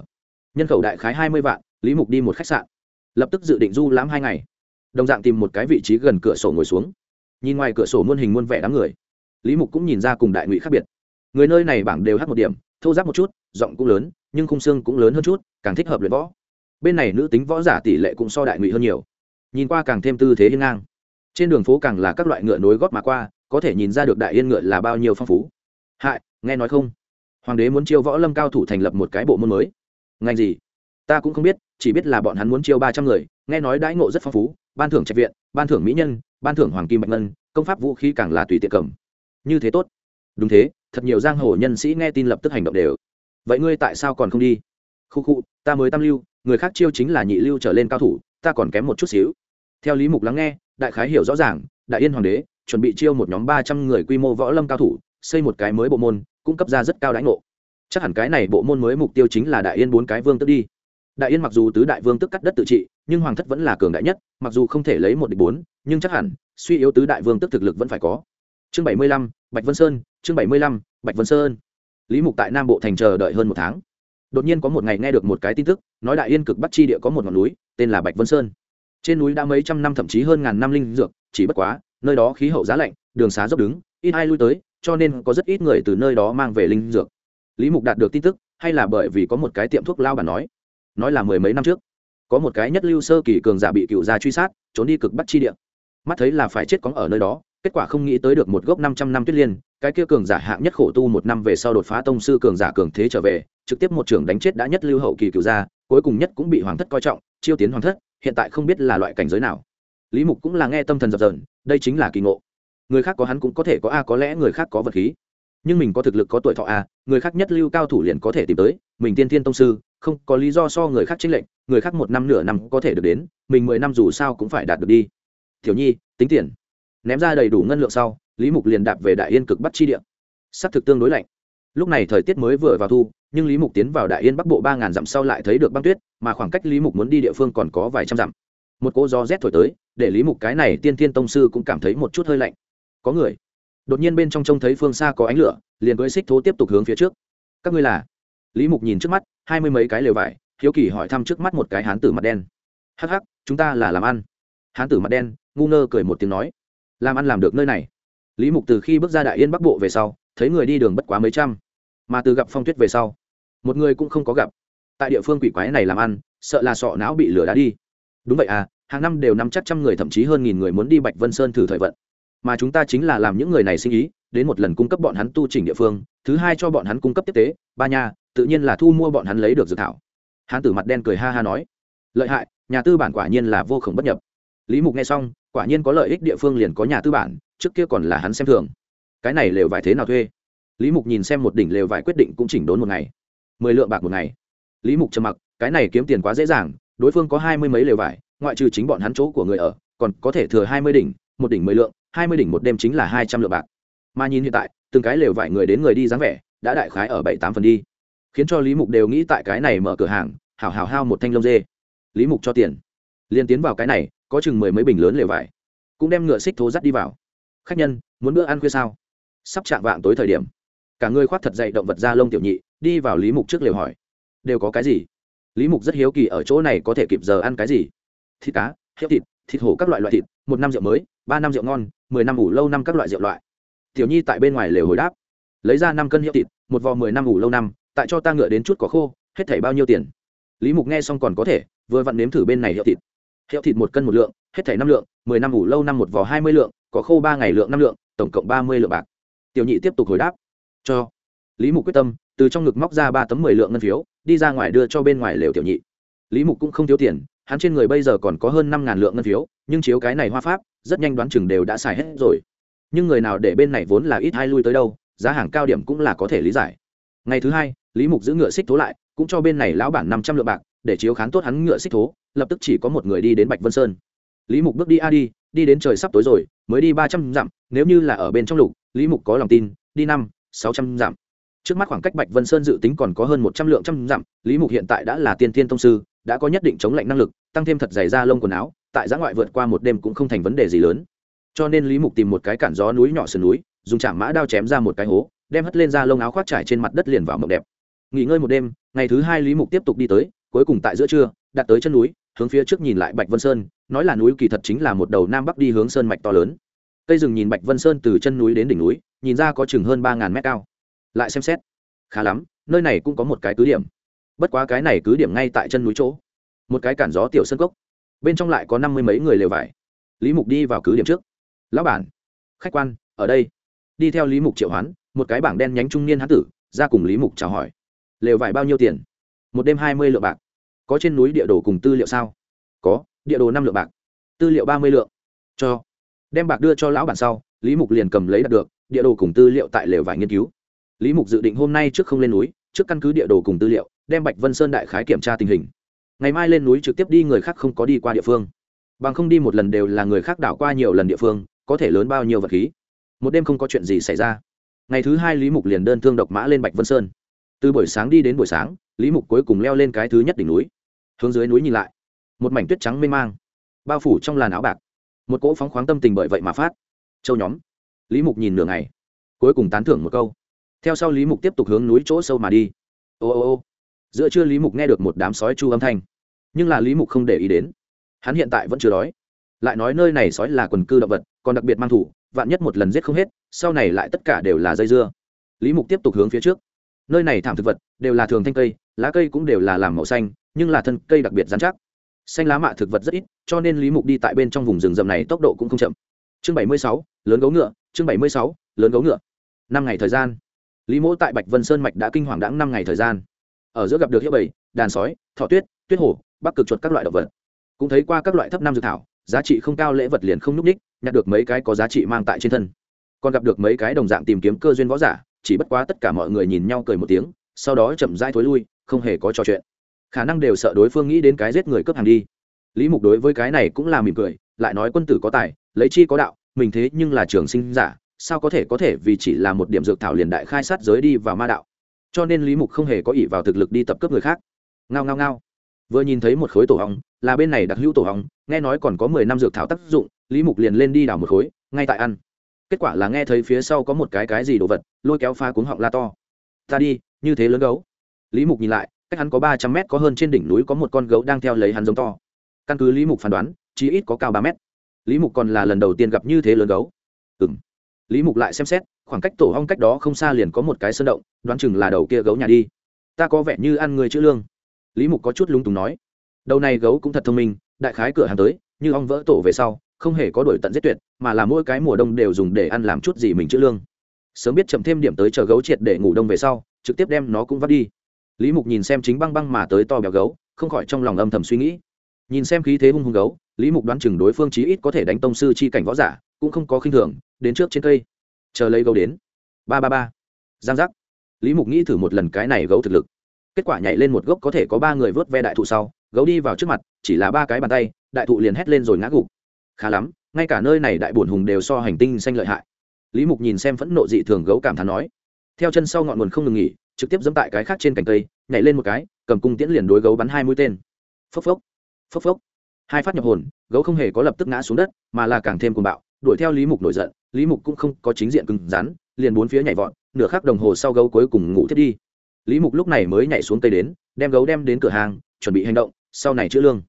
Nhân khẩu đại khái hai mươi vạn, lý mục đi một khách sạn. Lập tức dự định du lãm hai ngày. Đồng dạng tìm một cái vị trí gần cửa sổ ngồi xuống. Nhìn ngoài cửa sổ muôn hình muôn vẻ đám người, lý mục cũng nhìn ra cùng đại ngụy khác biệt. Người nơi này bảng đều hát một điểm thâu giáp một chút, giọng cũng lớn, nhưng khung xương cũng lớn hơn chút, càng thích hợp luyện võ. Bên này nữ tính võ giả tỷ lệ cũng so đại ngụy hơn nhiều. Nhìn qua càng thêm tư thế hiên ngang. Trên đường phố càng là các loại ngựa nối gót mà qua, có thể nhìn ra được đại yên ngựa là bao nhiêu phong phú. Hại, nghe nói không? Hoàng đế muốn chiêu võ lâm cao thủ thành lập một cái bộ môn mới. Ngành gì? Ta cũng không biết, chỉ biết là bọn hắn muốn chiêu ba trăm người, nghe nói đãi ngộ rất phong phú, ban thưởng trạch viện, ban thưởng mỹ nhân, ban thưởng hoàng kim bạch ngân, công pháp vũ khí càng là tùy tiện cầm. Như thế tốt. Đúng thế, thật nhiều giang hồ nhân sĩ nghe tin lập tức hành động đều. Vậy ngươi tại sao còn không đi? Khu khu, ta mới tam lưu, người khác chiêu chính là nhị lưu trở lên cao thủ, ta còn kém một chút xíu. Theo lý mục lắng nghe, đại khái hiểu rõ ràng, đại yên hoàng đế, chuẩn bị chiêu một nhóm ba trăm người quy mô võ lâm cao thủ xây một cái mới bộ môn, cung cấp ra rất cao đánh ngộ. Chắc hẳn cái này bộ môn mới mục tiêu chính là đại yên bốn cái vương tức đi. Đại yên mặc dù tứ đại vương tức cắt đất tự trị, nhưng hoàng thất vẫn là cường đại nhất, mặc dù không thể lấy một địch bốn, nhưng chắc hẳn suy yếu tứ đại vương tức thực lực vẫn phải có. Chương bảy mươi lăm, bạch vân sơn, chương bảy mươi lăm, bạch vân sơn. Lý mục tại nam bộ thành chờ đợi hơn một tháng. Đột nhiên có một ngày nghe được một cái tin tức, nói đại yên cực bắc chi địa có một ngọn núi, tên là bạch vân sơn. Trên núi đã mấy trăm năm, thậm chí hơn ngàn năm linh dược, chỉ bất quá, nơi đó khí hậu giá lạnh, đường xá dốc đứng, ít ai lui tới cho nên có rất ít người từ nơi đó mang về linh dược. Lý mục đạt được tin tức, hay là bởi vì có một cái tiệm thuốc lao bản nói nói là mười mấy năm trước, có một cái nhất lưu sơ kỳ cường giả bị cựu gia truy sát, trốn đi cực bắc chi địa. Mắt thấy là phải chết cóng ở nơi đó, kết quả không nghĩ tới được một gốc năm trăm năm tuyết liên, cái kia cường giả hạng nhất khổ tu một năm về sau đột phá tông sư cường giả cường thế trở về, trực tiếp một trưởng đánh chết đã nhất lưu hậu kỳ cựu gia, cuối cùng nhất cũng bị hoàng thất coi trọng, chiêu tiến hoàng thất, hiện tại không biết là loại cảnh giới nào. Lý mục cũng là nghe tâm thần dập dờn, đây chính là kỳ ngộ người khác có hắn cũng có thể có a, có lẽ người khác có vật khí. Nhưng mình có thực lực có tuổi thọ a, người khác nhất lưu cao thủ liền có thể tìm tới. Mình tiên thiên tông sư, không có lý do so người khác tranh lệnh người khác một năm nửa năm có thể được đến, mình mười năm dù sao cũng phải đạt được đi. Thiếu nhi, tính tiền. Ném ra đầy đủ ngân lượng sau, lý mục liền đạp về đại yên cực bắt chi địa. S ắ c thực tương đối lạnh. Lúc này thời tiết mới vừa vào thu, nhưng lý mục tiến vào đại yên bắc bộ ba ngàn dặm sau lại thấy được băng tuyết, mà khoảng cách lý mục muốn đi địa phương còn có vài trăm dặm. Một cỗ gió rét thổi tới, để lý mục cái này tiên thiên tông sư cũng cảm thấy một chút hơi lạnh có người. Đột nhiên bên trong trông thấy phương xa có ánh lửa, liền cưỡi xích thố tiếp tục hướng phía trước. Các ngươi là? Lý mục nhìn trước mắt, hai mươi mấy cái lều vải, hiếu kỳ hỏi thăm trước mắt một cái hán tử mặt đen. Hắc hắc, chúng ta là làm ăn. Hán tử mặt đen, ngu ngơ cười một tiếng nói. Làm ăn làm được nơi này. Lý mục từ khi bước ra đại yên bắc bộ về sau, thấy người đi đường bất quá mấy trăm. Mà từ gặp phong tuyết về sau, một người cũng không có gặp. Tại địa phương quỷ quái này làm ăn, sợ là sọ não bị lửa đá đi. Đúng vậy à hàng năm đều nắm chắc trăm người, thậm chí hơn nghìn người muốn đi bạch vân sơn thử thời vận mà chúng ta chính là làm những người này sinh ý đến một lần cung cấp bọn hắn tu trình địa phương thứ hai cho bọn hắn cung cấp tiếp tế ba nhà, tự nhiên là thu mua bọn hắn lấy được dự thảo. Hán tử mặt đen cười ha ha nói lợi hại nhà tư bản quả nhiên là vô khổng bất nhập. Lý mục nghe xong quả nhiên có lợi ích địa phương liền có nhà tư bản trước kia còn là hắn xem thường. Cái này lều vải thế nào thuê? Lý mục nhìn xem một đỉnh lều vải quyết định cũng chỉnh đốn một ngày. Mười lượng bạc một ngày. Lý mục trầm mặc cái này kiếm tiền quá dễ dàng đối phương có hai mươi mấy lều vải ngoại trừ chính bọn hắn chỗ của người ở còn có thể thừa hai mươi đỉnh một đỉnh mười lượng hai mươi đỉnh một đêm chính là hai trăm lượng bạc. Mà nhìn hiện tại, từng cái lều vải người đến người đi dáng vẻ, đã đại khái ở bảy tám phần đi. Khiến cho lý mục đều nghĩ tại cái này mở cửa hàng hảo hảo hao một thanh lông dê. Lý mục cho tiền. Liền tiến vào cái này, có chừng mười mấy bình lớn lều vải. Cũng đem ngựa xích thố dắt đi vào. Khách nhân, muốn bữa ăn khuya sao? Sắp chạm vạng tối thời điểm. Cả người khoác thật dậy động vật da lông tiểu nhị, đi vào lý mục trước lều hỏi. Đều có cái gì? Lý mục rất hiếu kỳ ở chỗ này có thể kịp giờ ăn cái gì? Thịt cá hiệu thịt thịt hổ các loại loại thịt, một năm rượu mới, ba năm rượu ngon, mười năm ủ lâu năm các loại rượu loại. Tiểu nhi tại bên ngoài lều hồi đáp, lấy ra năm cân hiệu thịt, một vò mười năm ủ lâu năm, tại cho ta ngựa đến chút có khô, hết thảy bao nhiêu tiền? Lý mục nghe xong còn có thể, vừa vặn nếm thử bên này hiệu thịt. Hiệu thịt một cân một lượng, hết thảy năm lượng, mười năm ủ lâu năm một vò hai mươi lượng có khô ba ngày lượng năm lượng, tổng cộng ba mươi lượng bạc. Tiểu nhị tiếp tục hồi đáp, cho. Lý mục quyết tâm, từ trong ngực móc ra ba tấm mười lượng ngân phiếu, đi ra ngoài đưa cho bên ngoài lều tiểu nhị lý mục cũng không thiếu tiền hắn trên người bây giờ còn có hơn năm ngàn lượng ngân phiếu, nhưng chiếu cái này hoa pháp, rất nhanh đoán chừng đều đã xài hết rồi. Nhưng người nào để bên này vốn là ít hai lui tới đâu, giá hàng cao điểm cũng là có thể lý giải. Ngày thứ hai, lý mục giữ ngựa xích thố lại, cũng cho bên này lão bản năm trăm lượng bạc, để chiếu khán tốt hắn ngựa xích thố, lập tức chỉ có một người đi đến bạch vân sơn. Lý mục bước đi, a, đi đi đến trời sắp tối rồi, mới đi ba trăm dặm, nếu như là ở bên trong lục, lý mục có lòng tin, đi năm, sáu trăm dặm. Trước mắt khoảng cách bạch vân sơn dự tính còn có hơn một trăm lượng trăm dặm, lý mục hiện tại đã là tiên tiên tông sư, đã có nhất định chống lạnh năng lực tăng thêm thật dày da lông quần áo, tại giã ngoại vượt qua một đêm cũng không thành vấn đề gì lớn. Cho nên lý mục tìm một cái cản gió núi nhỏ sườn núi, dùng chạm mã đao chém ra một cái hố, đem hất lên da lông áo khoác trải trên mặt đất liền vào mộng đẹp. Nghỉ ngơi một đêm, ngày thứ hai lý mục tiếp tục đi tới, cuối cùng tại giữa trưa, đặt tới chân núi, hướng phía trước nhìn lại bạch vân sơn, nói là núi kỳ thật chính là một đầu nam bắc đi hướng sơn mạch to lớn. Cây rừng nhìn bạch vân sơn từ chân núi đến đỉnh núi, nhìn ra có chừng hơn ba ngàn mét cao. Lại xem xét, khá lắm, nơi này cũng có một cái cứ điểm. Bất quá cái này cứ điểm ngay tại chân núi chỗ một cái cản gió tiểu sân cốc. Bên trong lại có năm mươi mấy người lều vải. Lý mục đi vào cứ điểm trước. Lão bản, khách quan, ở đây. Đi theo lý mục triệu hoán, một cái bảng đen nhánh trung niên hán tử, ra cùng lý mục chào hỏi. Lều vải bao nhiêu tiền? Một đêm hai mươi lượng bạc. Có trên núi địa đồ cùng tư liệu sao? Có, địa đồ năm lượng bạc. Tư liệu ba mươi lượng. Cho. Đem bạc đưa cho lão bản sau, lý mục liền cầm lấy đặt được, địa đồ cùng tư liệu tại lều vải nghiên cứu. Lý mục dự định hôm nay trước không lên núi, trước căn cứ địa đồ cùng tư liệu, đem bạch vân sơn đại khái kiểm tra tình hình ngày mai lên núi trực tiếp đi người khác không có đi qua địa phương. Bằng không đi một lần đều là người khác đảo qua nhiều lần địa phương, có thể lớn bao nhiêu vật khí. Một đêm không có chuyện gì xảy ra. Ngày thứ hai lý mục liền đơn thương độc mã lên bạch vân sơn. Từ buổi sáng đi đến buổi sáng, lý mục cuối cùng leo lên cái thứ nhất đỉnh núi. Hướng dưới núi nhìn lại. Một mảnh tuyết trắng mênh mang. Bao phủ trong làn áo bạc. Một cỗ phóng khoáng tâm tình bởi vậy mà phát. Châu nhóm. Lý mục nhìn nửa ngày. Cuối cùng tán thưởng một câu. Theo sau lý mục tiếp tục hướng núi chỗ sâu mà đi. Ô ô ô. Giữa trưa lý mục nghe được một đám sói chu âm thanh nhưng là lý mục không để ý đến. Hắn hiện tại vẫn chưa đói. Lại nói nơi này sói là quần cư động vật, còn đặc biệt mang thủ, vạn nhất một lần giết không hết, sau này lại tất cả đều là dây dưa. Lý mục tiếp tục hướng phía trước. Nơi này thảm thực vật, đều là thường thanh cây, lá cây cũng đều là làm màu xanh, nhưng là thân cây đặc biệt dán chắc. Xanh lá mạ thực vật rất ít, cho nên lý mục đi tại bên trong vùng rừng rậm này tốc độ cũng không chậm. Chương bảy mươi sáu, lớn gấu ngựa, chương bảy mươi sáu, lớn gấu ngựa. Năm ngày thời gian. Lý mỗ tại bạch vân sơn mạch đã kinh hoàng đãng năm ngày thời gian. Ở giữa gặp được hiệu bầy đàn sói thọ tuyết tuyết hổ, bắc cực chuột các loại động vật. Cũng thấy qua các loại thấp năm dược thảo, giá trị không cao lễ vật liền không n ú c ních nhặt được mấy cái có giá trị mang tại trên thân. Còn gặp được mấy cái đồng dạng tìm kiếm cơ duyên võ giả, chỉ bất quá tất cả mọi người nhìn nhau cười một tiếng, sau đó chậm rãi thối lui, không hề có trò chuyện. Khả năng đều sợ đối phương nghĩ đến cái giết người cướp hàng đi. Lý mục đối với cái này cũng là mỉm cười, lại nói quân tử có tài, lấy chi có đạo, mình thế nhưng là trường sinh giả, sao có thể có thể vì chỉ là một điểm dược thảo liền đại khai sát giới đi vào ma đạo? Cho nên lý mục không hề có ỷ vào thực lực đi tập cướp người khác ngao ngao ngao. Vừa nhìn thấy một khối tổ hóng là bên này đặc hữu tổ hóng nghe nói còn có mười năm dược thảo tác dụng, lý mục liền lên đi đào một khối, ngay tại ăn. Kết quả là nghe thấy phía sau có một cái cái gì đồ vật, lôi kéo pha cuống họng la to. Ta đi, như thế lớn gấu. Lý mục nhìn lại, cách hắn có ba trăm mét có hơn trên đỉnh núi có một con gấu đang theo lấy hắn giống to. Căn cứ lý mục phán đoán, chí ít có cao ba mét. Lý mục còn là lần đầu tiên gặp như thế lớn gấu. Ừ m lý mục lại xem xét, khoảng cách tổ hong cách đó không xa liền có một cái sơn động, đoán chừng là đầu kia gấu nhà đi. Ta có vẻ như ăn người chữ lương lý mục có chút lúng túng nói, đầu này gấu cũng thật thông minh, đại khái cửa hàng tới, như ong vỡ tổ về sau, không hề có đổi tận giết tuyệt, mà là mỗi cái mùa đông đều dùng để ăn làm chút gì mình chữ lương. Sớm biết chậm thêm điểm tới chờ gấu triệt để ngủ đông về sau, trực tiếp đem nó cũng vắt đi. Lý mục nhìn xem chính băng băng mà tới to béo gấu, không khỏi trong lòng âm thầm suy nghĩ. Nhìn xem khí thế hung hung gấu, lý mục đoán chừng đối phương chí ít có thể đánh tông sư chi cảnh võ giả, cũng không có khinh thường, đến trước trên cây. Chờ lấy gấu đến. Ba ba ba. Giang giác. Lý mục nghĩ thử một lần cái này gấu thực lực kết quả nhảy lên một gốc có thể có ba người vớt ve đại thụ sau, gấu đi vào trước mặt, chỉ là ba cái bàn tay, đại thụ liền hét lên rồi ngã gục. Khá lắm, ngay cả nơi này đại bổn hùng đều so hành tinh xanh lợi hại. Lý mục nhìn xem phẫn nộ dị thường gấu cảm thán nói. Theo chân sau ngọn nguồn không ngừng nghỉ, trực tiếp dẫm tại cái khác trên cành cây, nhảy lên một cái, cầm cung tiễn liền đối gấu bắn hai mũi tên. Phốc phốc phốc phốc. Hai phát nhập hồn, gấu không hề có lập tức ngã xuống đất, mà là càng thêm cuồng bạo, đuổi theo lý mục nổi giận, lý mục cũng không có chính diện cứng rắn, liền bốn phía nhảy vọt, nửa khắc đồng hồ sau gấu cuối cùng ngủ thiết đi lý mục lúc này mới nhảy xuống tây đến, đem gấu đem đến cửa hàng, chuẩn bị hành động, sau này chữa lương.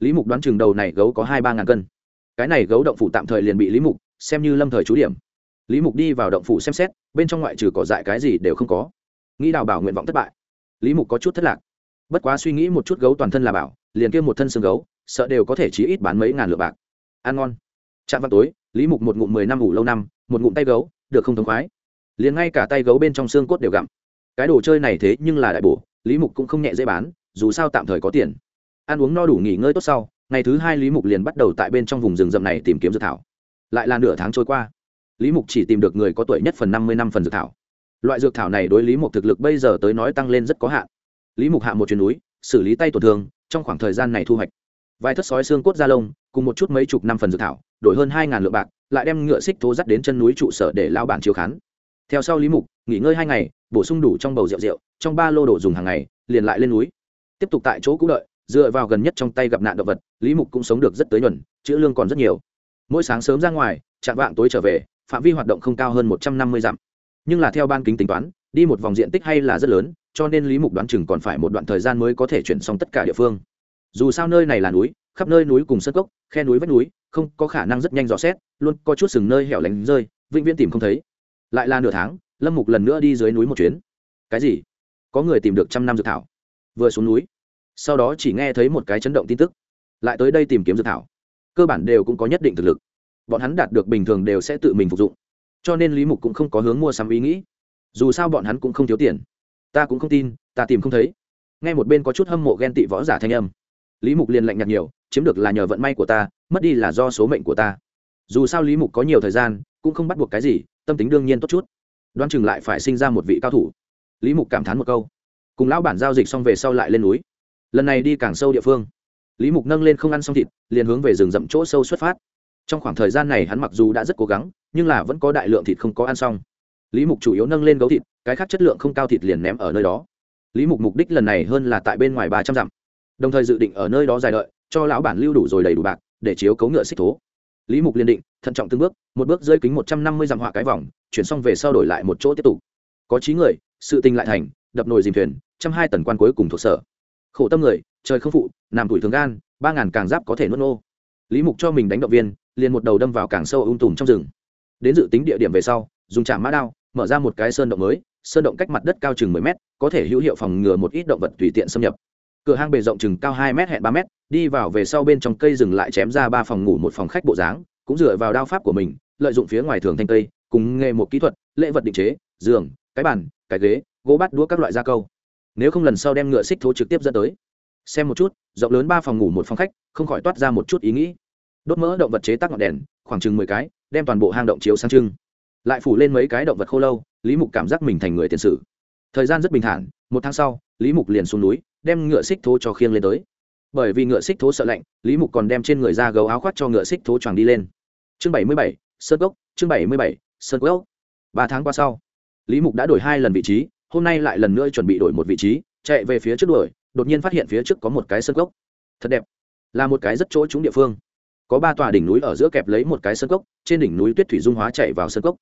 Lý mục đoán chừng đầu này gấu có hai ba ngàn cân. Cái này gấu động phủ tạm thời liền bị lý mục, xem như lâm thời trú điểm. Lý mục đi vào động phủ xem xét, bên trong ngoại trừ cỏ dại cái gì đều không có. Nghĩ đào bảo nguyện vọng thất bại. Lý mục có chút thất lạc. Bất quá suy nghĩ một chút gấu toàn thân là bảo, liền kia một thân xương gấu, sợ đều có thể chí ít bán mấy ngàn lượng bạc. Ăn ngon. Chạm vào tối, lý mục một ngụm mười năm ngủ lâu năm, một ngụm tay gấu, được không thống khoái. Liền ngay cả tay gấu bên trong xương cốt đều gặm cái đồ chơi này thế nhưng là đại bổ, lý mục cũng không nhẹ dễ bán, dù sao tạm thời có tiền. Ăn uống no đủ nghỉ ngơi tốt sau, ngày thứ hai lý mục liền bắt đầu tại bên trong vùng rừng rậm này tìm kiếm dược thảo. Lại là nửa tháng trôi qua, lý mục chỉ tìm được người có tuổi nhất phần năm mươi năm phần dược thảo. Loại dược thảo này đối lý mục thực lực bây giờ tới nói tăng lên rất có hạn. Lý mục hạ một chuyến núi, xử lý tay tổn thương, trong khoảng thời gian này thu hoạch. Vài thất sói xương cốt da lông, cùng một chút mấy chục năm phần dược thảo, đổi hơn hai ngàn lượng bạc, lại đem ngựa xích thố dắt đến chân núi trụ sở để lao bản chiếu khán. Theo sau lý mục nghỉ ngơi hai ngày, bổ sung đủ trong bầu rượu rượu, trong ba lô đồ dùng hàng ngày, liền lại lên núi. Tiếp tục tại chỗ cũ đợi, dựa vào gần nhất trong tay gặp nạn động vật, lý mục cũng sống được rất tới nhuần chữ lương còn rất nhiều. Mỗi sáng sớm ra ngoài, chạm vạng tối trở về, phạm vi hoạt động không cao hơn một trăm năm mươi dặm. Nhưng là theo ban kính tính toán, đi một vòng diện tích hay là rất lớn, cho nên lý mục đoán chừng còn phải một đoạn thời gian mới có thể chuyển xong tất cả địa phương. Dù sao nơi này là núi, khắp nơi núi cùng sân cốc, khe núi vách núi, không có khả năng rất nhanh dò xét, luôn có chút sừng nơi hẻo lánh rơi, vĩnh viễn tìm không thấy. Lại là nửa tháng lâm mục lần nữa đi dưới núi một chuyến. Cái gì? Có người tìm được trăm năm dược thảo. Vừa xuống núi, sau đó chỉ nghe thấy một cái chấn động tin tức. Lại tới đây tìm kiếm dược thảo. Cơ bản đều cũng có nhất định thực lực. Bọn hắn đạt được bình thường đều sẽ tự mình phục dụng. Cho nên lý mục cũng không có hướng mua sắm ý nghĩ. Dù sao bọn hắn cũng không thiếu tiền. Ta cũng không tin, ta tìm không thấy. Ngay một bên có chút hâm mộ ghen tị võ giả thanh âm. Lý mục liền lạnh nhạt nhiều, chiếm được là nhờ vận may của ta, mất đi là do số mệnh của ta. Dù sao lý mục có nhiều thời gian, cũng không bắt buộc cái gì, tâm tính đương nhiên tốt chút đoán chừng lại phải sinh ra một vị cao thủ. Lý mục cảm thán một câu. Cùng lão bản giao dịch xong về sau lại lên núi. Lần này đi càng sâu địa phương. Lý mục nâng lên không ăn xong thịt, liền hướng về rừng rậm chỗ sâu xuất phát. Trong khoảng thời gian này hắn mặc dù đã rất cố gắng, nhưng là vẫn có đại lượng thịt không có ăn xong. Lý mục chủ yếu nâng lên gấu thịt, cái khác chất lượng không cao thịt liền ném ở nơi đó. Lý mục mục đích lần này hơn là tại bên ngoài ba trăm dặm. Đồng thời dự định ở nơi đó dài đợi, cho lão bản lưu đủ rồi đầy đủ bạc, để chiếu cấu ngựa xích thố. Lý mục liên định thận trọng từng bước, một bước rơi kính một trăm năm mươi dặm họa cái vòng, chuyển xong về sau đổi lại một chỗ tiếp tục. Có trí người, sự tình lại thành, đập nồi dìm thuyền, trăm hai tần quan cuối cùng thuộc sở. Khổ tâm người, trời không phụ làm tuổi thường gan, ba ngàn càng giáp có thể nuốt nô. Lý mục cho mình đánh động viên, liền một đầu đâm vào càng sâu ung tùm trong rừng. Đến dự tính địa điểm về sau, dùng chạm mã đao, mở ra một cái sơn động mới, sơn động cách mặt đất cao chừng mười mét, có thể hữu hiệu phòng ngừa một ít động vật tùy tiện xâm nhập. Cửa hang bề rộng chừng cao hai m hẹn ba m đi vào về sau bên trong cây rừng lại chém ra ba phòng ngủ một phòng khách bộ dáng cũng dựa vào đao pháp của mình lợi dụng phía ngoài thường thanh tây, cùng nghề một kỹ thuật lễ vật định chế giường cái bàn cái ghế gỗ bắt đũa các loại gia câu. Nếu không lần sau đem ngựa xích thố trực tiếp dẫn tới. Xem một chút rộng lớn ba phòng ngủ một phòng khách không khỏi toát ra một chút ý nghĩ. Đốt mỡ động vật chế tác ngọn đèn khoảng chừng mười cái đem toàn bộ hang động chiếu sang trưng. Lại phủ lên mấy cái động vật khô lâu lý mục cảm giác mình thành người tiền sử. Thời gian rất bình thản một tháng sau lý mục liền xuống núi đem ngựa xích thố cho khiêng lên tới bởi vì ngựa xích thố sợ lạnh, lý mục còn đem trên người ra gấu áo khoác cho ngựa xích thố choàng đi lên. Chương bảy mươi bảy, sơn cốc, chương bảy mươi bảy, sơn cốc. Ba tháng qua sau, lý mục đã đổi hai lần vị trí, hôm nay lại lần nữa chuẩn bị đổi một vị trí, chạy về phía trước đuổi, đột nhiên phát hiện phía trước có một cái sơn cốc. Thật đẹp, là một cái rất chỗ trúng địa phương. Có ba tòa đỉnh núi ở giữa kẹp lấy một cái sơn cốc, trên đỉnh núi tuyết thủy dung hóa chạy vào sơn cốc.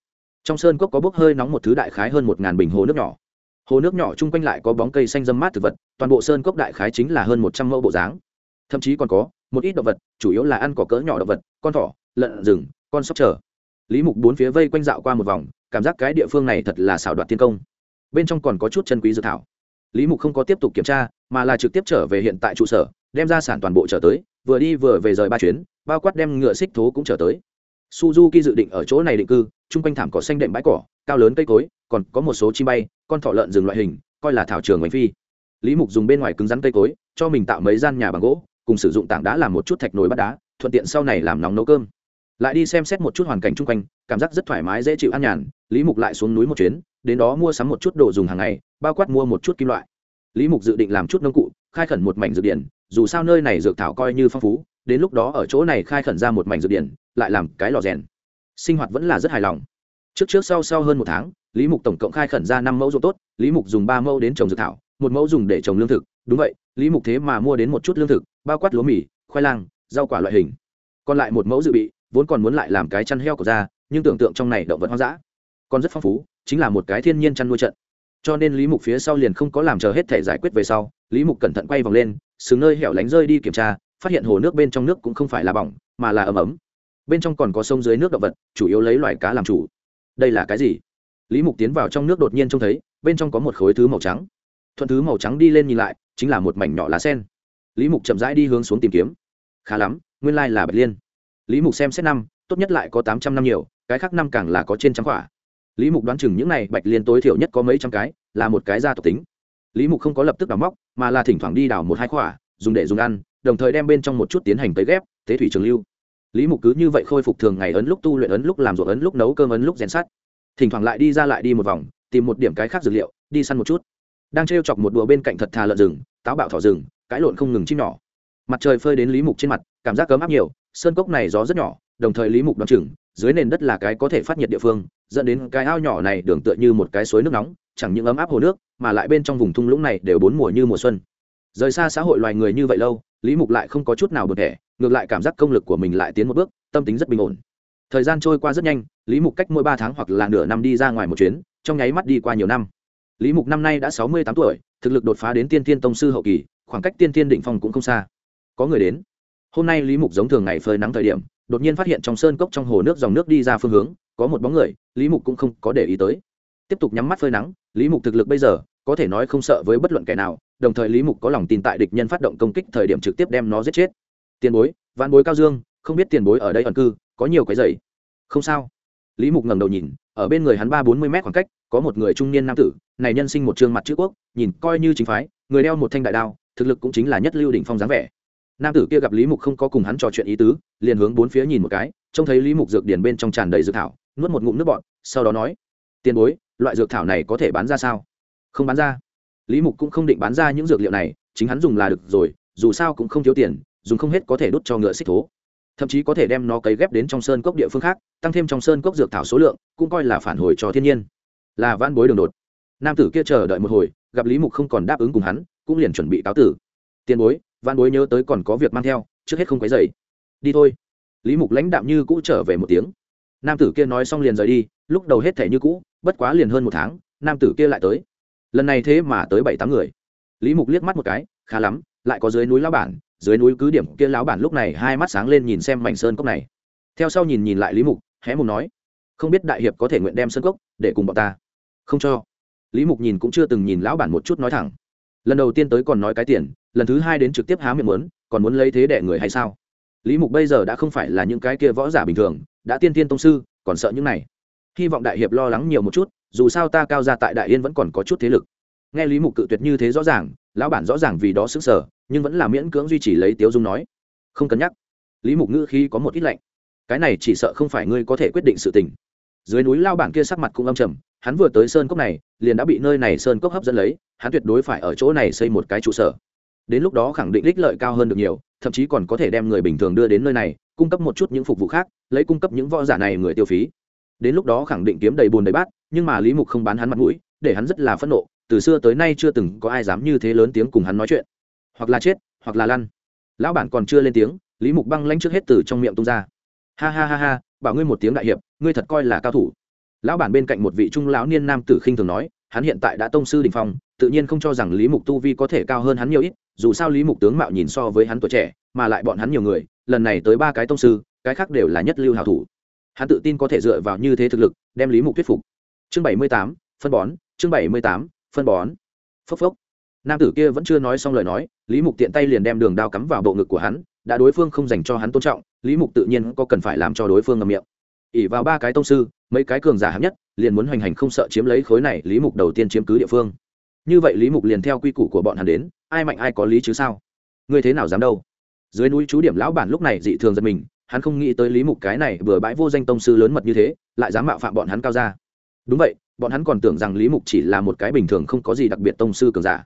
Trong sơn cốc có bốc hơi nóng một thứ đại khái hơn một ngàn bình hồ nước nhỏ hồ nước nhỏ chung quanh lại có bóng cây xanh dâm mát thực vật, toàn bộ sơn cốc đại khái chính là hơn một trăm mẫu bộ dáng. Thậm chí còn có một ít động vật, chủ yếu là ăn cỏ cỡ nhỏ động vật, con thỏ, lợn, rừng, con sóc trở lý mục bốn phía vây quanh dạo qua một vòng, cảm giác cái địa phương này thật là xảo đoạt thiên công. Bên trong còn có chút chân quý dự thảo. Lý mục không có tiếp tục kiểm tra, mà là trực tiếp trở về hiện tại trụ sở, đem ra sản toàn bộ trở tới, vừa đi vừa về rời ba chuyến, bao quát đem ngựa xích thố cũng trở tới. Suzuki dự định ở chỗ này định cư, chung quanh thảm cỏ xanh đệm bãi cỏ, cao lớn cây cối, còn có một số chim bay con thỏ lợn rừng loại hình, coi là thảo trường bánh phi. Lý mục dùng bên ngoài cứng rắn cây cối, cho mình tạo mấy gian nhà bằng gỗ, cùng sử dụng tảng đá làm một chút thạch nồi bắt đá, thuận tiện sau này làm nóng nấu cơm. Lại đi xem xét một chút hoàn cảnh chung quanh, cảm giác rất thoải mái, dễ chịu an nhàn, lý mục lại xuống núi một chuyến, đến đó mua sắm một chút đồ dùng hàng ngày, bao quát mua một chút kim loại. Lý mục dự định làm chút nông cụ, khai khẩn một mảnh dược điển, dù sao nơi này dược thảo coi như phong phú, đến lúc đó ở chỗ này khai khẩn ra một mảnh dược điển, lại làm cái lò rèn. Sinh hoạt vẫn là rất hài lòng. Trước trước sau sau hơn một tháng lý mục tổng cộng khai khẩn ra năm mẫu ruộng tốt, lý mục dùng ba mẫu đến trồng dược thảo, một mẫu dùng để trồng lương thực. Đúng vậy, lý mục thế mà mua đến một chút lương thực, bao quát lúa mì, khoai lang, rau quả loại hình. Còn lại một mẫu dự bị, vốn còn muốn lại làm cái chăn heo của ra nhưng tưởng tượng trong này động vật hoang dã. Còn rất phong phú, chính là một cái thiên nhiên chăn nuôi trận. Cho nên lý mục phía sau liền không có làm chờ hết thể giải quyết về sau, lý mục cẩn thận quay vòng lên xứng nơi hẻo lánh rơi đi kiểm tra, phát hiện hồ nước bên trong nước cũng không phải là bỏng, mà là ấm ấm. Bên trong còn có sông dưới nước động vật, chủ yếu lấy loài cá làm chủ. Đây là cái gì? Lý mục tiến vào trong nước đột nhiên trông thấy, bên trong có một khối thứ màu trắng. Thuận thứ màu trắng đi lên nhìn lại, chính là một mảnh nhỏ lá sen. Lý mục chậm rãi đi hướng xuống tìm kiếm. Khá lắm, nguyên lai là bạch liên. Lý mục xem xét năm, tốt nhất lại có tám trăm năm nhiều, cái khác năm càng là có trên trăm quả. Lý mục đoán chừng những này bạch liên tối thiểu nhất có mấy trăm cái, là một cái gia tộc tính. Lý mục không có lập tức đào móc, mà là thỉnh thoảng đi đào một hai quả, dùng để dùng ăn, đồng thời đem bên trong một chút tiến hành tới ghép, tế thủy trường lưu. Lý mục cứ như vậy khôi phục thường ngày ấn lúc tu luyện ấn lúc làm ruộng ấn lúc nấu cơm ấn lúc rèn sắt thỉnh thoảng lại đi ra lại đi một vòng, tìm một điểm cái khác dược liệu, đi săn một chút. Đang t chọc một đùa bên cạnh thật thà lợn rừng, táo bạo thỏ rừng, cãi lộn không ngừng chim nhỏ. Mặt trời phơi đến lý mục trên mặt, cảm giác cấm áp nhiều, sơn cốc này gió rất nhỏ, đồng thời lý mục đ o á n chừng, dưới nền đất là cái có thể phát nhiệt địa phương, dẫn đến cái ao nhỏ này đường tựa như một cái suối nước nóng, chẳng những ấm áp hồ nước, mà lại bên trong vùng thung lũng này đều bốn mùa như mùa xuân. Rời xa xã hội loài người như vậy lâu, lý mục lại không có chút nào bực thẻ, ngược lại cảm giác công lực của mình lại tiến một bước, tâm tính rất bình ổn thời gian trôi qua rất nhanh, lý mục cách mỗi ba tháng hoặc là nửa năm đi ra ngoài một chuyến, trong nháy mắt đi qua nhiều năm. Lý mục năm nay đã sáu mươi tám tuổi, thực lực đột phá đến tiên tiên tông sư hậu kỳ, khoảng cách tiên tiên định phong cũng không xa. Có người đến. Hôm nay lý mục giống thường ngày phơi nắng thời điểm, đột nhiên phát hiện trong sơn cốc trong hồ nước dòng nước đi ra phương hướng, có một bóng người, lý mục cũng không có để ý tới. Tiếp tục nhắm mắt phơi nắng, lý mục thực lực bây giờ, có thể nói không sợ với bất luận kẻ nào, đồng thời lý mục có lòng tin tại địch nhân phát động công kích thời điểm trực tiếp đem nó giết chết. Tiền bối văn bối cao dương, không biết tiền bối ở đây ẩn cư có nhiều cái giày. Không sao. Lý mục ngẩng đầu nhìn, ở bên người hắn ba bốn mươi mét khoảng cách, có một người trung niên nam tử, này nhân sinh một trương mặt chữ quốc, nhìn coi như chính phái, người đeo một thanh đại đao, thực lực cũng chính là nhất lưu đỉnh phong dáng vẻ. Nam tử kia gặp lý mục không có cùng hắn trò chuyện ý tứ, liền hướng bốn phía nhìn một cái, trông thấy lý mục dược điển bên trong tràn đầy dược thảo, nuốt một ngụm nước bọt, sau đó nói, tiền bối, loại dược thảo này có thể bán ra sao? Không bán ra. Lý mục cũng không định bán ra những dược liệu này, chính hắn dùng là được rồi, dù sao cũng không thiếu tiền, dùng không hết có thể đốt cho ngựa xích thố thậm chí có thể đem nó cấy ghép đến trong sơn cốc địa phương khác, tăng thêm trong sơn cốc dược thảo số lượng, cũng coi là phản hồi cho thiên nhiên. Là van bối đường đột. Nam tử kia chờ đợi một hồi, gặp lý mục không còn đáp ứng cùng hắn, cũng liền chuẩn bị cáo tử. Tiền bối van bối nhớ tới còn có việc mang theo, trước hết không quấy dày đi thôi. Lý mục lãnh đạm như cũ trở về một tiếng. Nam tử kia nói xong liền rời đi, lúc đầu hết thể như cũ, bất quá liền hơn một tháng, nam tử kia lại tới. Lần này thế mà tới bảy tám người. Lý mục liếc mắt một cái, khá lắm, lại có dưới núi lão bản dưới núi cứ điểm kia lão bản lúc này hai mắt sáng lên nhìn xem mảnh sơn cốc này. Theo sau nhìn nhìn lại lý mục, hé mục nói, không biết đại hiệp có thể nguyện đem sơn cốc để cùng bọn ta? Không cho. Lý mục nhìn cũng chưa từng nhìn lão bản một chút nói thẳng. Lần đầu tiên tới còn nói cái tiền, lần thứ hai đến trực tiếp há miệng muốn, còn muốn lấy thế đẻ người hay sao? Lý mục bây giờ đã không phải là những cái kia võ giả bình thường, đã tiên tiên tông sư, còn sợ những này. Hy vọng đại hiệp lo lắng nhiều một chút, dù sao ta cao ra tại đại yên vẫn còn có chút thế lực. Nghe lý mục cự tuyệt như thế rõ ràng, lão bản rõ ràng vì đó xứng sở nhưng vẫn là miễn cưỡng duy trì lấy tiếu dung nói. Không cân nhắc. Lý mục ngữ khi có một ít lạnh. Cái này chỉ sợ không phải ngươi có thể quyết định sự tình. Dưới núi lao bản kia sắc mặt cũng âm trầm, hắn vừa tới sơn cốc này, liền đã bị nơi này sơn cốc hấp dẫn lấy, hắn tuyệt đối phải ở chỗ này xây một cái trụ sở. Đến lúc đó khẳng định ích lợi cao hơn được nhiều, thậm chí còn có thể đem người bình thường đưa đến nơi này, cung cấp một chút những phục vụ khác, lấy cung cấp những võ giả này người tiêu phí. Đến lúc đó khẳng định kiếm đầy bùn đầy bát, nhưng mà lý mục không bán hắn mặt mũi, để hắn rất là phẫn nộ, từ xưa tới nay chưa từng có ai dám như thế lớn tiếng cùng hắn nói chuyện hoặc là chết, hoặc là lăn. Lão bản còn chưa lên tiếng, lý mục băng lanh trước hết từ trong miệng tung ra. Ha ha ha ha, bảo ngươi một tiếng đại hiệp, ngươi thật coi là cao thủ. Lão bản bên cạnh một vị trung lão niên nam tử khinh thường nói, hắn hiện tại đã tông sư đình phong, tự nhiên không cho rằng lý mục tu vi có thể cao hơn hắn nhiều ít, dù sao lý mục tướng mạo nhìn so với hắn tuổi trẻ, mà lại bọn hắn nhiều người, lần này tới ba cái tông sư, cái khác đều là nhất lưu hào thủ. Hắn tự tin có thể dựa vào như thế thực lực, đem lý mục thuyết phục. Chương bảy mươi tám, phân bón, chương bảy mươi tám, phân bón. Phốc phốc nam tử kia vẫn chưa nói xong lời nói, lý mục tiện tay liền đem đường đao cắm vào bộ ngực của hắn, đã đối phương không dành cho hắn tôn trọng, lý mục tự nhiên có cần phải làm cho đối phương ngầm miệng. Ỉ vào ba cái tông sư, mấy cái cường giả hạng nhất, liền muốn hoành hành không sợ chiếm lấy khối này, lý mục đầu tiên chiếm cứ địa phương. Như vậy lý mục liền theo quy củ của bọn hắn đến, ai mạnh ai có lý chứ sao? Ngươi thế nào dám đâu? Dưới núi chú điểm lão bản lúc này dị thường giật mình, hắn không nghĩ tới lý mục cái này vừa bãi vô danh tông sư lớn mật như thế, lại dám mạo phạm bọn hắn cao ra đúng vậy, bọn hắn còn tưởng rằng lý mục chỉ là một cái bình thường không có gì đặc biệt tông sư cường giả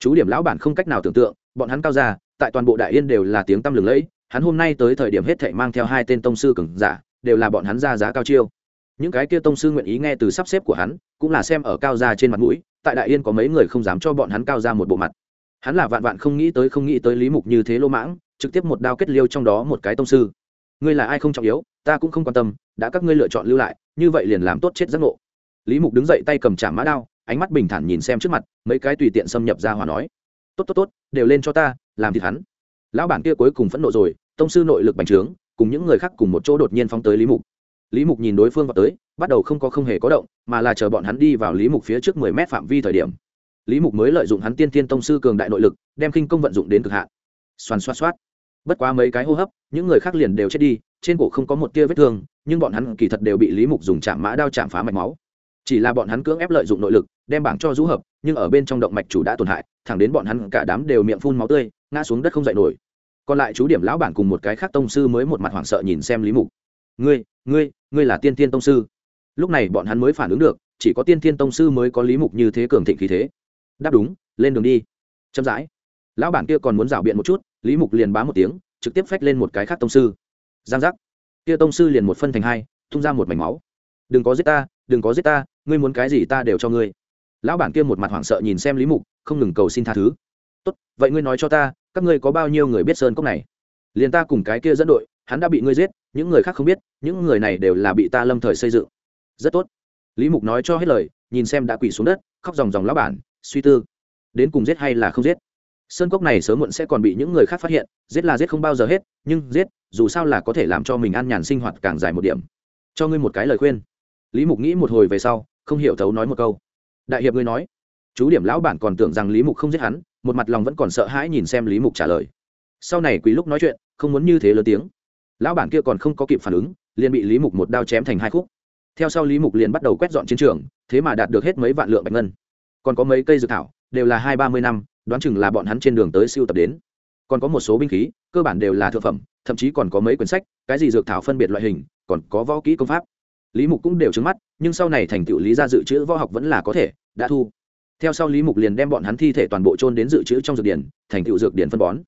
chú điểm lão bản không cách nào tưởng tượng, bọn hắn cao ra tại toàn bộ đại yên đều là tiếng tăm lừng lẫy, hắn hôm nay tới thời điểm hết thảy mang theo hai tên tông sư cường giả, đều là bọn hắn ra giá cao chiêu. Những cái kia tông sư nguyện ý nghe từ sắp xếp của hắn, cũng là xem ở cao ra trên mặt mũi, tại đại yên có mấy người không dám cho bọn hắn cao ra một bộ mặt. Hắn là vạn vạn không nghĩ tới không nghĩ tới lý mục như thế lô mãng, trực tiếp một đao kết liêu trong đó một cái tông sư. Ngươi là ai không trọng yếu, ta cũng không quan tâm, đã các ngươi lựa chọn lưu lại, như vậy liền làm tốt chết giác ngộ. Lý mục đứng dậy tay cầm trả mã đao ánh mắt bình thản nhìn xem trước mặt, mấy cái tùy tiện xâm nhập ra hòa nói. Tốt tốt tốt, đều lên cho ta, làm thịt hắn. Lão bản kia cuối cùng phẫn nộ rồi, tông sư nội lực bành trướng, cùng những người khác cùng một chỗ đột nhiên phóng tới lý mục. Lý mục nhìn đối phương vào tới, bắt đầu không có không hề có động, mà là chờ bọn hắn đi vào lý mục phía trước mười mét phạm vi thời điểm. Lý mục mới lợi dụng hắn tiên tiên tông sư cường đại nội lực, đem khinh công vận dụng đến cực hạn. Xoàn xoát xoát. Bất quá mấy cái hô hấp, những người khác liền đều chết đi, trên cổ không có một tia vết thương, nhưng bọn hắn kỳ thật đều bị lý mục dùng chạm mã đao chạm phá mạch máu chỉ là bọn hắn cưỡng ép lợi dụng nội lực, đem bảng cho rũ hợp, nhưng ở bên trong động mạch chủ đã tổn hại, thẳng đến bọn hắn cả đám đều miệng phun máu tươi, ngã xuống đất không dậy nổi. Còn lại chú điểm lão bản cùng một cái khác tông sư mới một mặt hoảng sợ nhìn xem lý mục. Ngươi ngươi ngươi là tiên tiên tông sư? Lúc này bọn hắn mới phản ứng được, chỉ có tiên tiên tông sư mới có lý mục như thế cường thịnh khí thế. Đáp đúng, lên đường đi. Chậm rãi. Lão bản kia còn muốn rảo biện một chút, lý mục liền bá một tiếng, trực tiếp phách lên một cái khác tông sư. Giang giác. Kia tông sư liền một phân thành hai, tung ra một mảnh máu. Đừng có giết ta đừng có giết ta, ngươi muốn cái gì ta đều cho ngươi. Lão bản kia một mặt hoảng sợ nhìn xem lý mục, không ngừng cầu xin tha thứ. Tốt, vậy ngươi nói cho ta, các ngươi có bao nhiêu người biết sơn cốc này? Liền ta cùng cái kia dẫn đội, hắn đã bị ngươi giết, những người khác không biết, những người này đều là bị ta lâm thời xây dựng. Rất tốt. Lý mục nói cho hết lời, nhìn xem đã quỳ xuống đất, khóc dòng dòng lão bản, suy tư. Đến cùng giết hay là không giết? Sơn cốc này sớm muộn sẽ còn bị những người khác phát hiện, giết là giết không bao giờ hết, nhưng giết, dù sao là có thể làm cho mình an nhàn sinh hoạt càng dài một điểm. Cho ngươi một cái lời khuyên lý mục nghĩ một hồi về sau, không hiểu thấu nói một câu. Đại hiệp ngươi nói. Chú điểm lão bản còn tưởng rằng lý mục không giết hắn, một mặt lòng vẫn còn sợ hãi nhìn xem lý mục trả lời. Sau này quý lúc nói chuyện, không muốn như thế lớn tiếng. Lão bản kia còn không có kịp phản ứng, liền bị lý mục một đao chém thành hai khúc. Theo sau lý mục liền bắt đầu quét dọn chiến trường, thế mà đạt được hết mấy vạn lượng bạch ngân. Còn có mấy cây dược thảo, đều là hai ba mươi năm, đoán chừng là bọn hắn trên đường tới siêu tập đến. Còn có một số binh khí, cơ bản đều là thực phẩm, thậm chí còn có mấy quyển sách, cái gì dược thảo phân biệt loại hình, còn có võ kỹ công pháp lý mục cũng đều trứng mắt, nhưng sau này thành tựu lý ra dự trữ võ học vẫn là có thể, đã thu. Theo sau lý mục liền đem bọn hắn thi thể toàn bộ trôn đến dự trữ trong dược điển, thành tựu dược điển phân bón.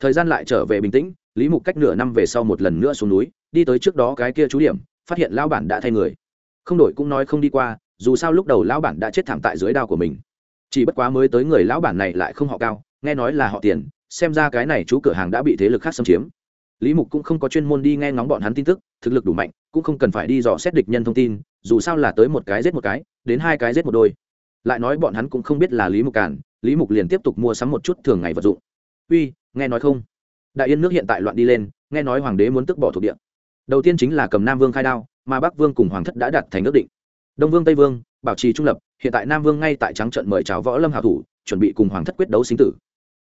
Thời gian lại trở về bình tĩnh, lý mục cách nửa năm về sau một lần nữa xuống núi, đi tới trước đó cái kia trú điểm, phát hiện lão bản đã thay người. Không đổi cũng nói không đi qua, dù sao lúc đầu lão bản đã chết thảm tại dưới đao của mình. Chỉ bất quá mới tới người lão bản này lại không họ cao, nghe nói là họ tiền, xem ra cái này chú cửa hàng đã bị thế lực khác xâm chiếm lý mục cũng không có chuyên môn đi nghe ngóng bọn hắn tin tức, thực lực đủ mạnh, cũng không cần phải đi dò xét địch nhân thông tin, dù sao là tới một cái giết một cái, đến hai cái giết một đôi. Lại nói bọn hắn cũng không biết là lý mục cản, lý mục liền tiếp tục mua sắm một chút thường ngày vật dụng. Uy, nghe nói không? Đại yên nước hiện tại loạn đi lên, nghe nói hoàng đế muốn tức bỏ thuộc địa. Đầu tiên chính là cầm nam vương khai đao, mà bắc vương cùng hoàng thất đã đặt thành ước định. Đông vương, tây vương, bảo trì trung lập, hiện tại nam vương ngay tại trắng trận mời chào võ lâm hảo thủ, chuẩn bị cùng hoàng thất quyết đấu sinh tử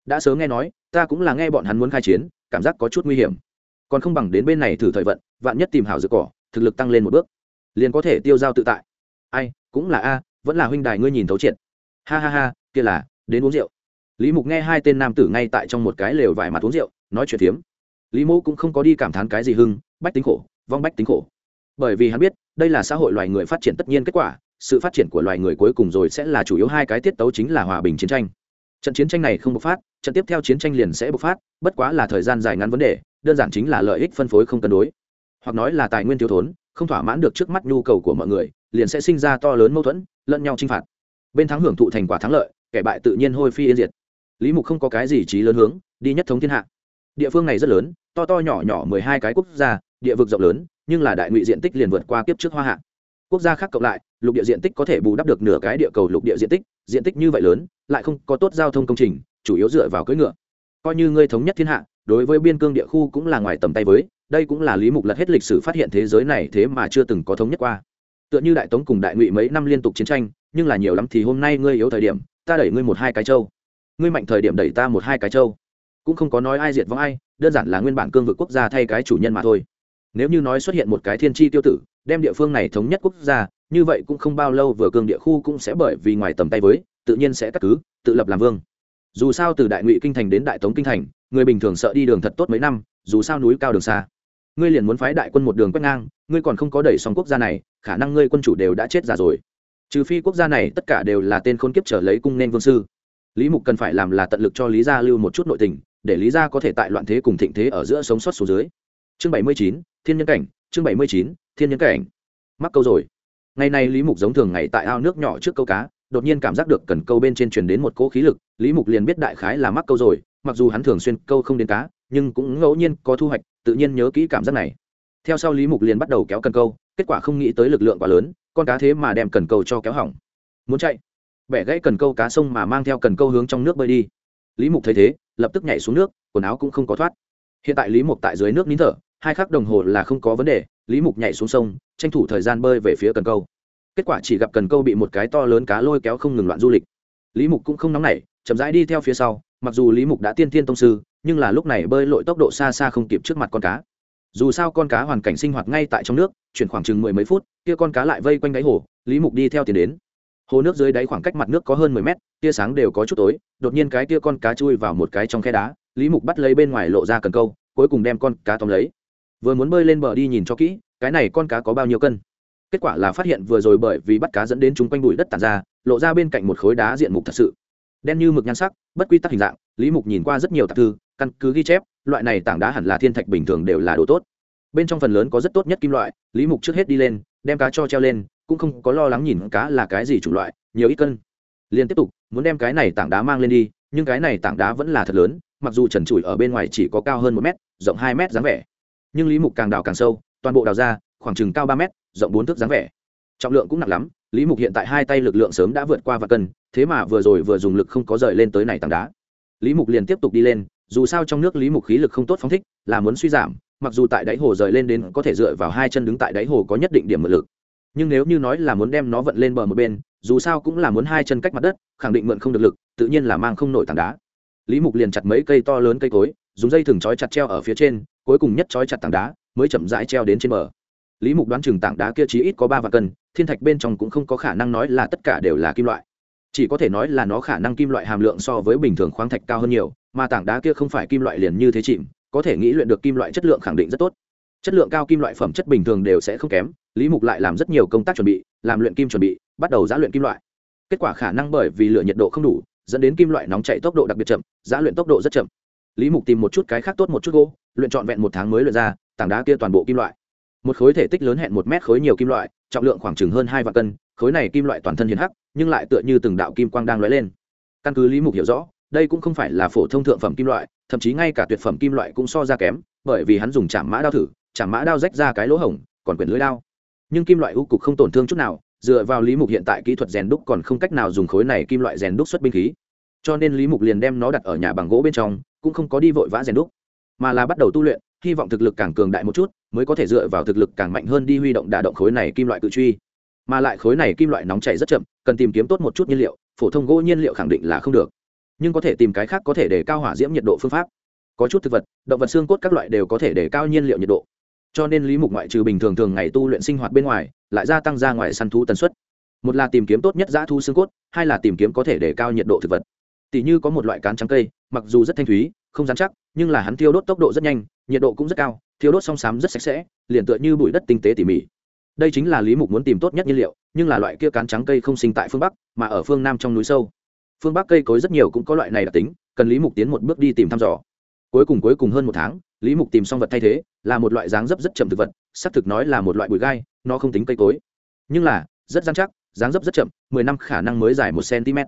đã sớm nghe nói, ta cũng là nghe bọn hắn muốn khai chiến, cảm giác có chút nguy hiểm. Còn không bằng đến bên này thử thời vận, vạn nhất tìm hảo dược cỏ, thực lực tăng lên một bước, liền có thể tiêu dao tự tại. Ai, cũng là a, vẫn là huynh đài ngươi nhìn thấu triệt. Ha ha ha, kia là, đến uống rượu. Lý mục nghe hai tên nam tử ngay tại trong một cái lều vải mặt uống rượu, nói chuyện phiếm lý mẫu cũng không có đi cảm thán cái gì hưng, bách tính khổ, vong bách tính khổ. Bởi vì hắn biết, đây là xã hội loài người phát triển tất nhiên kết quả, sự phát triển của loài người cuối cùng rồi sẽ là chủ yếu hai cái tiết tấu chính là hòa bình chiến tranh trận chiến tranh này không bộc phát, trận tiếp theo chiến tranh liền sẽ bộc phát, bất quá là thời gian dài ngắn vấn đề, đơn giản chính là lợi ích phân phối không cân đối. Hoặc nói là tài nguyên thiếu thốn, không thỏa mãn được trước mắt nhu cầu của mọi người, liền sẽ sinh ra to lớn mâu thuẫn, lẫn nhau chinh phạt. Bên thắng hưởng thụ thành quả thắng lợi, kẻ bại tự nhiên hôi phi yên diệt. Lý mục không có cái gì trí lớn hướng, đi nhất thống thiên hạ. Địa phương này rất lớn, to to nhỏ nhỏ mười hai cái quốc gia, địa vực rộng lớn, nhưng là đại ngụy diện tích liền vượt qua kiếp trước hoa hạ quốc gia khác cộng lại, lục địa diện tích có thể bù đắp được nửa cái địa cầu lục địa diện tích diện tích như vậy lớn, lại không có tốt giao thông công trình, chủ yếu dựa vào cưỡi ngựa. Coi như ngươi thống nhất thiên hạ, đối với biên cương địa khu cũng là ngoài tầm tay với, đây cũng là lý mục lật hết lịch sử phát hiện thế giới này thế mà chưa từng có thống nhất qua. Tựa như đại tống cùng đại ngụy mấy năm liên tục chiến tranh, nhưng là nhiều lắm thì hôm nay ngươi yếu thời điểm, ta đẩy ngươi một hai cái châu. Ngươi mạnh thời điểm đẩy ta một hai cái châu. Cũng không có nói ai diệt vong ai, đơn giản là nguyên bản cương vực quốc gia thay cái chủ nhân mà thôi. Nếu như nói xuất hiện một cái thiên tri tiêu tử đem địa phương này thống nhất quốc gia, như vậy cũng không bao lâu vừa cương địa khu cũng sẽ bởi vì ngoài tầm tay với, tự nhiên sẽ cắt cứ, tự lập làm vương. Dù sao từ đại ngụy kinh thành đến đại tống kinh thành, người bình thường sợ đi đường thật tốt mấy năm, dù sao núi cao đường xa. Ngươi liền muốn phái đại quân một đường quét ngang, ngươi còn không có đẩy xong quốc gia này, khả năng ngươi quân chủ đều đã chết già rồi. Trừ phi quốc gia này tất cả đều là tên khôn kiếp trở lấy cung nên vương sư. Lý mục cần phải làm là tận lực cho lý gia lưu một chút nội tình, để lý gia có thể tại loạn thế cùng thịnh thế ở giữa sống sót số dưới. Chương bảy mươi chín, thiên nhân cảnh chương bảy mươi chín, thiên nhân cảnh. Mắc câu rồi. Ngày nay lý mục giống thường ngày tại ao nước nhỏ trước câu cá, đột nhiên cảm giác được cần câu bên trên truyền đến một cỗ khí lực, lý mục liền biết đại khái là mắc câu rồi, mặc dù hắn thường xuyên câu không đến cá, nhưng cũng ngẫu nhiên có thu hoạch, tự nhiên nhớ kỹ cảm giác này. Theo sau lý mục liền bắt đầu kéo cần câu, kết quả không nghĩ tới lực lượng quá lớn, con cá thế mà đem cần câu cho kéo hỏng. Muốn chạy. Bẻ gãy cần câu cá sông mà mang theo cần câu hướng trong nước bơi đi. Lý mục thấy thế, lập tức nhảy xuống nước, quần áo cũng không có thoát. Hiện tại lý mục tại dưới nước nín thở hai khắc đồng hồ là không có vấn đề, lý mục nhảy xuống sông, tranh thủ thời gian bơi về phía cần câu. Kết quả chỉ gặp cần câu bị một cái to lớn cá lôi kéo không ngừng loạn du lịch. Lý mục cũng không nóng nảy, chậm rãi đi theo phía sau, mặc dù lý mục đã tiên tiên tông sư, nhưng là lúc này bơi lội tốc độ xa xa không kịp trước mặt con cá. Dù sao con cá hoàn cảnh sinh hoạt ngay tại trong nước, chuyển khoảng chừng mười mấy phút, kia con cá lại vây quanh đáy hồ, lý mục đi theo tiền đến. Hồ nước dưới đáy khoảng cách mặt nước có hơn mười mét, tia sáng đều có chút tối, đột nhiên cái tia con cá chui vào một cái trong khe đá, lý mục bắt lấy bên ngoài lộ ra cần câu, cuối cùng đem con cá tóm lấy vừa muốn bơi lên bờ đi nhìn cho kỹ, cái này con cá có bao nhiêu cân. Kết quả là phát hiện vừa rồi bởi vì bắt cá dẫn đến chúng quanh bụi đất tàn ra, lộ ra bên cạnh một khối đá diện mục thật sự. Đen như mực nhan sắc, bất quy tắc hình dạng, lý mục nhìn qua rất nhiều tạp thư, căn cứ ghi chép, loại này tảng đá hẳn là thiên thạch bình thường đều là đồ tốt. Bên trong phần lớn có rất tốt nhất kim loại, lý mục trước hết đi lên, đem cá cho treo lên, cũng không có lo lắng nhìn cá là cái gì chủng loại, nhiều ít cân. Liền tiếp tục, muốn đem cái này tảng đá mang lên đi, nhưng cái này tảng đá vẫn là thật lớn, mặc dù trần trụi ở bên ngoài chỉ có cao hơn một mét, rộng hai mét dáng vẻ nhưng lý mục càng đào càng sâu, toàn bộ đào ra, khoảng chừng cao ba mét, rộng bốn thước dáng vẻ. Trọng lượng cũng nặng lắm, lý mục hiện tại hai tay lực lượng sớm đã vượt qua và cân, thế mà vừa rồi vừa dùng lực không có rời lên tới này tảng đá. Lý mục liền tiếp tục đi lên, dù sao trong nước lý mục khí lực không tốt phóng thích, là muốn suy giảm, mặc dù tại đáy hồ rời lên đến có thể dựa vào hai chân đứng tại đáy hồ có nhất định điểm mượn lực. Nhưng nếu như nói là muốn đem nó vận lên bờ một bên, dù sao cũng là muốn hai chân cách mặt đất, khẳng định mượn không được lực, tự nhiên là mang không nổi tảng đá. Lý mục liền chặt mấy cây to lớn cây cối dùng dây thừng trói chặt treo ở phía trên, cuối cùng nhất trói chặt tảng đá, mới chậm rãi treo đến trên bờ. Lý mục đoán chừng tảng đá kia chí ít có ba vạn cân, thiên thạch bên trong cũng không có khả năng nói là tất cả đều là kim loại. Chỉ có thể nói là nó khả năng kim loại hàm lượng so với bình thường khoáng thạch cao hơn nhiều, mà tảng đá kia không phải kim loại liền như thế chìm, có thể nghĩ luyện được kim loại chất lượng khẳng định rất tốt. Chất lượng cao kim loại phẩm chất bình thường đều sẽ không kém, lý mục lại làm rất nhiều công tác chuẩn bị, làm luyện kim chuẩn bị, bắt đầu giã luyện kim loại. Kết quả khả năng bởi vì lửa nhiệt độ không đủ, dẫn đến kim loại nóng chạy tốc độ đặc biệt chậm, giã luyện tốc độ rất chậm lý mục tìm một chút cái khác tốt một chút gỗ, luyện trọn vẹn một tháng mới luyện ra, tảng đá kia toàn bộ kim loại. Một khối thể tích lớn hẹn một mét khối nhiều kim loại, trọng lượng khoảng chừng hơn hai vạn cân, khối này kim loại toàn thân hiền hắc, nhưng lại tựa như từng đạo kim quang đang lóe lên. Căn cứ lý mục hiểu rõ, đây cũng không phải là phổ thông thượng phẩm kim loại, thậm chí ngay cả tuyệt phẩm kim loại cũng so ra kém, bởi vì hắn dùng chạm mã đao thử, chạm mã đao rách ra cái lỗ hổng, còn quyển lưới đao. Nhưng kim loại u cục không tổn thương chút nào, dựa vào lý mục hiện tại kỹ thuật rèn đúc còn không cách nào dùng khối này kim loại rèn đúc xuất binh khí. Cho nên lý mục liền đem nó đặt ở nhà bằng gỗ bên trong cũng không có đi vội vã rèn đúc, mà là bắt đầu tu luyện, hy vọng thực lực càng cường đại một chút, mới có thể dựa vào thực lực càng mạnh hơn đi huy động đả động khối này kim loại cự truy. Mà lại khối này kim loại nóng chảy rất chậm, cần tìm kiếm tốt một chút nhiên liệu, phổ thông gỗ nhiên liệu khẳng định là không được. Nhưng có thể tìm cái khác có thể để cao hỏa diễm nhiệt độ phương pháp. Có chút thực vật, động vật xương cốt các loại đều có thể để cao nhiên liệu nhiệt độ. Cho nên lý mục ngoại trừ bình thường thường ngày tu luyện sinh hoạt bên ngoài, lại gia tăng ra ngoài săn thú tần suất. Một là tìm kiếm tốt nhất giã thu xương cốt, hai là tìm kiếm có thể để cao nhiệt độ thực vật. Tỷ như có một loại cán trắng cây mặc dù rất thanh thúy, không dán chắc, nhưng là hắn thiêu đốt tốc độ rất nhanh, nhiệt độ cũng rất cao, thiêu đốt song sám rất sạch sẽ, liền tựa như bụi đất tinh tế tỉ mỉ. Đây chính là lý mục muốn tìm tốt nhất nhiên liệu, nhưng là loại kia cán trắng cây không sinh tại phương bắc, mà ở phương nam trong núi sâu. Phương bắc cây cối rất nhiều cũng có loại này đặc tính, cần lý mục tiến một bước đi tìm thăm dò. Cuối cùng cuối cùng hơn một tháng, lý mục tìm xong vật thay thế, là một loại dáng dấp rất chậm thực vật, xác thực nói là một loại bụi gai, nó không tính cây cối. Nhưng là, rất dán chắc, dáng dấp rất chậm, mười năm khả năng mới dài một cm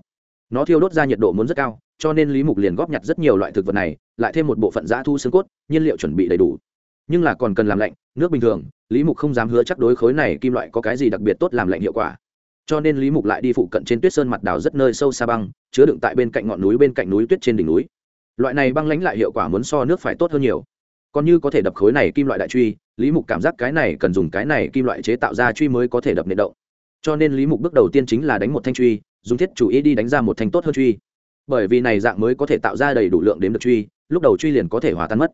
nó thiêu đốt ra nhiệt độ muốn rất cao cho nên lý mục liền góp nhặt rất nhiều loại thực vật này, lại thêm một bộ phận giã thu xương cốt, nhiên liệu chuẩn bị đầy đủ. Nhưng là còn cần làm lạnh, nước bình thường, lý mục không dám hứa chắc đối khối này kim loại có cái gì đặc biệt tốt làm lạnh hiệu quả. Cho nên lý mục lại đi phụ cận trên tuyết sơn mặt đào rất nơi sâu xa băng, chứa đựng tại bên cạnh ngọn núi bên cạnh núi tuyết trên đỉnh núi. Loại này băng lãnh lại hiệu quả muốn so nước phải tốt hơn nhiều. Còn như có thể đập khối này kim loại đại truy, lý mục cảm giác cái này cần dùng cái này kim loại chế tạo ra truy mới có thể đập nệ động. Cho nên lý mục bước đầu tiên chính là đánh một thanh truy, dùng thiết chủ ý đi đánh ra một thanh tốt hơn truy bởi vì này dạng mới có thể tạo ra đầy đủ lượng đếm được truy, lúc đầu truy liền có thể hòa tan mất.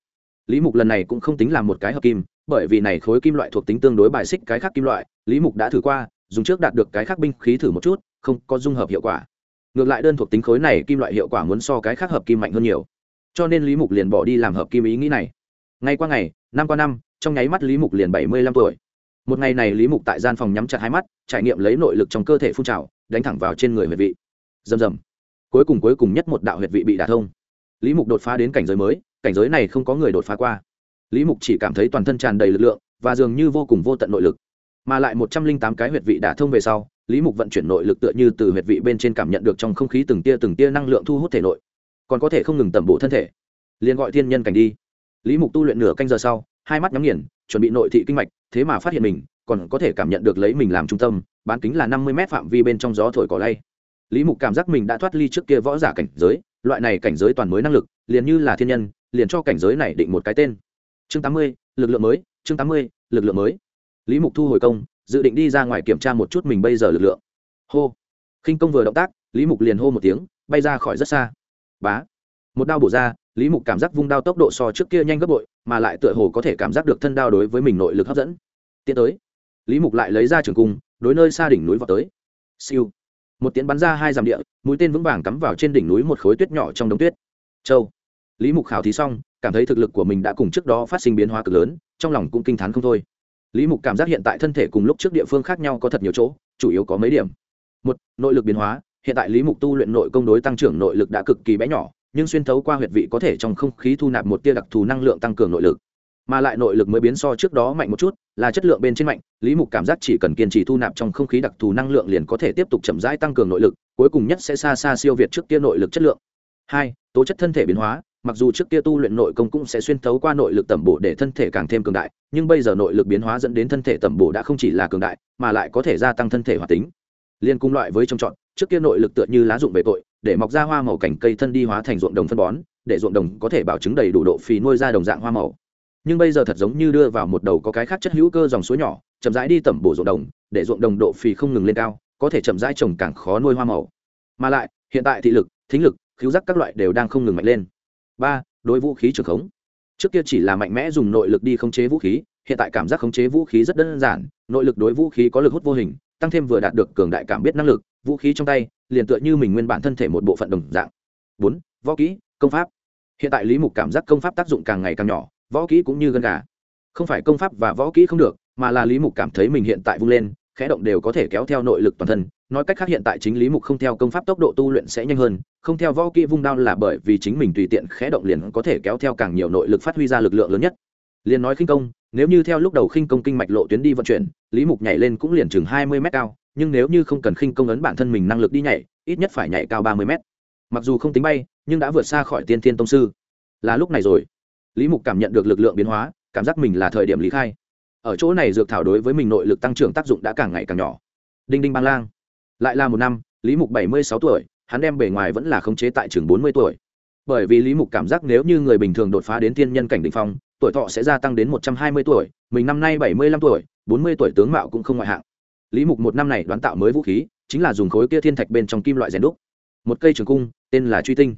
Lý mục lần này cũng không tính là một cái hợp kim, bởi vì này khối kim loại thuộc tính tương đối bài xích cái khác kim loại, lý mục đã thử qua, dùng trước đạt được cái khác binh khí thử một chút, không có dung hợp hiệu quả. Ngược lại đơn thuộc tính khối này kim loại hiệu quả muốn so cái khác hợp kim mạnh hơn nhiều. Cho nên lý mục liền bỏ đi làm hợp kim ý nghĩ này. Ngày qua ngày, năm qua năm, trong nháy mắt lý mục liền bảy mươi lăm tuổi. Một ngày này lý mục tại gian phòng nhắm chặt hai mắt, trải nghiệm lấy nội lực trong cơ thể phun trào, đánh thẳng vào trên người huệ vị. Rầm rầm cuối cùng cuối cùng nhất một đạo huyệt vị bị đả thông. Lý mục đột phá đến cảnh giới mới, cảnh giới này không có người đột phá qua. Lý mục chỉ cảm thấy toàn thân tràn đầy lực lượng, và dường như vô cùng vô tận nội lực. Mà lại một trăm linh tám cái huyệt vị đả thông về sau, lý mục vận chuyển nội lực tựa như từ huyệt vị bên trên cảm nhận được trong không khí từng tia từng tia năng lượng thu hút thể nội. Còn có thể không ngừng tẩm bổ thân thể. Liền gọi thiên nhân cảnh đi. Lý mục tu luyện nửa canh giờ sau, hai mắt nhắm nghiền, chuẩn bị nội thị kinh mạch, thế mà phát hiện mình, còn có thể cảm nhận được lấy mình làm trung tâm, bán kính là năm mươi m phạm vi bên trong gió thổi cỏ lay lý mục cảm giác mình đã thoát ly trước kia võ giả cảnh giới, loại này cảnh giới toàn mới năng lực, liền như là thiên nhân, liền cho cảnh giới này định một cái tên. Chương tám mươi, lực lượng mới, chương tám mươi, lực lượng mới. Lý mục thu hồi công, dự định đi ra ngoài kiểm tra một chút mình bây giờ lực lượng. Hô. Khinh công vừa động tác, lý mục liền hô một tiếng, bay ra khỏi rất xa. Bá. Một đao bổ ra, lý mục cảm giác vung đao tốc độ so trước kia nhanh gấp bội, mà lại tựa hồ có thể cảm giác được thân đao đối với mình nội lực hấp dẫn. Tiến tới. Lý mục lại lấy ra trường cung, đối nơi xa đỉnh núi vào tới. Siêu một tiến bắn ra hai dặm địa, mũi tên vững vàng cắm vào trên đỉnh núi một khối tuyết nhỏ trong đống tuyết. Châu. Lý mục khảo thí xong, cảm thấy thực lực của mình đã cùng trước đó phát sinh biến hóa cực lớn, trong lòng cũng kinh t h á n không thôi. Lý mục cảm giác hiện tại thân thể cùng lúc trước địa phương khác nhau có thật nhiều chỗ, chủ yếu có mấy điểm. Một, nội lực biến hóa, hiện tại lý mục tu luyện nội công đối tăng trưởng nội lực đã cực kỳ bé nhỏ, nhưng xuyên thấu qua huyệt vị có thể trong không khí thu nạp một tia đặc thù năng lượng tăng cường nội lực mà lại nội lực mới biến so trước đó mạnh một chút, là chất lượng bên trên mạnh, lý mục cảm giác chỉ cần kiên trì thu nạp trong không khí đặc thù năng lượng liền có thể tiếp tục chậm rãi tăng cường nội lực, cuối cùng nhất sẽ xa xa siêu việt trước kia nội lực chất lượng. Hai, tố chất thân thể biến hóa, mặc dù trước kia tu luyện nội công cũng sẽ xuyên thấu qua nội lực tẩm bổ để thân thể càng thêm cường đại, nhưng bây giờ nội lực biến hóa dẫn đến thân thể tẩm bổ đã không chỉ là cường đại, mà lại có thể gia tăng thân thể hoạt tính. Liên cung loại với trồng trọt, trước kia nội lực tựa như lá dụng về tội, để mọc ra hoa màu cảnh cây thân đi hóa thành ruộng đồng phân bón, để ruộng đồng có thể bảo chứng đầy đủ độ phì nuôi ra đồng dạng hoa màu nhưng bây giờ thật giống như đưa vào một đầu có cái khác chất hữu cơ dòng suối nhỏ, chậm rãi đi tẩm bổ ruộng đồng, để ruộng đồng độ phì không ngừng lên cao, có thể chậm rãi trồng càng khó nuôi hoa màu. Mà lại, hiện tại thị lực, thính lực khiếu giác các loại đều đang không ngừng mạnh lên. Ba, đối vũ khí trường khống. Trước kia chỉ là mạnh mẽ dùng nội lực đi khống chế vũ khí, hiện tại cảm giác khống chế vũ khí rất đơn giản, nội lực đối vũ khí có lực hút vô hình, tăng thêm vừa đạt được cường đại cảm biết năng lực, vũ khí trong tay, liền tựa như mình nguyên bản thân thể một bộ phận đồng dạng. Bốn, võ kỹ, công pháp. Hiện tại lý mục cảm giác công pháp tác dụng càng ngày càng nhỏ võ kỹ cũng như gân gà. Không phải công pháp và võ kỹ không được, mà là lý mục cảm thấy mình hiện tại vung lên, khẽ động đều có thể kéo theo nội lực toàn thân. Nói cách khác hiện tại chính lý mục không theo công pháp tốc độ tu luyện sẽ nhanh hơn, không theo võ kỹ vung đao là bởi vì chính mình tùy tiện khẽ động liền có thể kéo theo càng nhiều nội lực phát huy ra lực lượng lớn nhất. Liền nói khinh công, nếu như theo lúc đầu khinh công kinh mạch lộ tuyến đi vận chuyển, lý mục nhảy lên cũng liền chừng hai mươi m cao, nhưng nếu như không cần khinh công ấn bản thân mình năng lực đi nhảy, ít nhất phải nhảy cao ba mươi m mặc dù không tính bay, nhưng đã vượt xa khỏi tiên thiên tông sư. Là lúc này rồi lý mục cảm nhận được lực lượng biến hóa, cảm giác mình là thời điểm lý khai. Ở chỗ này dược thảo đối với mình nội lực tăng trưởng tác dụng đã càng ngày càng nhỏ. Đinh đinh bang lang. Lại là một năm, lý mục bảy mươi sáu tuổi, hắn đem bề ngoài vẫn là khống chế tại trường bốn mươi tuổi. Bởi vì lý mục cảm giác nếu như người bình thường đột phá đến thiên nhân cảnh định phong, tuổi thọ sẽ gia tăng đến một trăm hai mươi tuổi, mình năm nay bảy mươi lăm tuổi, bốn mươi tuổi tướng mạo cũng không ngoại hạng. Lý mục một năm này đoán tạo mới vũ khí, chính là dùng khối kia thiên thạch bên trong kim loại rèn đúc. Một cây trường cung, tên là truy tinh.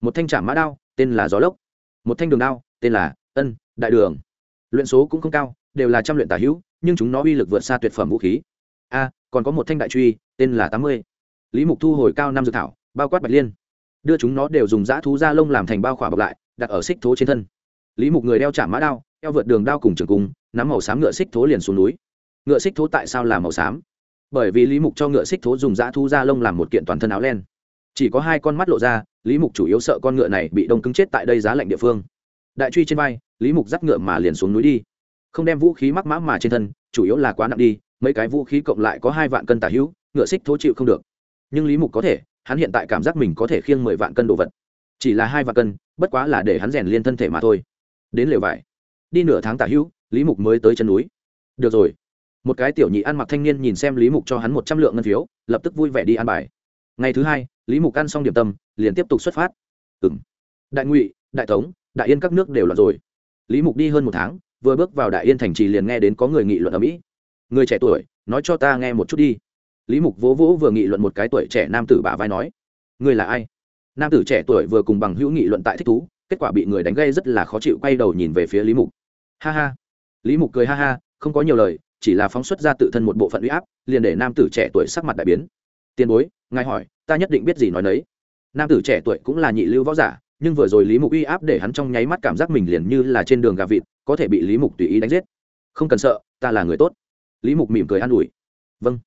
Một thanh trảm mã đao, tên là gió lốc. Một thanh đường đao tên là ân đại đường. Luyện số cũng không cao, đều là trăm luyện tả hữu, nhưng chúng nó uy lực vượt xa tuyệt phẩm vũ khí. A, còn có một thanh đại truy, tên là tám mươi. Lý mục thu hồi cao năm dự thảo, bao quát bạch liên. Đưa chúng nó đều dùng dã thú da lông làm thành bao khỏa bọc lại, đặt ở xích thố trên thân. Lý mục người đeo chạm mã đao, eo vượt đường đao cùng trường cung, nắm màu xám ngựa xích thố liền xuống núi. Ngựa xích thố tại sao là màu xám? Bởi vì lý mục cho ngựa xích thố dùng dã thú da lông làm một kiện toàn thân áo len. Chỉ có hai con mắt lộ ra, lý mục chủ yếu sợ con ngựa này bị đông cứng chết tại đây giá lạnh địa phương đại truy trên vai, lý mục dắt ngựa mà liền xuống núi đi. Không đem vũ khí mắc mã mà trên thân, chủ yếu là quá nặng đi, mấy cái vũ khí cộng lại có hai vạn cân tả hữu, ngựa xích thố chịu không được. Nhưng lý mục có thể, hắn hiện tại cảm giác mình có thể khiêng mười vạn cân đồ vật. Chỉ là hai vạn cân, bất quá là để hắn rèn liên thân thể mà thôi. Đến lều vải. Đi nửa tháng tả hữu, lý mục mới tới chân núi. Được rồi. Một cái tiểu nhị ăn mặc thanh niên nhìn xem lý mục cho hắn một trăm lượng ngân phiếu, lập tức vui vẻ đi ăn bài. Ngày thứ hai, lý mục ăn xong điểm tâm, liền tiếp tục xuất phát. Ừ m đại ngụy, đại tống đại yên các nước đều loạn rồi. Lý mục đi hơn một tháng, vừa bước vào đại yên thành trì liền nghe đến có người nghị luận ở mỹ. Người trẻ tuổi, nói cho ta nghe một chút đi. Lý mục vỗ vỗ vừa nghị luận một cái tuổi trẻ nam tử bả vai nói người là ai? Nam tử trẻ tuổi vừa cùng bằng hữu nghị luận tại thích thú, kết quả bị người đánh gây rất là khó chịu quay đầu nhìn về phía lý mục. Ha ha. Lý mục cười ha ha, không có nhiều lời, chỉ là phóng xuất ra tự thân một bộ phận u y áp, liền để nam tử trẻ tuổi sắc mặt đại biến. Tiền bối, ngài hỏi, ta nhất định biết gì nói nấy. Nam tử trẻ tuổi cũng là nhị lưu võ giả nhưng vừa rồi lý mục uy áp để hắn trong nháy mắt cảm giác mình liền như là trên đường gà vịt, có thể bị lý mục tùy ý đánh giết. Không cần sợ, ta là người tốt. Lý mục mỉm cười an ủi. Vâng.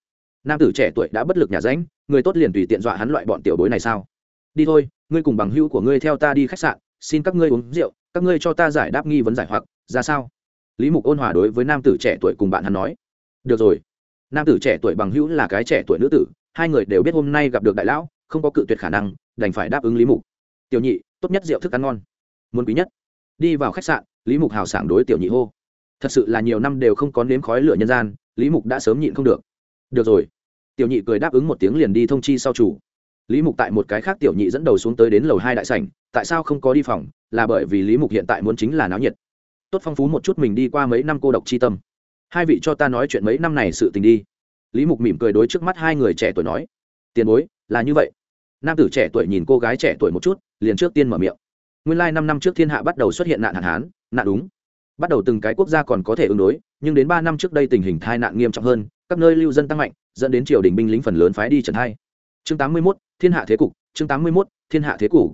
Nam tử trẻ tuổi đã bất lực nhà ránh, người tốt liền tùy tiện dọa hắn loại bọn tiểu bối này sao? Đi thôi, ngươi cùng bằng hữu của ngươi theo ta đi khách sạn, xin các ngươi uống rượu, các ngươi cho ta giải đáp nghi vấn giải hoặc, ra sao? Lý mục ôn hòa đối với nam tử trẻ tuổi cùng bạn hắn nói. Được rồi. Nam tử trẻ tuổi bằng hữu là cái trẻ tuổi nữ tử, hai người đều biết hôm nay gặp được đại lão, không có cự tuyệt khả năng, đành phải đáp ứng lý mục. Tiểu nhị tốt nhất rượu thức ăn ngon. Muốn quý nhất. Đi vào khách sạn, lý mục hào sảng đối tiểu nhị hô. Thật sự là nhiều năm đều không có nếm khói lửa nhân gian, lý mục đã sớm nhịn không được. Được rồi. Tiểu nhị cười đáp ứng một tiếng liền đi thông chi sau chủ. Lý mục tại một cái khác tiểu nhị dẫn đầu xuống tới đến lầu hai đại sảnh, tại sao không có đi phòng? Là bởi vì lý mục hiện tại muốn chính là náo nhiệt. Tốt phong phú một chút mình đi qua mấy năm cô độc c h i tâm. Hai vị cho ta nói chuyện mấy năm này sự tình đi. Lý mục mỉm cười đối trước mắt hai người trẻ tuổi nói. Tiền bối, là như vậy nam tử trẻ tuổi nhìn cô gái trẻ tuổi một chút, liền trước tiên mở miệng. Nguyên lai năm năm trước thiên hạ bắt đầu xuất hiện nạn hạn hán, nạn đúng. Bắt đầu từng cái quốc gia còn có thể ứng đối, nhưng đến ba năm trước đây tình hình tai nạn nghiêm trọng hơn, các nơi lưu dân tăng mạnh, dẫn đến triều đình binh lính phần lớn phái đi trần hai. Chương tám mươi mốt, thiên hạ thế cục, chương tám mươi mốt, thiên hạ thế cục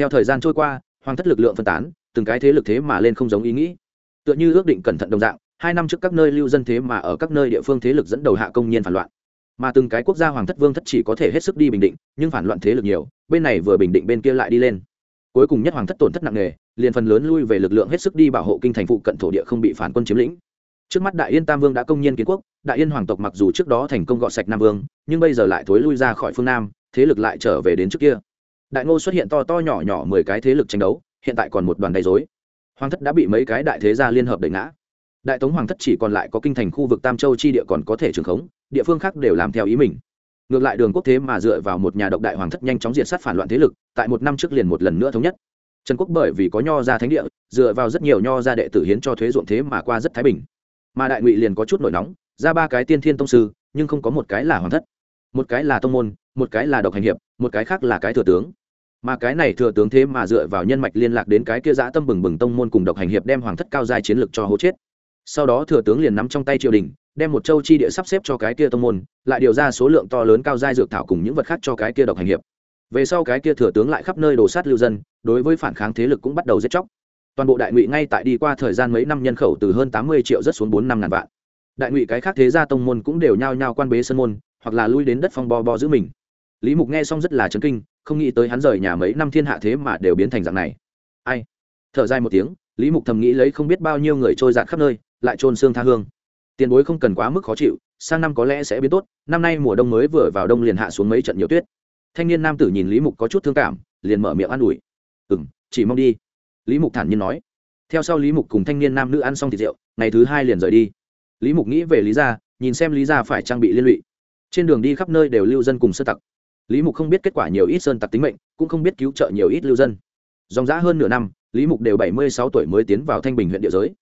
theo thời gian trôi qua, hoàng thất lực lượng phân tán, từng cái thế lực thế mà lên không giống ý nghĩ. Tựa như ước định cẩn thận đồng dạng, hai năm trước các nơi lưu dân thế mà ở các nơi địa phương thế lực dẫn đầu hạ công nhiên phản loạn mà từng cái quốc gia hoàng thất vương thất chỉ có thể hết sức đi bình định, nhưng phản loạn thế lực nhiều, bên này vừa bình định bên kia lại đi lên. Cuối cùng nhất hoàng thất tổn thất nặng nề, liền phần lớn lui về lực lượng hết sức đi bảo hộ kinh thành phụ cận thổ địa không bị phản quân chiếm lĩnh. Trước mắt đại yên tam vương đã công nhiên kiến quốc, đại yên hoàng tộc mặc dù trước đó thành công gọt sạch nam vương, nhưng bây giờ lại thối lui ra khỏi phương nam, thế lực lại trở về đến trước kia. Đại ngô xuất hiện to to nhỏ nhỏ mười cái thế lực tranh đấu, hiện tại còn một đoàn đầy dối hoàng thất đã bị mấy cái đại thế gia liên hợp đẩy ngã. Đại tống hoàng thất chỉ còn lại có kinh thành khu vực tam châu chi địa còn có thể trường khống địa phương khác đều làm theo ý mình. Ngược lại đường quốc thế mà dựa vào một nhà độc đại hoàng thất nhanh chóng diệt sát phản loạn thế lực, tại một năm trước liền một lần nữa thống nhất. Trần quốc bởi vì có nho ra thánh địa, dựa vào rất nhiều nho ra đệ tử hiến cho thuế ruộng thế mà qua rất thái bình. Mà đại ngụy liền có chút nổi nóng, ra ba cái tiên thiên tông sư, nhưng không có một cái là hoàng thất. Một cái là tông môn, một cái là độc hành hiệp, một cái khác là cái thừa tướng. Mà cái này thừa tướng thế mà dựa vào nhân mạch liên lạc đến cái kia dã tâm bừng bừng tông môn cùng độc hành hiệp đem hoàng thất cao dài chiến lược cho hố chết. Sau đó thừa tướng liền nắm trong tay triều đình đem một châu chi địa sắp xếp cho cái kia tông môn, lại điều ra số lượng to lớn cao giai dược thảo cùng những vật khác cho cái kia độc hành hiệp. Về sau cái kia thừa tướng lại khắp nơi đồ sát lưu dân, đối với phản kháng thế lực cũng bắt đầu giết chóc. Toàn bộ đại ngụy ngay tại đi qua thời gian mấy năm nhân khẩu từ hơn tám mươi triệu rất xuống bốn năm ngàn vạn. Đại ngụy cái khác thế gia tông môn cũng đều nhao nhao quan bế sân môn, hoặc là lui đến đất phong bo bo giữ mình. Lý mục nghe xong rất là chấn kinh, không nghĩ tới hắn rời nhà mấy năm thiên hạ thế mà đều biến thành dạng này. Ai? Thở dài một tiếng, lý mục thầm nghĩ lấy không biết bao nhiêu người trôi dạt khắp nơi, lại trôn xương tha hương tiền bối không cần quá mức khó chịu, sang năm có lẽ sẽ biến tốt, năm nay mùa đông mới vừa vào đông liền hạ xuống mấy trận nhiều tuyết. Thanh niên nam tử nhìn lý mục có chút thương cảm, liền mở miệng an ủi. Ừ m chỉ mong đi. Lý mục thản nhiên nói. Theo sau lý mục cùng thanh niên nam nữ ăn xong thịt rượu, ngày thứ hai liền rời đi. Lý mục nghĩ về lý gia, nhìn xem lý gia phải trang bị liên lụy. Trên đường đi khắp nơi đều lưu dân cùng sơ tặc. Lý mục không biết kết quả nhiều ít sơn tặc tính mệnh, cũng không biết cứu trợ nhiều ít lưu dân. Dòng giã hơn nửa năm, lý mục đều bảy mươi sáu tuổi mới tiến vào thanh bình huyện địa giới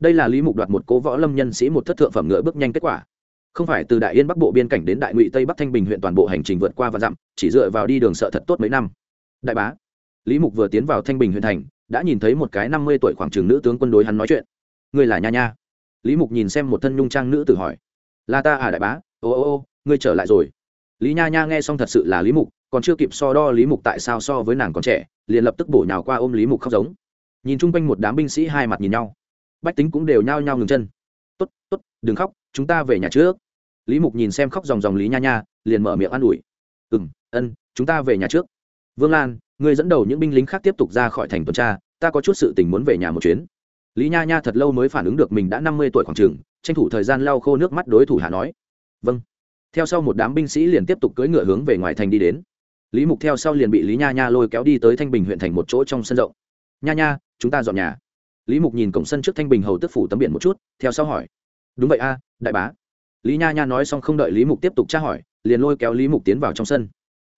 đây là lý mục đoạt một cố võ lâm nhân sĩ một thất thượng phẩm ngựa bước nhanh kết quả. Không phải từ đại yên bắc bộ biên cảnh đến đại ngụy tây bắc thanh bình huyện toàn bộ hành trình vượt qua và dặm, chỉ dựa vào đi đường sợ thật tốt mấy năm. Đại bá, lý mục vừa tiến vào thanh bình huyện thành, đã nhìn thấy một cái năm mươi tuổi khoảng trường nữ tướng quân đối hắn nói chuyện. Ngươi là nha nha. Lý mục nhìn xem một thân nhung trang nữ tử hỏi. Là ta à đại bá? Ô ô ô, ngươi trở lại rồi. Lý nha nha nghe xong thật sự là lý mục, còn chưa kịp so đo lý mục tại sao so với nàng còn trẻ, liền lập tức bổ nhào qua ôm lý mục khóc giống. Nhìn chung quanh một đám binh sĩ hai mặt nhìn nhau bách tính cũng đều nhao nhao ngừng chân. Tốt tốt, đừng khóc, chúng ta về nhà trước. Lý mục nhìn xem khóc dòng dòng lý nha nha, liền mở miệng an ủi. Ừ m ân, chúng ta về nhà trước. Vương lan người dẫn đầu những binh lính khác tiếp tục ra khỏi thành tuần tra, ta có chút sự tình muốn về nhà một chuyến. Lý nha nha thật lâu mới phản ứng được mình đã năm mươi tuổi khoảng t r ư ờ n g tranh thủ thời gian lau khô nước mắt đối thủ hạ nói. Vâng. Theo sau một đám binh sĩ liền tiếp tục cưỡi ngựa hướng về ngoài thành đi đến. Lý mục theo sau liền bị lý nha nha lôi kéo đi tới thanh bình huyện thành một chỗ trong sân rộng. Nha nha, chúng ta dọn nhà lý mục nhìn cổng sân trước thanh bình hầu tức phủ tấm biển một chút, theo sau hỏi. Đúng vậy a, đại bá. Lý nha nha nói xong không đợi lý mục tiếp tục tra hỏi, liền lôi kéo lý mục tiến vào trong sân.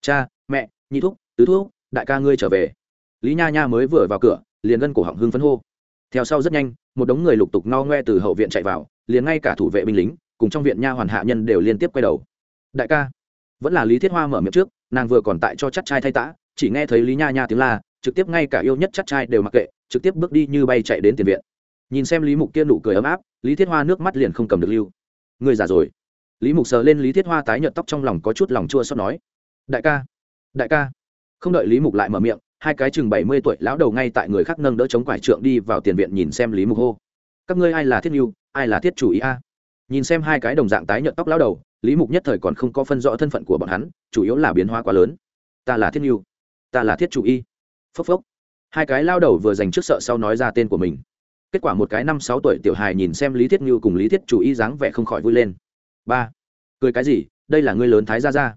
Cha, mẹ, nhị thúc, tứ thúc, đại ca ngươi trở về. Lý nha nha mới vừa vào cửa, liền gân cổ họng hưng phấn hô. Theo sau rất nhanh, một đống người lục tục no ngoe từ hậu viện chạy vào, liền ngay cả thủ vệ binh lính, cùng trong viện nha hoàn hạ nhân đều liên tiếp quay đầu. Đại ca. Vẫn là lý thiết hoa mở miệng trước, nàng vừa còn tại cho chắc trai thay tã, chỉ nghe thấy lý nha nha tiếng la, trực tiếp ngay cả yêu nhất chắc trai đều mặc kệ trực tiếp bước đi như bay chạy đến tiền viện. Nhìn xem lý mục kia nụ cười ấm áp, lý thiết hoa nước mắt liền không cầm được lưu. Người già rồi. Lý mục sờ lên lý thiết hoa tái nhợt tóc trong lòng có chút lòng chua xót nói, đại ca đại ca. Không đợi lý mục lại mở miệng, hai cái chừng bảy mươi tuổi lão đầu ngay tại người khác nâng đỡ chống quải trượng đi vào tiền viện nhìn xem lý mục hô, các ngươi ai là thiết mưu ai là thiết chủ ý a? Nhìn xem hai cái đồng dạng tái nhợt tóc lão đầu, lý mục nhất thời còn không có phân rõ thân phận của bọn hắn, chủ yếu là biến hóa quá lớn. Ta là thiết mưu ta là thiết chủ y phốc phốc hai cái lao đầu vừa dành trước sợ sau nói ra tên của mình. Kết quả một cái năm sáu tuổi tiểu hài nhìn xem lý thiết như cùng lý thiết chủ y dáng vẻ không khỏi vui lên. Ba, cười cái gì? Đây là ngươi lớn thái ra ra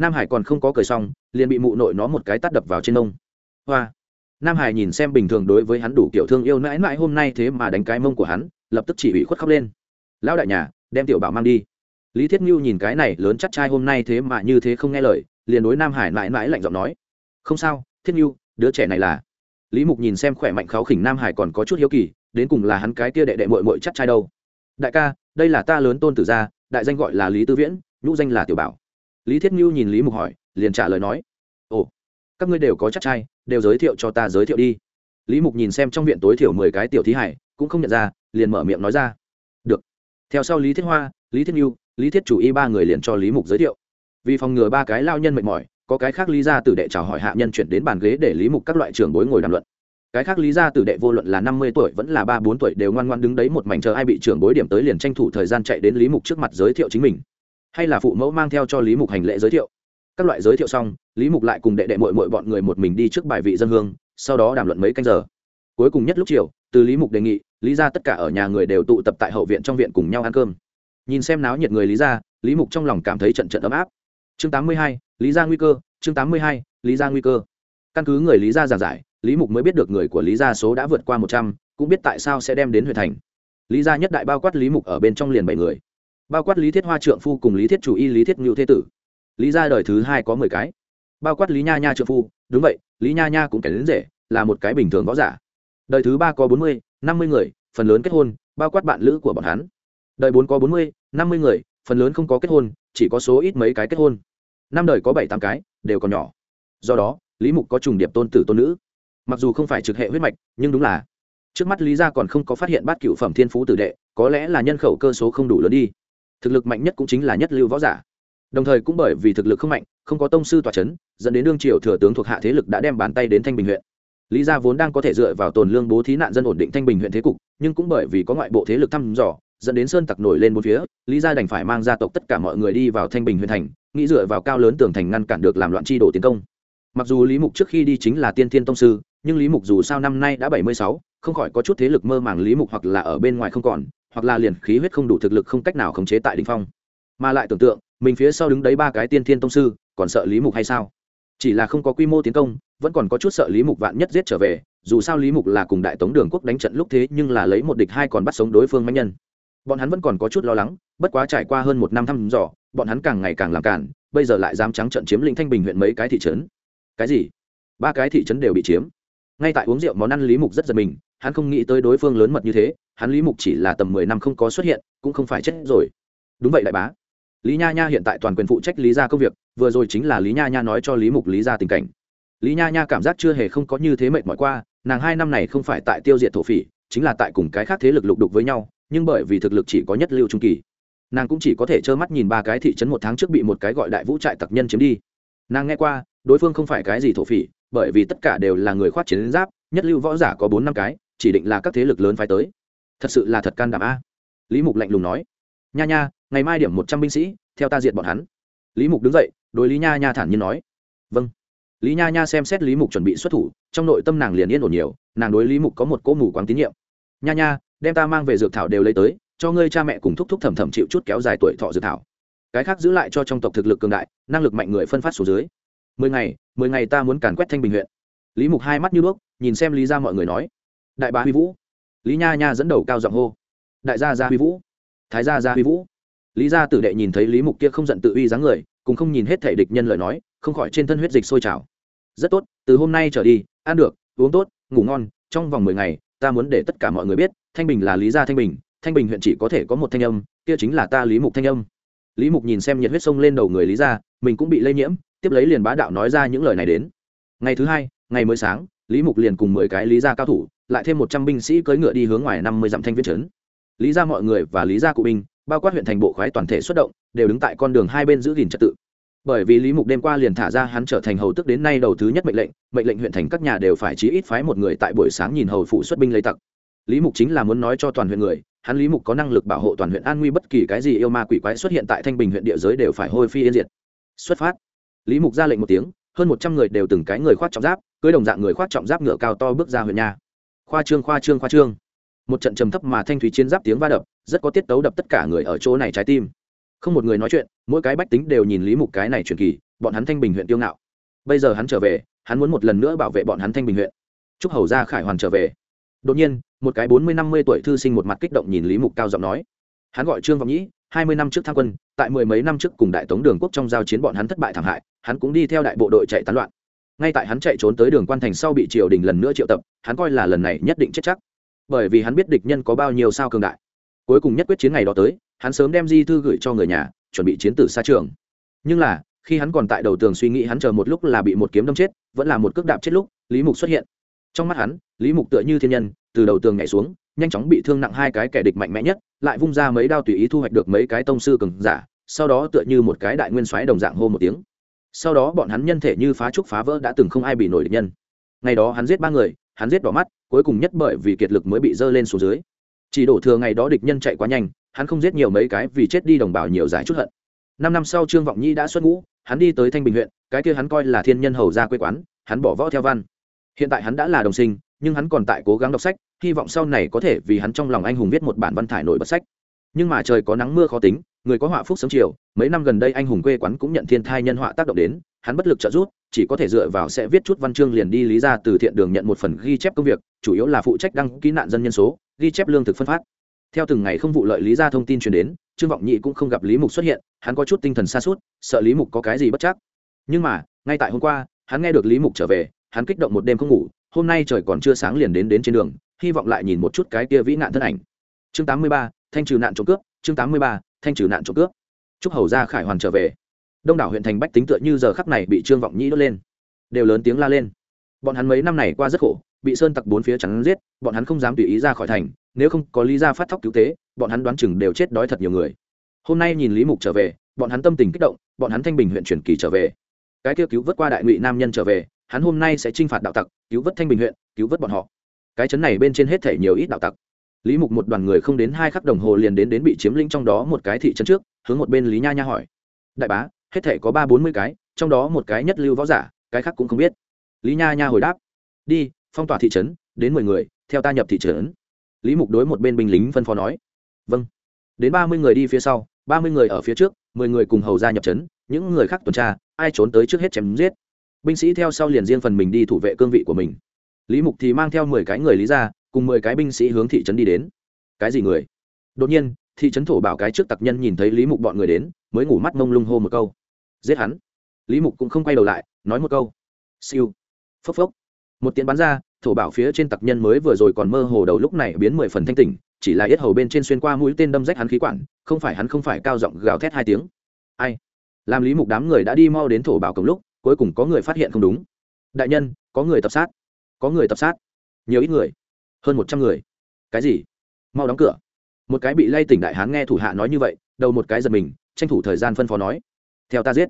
nam hải còn không có cười xong, liền bị mụ nội nó một cái tắt đập vào trên nông hoa, nam hải nhìn xem bình thường đối với hắn đủ kiểu thương yêu mãi mãi hôm nay thế mà đánh cái mông của hắn, lập tức chỉ ủy khuất khóc lên. Lão đại nhà, đem tiểu bảo mang đi. Lý thiết như nhìn cái này lớn chắc trai hôm nay thế mà như thế không nghe lời, liền đối nam hải mãi mãi lạnh giọng nói. Không sao, thiết như, đứa trẻ này là lý mục nhìn xem khỏe mạnh kháo khỉnh nam hải còn có chút hiếu kỳ, đến cùng là hắn cái tia đệ đệ mội mội chắc trai đâu. Đại ca, đây là ta lớn tôn tử gia, đại danh gọi là lý tư viễn, nhũ danh là tiểu bảo. Lý thiết ngưu nhìn lý mục hỏi, liền trả lời nói, ồ, các ngươi đều có chắc trai, đều giới thiệu cho ta giới thiệu đi. Lý mục nhìn xem trong viện tối thiểu mười cái tiểu thí hải, cũng không nhận ra, liền mở miệng nói ra, được. Theo sau lý thiết hoa, lý thiết nhu lý thiết chủ y ba người liền cho lý mục giới thiệu. Vì phòng ngừa ba cái lao nhân mệt mỏi có cái khác lý gia tử đệ chào hỏi hạ nhân chuyển đến bàn ghế để lý mục các loại trưởng bối ngồi đàm luận. Cái khác lý gia tử đệ vô luận là năm mươi tuổi vẫn là ba bốn tuổi đều ngoan ngoan đứng đấy một mảnh chờ ai bị trưởng bối điểm tới liền tranh thủ thời gian chạy đến lý mục trước mặt giới thiệu chính mình. Hay là phụ mẫu mang theo cho lý mục hành lễ giới thiệu. Các loại giới thiệu xong, lý mục lại cùng đệ đệ mội mội bọn người một mình đi trước bài vị dân hương, sau đó đàm luận mấy canh giờ. Cuối cùng nhất lúc chiều, từ lý mục đề nghị, lý ra tất cả ở nhà người đều tụ tập tại hậu viện trong viện cùng nhau ăn cơm. Nhìn xem náo nhiệt người lý ra lý mục trong lòng cảm thấy trận trận ấm áp. Chương tám mươi hai lý ra nguy cơ, chương tám mươi hai, lý ra nguy cơ. Căn cứ người lý ra giảng giải, lý mục mới biết được người của lý gia số đã vượt qua một trăm, cũng biết tại sao sẽ đem đến huyện thành. Lý gia nhất đại bao quát lý mục ở bên trong liền bảy người. Bao quát lý thiết hoa trượng phu cùng lý thiết chủ y lý thiết ngưu thế tử. Lý gia đời thứ hai có mười cái. Bao quát lý nha nha trượng phu, đúng vậy, lý nha nha cũng kể đến rể, là một cái bình thường võ giả. Đời thứ ba có bốn mươi, năm mươi người, phần lớn kết hôn, bao quát bạn lữ của bọn hắn. Đời bốn có bốn mươi, năm mươi người, phần lớn không có kết hôn, chỉ có số ít mấy cái kết hôn năm đời có bảy tám cái, đều còn nhỏ. Do đó, lý mục có trùng điệp tôn tử tôn nữ. Mặc dù không phải trực hệ huyết mạch, nhưng đúng là. Trước mắt lý gia còn không có phát hiện bát cựu phẩm thiên phú tử đệ, có lẽ là nhân khẩu cơ số không đủ lớn đi. Thực lực mạnh nhất cũng chính là nhất lưu võ giả. Đồng thời cũng bởi vì thực lực không mạnh, không có tông sư tòa c h ấ n dẫn đến đương triều thừa tướng thuộc hạ thế lực đã đem bàn tay đến thanh bình huyện. Lý gia vốn đang có thể dựa vào tồn lương bố thí nạn dân ổn định thanh bình huyện thế cục, nhưng cũng bởi vì có ngoại bộ thế lực thăm dò, dẫn đến sơn tặc nổi lên một phía, lý gia đành phải mang gia tộc tất cả mọi người đi vào thanh bình huyện thành nghĩ dựa vào cao lớn tường thành ngăn cản được làm loạn chi đổ tiến công. Mặc dù lý mục trước khi đi chính là tiên thiên tông sư, nhưng lý mục dù sao năm nay đã bảy mươi sáu, không khỏi có chút thế lực mơ màng lý mục hoặc là ở bên ngoài không còn, hoặc là liền khí huyết không đủ thực lực không cách nào khống chế tại đ ỉ n h phong. Mà lại tưởng tượng, mình phía sau đứng đấy ba cái tiên thiên tông sư, còn sợ lý mục hay sao? Chỉ là không có quy mô tiến công, vẫn còn có chút sợ lý mục vạn nhất giết trở về, dù sao lý mục là cùng đại tống đường quốc đánh trận lúc thế nhưng là lấy một địch hai còn bắt sống đối phương manh nhân bọn hắn vẫn còn có chút lo lắng, bất quá trải qua hơn một năm thăm dò, bọn hắn càng ngày càng làm cản bây giờ lại dám trắng trận chiếm lĩnh thanh bình huyện mấy cái thị trấn. Cái gì? Ba cái thị trấn đều bị chiếm. Ngay tại uống rượu, món ăn lý mục rất giật mình, hắn không nghĩ tới đối phương lớn mật như thế, hắn lý mục chỉ là tầm mười năm không có xuất hiện, cũng không phải chết rồi. Đúng vậy đại bá. Lý nha nha hiện tại toàn quyền phụ trách lý ra công việc, vừa rồi chính là lý nha nha nói cho lý mục lý ra tình cảnh. Lý nha nha cảm giác chưa hề không có như thế mệt mỏi qua, nàng hai năm này không phải tại tiêu diệt thổ phỉ, chính là tại cùng cái khác thế lực lục đục với nhau nhưng bởi vì thực lực chỉ có nhất lưu trung kỳ, nàng cũng chỉ có thể trơ mắt nhìn ba cái thị trấn một tháng trước bị một cái gọi đại vũ trại tặc nhân chiếm đi. Nàng nghe qua, đối phương không phải cái gì thổ phỉ, bởi vì tất cả đều là người khoát chiến giáp, nhất lưu võ giả có bốn năm cái, chỉ định là các thế lực lớn phái tới. Thật sự là thật can đảm a. Lý mục lạnh lùng nói. Nha nha, ngày mai điểm một trăm binh sĩ, theo ta diệt bọn hắn. Lý mục đứng dậy, đối lý nha nha thản nhiên nói. Vâng. Lý nha nha xem xét lý mục chuẩn bị xuất thủ, trong nội tâm nàng liền yên ổn nhiều, nàng đối lý mục có một cỗ mù quáng tín nhiệm. Nha nha đem ta mang về dược thảo đều lấy tới, cho ngươi cha mẹ cùng thúc thúc thầm thầm chịu chút kéo dài tuổi thọ dược thảo. Cái khác giữ lại cho trong tộc thực lực cường đại, năng lực mạnh người phân phát số dưới. Mười ngày mười ngày ta muốn càn quét thanh bình huyện. Lý mục hai mắt như đuốc, nhìn xem lý ra mọi người nói. Đại bá huy vũ. Lý nha nha dẫn đầu cao giọng hô. Đại gia gia huy vũ. Thái gia gia huy vũ. Lý gia tử đệ nhìn thấy lý mục kia không giận tự uy dáng người, cùng không nhìn hết thể địch nhân lời nói, không khỏi trên thân huyết dịch sôi trào. Rất tốt, từ hôm nay trở đi, ăn được, uống tốt, ngủ ngon, trong vòng mười ngày, ta muốn để tất cả mọi người biết thanh bình là lý gia thanh bình thanh bình huyện chỉ có thể có một thanh âm, kia chính là ta lý mục thanh âm. Lý mục nhìn xem nhiệt huyết sông lên đầu người lý gia, mình cũng bị lây nhiễm, tiếp lấy liền bá đạo nói ra những lời này đến. Ngày thứ hai, ngày mới sáng, lý mục liền cùng mười cái lý gia cao thủ, lại thêm một trăm binh sĩ cưỡi ngựa đi hướng ngoài năm mươi dặm thanh viên trấn. Lý gia mọi người và lý gia cụ binh, bao quát huyện thành bộ khoái toàn thể xuất động, đều đứng tại con đường hai bên giữ gìn trật tự. Bởi vì lý mục đêm qua liền thả ra hắn trở thành hầu tức đến nay đầu thứ nhất mệnh lệnh mệnh lệnh huyện thành các nhà đều phải chí ít phái một người tại buổi sáng nhìn hầu phụ xuất binh lấy tặc lý mục chính là muốn nói cho toàn huyện người, hắn lý mục có năng lực bảo hộ toàn huyện an nguy bất kỳ cái gì yêu ma quỷ quái xuất hiện tại thanh bình huyện địa giới đều phải hôi phi yên diệt. Xuất phát. Lý mục ra lệnh một tiếng, hơn một trăm người đều từng cái người khoác trọng giáp, cưới đồng dạng người khoác trọng giáp ngựa cao to bước ra huyện nhà. Khoa trương khoa trương khoa trương. Một trận trầm thấp mà thanh thúy chiến giáp tiếng va đập, rất có tiết tấu đập tất cả người ở chỗ này trái tim. Không một người nói chuyện, mỗi cái bách tính đều nhìn lý mục cái này truyền kỳ, bọn hắn thanh bình huyện tiêu ngạo. Bây giờ hắn trở về, hắn muốn một lần nữa bảo vệ bọn hắn thanh bình huyện. Chúc hầu ra khải hoàn trở về. Đột nhiên một cái bốn mươi năm mươi tuổi thư sinh một mặt kích động nhìn lý mục cao giọng nói. Hắn gọi trương vọng nhĩ, hai mươi năm trước tham quân, tại mười mấy năm trước cùng đại tống đường quốc trong giao chiến bọn hắn thất bại thảm hại, hắn cũng đi theo đại bộ đội chạy tán loạn. Ngay tại hắn chạy trốn tới đường quan thành sau bị triều đình lần nữa triệu tập, hắn coi là lần này nhất định chết chắc. Bởi vì hắn biết địch nhân có bao nhiêu sao cường đại. Cuối cùng nhất quyết chiến ngày đó tới, hắn sớm đem di thư gửi cho người nhà, chuẩn bị chiến tử xa trường. Nhưng là, khi hắn còn tại đầu tường suy nghĩ hắn chờ một lúc là bị một kiếm đâm chết, vẫn là một cước đạp chết lúc, lý mục xuất hiện. Trong mắt hắn lý mục tựa như thiên nhân, từ đầu tường nhảy xuống, nhanh chóng bị thương nặng hai cái kẻ địch mạnh mẽ nhất, lại vung ra mấy đao tùy ý thu hoạch được mấy cái tông sư cường giả, sau đó tựa như một cái đại nguyên xoáy đồng dạng hô một tiếng. Sau đó bọn hắn nhân thể như phá trúc phá vỡ đã từng không ai bị nổi địch nhân. Ngày đó hắn giết ba người, hắn giết đỏ mắt, cuối cùng nhất bởi vì kiệt lực mới bị dơ lên xuống dưới. Chỉ đổ thừa ngày đó địch nhân chạy quá nhanh, hắn không giết nhiều mấy cái vì chết đi đồng bào nhiều giải chút hận. Năm năm sau trương vọng nhi đã xuất ngũ, hắn đi tới thanh bình huyện, cái kia hắn coi là thiên nhân hầu ra quê quán, hắn bỏ võ theo văn. Hiện tại hắn đã là đồng sinh nhưng hắn còn tại cố gắng đọc sách, hy vọng sau này có thể vì hắn trong lòng anh hùng viết một bản văn thải nổi bật sách. Nhưng mà trời có nắng mưa khó tính, người có họa phúc sớm chiều, mấy năm gần đây anh hùng quê quán cũng nhận thiên thai nhân họa tác động đến, hắn bất lực trợ giúp, chỉ có thể dựa vào sẽ viết chút văn chương liền đi lý ra từ thiện đường nhận một phần ghi chép công việc, chủ yếu là phụ trách đăng ký nạn dân nhân số, ghi chép lương thực phân phát. Theo từng ngày không vụ lợi lý ra thông tin truyền đến, trương vọng nhị cũng không gặp lý mục xuất hiện, hắn có chút tinh thần xa suốt sợ lý mục có cái gì bất chắc. Nhưng mà, ngay tại hôm qua, hắn nghe được lý mục trở về, hắn kích động một đêm không ngủ hôm nay trời còn chưa sáng liền đến đến trên đường hy vọng lại nhìn một chút cái kia vĩ nạn thân ảnh. Chương 83, thanh trừ nạn trộm cướp chương 83, thanh trừ nạn trộm cướp. Chúc hầu ra khải hoàn trở về. Đông đảo huyện thành bách tính tựa như giờ khắc này bị trương vọng nhĩ đốt lên. Đều lớn tiếng la lên. Bọn hắn mấy năm này qua rất khổ bị sơn tặc bốn phía chắn giết bọn hắn không dám tùy ý ra khỏi thành nếu không có lý ra phát thóc cứu tế bọn hắn đoán chừng đều chết đói thật nhiều người. Hôm nay nhìn lý mục trở về bọn hắn tâm tình kích động bọn hắn thanh bình huyện truyền kỳ trở về. Cái kia cứu vớt qua đại ngụy nam nhân trở về hắn hôm nay sẽ t r i n h phạt đạo tặc, cứu vớt thanh bình huyện, cứu vớt bọn họ. Cái chấn này bên trên hết thể nhiều ít đạo tặc. Lý mục một đoàn người không đến hai khắc đồng hồ liền đến đến bị chiếm lĩnh trong đó một cái thị trấn trước, hướng một bên lý nha nha hỏi. Đại bá, hết thể có ba bốn mươi cái, trong đó một cái nhất lưu võ giả, cái khác cũng không biết. Lý nha nha hồi đáp. Đi, phong tỏa thị trấn, đến mười người, theo ta nhập thị trấn. Lý mục đối một bên binh lính phân phó nói. Vâng. Đến ba mươi người đi phía sau, ba mươi người ở phía trước, mười người cùng hầu ra nhập trấn, những người khác tuần tra, ai trốn tới trước hết chém giết binh sĩ theo sau liền riêng phần mình đi thủ vệ cương vị của mình. Lý mục thì mang theo mười cái người lý ra, cùng mười cái binh sĩ hướng thị trấn đi đến. Cái gì người? Đột nhiên, thị trấn thổ bảo cái trước tặc nhân nhìn thấy lý mục bọn người đến, mới ngủ mắt mông lung hô một câu. Giết hắn. Lý mục cũng không quay đầu lại, nói một câu. Siêu. Phốc phốc. Một tiếng bắn ra, thổ bảo phía trên tặc nhân mới vừa rồi còn mơ hồ đầu lúc này biến mười phần thanh tỉnh, chỉ là yết hầu bên trên xuyên qua mũi tên đâm rách hắn khí quản, không phải hắn không phải cao giọng gào thét hai tiếng. Ai? Làm lý mục đám người đã đi mau đến thổ bảo cổng lúc cuối cùng có người phát hiện không đúng. Đại nhân, có người tập sát. Có người tập sát. Nhiều ít người. Hơn một trăm người. Cái gì? Mau đóng cửa. Một cái bị lay tỉnh đại hán nghe thủ hạ nói như vậy, đầu một cái giật mình, tranh thủ thời gian phân phó nói. Theo ta giết.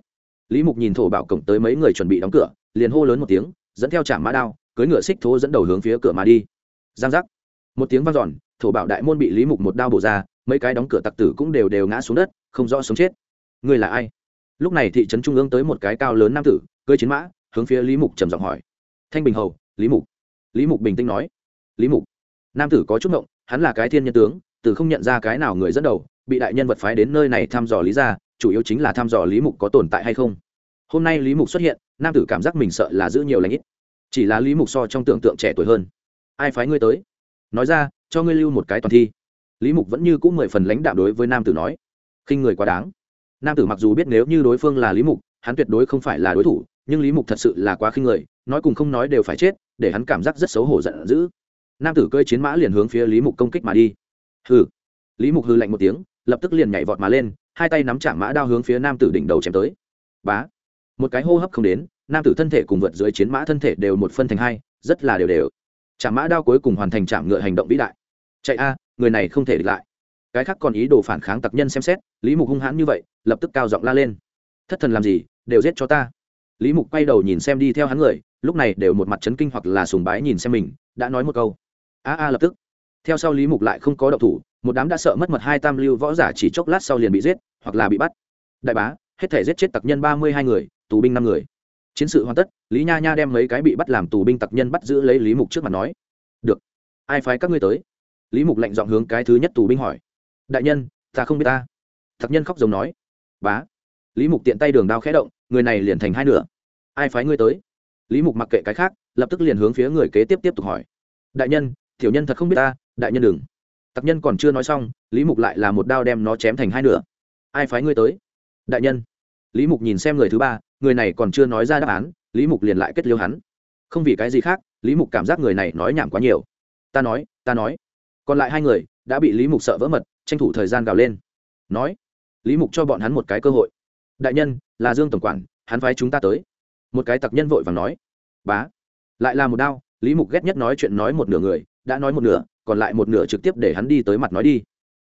Lý mục nhìn thổ bảo cổng tới mấy người chuẩn bị đóng cửa, liền hô lớn một tiếng, dẫn theo chạm mã đao cưới ngựa xích thố dẫn đầu hướng phía cửa mà đi. Giang giác. Một tiếng vang dòn thổ bảo đại môn bị lý mục một đao bổ ra, mấy cái đóng cửa tặc tử cũng đều đều ngã xuống đất, không rõ sống chết. Người là ai? Lúc này thị trấn trung ương tới một cái cao lớn nam tử cưới chiến mã, hướng phía lý mục trầm giọng hỏi. Thanh bình hầu, lý mục. Lý mục bình tĩnh nói. Lý mục. Nam tử có chút ngộng, hắn là cái thiên nhân tướng, từ không nhận ra cái nào người dẫn đầu, bị đại nhân vật phái đến nơi này thăm dò lý ra, chủ yếu chính là thăm dò lý mục có tồn tại hay không. Hôm nay lý mục xuất hiện, nam tử cảm giác mình sợ là giữ nhiều lãnh ít. Chỉ là lý mục so trong tưởng tượng trẻ tuổi hơn. Ai phái ngươi tới? Nói ra, cho ngươi lưu một cái toàn thi. Lý mục vẫn như cũng mười phần lãnh đạo đối với nam tử nói. Khinh người quá đáng nam tử mặc dù biết nếu như đối phương là lý mục, hắn tuyệt đối không phải là đối thủ, nhưng lý mục thật sự là quá khinh người, nói cùng không nói đều phải chết, để hắn cảm giác rất xấu hổ giận dữ. Nam tử cơi chiến mã liền hướng phía lý mục công kích mà đi. Hừ. Lý mục hư lạnh một tiếng, lập tức liền nhảy vọt mà lên, hai tay nắm chạm mã đao hướng phía nam tử đỉnh đầu chém tới. Bá. Một cái hô hấp không đến, nam tử thân thể cùng vượt dưới chiến mã thân thể đều một phân thành hai, rất là đều đều. Chạm mã đao cuối cùng hoàn thành chạm ngựa hành động vĩ đại. Chạy a, người này không thể địch lại cái khác còn ý đồ phản kháng tặc nhân xem xét, lý mục hung hãn như vậy, lập tức cao giọng la lên. Thất thần làm gì, đều giết cho ta. Lý mục quay đầu nhìn xem đi theo hắn người, lúc này đều một mặt chấn kinh hoặc là sùng bái nhìn xem mình, đã nói một câu. A a lập tức. Theo sau lý mục lại không có động thủ, một đám đã sợ mất mật hai tam lưu võ giả chỉ chốc lát sau liền bị giết, hoặc là bị bắt. Đại bá, hết thể giết chết tặc nhân ba mươi hai người, tù binh năm người. Chiến sự hoàn tất, lý nha nha đem mấy cái bị bắt làm tù binh tặc nhân bắt giữ lấy lý mục trước mặt nói. Được, ai phái các ngươi tới? Lý mục lệnh dọn hướng cái thứ nhất tù binh hỏi đại nhân, ta không biết ta. Tặc nhân khóc giống nói. Bá. Lý mục tiện tay đường đao khẽ động, người này liền thành hai nửa. Ai phái ngươi tới? Lý mục mặc kệ cái khác, lập tức liền hướng phía người kế tiếp tiếp tục hỏi. Đại nhân, tiểu nhân thật không biết ta, đại nhân đừng. Tặc nhân còn chưa nói xong, lý mục lại là một đao đem nó chém thành hai nửa. Ai phái ngươi tới? Đại nhân. Lý mục nhìn xem người thứ ba, người này còn chưa nói ra đáp án, lý mục liền lại kết liêu hắn. Không vì cái gì khác, lý mục cảm giác người này nói nhảm quá nhiều. Ta nói ta nói. Còn lại hai người đã bị lý mục sợ vỡ mật tranh thủ thời gian gào lên. Nói, lý mục cho bọn hắn một cái cơ hội. Đại nhân, là dương tổng quản, hắn phái chúng ta tới. Một cái tặc nhân vội vàng nói, bá. Lại là một đao, lý mục ghét nhất nói chuyện nói một nửa người, đã nói một nửa, còn lại một nửa trực tiếp để hắn đi tới mặt nói đi.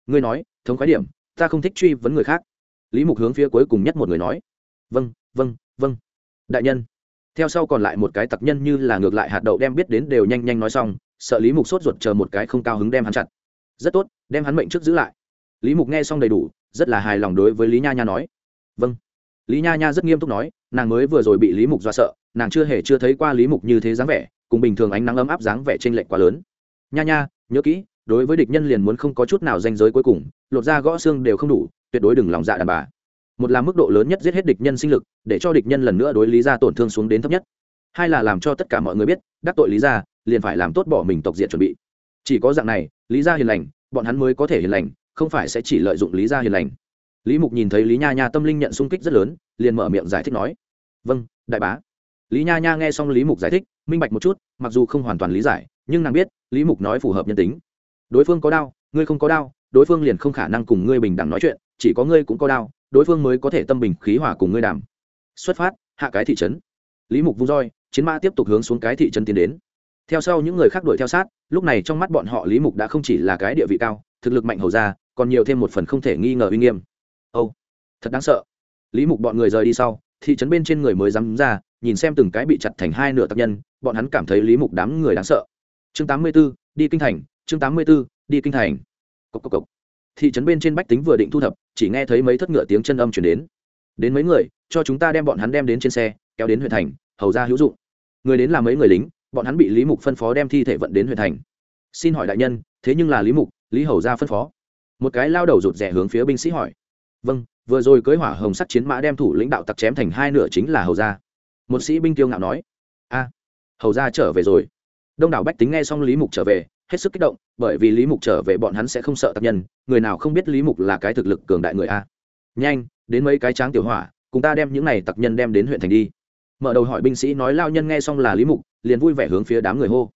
Ngươi nói, thống khái điểm, ta không thích truy vấn người khác. Lý mục hướng phía cuối cùng nhất một người nói vâng vâng vâng. Đại nhân, theo sau còn lại một cái tặc nhân như là ngược lại hạt đậu đem biết đến đều nhanh nhanh nói xong, sợ lý mục sốt ruột chờ một cái không cao hứng đem hắn chặt rất tốt, đem hắn mệnh trước giữ lại. Lý mục nghe xong đầy đủ, rất là hài lòng đối với lý nha nha nói. Vâng. Lý nha nha rất nghiêm túc nói, nàng mới vừa rồi bị lý mục do sợ, nàng chưa hề chưa thấy qua lý mục như thế dáng vẻ, cùng bình thường ánh nắng ấm áp dáng vẻ t r ê n lệch quá lớn. Nha nha, nhớ kỹ, đối với địch nhân liền muốn không có chút nào danh giới cuối cùng, lột ra gõ xương đều không đủ, tuyệt đối đừng lòng dạ đàn bà. Một là mức độ lớn nhất giết hết địch nhân sinh lực, để cho địch nhân lần nữa đối lý ra tổn thương xuống đến thấp nhất. Hai là làm cho tất cả mọi người biết, đắc tội lý ra liền phải làm tốt bỏ mình tộc diện chuẩn bị chỉ có dạng này, lý Gia hiền lành, bọn hắn mới có thể hiền lành, không phải sẽ chỉ lợi dụng lý Gia hiền lành. Lý mục nhìn thấy lý nha nha tâm linh nhận sung kích rất lớn, liền mở miệng giải thích nói vâng đại bá. Lý nha nha nghe xong lý mục giải thích, minh bạch một chút, mặc dù không hoàn toàn lý giải, nhưng nàng biết, lý mục nói phù hợp nhân tính. Đối phương có đau, ngươi không có đau, đối phương liền không khả năng cùng ngươi bình đẳng nói chuyện, chỉ có ngươi cũng có đau, đối phương mới có thể tâm bình khí hòa cùng ngươi đàm. Xuất phát, hạ cái thị trấn. Lý mục vung roi, chiến mã tiếp tục hướng xuống cái thị trấn tiến đến theo sau những người khác đuổi theo sát, lúc này trong mắt bọn họ lý mục đã không chỉ là cái địa vị cao, thực lực mạnh hầu ra, còn nhiều thêm một phần không thể nghi ngờ uy nghiêm. Âu, thật đáng sợ. Lý mục bọn người rời đi sau, thị trấn bên trên người mới dám ra, nhìn xem từng cái bị chặt thành hai nửa tác nhân, bọn hắn cảm thấy lý mục đám người đáng sợ. Chương tám mươi b ố đi kinh thành, chương tám mươi b ố đi kinh thành. Cốc cốc cốc. thị trấn bên trên bách tính vừa định thu thập, chỉ nghe thấy mấy thất ngựa tiếng chân âm chuyển đến. Đến mấy người, cho chúng ta đem bọn hắn đem đến trên xe, kéo đến huyện thành, hầu ra hữu dụng. Người đến là mấy người lính bọn hắn bị lý mục phân phó đem thi thể vận đến huyện thành. Xin hỏi đại nhân, thế nhưng là lý mục, lý hầu ra phân phó. Một cái lao đầu rụt rẻ hướng phía binh sĩ hỏi. Vâng vừa rồi cưới hỏa hồng sắt chiến mã đem thủ lãnh đạo tặc chém thành hai nửa chính là hầu gia một sĩ binh tiêu ngạo nói. A, hầu gia trở về rồi. Đông đảo bách tính nghe xong lý mục trở về, hết sức kích động, bởi vì lý mục trở về bọn hắn sẽ không sợ tặc nhân, người nào không biết lý mục là cái thực lực cường đại người a. Nhanh, đến mấy cái tráng tiểu hỏa, cùng ta đem những này tặc nhân đem đến huyện thành đi mở đầu hỏi binh sĩ nói lao nhân nghe xong là lý mục liền vui vẻ hướng phía đám người hô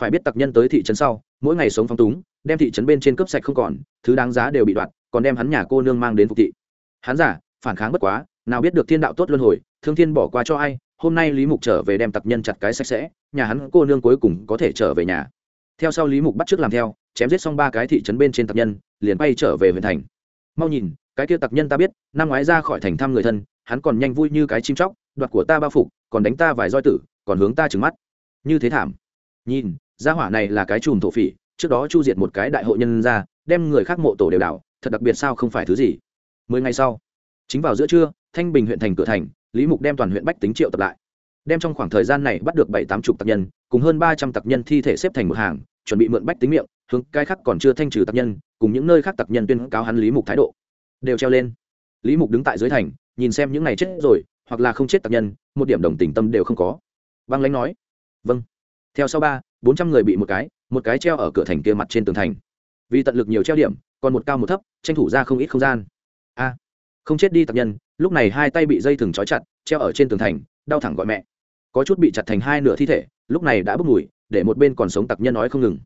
phải biết tặc nhân tới thị trấn sau mỗi ngày sống phong túng đem thị trấn bên trên cướp sạch không còn thứ đáng giá đều bị đoạt còn đem hắn nhà cô nương mang đến phục thị hắn giả phản kháng bất quá nào biết được thiên đạo tốt luân hồi thương thiên bỏ qua cho ai hôm nay lý mục trở về đem tặc nhân chặt cái sạch sẽ nhà hắn cô nương cuối cùng có thể trở về nhà theo sau lý mục bắt trước làm theo chém giết xong ba cái thị trấn bên trên tặc nhân liền bay trở về huyện thành mau nhìn cái kia tặc nhân ta biết năm ngoái ra khỏi thành thăm người thân hắn còn nhanh vui như cái chim chóc đoạt của ta bao phục, còn đánh ta vài roi tử, còn hướng ta trừng mắt. Như thế thảm. Nhìn, gia hỏa này là cái chùm thổ phỉ, trước đó chu diệt một cái đại hội nhân ra đem người khác mộ tổ đều đảo, thật đặc biệt sao không phải thứ gì. Mười ngày sau, chính vào giữa trưa, thanh bình huyện thành cửa thành, lý mục đem toàn huyện bách tính triệu tập lại. Đem trong khoảng thời gian này bắt được bảy tám chục tặc nhân, cùng hơn ba trăm tặc nhân thi thể xếp thành một hàng, chuẩn bị mượn bách tính miệng, hướng cái khác còn chưa thanh trừ tặc nhân, cùng những nơi khác tặc nhân tuyên cáo hắn lý mục thái độ. Đều treo lên. Lý mục đứng tại dưới thành, nhìn xem những ngày chết rồi hoặc là không chết tặc nhân, một điểm đồng tình tâm đều không có. Băng lãnh nói vâng. Theo sau ba, bốn trăm người bị một cái một cái treo ở cửa thành kia mặt trên tường thành. Vì tận lực nhiều treo điểm, còn một cao một thấp, tranh thủ ra không ít không gian. A, không chết đi tặc nhân, lúc này hai tay bị dây thừng trói chặt, treo ở trên tường thành, đau thẳng gọi mẹ. Có chút bị chặt thành hai nửa thi thể, lúc này đã bốc mùi, để một bên còn sống tặc nhân nói không ngừng.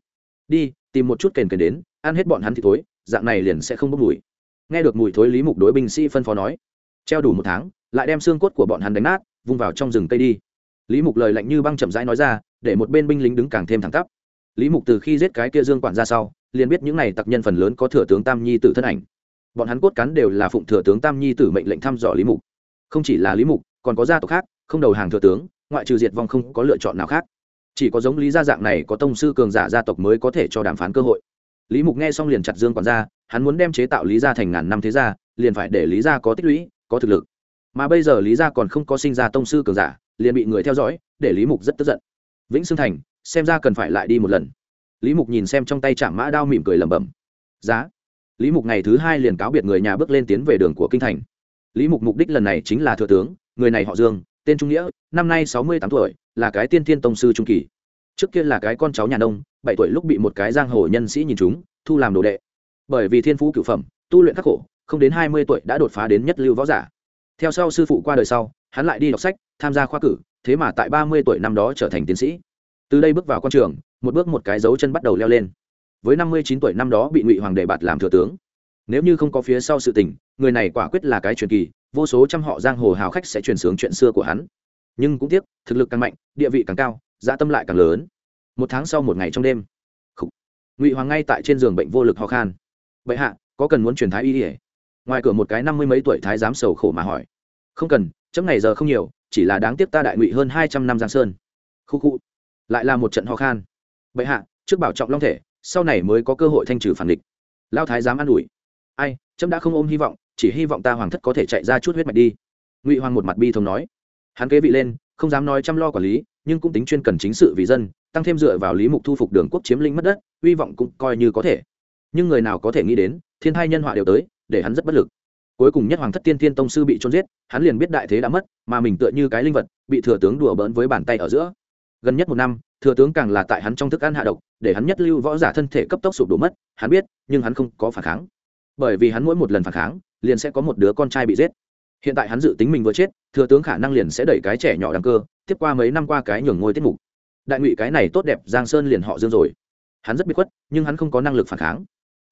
Đi, tìm một chút kền kền đến, ăn hết bọn hắn thì thối, dạng này liền sẽ không bốc mùi. Nghe được mùi thối lý mục đối binh sĩ phân phó nói, treo đủ một tháng lại đem xương cốt của bọn hắn đánh nát vung vào trong rừng cây đi. Lý mục lời lạnh như băng chậm rãi nói ra để một bên binh lính đứng càng thêm thẳng tắp. Lý mục từ khi giết cái kia dương quản ra sau liền biết những này tặc nhân phần lớn có thừa tướng tam nhi tử thân ảnh. Bọn hắn cốt cán đều là phụng thừa tướng tam nhi tử mệnh lệnh thăm dò lý mục. Không chỉ là lý mục còn có gia tộc khác không đầu hàng thừa tướng ngoại trừ diệt vong không có lựa chọn nào khác. Chỉ có giống lý gia dạng này có tông sư cường giả gia tộc mới có thể cho đàm phán cơ hội. Lý mục nghe xong liền chặt dương quản ra, hắn muốn đem chế tạo lý gia thành ngàn năm thế gia liền phải để lý gia có tích lũy có thực lực mà bây giờ lý gia còn không có sinh ra tông sư cường giả, liền bị người theo dõi, để lý mục rất tức giận. Vĩnh sương thành, xem ra cần phải lại đi một lần. Lý mục nhìn xem trong tay chạm mã đao mỉm cười lẩm bẩm. Giá. Lý mục ngày thứ hai liền cáo biệt người nhà bước lên tiến về đường của kinh thành. Lý mục mục đích lần này chính là thừa tướng, người này họ dương, tên trung nghĩa, năm nay sáu mươi tám tuổi, là cái tiên thiên tông sư trung kỳ. Trước kia là cái con cháu nhà nông, bảy tuổi lúc bị một cái giang hồ nhân sĩ nhìn chúng thu làm đồ đệ. Bởi vì thiên phú cửu phẩm, tu luyện khắc khổ, không đến hai mươi tuổi đã đột phá đến nhất lưu võ giả theo sau sư phụ qua đời sau, hắn lại đi đọc sách, tham gia khoa cử, thế mà tại ba mươi tuổi năm đó trở thành tiến sĩ. Từ đây bước vào con trường, một bước một cái dấu chân bắt đầu leo lên. Với năm mươi chín tuổi năm đó bị ngụy hoàng đề bạt làm thừa tướng. Nếu như không có phía sau sự tình, người này quả quyết là cái truyền kỳ, vô số trăm họ giang hồ hào khách sẽ truyền sướng chuyện xưa của hắn. Nhưng cũng tiếc, thực lực càng mạnh, địa vị càng cao dã tâm lại càng lớn. Một tháng sau một ngày trong đêm ngụy hoàng ngay tại trên giường bệnh vô lực ho khan. Bệ hạ, có cần muốn truyền thái y ỉa ngoài cửa một cái năm mươi mấy tuổi thái giám sầu khổ mà hỏi. Không cần, chấm ngày giờ không nhiều, chỉ là đáng tiếc ta đại ngụy hơn hai trăm năm giang sơn. Khu khu. Lại là một trận ho khan. Bệ hạ, trước bảo trọng long thể, sau này mới có cơ hội thanh trừ phản địch. Lao thái giám an ủi. Ai trâm đã không ôm hy vọng, chỉ hy vọng ta hoàng thất có thể chạy ra chút huyết mạch đi. Ngụy hoàng một mặt bi thống nói. Hắn kế vị lên, không dám nói chăm lo quản lý, nhưng cũng tính chuyên cần chính sự vì dân, tăng thêm dựa vào lý mục thu phục đường quốc chiếm lĩnh mất đất, hy vọng cũng coi như có thể. Nhưng người nào có thể nghĩ đến, thiên hai nhân họa đều tới để hắn rất bất lực. Cuối cùng nhất hoàng thất tiên thiên tông sư bị trôn giết, hắn liền biết đại thế đã mất, mà mình tựa như cái linh vật, bị thừa tướng đùa bỡn với bàn tay ở giữa. Gần nhất một năm, thừa tướng càng là tại hắn trong thức ăn hạ độc, để hắn nhất lưu võ giả thân thể cấp tốc sụp đổ mất, hắn biết, nhưng hắn không có phản kháng. Bởi vì hắn mỗi một lần phản kháng, liền sẽ có một đứa con trai bị giết. Hiện tại hắn dự tính mình vừa chết, thừa tướng khả năng liền sẽ đẩy cái trẻ nhỏ đăng cơ, tiếp qua mấy năm qua cái nhường ngôi tiết mục. Đại ngụy cái này tốt đẹp, giang sơn liền họ dương rồi. Hắn rất biết khuất, nhưng hắn không có năng lực phản kháng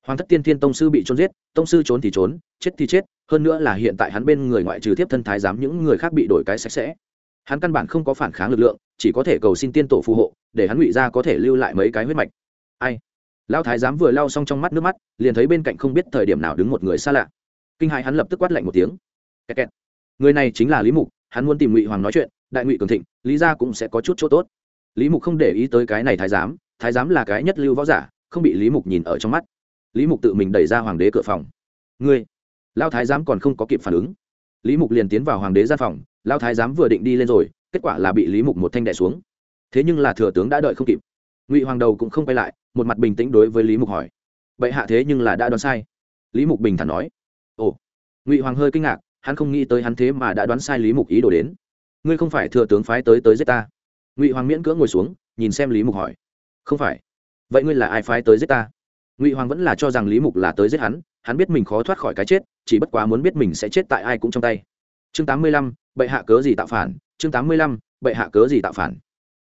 hoàng thất tiên thiên tông sư bị trốn giết, tông sư trốn thì trốn, chết thì chết, hơn nữa là hiện tại hắn bên người ngoại trừ tiếp thân thái giám những người khác bị đổi cái sạch sẽ. Hắn căn bản không có phản kháng lực lượng, chỉ có thể cầu xin tiên tổ phù hộ, để hắn ngụy ra có thể lưu lại mấy cái huyết mạch. Ai? Lão thái giám vừa lau xong trong mắt nước mắt, liền thấy bên cạnh không biết thời điểm nào đứng một người xa lạ. Kinh hãi hắn lập tức quát lạnh một tiếng. Kẹt kẹt. người này chính là lý mục, hắn muốn tìm ngụy hoàng nói chuyện, đại ngụy cường thịnh, lý gia cũng sẽ có chút chỗ tốt. Lý mục không để ý tới cái này thái giám thái giám là cái nhất lưu võ giả, không bị lý mục nhìn ở trong mắt lý mục tự mình đẩy ra hoàng đế cửa phòng. Ngươi lao thái giám còn không có kịp phản ứng. Lý mục liền tiến vào hoàng đế gian phòng lao thái giám vừa định đi lên rồi, kết quả là bị lý mục một thanh đẻ xuống. Thế nhưng là thừa tướng đã đợi không kịp. Ngụy hoàng đầu cũng không quay lại, một mặt bình tĩnh đối với lý mục hỏi. Vậy hạ thế nhưng là đã đoán sai. Lý mục bình thản nói. Ồ. Ngụy hoàng hơi kinh ngạc, hắn không nghĩ tới hắn thế mà đã đoán sai lý mục ý đồ đến. Ngươi không phải thừa tướng phái tới tới giết ta? Ngụy hoàng miễn cưỡng ngồi xuống, nhìn xem lý mục hỏi. Không phải. Vậy ngươi là ai phái tới giết ta? Ngụy hoàng vẫn là cho rằng lý mục là tới giết hắn hắn biết mình khó thoát khỏi cái chết, chỉ bất quá muốn biết mình sẽ chết tại ai cũng trong tay. Chương tám mươi lăm, bệ hạ cớ gì tạo phản? Chương tám mươi lăm, bệ hạ cớ gì tạo phản?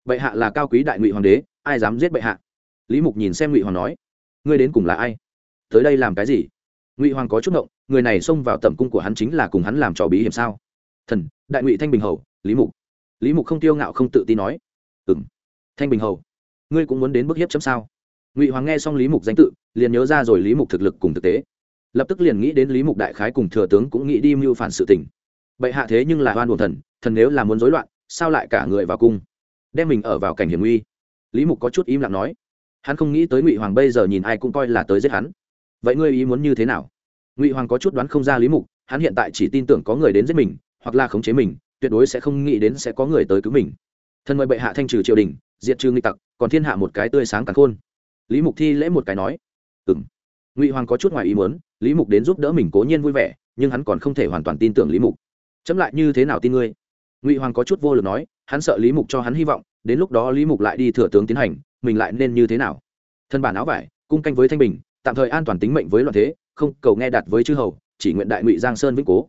Bệ hạ là cao quý đại ngụy hoàng đế, ai dám giết bệ hạ? Lý mục nhìn xem ngụy hoàng nói, ngươi đến cùng là ai? Tới đây làm cái gì? Ngụy hoàng có chút ngộng, người này xông vào tẩm cung của hắn chính là cùng hắn làm trò bí hiểm sao? Thần, đại ngụy thanh bình hầu, lý mục. Lý mục không tiêu ngạo không tự tin nói ừ m thanh bình hầu, ngươi cũng muốn đến bức hiếp chấm sao? Ngụy hoàng nghe xong lý mục danh tự, liền nhớ ra rồi lý mục thực lực cùng thực tế. Lập tức liền nghĩ đến lý mục đại khái cùng thừa tướng cũng nghĩ đi mưu phản sự tình. Bệ hạ thế nhưng là oan buồn thần thần nếu là muốn rối loạn, sao lại cả người vào cung? Đem mình ở vào cảnh hiểm nguy. Lý mục có chút im lặng nói. Hắn không nghĩ tới ngụy hoàng bây giờ nhìn ai cũng coi là tới giết hắn. Vậy ngươi ý muốn như thế nào? Ngụy hoàng có chút đoán không ra lý mục, hắn hiện tại chỉ tin tưởng có người đến giết mình, hoặc là khống chế mình, tuyệt đối sẽ không nghĩ đến sẽ có người tới cứu mình. Thân mời bệ hạ thanh trừ triều đình, diệt trừ nghịch tặc, còn thiên hạ một cái tươi sáng càng khôn lý mục thi lễ một cái nói ừ m ngụy hoàng có chút ngoài ý muốn, lý mục đến giúp đỡ mình cố nhiên vui vẻ, nhưng hắn còn không thể hoàn toàn tin tưởng lý mục. Chấm lại như thế nào tin ngươi? Ngụy hoàng có chút vô lực nói, hắn sợ lý mục cho hắn hy vọng, đến lúc đó lý mục lại đi thừa tướng tiến hành, mình lại nên như thế nào? Thân bản áo vải, cung canh với thanh bình, tạm thời an toàn tính mệnh với loạn thế, không cầu nghe đạt với chư hầu, chỉ nguyện đại ngụy giang sơn vĩnh cố.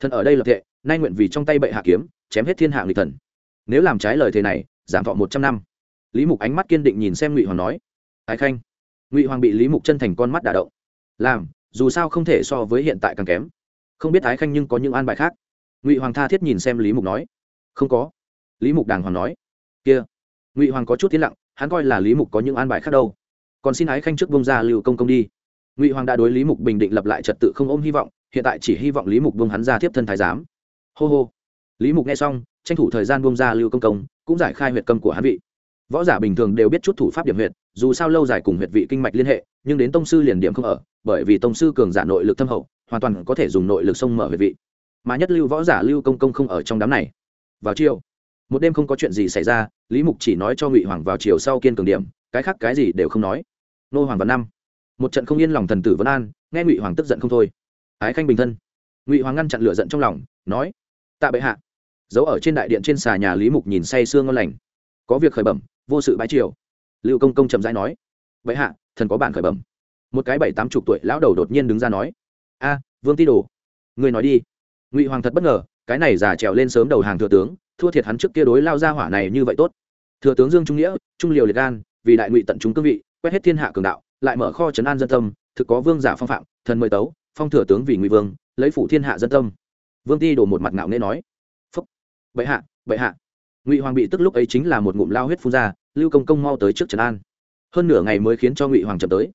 Thân ở đây lập thệ, nay nguyện vì trong tay bệ hạ kiếm, chém hết thiên hạ nghịch thần. Nếu làm trái lời thế này, giảm thọ một trăm năm. Lý mục ánh mắt kiên định nhìn xem ngụy hoàng nói ái khanh. Ngụy hoàng bị lý mục chân thành con mắt đả động. Làm, dù sao không thể so với hiện tại càng kém. Không biết ái khanh nhưng có những an bài khác. Ngụy hoàng tha thiết nhìn xem lý mục nói. Không có. Lý mục đàng hoàng nói. Kia. Ngụy hoàng có chút tiến lặng, hắn coi là lý mục có những an bài khác đâu. Còn xin ái khanh trước bông ra lưu công công đi. Ngụy hoàng đã đối lý mục bình định lập lại trật tự không ôm hy vọng, hiện tại chỉ hy vọng lý mục bông hắn ra tiếp thân thái giám. Hô hô. Lý mục nghe xong, tranh thủ thời gian bông ra lưu công công, cũng giải khai huyệt cầm của hắn vị. Võ giả bình thường đều biết chút thủ pháp điểm huyệt dù sao lâu dài cùng huyệt vị kinh mạch liên hệ, nhưng đến tông sư liền điểm không ở, bởi vì tông sư cường giả nội lực thâm hậu, hoàn toàn có thể dùng nội lực sông mở huyệt vị. Mà nhất lưu võ giả lưu công công không ở trong đám này. Vào chiều, một đêm không có chuyện gì xảy ra, lý mục chỉ nói cho ngụy hoàng vào chiều sau kiên cường điểm, cái khác cái gì đều không nói. Nô hoàng vào năm, một trận không yên lòng thần tử vân an, nghe ngụy hoàng tức giận không thôi. Ái khanh bình thân. Ngụy hoàng ngăn chặn lửa giận trong lòng, nói, tạ bệ hạ. Giấu ở trên đại điện trên xà nhà lý mục nhìn say sương ngon lành. Có việc khởi bẩm, vô sự bái triều lưu công công chậm rãi nói bệ hạ, thần có bản khởi bẩm. Một cái bảy tám chục tuổi lão đầu đột nhiên đứng ra nói, a, vương ti đồ người nói đi. Ngụy hoàng thật bất ngờ, cái này già trèo lên sớm đầu hàng thừa tướng, thua thiệt hắn trước kia đối lao ra hỏa này như vậy tốt. Thừa tướng dương trung nghĩa, trung liều liệt gan, vì đại ngụy tận chúng cương vị, quét hết thiên hạ cường đạo, lại mở kho trấn an dân tâm, thực có vương giả phong phạm, thần mời tấu, phong thừa tướng vì ngụy vương, lấy phủ thiên hạ dân tâm. Vương ti đổ một mặt ngạo nghễ nói, phúc, bệ hạ bệ hạ. Ngụy hoàng bị tức lúc ấy chính là một ngụm lao huyết phun ra lưu công công mau tới trước trần an. Hơn nửa ngày mới khiến cho ngụy hoàng chậm tới.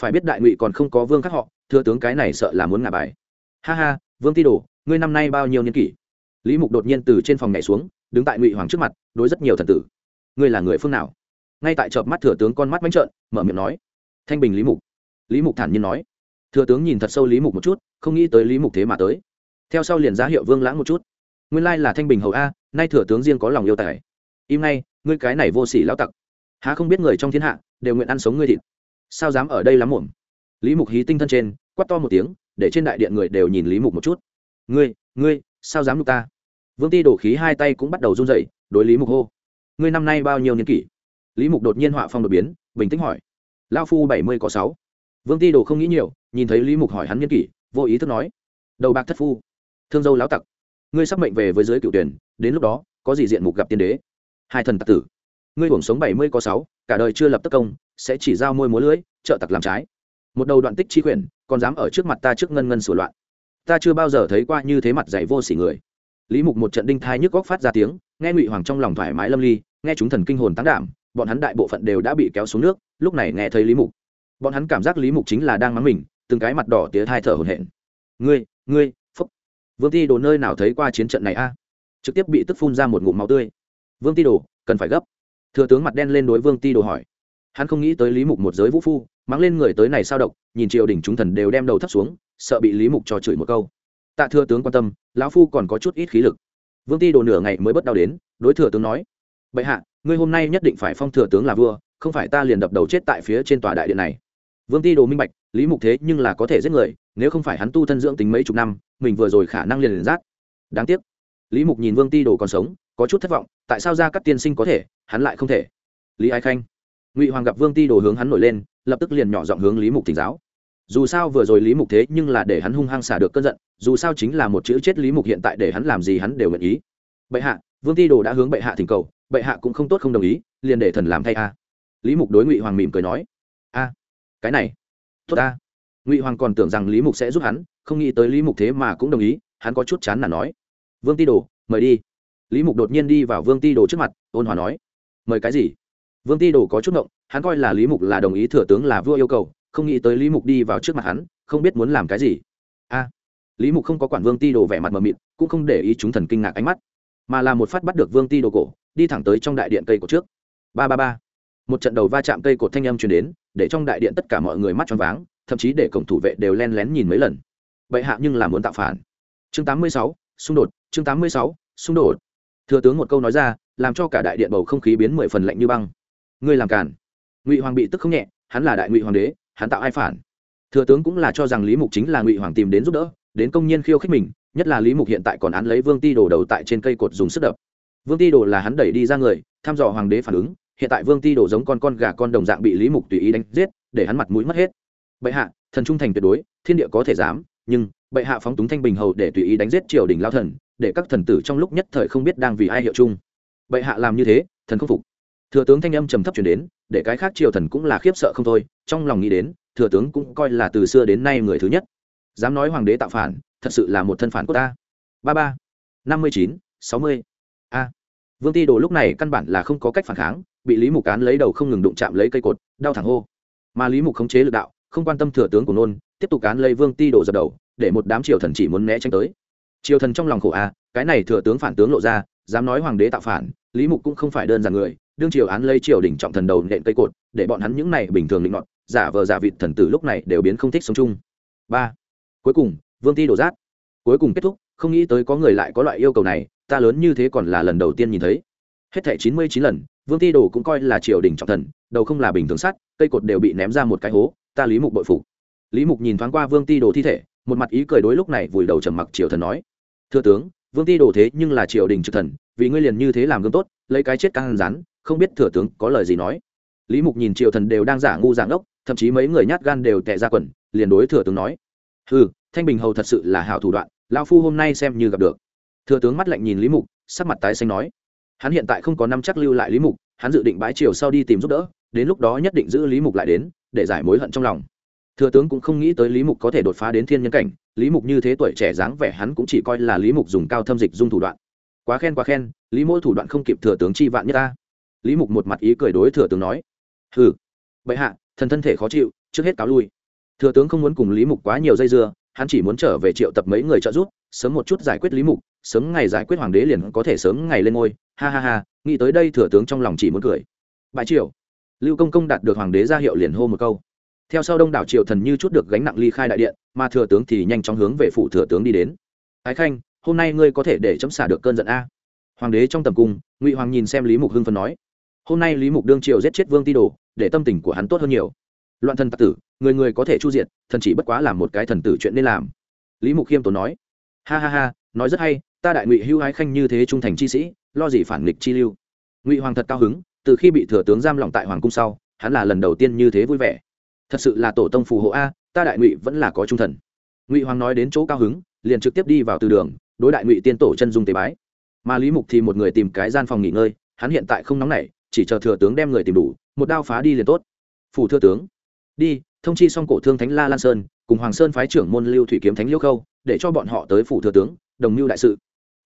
Phải biết đại ngụy còn không có vương các họ thưa tướng cái này sợ là muốn ngả bài. Ha ha, vương ti đồ, ngươi năm nay bao nhiêu niên kỷ? Lý mục đột nhiên từ trên phòng nhảy xuống, đứng tại ngụy hoàng trước mặt, đối rất nhiều thần tử. Ngươi là người phương nào? Ngay tại chợp mắt thừa tướng con mắt bánh trợn, mở miệng nói. Thanh bình lý mục. Lý mục thản nhiên nói. Thừa tướng nhìn thật sâu lý mục một chút, không nghĩ tới lý mục thế mà tới. Theo sau liền giá hiệu vương lãng một chút. Nguyên lai là thanh bình hầu a, nay thừa tướng riêng có lòng yêu tài. Im ngay ngươi cái này vô sỉ lão tặc. Há không biết người trong thiên hạ đều nguyện ăn sống ngươi thịt. Sao dám ở đây lắm muộn? Lý mục hí tinh thân trên, quát to một tiếng, để trên đại điện người đều nhìn lý mục một chút. Ngươi ngươi, sao dám nhục ta? Vương ti đổ khí hai tay cũng bắt đầu run rẩy, đối lý mục hô. Ngươi năm nay bao nhiêu niên kỷ? Lý mục đột nhiên họa phong đột biến, bình tĩnh hỏi. Lao phu bảy mươi có sáu. Vương ti đồ không nghĩ nhiều, nhìn thấy lý mục hỏi hắn niên kỷ, vô ý thức nói. Đầu bạc thất phu. Thương dâu láo tặc. Ngươi sắp mệnh về với giới cựu tuyển, đến lúc đó, có gì diện mục gặp tiên đế? Hai thần tặc tử. Ngươi hưởng sống bảy mươi có sáu, cả đời chưa lập tất công, sẽ chỉ giao môi múa lưới, trợ tặc làm trái. Một đầu đoạn tích chi quyển còn dám ở trước mặt ta trước ngân ngân sửa loạn. Ta chưa bao giờ thấy qua như thế mặt dạy vô sỉ người. Lý mục một trận đinh thai nhức góc phát ra tiếng, nghe ngụy hoàng trong lòng thoải mái lâm ly, nghe chúng thần kinh hồn tán đảm, bọn hắn đại bộ phận đều đã bị kéo xuống nước, lúc này nghe thấy lý mục. Bọn hắn cảm giác lý mục chính là đang mắng mình, từng cái mặt đỏ tía thai thở hổn hển. Ngươi ngươi, phúc. Vương ti đồ nơi nào thấy qua chiến trận này a? Trực tiếp bị tức phun ra một ngụm máu tươi vương ti đồ, cần phải gấp. Thừa tướng mặt đen lên đối vương ti đồ hỏi. Hắn không nghĩ tới lý mục một giới vũ phu, mắng lên người tới này sao độc, nhìn triều đình chúng thần đều đem đầu thấp xuống, sợ bị lý mục cho chửi một câu. Tạ thừa tướng quan tâm, lão phu còn có chút ít khí lực. Vương ti đồ nửa ngày mới bất đau đến, đối thừa tướng nói. Bệ hạ, ngươi hôm nay nhất định phải phong thừa tướng là vua, không phải ta liền đập đầu chết tại phía trên tòa đại điện này. Vương ti đồ minh bạch, lý mục thế nhưng là có thể giết người, nếu không phải hắn tu thân dưỡng tính mấy chục năm, mình vừa rồi khả năng liền liền rát. Đáng tiếc. Lý mục nhìn vương ti đồ còn sống, có chút thất vọng tại sao ra các tiên sinh có thể, hắn lại không thể? Lý ái khanh. Ngụy hoàng gặp vương ti đồ hướng hắn nổi lên, lập tức liền nhỏ giọng hướng lý mục thỉnh giáo. Dù sao vừa rồi lý mục thế nhưng là để hắn hung hăng xả được cơn giận, dù sao chính là một chữ chết lý mục hiện tại để hắn làm gì hắn đều nguyện ý. Bệ hạ, vương ti đồ đã hướng bệ hạ thỉnh cầu, bệ hạ cũng không tốt không đồng ý, liền để thần làm thay a. Lý mục đối ngụy hoàng mỉm cười nói, a, cái này, tốt a ngụy hoàng còn tưởng rằng lý mục sẽ giúp hắn, không nghĩ tới lý mục thế mà cũng đồng ý, hắn có chút chán là nói, vương ti đồ, mời đi lý mục đột nhiên đi vào vương ti đồ trước mặt ôn hòa nói mời cái gì? Vương ti đồ có chút ngộng hắn coi là lý mục là đồng ý thừa tướng là vua yêu cầu không nghĩ tới lý mục đi vào trước mặt hắn không biết muốn làm cái gì. A! Lý mục không có quản vương ti đồ vẻ mặt mờ mịt cũng không để ý chúng thần kinh ngạc ánh mắt mà là một phát bắt được vương ti đồ cổ đi thẳng tới trong đại điện cây của trước. Ba ba ba! Một trận đầu va chạm cây cột thanh âm truyền đến để trong đại điện tất cả mọi người mắt choáng váng thậm chí để cổng thủ vệ đều len lén nhìn mấy lần. Vậy hạ nhưng là muốn tạo phản. Chương 86, xung đột chương 86, xung đột thừa tướng một câu nói ra, làm cho cả đại điện bầu không khí biến mười phần lạnh như băng. Ngươi làm cản ngụy hoàng bị tức không nhẹ, hắn là đại ngụy hoàng đế, hắn tạo ai phản? Thừa tướng cũng là cho rằng lý mục chính là ngụy hoàng tìm đến giúp đỡ, đến công nhân khiêu khích mình, nhất là lý mục hiện tại còn án lấy vương ti đồ đầu tại trên cây cột dùng sức đập. Vương ti đồ là hắn đẩy đi ra người, thăm dò hoàng đế phản ứng, hiện tại vương ti đồ giống con con gà con đồng dạng bị lý mục tùy ý đánh giết, để hắn mặt mũi mất hết. Bệ hạ, thần trung thành tuyệt đối, thiên địa có thể dám, nhưng bệ hạ phóng túng thanh bình hầu để tùy ý đánh giết triều đình lao thần để các thần tử trong lúc nhất thời không biết đang vì ai hiệu chung. Bệ hạ làm như thế, thần không phục. Thừa tướng thanh âm trầm thấp chuyển đến, để cái khác triều thần cũng là khiếp sợ không thôi, trong lòng nghĩ đến, thừa tướng cũng coi là từ xưa đến nay người thứ nhất. Dám nói hoàng đế tạo phản, thật sự là một thân phản của ta. Ba ba, năm mươi chín, sáu mươi. A. Vương ti đồ lúc này căn bản là không có cách phản kháng, bị lý mục cán lấy đầu không ngừng đụng chạm lấy cây cột, đau thẳng hô. Mà lý mục khống chế lực đạo, không quan tâm thừa tướng của nôn, tiếp tục cán lấy vương ti đồ dập đầu, để một đám triều thần chỉ muốn né tránh tới triều thần trong lòng khổ a cái này thừa tướng phản tướng lộ ra dám nói hoàng đế tạo phản lý mục cũng không phải đơn giản người đương triều án lấy triều đỉnh trọng thần đầu nện cây cột để bọn hắn những này bình thường định ngọn, giả vờ giả vịt thần tử lúc này đều biến không thích sống chung. Ba. Cuối cùng vương ti đổ rác cuối cùng kết thúc không nghĩ tới có người lại có loại yêu cầu này ta lớn như thế còn là lần đầu tiên nhìn thấy. Hết thẻ chín mươi chín lần vương ti đồ cũng coi là triều đình trọng thần đầu không là bình thường sắt cây cột đều bị ném ra một cái hố ta lý mục bội phục. Lý mục nhìn thoáng qua vương ti đồ thi thể một mặt ý cười đối lúc này vùi đầu trầm mặc triều thần nói, thưa tướng, vương ti đổ thế nhưng là triều đình trực thần, vì ngươi liền như thế làm gương tốt, lấy cái chết căng rắn, không biết thừa tướng có lời gì nói. Lý mục nhìn triều thần đều đang giả ngu giả ngốc, thậm chí mấy người nhát gan đều tệ ra quần, liền đối thừa tướng nói ừ thanh bình hầu thật sự là hảo thủ đoạn lao phu hôm nay xem như gặp được. Thừa tướng mắt lạnh nhìn lý mục, sắc mặt tái xanh nói, hắn hiện tại không có năm chắc lưu lại lý mục, hắn dự định bãi triều sau đi tìm giúp đỡ, đến lúc đó nhất định giữ lý mục lại đến, để giải mối hận trong lòng thừa tướng cũng không nghĩ tới lý mục có thể đột phá đến thiên nhân cảnh, lý mục như thế tuổi trẻ dáng vẻ hắn cũng chỉ coi là lý mục dùng cao thâm dịch dung thủ đoạn. Quá khen quá khen, lý mỗ thủ đoạn không kịp thừa tướng chi vạn nhất ta. Lý mục một mặt ý cười đối thừa tướng nói, hừ, bệ hạ, thần thân thể khó chịu, trước hết cáo lui. Thừa tướng không muốn cùng lý mục quá nhiều dây dưa, hắn chỉ muốn trở về triệu tập mấy người trợ giúp, sớm một chút giải quyết lý mục, sớm ngày giải quyết hoàng đế liền có thể sớm ngày lên ngôi. Ha ha ha, nghĩ tới đây thừa tướng trong lòng chỉ muốn cười. Bãi triều, lưu công công đạt được hoàng đế ra hiệu liền hô một câu theo sau đông đảo triều thần như chút được gánh nặng ly khai đại điện, mà thừa tướng thì nhanh chóng hướng về phủ thừa tướng đi đến. Ái khanh, hôm nay ngươi có thể để chấm xả được cơn giận a? Hoàng đế trong tầm cung, ngụy hoàng nhìn xem lý mục hưng phân nói, hôm nay lý mục đương triều giết chết vương ti đồ, để tâm tình của hắn tốt hơn nhiều. Loạn thần tặc tử, người người có thể chu diện thần chỉ bất quá làm một cái thần tử chuyện nên làm. Lý mục khiêm tốn nói, ha ha ha, nói rất hay, ta đại ngụy hưu ái khanh như thế trung thành chi sĩ, lo gì phản nghịch chi lưu. Ngụy hoàng thật cao hứng, từ khi bị thừa tướng giam lỏng tại hoàng cung sau, hắn là lần đầu tiên như thế vui vẻ thật sự là tổ tông phù hộ a, ta đại ngụy vẫn là có trung thần. Ngụy hoàng nói đến chỗ cao hứng, liền trực tiếp đi vào từ đường, đối đại ngụy tiên tổ chân dung tế bái. Mà lý mục thì một người tìm cái gian phòng nghỉ ngơi, hắn hiện tại không nóng nảy, chỉ chờ thừa tướng đem người tìm đủ, một đao phá đi liền tốt. Phủ thừa tướng, đi, thông chi xong cổ thương thánh la lan sơn, cùng hoàng sơn phái trưởng môn lưu thủy kiếm thánh liêu khâu, để cho bọn họ tới phủ thừa tướng, đồng mưu đại sự.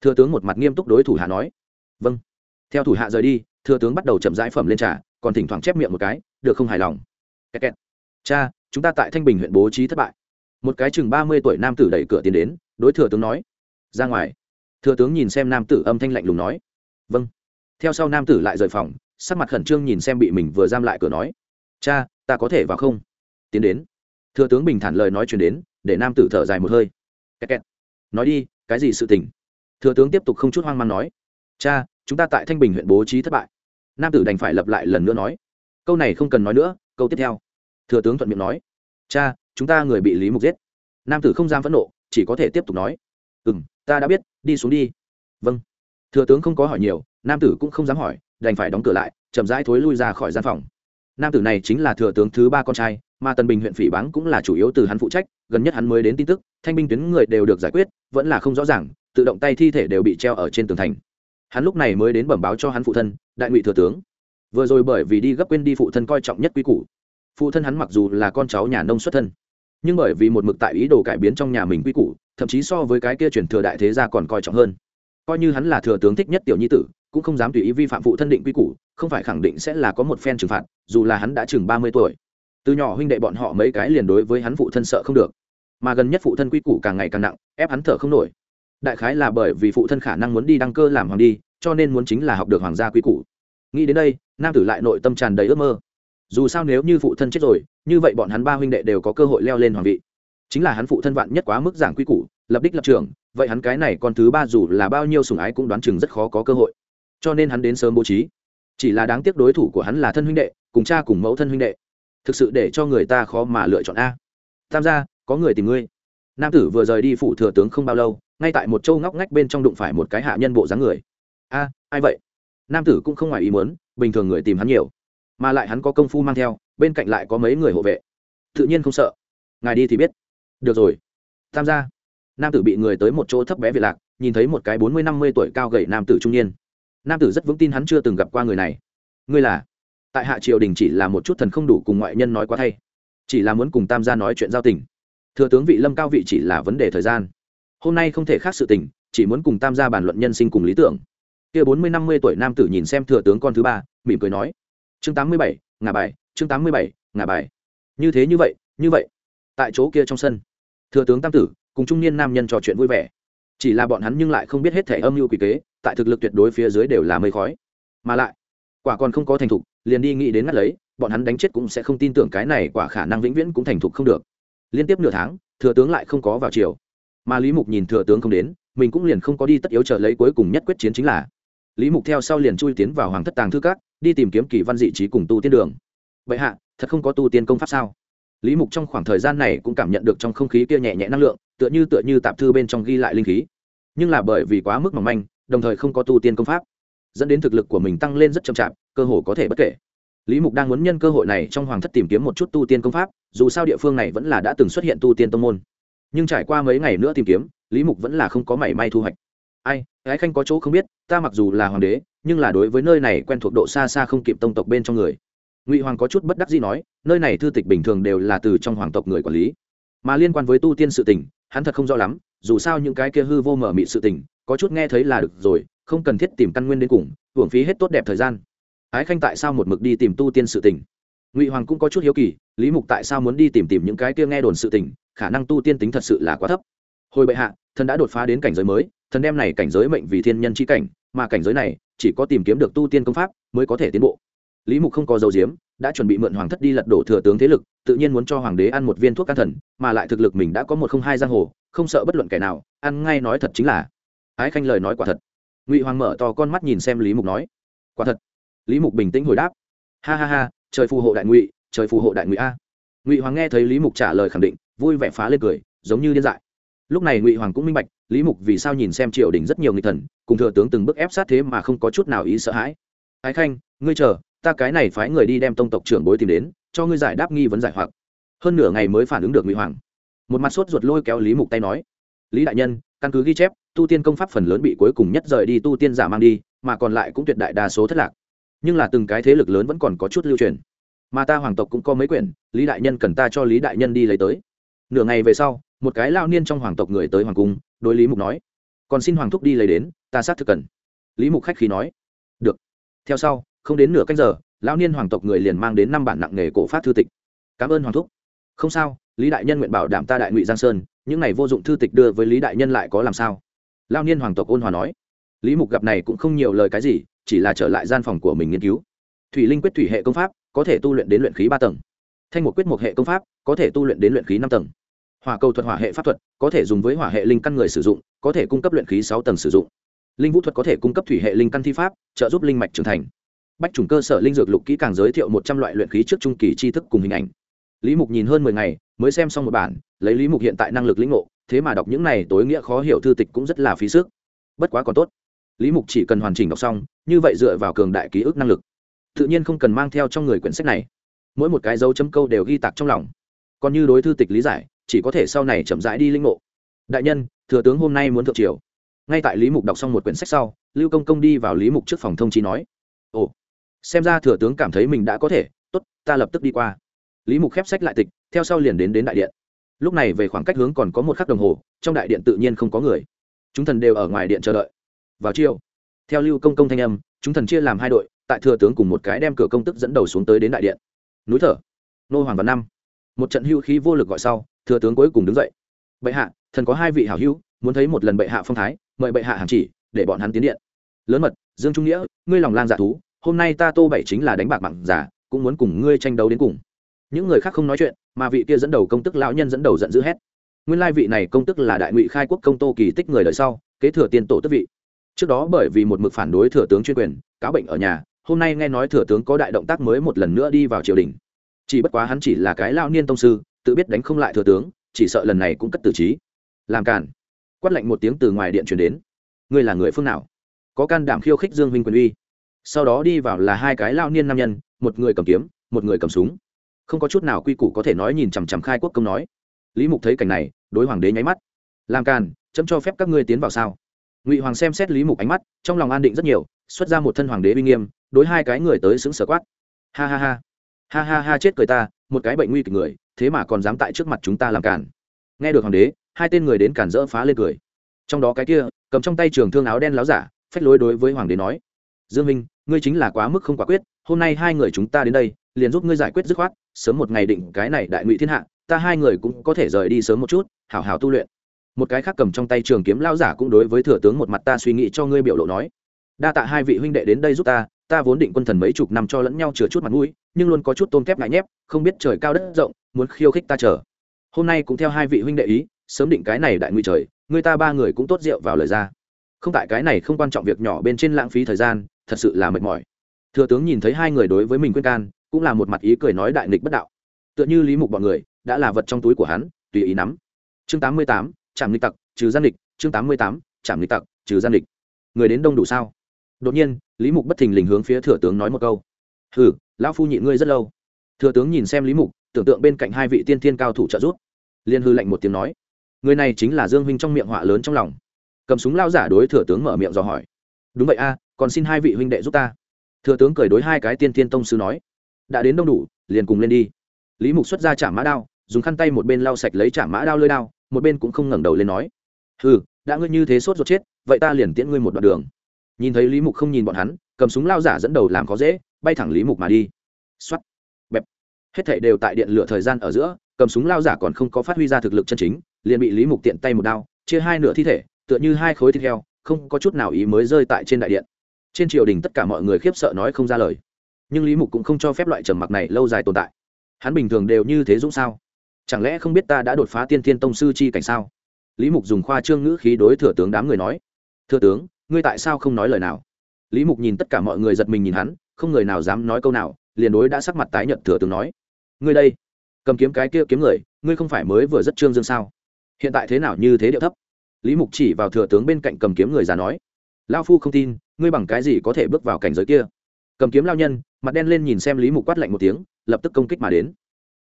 Thừa tướng một mặt nghiêm túc đối thủ hạ nói. Vâng. Theo thủ hạ rời đi, thừa tướng bắt đầu chậm rãi phẩm lên trà, còn thỉnh thoảng chép miệng một cái, được không hài lòng? Kẹt kẹt cha, chúng ta tại thanh bình huyện bố trí thất bại. Một cái chừng ba mươi tuổi nam tử đẩy cửa tiến đến, đối thừa tướng nói. Ra ngoài. Thừa tướng nhìn xem nam tử âm thanh lạnh lùng nói. Vâng. Theo sau nam tử lại rời phòng, sắc mặt khẩn trương nhìn xem bị mình vừa giam lại cửa nói. Cha, ta có thể vào không? Tiến đến. Thừa tướng bình thản lời nói chuyển đến, để nam tử thở dài một hơi. Kẹt kẹt. nói đi, cái gì sự tình? Thừa tướng tiếp tục không chút hoang mang nói. Cha, chúng ta tại thanh bình huyện bố trí thất bại. Nam tử đành phải lập lại lần nữa nói. Câu này không cần nói nữa, câu tiếp theo thừa tướng thuận miệng nói, cha, chúng ta người bị lý mục giết. Nam tử không dám phẫn nộ, chỉ có thể tiếp tục nói ừ m ta đã biết, đi xuống đi. Vâng. Thừa tướng không có hỏi nhiều, nam tử cũng không dám hỏi, đành phải đóng cửa lại, chậm rãi thối lui ra khỏi gian phòng. Nam tử này chính là thừa tướng thứ ba con trai, mà tần bình huyện phỉ báng cũng là chủ yếu từ hắn phụ trách, gần nhất hắn mới đến tin tức, thanh binh tuyến người đều được giải quyết, vẫn là không rõ ràng, tự động tay thi thể đều bị treo ở trên tường thành. Hắn lúc này mới đến bẩm báo cho hắn phụ thân, đại ngụy thừa tướng. Vừa rồi bởi vì đi gấp quên đi phụ thân coi trọng nhất quy củ phụ thân hắn mặc dù là con cháu nhà nông xuất thân, nhưng bởi vì một mực tại ý đồ cải biến trong nhà mình quy củ, thậm chí so với cái kia truyền thừa đại thế gia còn coi trọng hơn. Coi như hắn là thừa tướng thích nhất tiểu nhi tử, cũng không dám tùy ý vi phạm phụ thân định quy củ, không phải khẳng định sẽ là có một phen trừng phạt, dù là hắn đã chừng ba mươi tuổi. Từ nhỏ huynh đệ bọn họ mấy cái liền đối với hắn phụ thân sợ không được. Mà gần nhất phụ thân quy củ càng ngày càng nặng, ép hắn thở không nổi. Đại khái là bởi vì phụ thân khả năng muốn đi đăng cơ làm hoàng đi, cho nên muốn chính là học được hoàng gia quy củ. Nghĩ đến đây, nam tử lại nội tâm tràn đầy ước mơ dù sao nếu như phụ thân chết rồi, như vậy bọn hắn ba huynh đệ đều có cơ hội leo lên hoàng vị. Chính là hắn phụ thân vạn nhất quá mức giảng quy củ, lập đích lập trường, vậy hắn cái này con thứ ba dù là bao nhiêu sùng ái cũng đoán chừng rất khó có cơ hội. Cho nên hắn đến sớm bố trí. Chỉ là đáng tiếc đối thủ của hắn là thân huynh đệ, cùng cha cùng mẫu thân huynh đệ. Thực sự để cho người ta khó mà lựa chọn a. Tham gia, có người tìm ngươi. Nam tử vừa rời đi phủ thừa tướng không bao lâu, ngay tại một châu ngóc ngách bên trong đụng phải một cái hạ nhân bộ dáng người. A, ai vậy? Nam tử cũng không ngoài ý muốn, bình thường người tìm hắn nhiều mà lại hắn có công phu mang theo, bên cạnh lại có mấy người hộ vệ. Tự nhiên không sợ. Ngài đi thì biết. Được rồi. Tham gia. Nam tử bị người tới một chỗ thấp bé việt lạc, nhìn thấy một cái bốn mươi năm mươi tuổi cao gầy nam tử trung niên. Nam tử rất vững tin hắn chưa từng gặp qua người này. Ngươi là? Tại hạ triều đình chỉ là một chút thần không đủ cùng ngoại nhân nói quá thay. Chỉ là muốn cùng tam gia nói chuyện giao tình. Thừa tướng vị lâm cao vị chỉ là vấn đề thời gian. Hôm nay không thể khác sự tình, chỉ muốn cùng tam gia bàn luận nhân sinh cùng lý tưởng. Kia bốn mươi năm mươi tuổi nam tử nhìn xem thừa tướng con thứ ba, mỉm cười nói chương tám mươi bảy ngà bài, chương tám mươi bảy ngà bài. Như thế như vậy như vậy. Tại chỗ kia trong sân, thừa tướng tam tử cùng trung niên nam nhân trò chuyện vui vẻ. Chỉ là bọn hắn nhưng lại không biết hết thể âm mưu quỷ kế, tại thực lực tuyệt đối phía dưới đều là mây khói. Mà lại, quả còn không có thành thục, liền đi nghĩ đến ngắt lấy, bọn hắn đánh chết cũng sẽ không tin tưởng cái này quả khả năng vĩnh viễn cũng thành thục không được. Liên tiếp nửa tháng, thừa tướng lại không có vào chiều mà lý mục nhìn thừa tướng không đến, mình cũng liền không có đi tất yếu chờ lấy cuối cùng nhất quyết chiến chính là. Lý mục theo sau liền chui tiến vào hoàng thất tàng thư các đi tìm kiếm kỳ văn dị trí cùng tu tiên đường. Vậy hạ, thật không có tu tiên công pháp sao? Lý mục trong khoảng thời gian này cũng cảm nhận được trong không khí kia nhẹ nhẹ năng lượng, tựa như tựa như tạp thư bên trong ghi lại linh khí. Nhưng là bởi vì quá mức mỏng manh, đồng thời không có tu tiên công pháp, dẫn đến thực lực của mình tăng lên rất chậm chạp, cơ hồ có thể bất kể. Lý mục đang muốn nhân cơ hội này trong hoàng thất tìm kiếm một chút tu tiên công pháp, dù sao địa phương này vẫn là đã từng xuất hiện tu tiên tông môn. Nhưng trải qua mấy ngày nữa tìm kiếm, lý mục vẫn là không có mảy may thu hoạch. Ai, ái khanh có chỗ không biết, ta mặc dù là hoàng đế nhưng là đối với nơi này quen thuộc độ xa xa không kịp tông tộc bên trong người. Ngụy hoàng có chút bất đắc gì nói, nơi này thư tịch bình thường đều là từ trong hoàng tộc người quản lý. Mà liên quan với tu tiên sự tình, hắn thật không rõ lắm, dù sao những cái kia hư vô mở mị sự tình, có chút nghe thấy là được rồi, không cần thiết tìm căn nguyên đến cùng, hưởng phí hết tốt đẹp thời gian. Ái khanh tại sao một mực đi tìm tu tiên sự tình? Ngụy hoàng cũng có chút hiếu kỳ, lý mục tại sao muốn đi tìm tìm những cái kia nghe đồn sự tình, khả năng tu tiên tính thật sự là quá thấp. Hồi bệ hạ, thần đã đột phá đến cảnh giới mới, thần đem này cảnh giới mệnh vì thiên nhân trí cảnh mà cảnh giới này chỉ có tìm kiếm được tu tiên công pháp mới có thể tiến bộ. Lý mục không có dấu diếm đã chuẩn bị mượn hoàng thất đi lật đổ thừa tướng thế lực, tự nhiên muốn cho hoàng đế ăn một viên thuốc can thần, mà lại thực lực mình đã có một không hai giang hồ, không sợ bất luận kẻ nào, ăn ngay nói thật chính là. Ái khanh lời nói quả thật. Ngụy hoàng mở to con mắt nhìn xem lý mục nói. Quả thật. Lý mục bình tĩnh hồi đáp. Ha ha ha, trời phù hộ đại ngụy, trời phù hộ đại ngụy a. Ngụy hoàng nghe thấy lý mục trả lời khẳng định, vui vẻ phá lên cười, giống như điên dại. Lúc này ngụy hoàng cũng minh bạch, lý mục vì sao nhìn xem triều đình rất nhiều người thần cùng thừa tướng từng bước ép sát thế mà không có chút nào ý sợ hãi. Ái khanh, ngươi chờ, ta cái này phái người đi đem tông tộc trưởng bối tìm đến, cho ngươi giải đáp nghi vấn giải hoặc. Hơn nửa ngày mới phản ứng được ngụy hoàng. Một mặt sốt ruột lôi kéo lý mục tay nói, lý đại nhân, căn cứ ghi chép, tu tiên công pháp phần lớn bị cuối cùng nhất rời đi tu tiên giả mang đi, mà còn lại cũng tuyệt đại đa số thất lạc. Nhưng là từng cái thế lực lớn vẫn còn có chút lưu truyền. Mà ta hoàng tộc cũng có mấy quyển, lý đại nhân cần ta cho lý đại nhân đi lấy tới. Nửa ngày về sau, một cái lao niên trong hoàng tộc người tới hoàng cung, đối lý mục nói còn xin hoàng thúc đi lấy đến, ta xác thực cần. Lý mục khách khí nói. Được. Theo sau, không đến nửa canh giờ, lão niên hoàng tộc người liền mang đến năm bản nặng nghề cổ phát thư tịch. Cảm ơn hoàng thúc. Không sao, lý đại nhân nguyện bảo đảm ta đại ngụy giang sơn, những này vô dụng thư tịch đưa với lý đại nhân lại có làm sao? Lao niên hoàng tộc ôn hòa nói. Lý mục gặp này cũng không nhiều lời cái gì, chỉ là trở lại gian phòng của mình nghiên cứu. Thủy linh quyết thủy hệ công pháp, có thể tu luyện đến luyện khí ba tầng. Thanh một quyết một hệ công pháp, có thể tu luyện đến luyện khí năm tầng hỏa cầu thuật hỏa hệ pháp thuật, có thể dùng với hỏa hệ linh căn người sử dụng, có thể cung cấp luyện khí sáu tầng sử dụng. Linh vũ thuật có thể cung cấp thủy hệ linh căn thi pháp, trợ giúp linh mạch trưởng thành. Bách chủng cơ sở linh dược lục kỹ càng giới thiệu một trăm loại luyện khí trước trung kỳ tri thức cùng hình ảnh. Lý mục nhìn hơn mười ngày, mới xem xong một bản, lấy lý mục hiện tại năng lực lĩnh ngộ, thế mà đọc những này tối nghĩa khó hiểu thư tịch cũng rất là phí sức. Bất quá còn tốt. Lý mục chỉ cần hoàn chỉnh đọc xong, như vậy dựa vào cường đại ký ức năng lực, tự nhiên không cần mang theo trong người quyển sách này. Mỗi một cái dấu chấm câu đều ghi tạc trong lòng. Còn như đối thư tịch lý giải chỉ có thể sau này chậm rãi đi linh ngộ đại nhân, thừa tướng hôm nay muốn thượng triều. Ngay tại lý mục đọc xong một quyển sách sau, lưu công công đi vào lý mục trước phòng thông chi nói. Ồ, xem ra thừa tướng cảm thấy mình đã có thể. Tốt, ta lập tức đi qua. Lý mục khép sách lại tịch, theo sau liền đến đến đại điện. Lúc này về khoảng cách hướng còn có một khắc đồng hồ, trong đại điện tự nhiên không có người. Chúng thần đều ở ngoài điện chờ đợi. Vào chiều, theo lưu công công thanh âm, chúng thần chia làm hai đội, tại thừa tướng cùng một cái đem cửa công tức dẫn đầu xuống tới đến đại điện. Núi thở, nô hoàng và năm. Một trận hưu khí vô lực gọi sau thừa tướng cuối cùng đứng dậy. Bệ hạ, thần có hai vị hảo hữu, muốn thấy một lần bệ hạ phong thái, mời bệ hạ hàng chỉ, để bọn hắn tiến điện. Lớn mật, dương trung nghĩa, ngươi lòng lang giả thú, hôm nay ta tô bảy chính là đánh bạc mặn giả, cũng muốn cùng ngươi tranh đấu đến cùng. Những người khác không nói chuyện, mà vị kia dẫn đầu công tức lão nhân dẫn đầu giận dữ hét. Nguyên lai vị này công tức là đại ngụy khai quốc công tô kỳ tích người đời sau, kế thừa tiên tổ tức vị. Trước đó bởi vì một mực phản đối thừa tướng chuyên quyền, cáo bệnh ở nhà, hôm nay nghe nói thừa tướng có đại động tác mới một lần nữa đi vào triều đình. Chỉ bất quá hắn chỉ là cái lão niên tông sư tự biết đánh không lại thừa tướng, chỉ sợ lần này cũng cất tử trí. Làm càn. Quát lạnh một tiếng từ ngoài điện truyền đến. Ngươi là người phương nào? Có can đảm khiêu khích dương huynh quyền uy. Sau đó đi vào là hai cái lao niên nam nhân, một người cầm kiếm, một người cầm súng. Không có chút nào quy củ có thể nói nhìn chằm chằm khai quốc công nói. Lý mục thấy cảnh này, đối hoàng đế nháy mắt. Làm càn, chấm cho phép các ngươi tiến vào sao? Ngụy hoàng xem xét lý mục ánh mắt, trong lòng an định rất nhiều, xuất ra một thân hoàng đế uy nghiêm, đối hai cái người tới xứng sở quát. Ha ha ha. Ha ha ha, chết cười ta, một cái bệnh nguy kịch người thế mà còn dám tại trước mặt chúng ta làm cản nghe được hoàng đế, hai tên người đến cản rỡ phá lên cười. Trong đó cái kia, cầm trong tay trường thương áo đen láo giả, phách lối đối với hoàng đế nói, dương minh ngươi chính là quá mức không quả quyết, hôm nay hai người chúng ta đến đây, liền giúp ngươi giải quyết dứt khoát, sớm một ngày định cái này đại ngụy thiên hạ, ta hai người cũng có thể rời đi sớm một chút, hảo hảo tu luyện. Một cái khác cầm trong tay trường kiếm lao giả cũng đối với thừa tướng một mặt ta suy nghĩ cho ngươi biểu lộ nói, đa tạ hai vị huynh đệ đến đây giúp ta ta vốn định quân thần mấy chục năm cho lẫn nhau chừa chút mặt mũi nhưng luôn có chút tôn kép ngại nhép, không biết trời cao đất rộng, muốn khiêu khích ta chờ. Hôm nay cũng theo hai vị huynh đệ ý, sớm định cái này đại nguy trời, người ta ba người cũng tốt rượu vào lời ra. Không tại cái này không quan trọng việc nhỏ bên trên lãng phí thời gian, thật sự là mệt mỏi. Thừa tướng nhìn thấy hai người đối với mình quên can, cũng là một mặt ý cười nói đại nghịch bất đạo. Tựa như lý mục bọn người, đã là vật trong túi của hắn, tùy ý nắm. Chương tám mươi tám trạm tặc, trừ gian nghịch. Chương tám mươi tám trạm tặc, trừ gian nghịch. Người đến đông đủ sao? Đột nhiên, lý mục bất thình lình hướng phía thừa tướng nói một câu. Hừ lão phu nhịn ngươi rất lâu. Thừa tướng nhìn xem lý mục, tưởng tượng bên cạnh hai vị tiên thiên cao thủ trợ giúp. Liên hư lạnh một tiếng nói, người này chính là dương huynh trong miệng họa lớn trong lòng. Cầm súng lao giả đối thừa tướng mở miệng dò hỏi, đúng vậy a, còn xin hai vị huynh đệ giúp ta. Thừa tướng cười đối hai cái tiên thiên tông sư nói, đã đến đông đủ, liền cùng lên đi. Lý mục xuất ra trả mã đao, dùng khăn tay một bên lau sạch lấy trả mã đao lơi đao, một bên cũng không ngẩng đầu lên nói ừ đã ngươi như thế sốt ruột chết, vậy ta liền tiễn ngươi một đoạn đường. Nhìn thấy lý mục không nhìn bọn hắn, cầm súng lao giả dẫn đầu làm khó dễ bay thẳng lý mục mà đi. X o á t bẹp. Hết thảy đều tại điện lửa thời gian ở giữa, cầm súng lao giả còn không có phát huy ra thực lực chân chính, liền bị lý mục tiện tay một đao, chia hai nửa thi thể, tựa như hai khối thịt heo, không có chút nào ý mới rơi tại trên đại điện. Trên triều đình tất cả mọi người khiếp sợ nói không ra lời. Nhưng lý mục cũng không cho phép loại trầm mặc này lâu dài tồn tại. Hắn bình thường đều như thế dũng sao? Chẳng lẽ không biết ta đã đột phá tiên thiên tông sư chi cảnh sao? Lý mục dùng khoa trương ngữ khí đối thừa tướng đám người nói. Thừa tướng, ngươi tại sao không nói lời nào? Lý mục nhìn tất cả mọi người giật mình nhìn hắn không người nào dám nói câu nào, liền đối đã sắc mặt tái nhợt thừa tướng nói. Ngươi đây, cầm kiếm cái kia kiếm người, ngươi không phải mới vừa rất trương dương sao? Hiện tại thế nào như thế điệu thấp? Lý mục chỉ vào thừa tướng bên cạnh cầm kiếm người già nói. Lao phu không tin, ngươi bằng cái gì có thể bước vào cảnh giới kia? Cầm kiếm lao nhân, mặt đen lên nhìn xem lý mục quát lạnh một tiếng, lập tức công kích mà đến.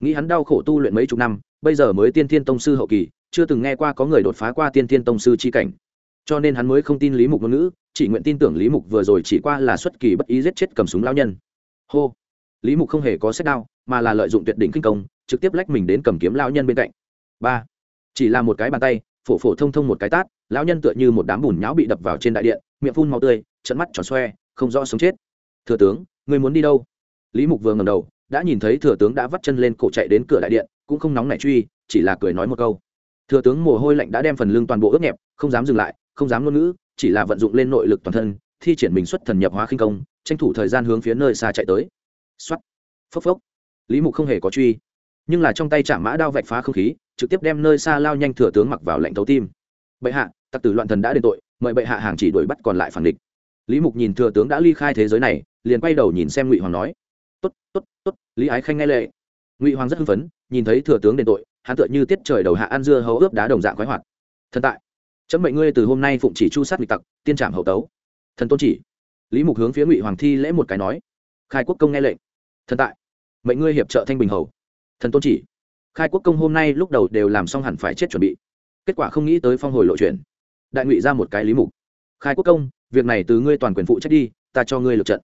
Nghĩ hắn đau khổ tu luyện mấy chục năm, bây giờ mới tiên thiên tông sư hậu kỳ, chưa từng nghe qua có người đột phá qua tiên thiên tông sư chi cảnh. Cho nên hắn mới không tin lý mục ngôn ngữ chỉ nguyện tin tưởng lý mục vừa rồi chỉ qua là xuất kỳ bất ý giết chết cầm súng lao nhân. Hô. Lý mục không hề có xét đao, mà là lợi dụng tuyệt đỉnh kinh công, trực tiếp lách mình đến cầm kiếm lao nhân bên cạnh. Ba. Chỉ là một cái bàn tay, phổ phổ thông thông một cái tát, lão nhân tựa như một đám bùn nhão bị đập vào trên đại điện, miệng phun màu tươi trận mắt tròn xoe, không rõ sống chết. Thừa tướng người muốn đi đâu? Lý mục vừa ngầm đầu, đã nhìn thấy thừa tướng đã vắt chân lên cổ chạy đến cửa đại điện, cũng không nóng nảy truy, chỉ là cười nói một câu. Thừa tướng mồ hôi lạnh đã đem phần lưng toàn bộ ướt nhẹp, không dám dừng lại, không dám ngôn ngữ chỉ là vận dụng lên nội lực toàn thân, thi triển mình xuất thần nhập hóa khinh công, tranh thủ thời gian hướng phía nơi xa chạy tới. Xuất phốc phốc. Lý mục không hề có truy. Nhưng là trong tay chạm mã đao vạch phá không khí, trực tiếp đem nơi xa lao nhanh thừa tướng mặc vào lệnh thấu tim. Bệ hạ, tặc tử loạn thần đã đền tội, mời bệ hạ hàng chỉ đuổi bắt còn lại phản địch. Lý mục nhìn thừa tướng đã ly khai thế giới này, liền quay đầu nhìn xem ngụy hoàng nói. Tốt tốt tốt, lý ái khanh nghe lệ. Ngụy hoàng rất hưng phấn, nhìn thấy thừa tướng đền tội, hắn tựa như tiết trời đầu hạ ăn dưa hấu ướp đá đồng dạng khoái hoạt. Thần tại chấm mệnh ngươi từ hôm nay phụng chỉ chu sát nghịch tặc, tiên trảm hậu tấu. Thần tôn chỉ. Lý mục hướng phía ngụy hoàng thi lễ một cái nói. Khai quốc công nghe lệnh. Thần tại. Mệnh ngươi hiệp trợ thanh bình hầu. Thần tôn chỉ. Khai quốc công hôm nay lúc đầu đều làm xong hẳn phải chết chuẩn bị. Kết quả không nghĩ tới phong hồi lộ chuyển đại ngụy ra một cái lý mục. Khai quốc công, việc này từ ngươi toàn quyền phụ trách đi, ta cho ngươi lượt trận.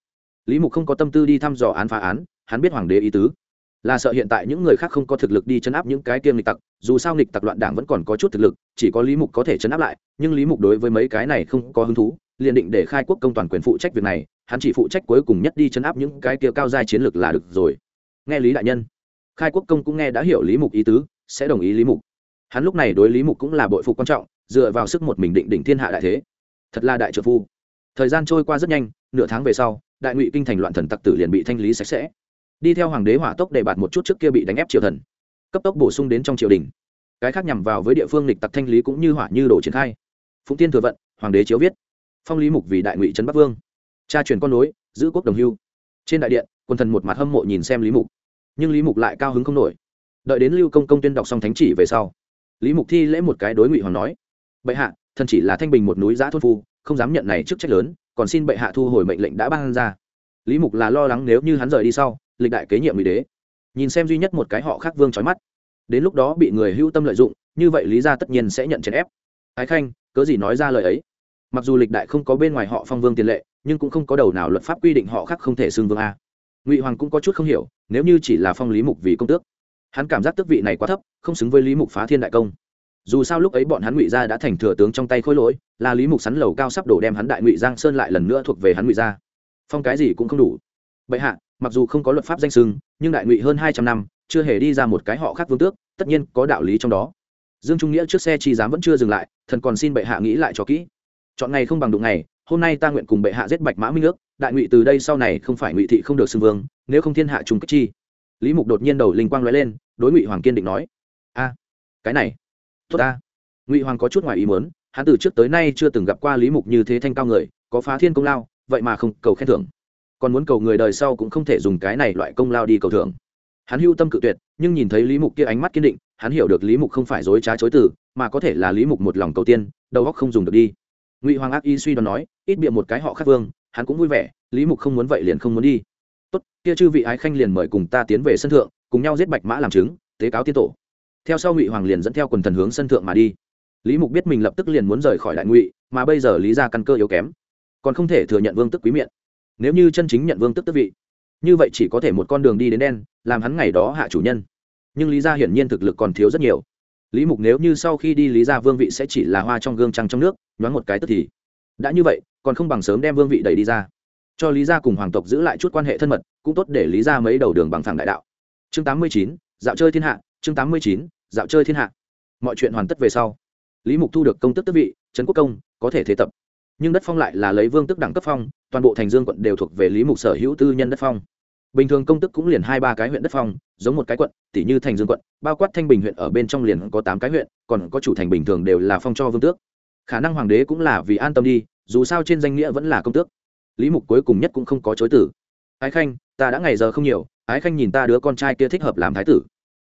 Lý mục không có tâm tư đi thăm dò án phá án, hắn biết hoàng đế ý tứ là sợ hiện tại những người khác không có thực lực đi chấn áp những cái tiêm nghịch tặc, dù sao nghịch tặc loạn đảng vẫn còn có chút thực lực, chỉ có lý mục có thể chấn áp lại, nhưng lý mục đối với mấy cái này không có hứng thú, liền định để khai quốc công toàn quyền phụ trách việc này, hắn chỉ phụ trách cuối cùng nhất đi chấn áp những cái kia cao giai chiến lược là được rồi. Nghe lý đại nhân, khai quốc công cũng nghe đã hiểu lý mục ý tứ, sẽ đồng ý lý mục. Hắn lúc này đối lý mục cũng là bội phục quan trọng, dựa vào sức một mình định đỉnh thiên hạ đại thế. Thật là đại trợ phu. Thời gian trôi qua rất nhanh, nửa tháng về sau, đại ngụy kinh thành loạn thần tặc tử liền bị thanh lý sạch sẽ đi theo hoàng đế hỏa tốc để bạt một chút trước kia bị đánh ép triều thần. Cấp tốc bổ sung đến trong triều đình. Cái khác nhằm vào với địa phương lịch tặc thanh lý cũng như hỏa như đổ triển khai. Phụng tiên thừa vận, hoàng đế chiếu viết. Phong lý mục vì đại ngụy trấn bắc vương. Cha truyền con nối, giữ quốc đồng hưu. Trên đại điện quân thần một mặt hâm mộ nhìn xem lý mục. Nhưng lý mục lại cao hứng không nổi. Đợi đến lưu công công tuyên đọc xong thánh chỉ về sau, lý mục thi lễ một cái đối ngụy hoàng nói, bệ hạ, thần chỉ là thanh bình một núi giã thôn phu, không dám nhận này chức trách lớn, còn xin bệ hạ thu hồi mệnh lệnh đã ban ra. Lý mục là lo lắng nếu như hắn rời đi sau lịch đại kế nhiệm ngụy đế. Nhìn xem duy nhất một cái họ khác vương trói mắt. Đến lúc đó bị người hưu tâm lợi dụng, như vậy lý ra tất nhiên sẽ nhận chèn ép. Ái khanh, cớ gì nói ra lời ấy? Mặc dù lịch đại không có bên ngoài họ phong vương tiền lệ, nhưng cũng không có đầu nào luật pháp quy định họ khác không thể xưng vương a. Ngụy hoàng cũng có chút không hiểu, nếu như chỉ là phong lý mục vì công tước, hắn cảm giác tước vị này quá thấp, không xứng với lý mục phá thiên đại công. Dù sao lúc ấy bọn hắn ngụy gia đã thành thừa tướng trong tay khối lỗi, là lý mục sắn lầu cao sắp đổ đem hắn đại ngụy giang sơn lại lần nữa thuộc về hắn ngụy gia. Phong cái gì cũng không đủ. Bệ hạ mặc dù không có luật pháp danh sưng, nhưng đại ngụy hơn hai trăm năm, chưa hề đi ra một cái họ khác vương tước, tất nhiên có đạo lý trong đó. Dương trung nghĩa trước xe chi giám vẫn chưa dừng lại, thần còn xin bệ hạ nghĩ lại cho kỹ. Chọn ngày không bằng đụng ngày, hôm nay ta nguyện cùng bệ hạ giết bạch mã minh nước, đại ngụy từ đây sau này không phải ngụy thị không được xưng vương, nếu không thiên hạ trung kích chi. Lý mục đột nhiên đầu linh quang l lên, đối ngụy hoàng kiên định nói, a, cái này, tốt ta. Ngụy hoàng có chút ngoài ý muốn, hắn từ trước tới nay chưa từng gặp qua lý mục như thế thanh cao người, có phá thiên công lao, vậy mà không cầu khen thưởng còn muốn cầu người đời sau cũng không thể dùng cái này loại công lao đi cầu thưởng. Hắn hưu tâm cự tuyệt, nhưng nhìn thấy lý mục kia ánh mắt kiên định, hắn hiểu được lý mục không phải dối trá chối từ, mà có thể là lý mục một lòng cầu tiên, đầu óc không dùng được đi. Ngụy hoàng ác y suy đoán nói, ít bịa một cái họ khác vương, hắn cũng vui vẻ, lý mục không muốn vậy liền không muốn đi. Tốt, kia chư vị ái khanh liền mời cùng ta tiến về sân thượng, cùng nhau giết bạch mã làm chứng, tế cáo tiên tổ. Theo sau ngụy hoàng liền dẫn theo quần thần hướng sân thượng mà đi. Lý mục biết mình lập tức liền muốn rời khỏi đại ngụy, mà bây giờ lý ra căn cơ yếu kém, còn không thể thừa nhận vương tức quý miệng nếu như chân chính nhận vương tức tức vị, như vậy chỉ có thể một con đường đi đến đen, làm hắn ngày đó hạ chủ nhân. Nhưng lý gia hiển nhiên thực lực còn thiếu rất nhiều. Lý mục nếu như sau khi đi lý gia vương vị sẽ chỉ là hoa trong gương trăng trong nước, nhoáng một cái tức thì. Đã như vậy, còn không bằng sớm đem vương vị đẩy đi ra. Cho lý gia cùng hoàng tộc giữ lại chút quan hệ thân mật, cũng tốt để lý gia mấy đầu đường bằng phẳng đại đạo. Chương tám mươi chín, dạo chơi thiên hạ, chương tám mươi chín, dạo chơi thiên hạ. Mọi chuyện hoàn tất về sau, lý mục thu được công tức tước vị, trấn quốc công, có thể thế tập nhưng đất phong lại là lấy vương tức đẳng cấp phong, toàn bộ thành dương quận đều thuộc về lý mục sở hữu tư nhân đất phong. Bình thường công tức cũng liền hai ba cái huyện đất phong, giống một cái quận tỷ như thành dương quận, bao quát thanh bình huyện ở bên trong liền có tám cái huyện, còn có chủ thành bình thường đều là phong cho vương tước. Khả năng hoàng đế cũng là vì an tâm đi, dù sao trên danh nghĩa vẫn là công tước. Lý mục cuối cùng nhất cũng không có chối tử ái khanh, ta đã ngày giờ không nhiều, ái khanh nhìn ta đứa con trai kia thích hợp làm thái tử.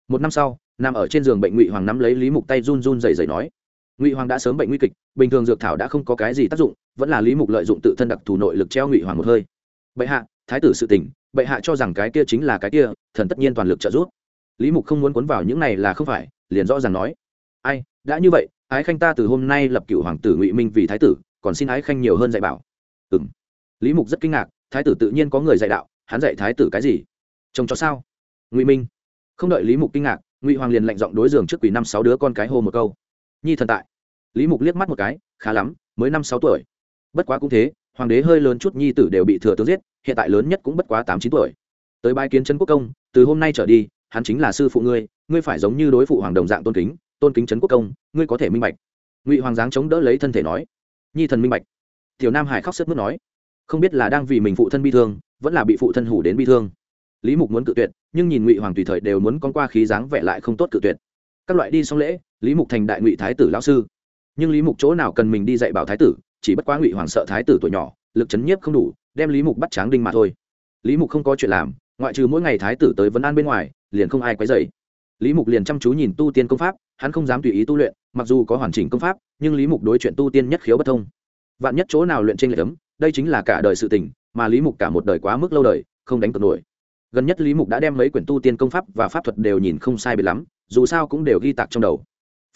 Một năm sau, nằm ở trên giường bệnh ngụy hoàng nắm lấy lý mục tay run run dày dày nói ngụy hoàng đã sớm bệnh nguy kịch bình thường dược thảo đã không có cái gì tác dụng vẫn là lý mục lợi dụng tự thân đặc thù nội lực treo ngụy hoàng một hơi bệ hạ thái tử sự tỉnh bệ hạ cho rằng cái kia chính là cái kia thần tất nhiên toàn lực trợ giúp lý mục không muốn cuốn vào những này là không phải liền rõ ràng nói ai đã như vậy ái khanh ta từ hôm nay lập cựu hoàng tử ngụy minh vì thái tử còn xin ái khanh nhiều hơn dạy bảo ừ m lý mục rất kinh ngạc thái tử tự nhiên có người dạy đạo hắn dạy thái tử cái gì trông cho sao ngụy minh không đợi lý mục kinh ngạc ngụy hoàng liền lạnh giọng đối giường trước quỷ năm sáu đứa con cái hô một câu nhi thần tại. Lý mục liếc mắt một cái, khá lắm, mới năm sáu tuổi. Bất quá cũng thế, hoàng đế hơi lớn chút nhi tử đều bị thừa tướng giết, hiện tại lớn nhất cũng bất quá tám chín tuổi. Tới bãi kiến trấn quốc công, từ hôm nay trở đi, hắn chính là sư phụ ngươi ngươi phải giống như đối phụ hoàng đồng dạng tôn kính tôn kính trấn quốc công, ngươi có thể minh bạch. Ngụy hoàng giáng chống đỡ lấy thân thể nói. Nhi thần minh bạch. Tiểu nam hải khóc sức mướt nói. Không biết là đang vì mình phụ thân bi thương, vẫn là bị phụ thân hủ đến bi thương. Lý mục muốn cự tuyệt, nhưng nhìn ngụy hoàng tùy thời đều muốn con qua khí dáng vẻ lại không tốt cự tuyệt các loại đi xong lễ, lý mục thành đại ngụy thái tử lão sư. Nhưng lý mục chỗ nào cần mình đi dạy bảo thái tử, chỉ bất quá ngụy hoàng sợ thái tử tuổi nhỏ, lực chấn nhiếp không đủ, đem lý mục bắt tráng đinh mà thôi. Lý mục không có chuyện làm, ngoại trừ mỗi ngày thái tử tới vấn an bên ngoài, liền không ai quấy dày lý mục liền chăm chú nhìn tu tiên công pháp, hắn không dám tùy ý tu luyện, mặc dù có hoàn chỉnh công pháp, nhưng lý mục đối chuyện tu tiên nhất khiếu bất thông. Vạn nhất chỗ nào luyện trên lệch ấm, đây chính là cả đời sự tình, mà lý mục cả một đời quá mức lâu đời, không đánh cược nổi. Gần nhất lý mục đã đem mấy quyển tu tiên công pháp và pháp thuật đều nhìn không sai biệt lắm dù sao cũng đều ghi tạc trong đầu.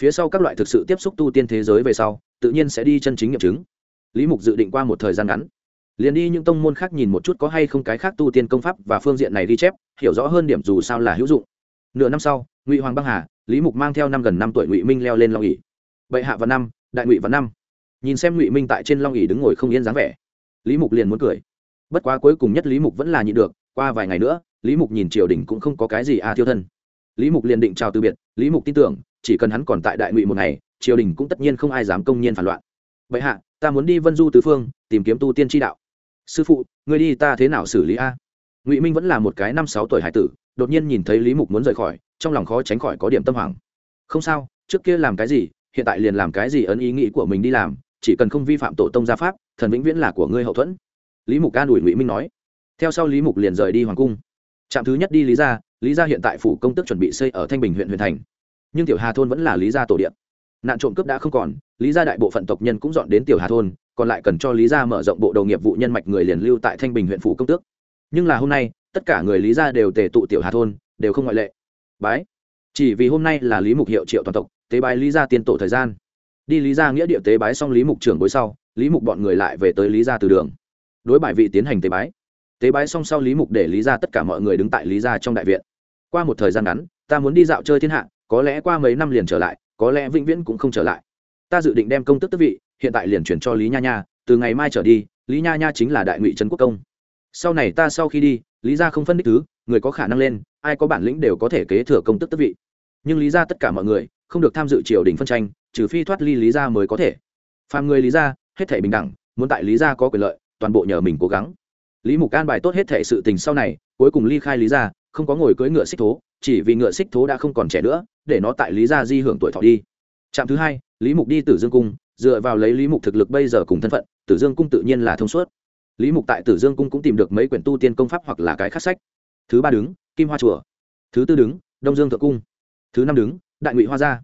Phía sau các loại thực sự tiếp xúc tu tiên thế giới về sau, tự nhiên sẽ đi chân chính nghiệm chứng. Lý mục dự định qua một thời gian ngắn. Liền đi những tông môn khác nhìn một chút có hay không cái khác tu tiên công pháp và phương diện này ghi chép, hiểu rõ hơn điểm dù sao là hữu dụng. Nửa năm sau, ngụy hoàng băng hà, lý mục mang theo năm gần năm tuổi ngụy minh leo lên long ỉ bệ hạ và năm, đại ngụy và năm. Nhìn xem ngụy minh tại trên long ỉ đứng ngồi không yên dáng vẻ, lý mục liền muốn cười. Bất quá cuối cùng nhất lý mục vẫn là nhịn được, qua vài ngày nữa, lý mục nhìn triều đình cũng không có cái gì a à thiêu thân lý mục liền định chào từ biệt, lý mục tin tưởng, chỉ cần hắn còn tại đại ngụy một ngày, triều đình cũng tất nhiên không ai dám công nhiên phản loạn. Vậy hạ, ta muốn đi vân du tứ phương, tìm kiếm tu tiên tri đạo. Sư phụ người đi ta thế nào xử lý a? Ngụy minh vẫn là một cái năm sáu tuổi hải tử, đột nhiên nhìn thấy lý mục muốn rời khỏi, trong lòng khó tránh khỏi có điểm tâm hoảng. Không sao, trước kia làm cái gì, hiện tại liền làm cái gì ấn ý nghĩ của mình đi làm, chỉ cần không vi phạm tổ tông gia pháp, thần vĩnh viễn là của ngươi hậu thuẫn. Lý mục ca đuổi ngụy minh nói. Theo sau lý mục liền rời đi hoàng cung trạm thứ nhất đi lý gia lý gia hiện tại phủ công tức chuẩn bị xây ở thanh bình huyện huyền thành. Nhưng tiểu hà thôn vẫn là lý gia tổ điện. Nạn trộm cướp đã không còn, lý gia đại bộ phận tộc nhân cũng dọn đến tiểu hà thôn, còn lại cần cho lý gia mở rộng bộ đầu nghiệp vụ nhân mạch người liền lưu tại thanh bình huyện phủ công tước. Nhưng là hôm nay, tất cả người lý gia đều tề tụ tiểu hà thôn, đều không ngoại lệ. Bái. Chỉ vì hôm nay là lý mục hiệu triệu toàn tộc, tế bái lý gia tiên tổ thời gian. Đi lý gia nghĩa địa tế bái xong lý mục trưởng bối sau, lý mục bọn người lại về tới lý gia từ đường. Đối bài vị tiến hành tế bái tế bái xong sau lý mục để lý ra tất cả mọi người đứng tại lý ra trong đại viện. Qua một thời gian ngắn, ta muốn đi dạo chơi thiên hạ, có lẽ qua mấy năm liền trở lại, có lẽ vĩnh viễn cũng không trở lại. Ta dự định đem công tức tức vị, hiện tại liền chuyển cho lý nha nha, từ ngày mai trở đi, lý nha nha chính là đại ngụy trấn quốc công. Sau này ta sau khi đi, lý ra không phân đích thứ, người có khả năng lên, ai có bản lĩnh đều có thể kế thừa công tức tức vị. Nhưng lý ra tất cả mọi người, không được tham dự triều đình phân tranh, trừ phi thoát ly lý ra mới có thể. Phàm người lý ra hết thể bình đẳng, muốn tại lý ra có quyền lợi, toàn bộ nhờ mình cố gắng lý mục an bài tốt hết thể sự tình sau này, cuối cùng ly khai lý gia, không có ngồi cưỡi ngựa xích thố, chỉ vì ngựa xích thố đã không còn trẻ nữa, để nó tại lý gia di hưởng tuổi thọ đi. Trạm thứ hai, lý mục đi tử dương cung, dựa vào lấy lý mục thực lực bây giờ cùng thân phận, tử dương cung tự nhiên là thông suốt. Lý mục tại tử dương cung cũng tìm được mấy quyển tu tiên công pháp hoặc là cái khắc sách. Thứ ba đứng, kim hoa chùa. Thứ tư đứng, đông dương thượng cung. Thứ năm đứng, đại ngụy hoa gia.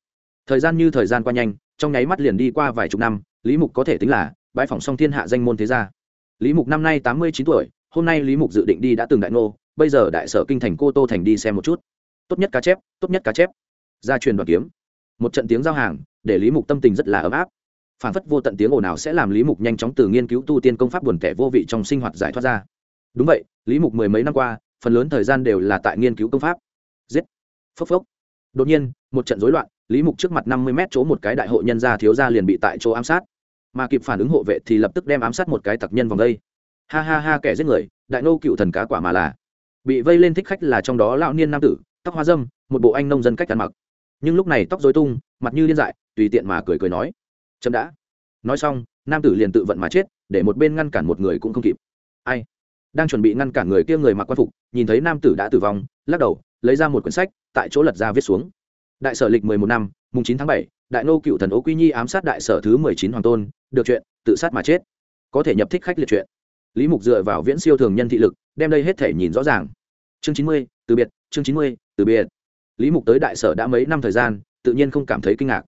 Thời gian như thời gian qua nhanh, trong nháy mắt liền đi qua vài chục năm, lý mục có thể tính là bãi phỏng song thiên hạ danh môn thế gia lý mục năm nay tám mươi chín tuổi, hôm nay lý mục dự định đi đã từng đại ngô bây giờ đại sở kinh thành cô tô thành đi xem một chút. Tốt nhất cá chép, tốt nhất cá chép. Gia truyền đoàn kiếm. Một trận tiếng giao hàng, để lý mục tâm tình rất là ấm áp. Phản phất vô tận tiếng ồn nào sẽ làm lý mục nhanh chóng từ nghiên cứu tu tiên công pháp buồn tẻ vô vị trong sinh hoạt giải thoát ra. Đúng vậy, lý mục mười mấy năm qua, phần lớn thời gian đều là tại nghiên cứu công pháp. Giết. Phốc phốc. Đột nhiên, một trận rối loạn, lý mục trước mặt năm mươi mét chỗ một cái đại hộ nhân gia thiếu gia liền bị tại chỗ ám sát mà kịp phản ứng hộ vệ thì lập tức đem ám sát một cái tặc nhân vòng đây. Ha ha ha, kẻ giết người, đại nô cựu thần cá quả mà là. Bị vây lên thích khách là trong đó lão niên nam tử, tóc hoa dâm, một bộ anh nông dân cách ăn mặc. Nhưng lúc này tóc dối tung, mặt như điên dại, tùy tiện mà cười cười nói. Chậm đã. Nói xong, nam tử liền tự vận mà chết, để một bên ngăn cản một người cũng không kịp. Ai? Đang chuẩn bị ngăn cản người kia người mặc quan phục, nhìn thấy nam tử đã tử vong, lắc đầu, lấy ra một quyển sách, tại chỗ lật ra viết xuống. Đại sở lịch mười một năm, mùng chín tháng bảy đại nô cựu thần Ô quy nhi ám sát đại sở thứ mười chín hoàng tôn, được chuyện, tự sát mà chết. Có thể nhập thích khách liệt chuyện. Lý mục dựa vào viễn siêu thường nhân thị lực, đem đây hết thể nhìn rõ ràng. Chương chín mươi, từ biệt, chương chín mươi, từ biệt. Lý mục tới đại sở đã mấy năm thời gian, tự nhiên không cảm thấy kinh ngạc.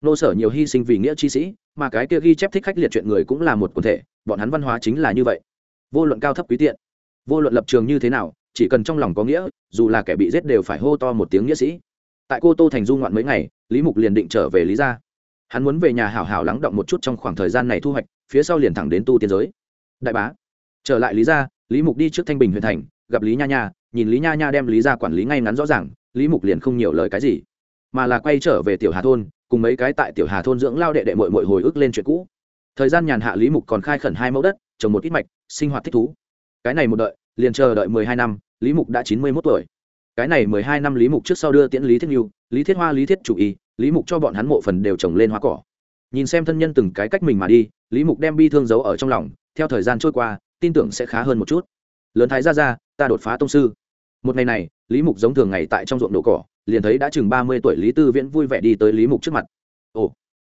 Nô sở nhiều hy sinh vì nghĩa chi sĩ, mà cái kia ghi chép thích khách liệt chuyện người cũng là một quần thể, bọn hắn văn hóa chính là như vậy. Vô luận cao thấp quý tiện, vô luận lập trường như thế nào, chỉ cần trong lòng có nghĩa, dù là kẻ bị giết đều phải hô to một tiếng nghĩa sĩ. Tại cô tô thành du ngoạn mấy ngày lý mục liền định trở về lý gia. Hắn muốn về nhà hảo hảo lắng động một chút trong khoảng thời gian này thu hoạch, phía sau liền thẳng đến tu tiên giới. Đại bá, trở lại lý gia, lý mục đi trước thanh bình huyện thành, gặp lý nha nha, nhìn lý nha nha đem lý gia quản lý ngay ngắn rõ ràng, lý mục liền không nhiều lời cái gì, mà là quay trở về tiểu hà thôn, cùng mấy cái tại tiểu hà thôn dưỡng lao đệ đệ mội mội hồi ức lên chuyện cũ. Thời gian nhàn hạ lý mục còn khai khẩn hai mẫu đất, trồng một ít mạch, sinh hoạt thích thú. Cái này một đợi, liền chờ đợi mười hai năm, lý mục đã chín mươi mốt tuổi cái này mười hai năm lý mục trước sau đưa tiễn lý thiết nhu, lý thiết hoa, lý thiết chủ y, lý mục cho bọn hắn mộ phần đều trồng lên hoa cỏ. Nhìn xem thân nhân từng cái cách mình mà đi, lý mục đem bi thương giấu ở trong lòng, theo thời gian trôi qua, tin tưởng sẽ khá hơn một chút. Lớn thái ra ra ta đột phá tông sư. Một ngày này, lý mục giống thường ngày tại trong ruộng đổ cỏ, liền thấy đã chừng ba mươi tuổi lý tư viễn vui vẻ đi tới lý mục trước mặt. Ồ,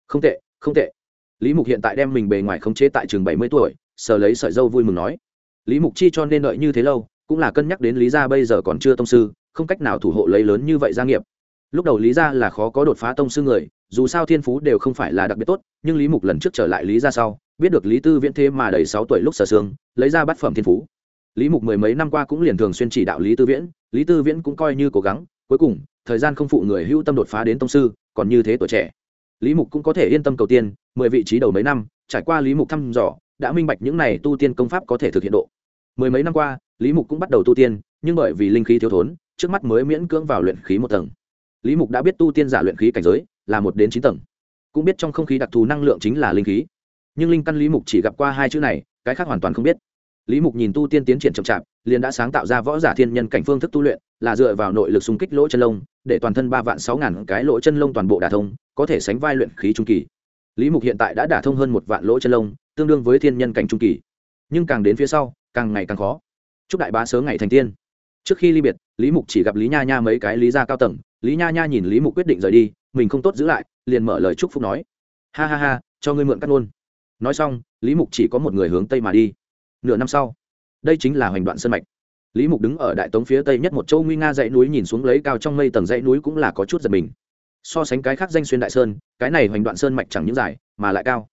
không tệ không tệ. Lý mục hiện tại đem mình bề ngoài khống chế tại chừng bảy mươi tuổi, sờ lấy sợi dâu vui mừng nói. Lý mục chi cho nên đợi như thế lâu, cũng là cân nhắc đến lý gia bây giờ còn chưa tông sư không cách nào thủ hộ lấy lớn như vậy gia nghiệp. Lúc đầu lý gia là khó có đột phá tông sư người, dù sao thiên phú đều không phải là đặc biệt tốt, nhưng lý mục lần trước trở lại lý gia sau, biết được lý tư viễn thế mà đầy sáu tuổi lúc sở xương, lấy ra bát phẩm thiên phú. Lý mục mười mấy năm qua cũng liền thường xuyên chỉ đạo lý tư viễn, lý tư viễn cũng coi như cố gắng, cuối cùng, thời gian không phụ người hữu tâm đột phá đến tông sư, còn như thế tuổi trẻ. Lý mục cũng có thể yên tâm cầu tiên, mười vị trí đầu mấy năm, trải qua lý mục thăm dò, đã minh bạch những này tu tiên công pháp có thể thực hiện độ. Mười mấy năm qua, lý mục cũng bắt đầu tu tiên, nhưng bởi vì linh khí thiếu thốn trước mắt mới miễn cưỡng vào luyện khí một tầng. Lý mục đã biết tu tiên giả luyện khí cảnh giới là một đến chín tầng. Cũng biết trong không khí đặc thù năng lượng chính là linh khí. Nhưng linh căn lý mục chỉ gặp qua hai chữ này, cái khác hoàn toàn không biết. Lý mục nhìn tu tiên tiến triển chậm chạp, liền đã sáng tạo ra võ giả thiên nhân cảnh phương thức tu luyện, là dựa vào nội lực xung kích lỗ chân lông, để toàn thân ba vạn sáu ngàn cái lỗ chân lông toàn bộ đả thông, có thể sánh vai luyện khí trung kỳ. Lý mục hiện tại đã đả thông hơn một vạn lỗ chân lông, tương đương với thiên nhân cảnh trung kỳ. Nhưng càng đến phía sau, càng ngày càng khó. Chúc đại bá sớ ngày thành tiên. Trước khi ly biệt lý mục chỉ gặp lý nha nha mấy cái lý gia cao tầng, lý nha nha nhìn lý mục quyết định rời đi, mình không tốt giữ lại, liền mở lời chúc phúc nói. Ha ha ha, cho ngươi mượn cắt luôn. Nói xong, lý mục chỉ có một người hướng tây mà đi. Nửa năm sau, đây chính là hoành đoạn sân mạch. Lý mục đứng ở đại tống phía tây nhất một châu nguy nga dãy núi nhìn xuống lấy cao trong mây tầng dãy núi cũng là có chút giật mình. So sánh cái khác danh xuyên đại sơn, cái này hoành đoạn sơn mạch chẳng những dài, mà lại cao.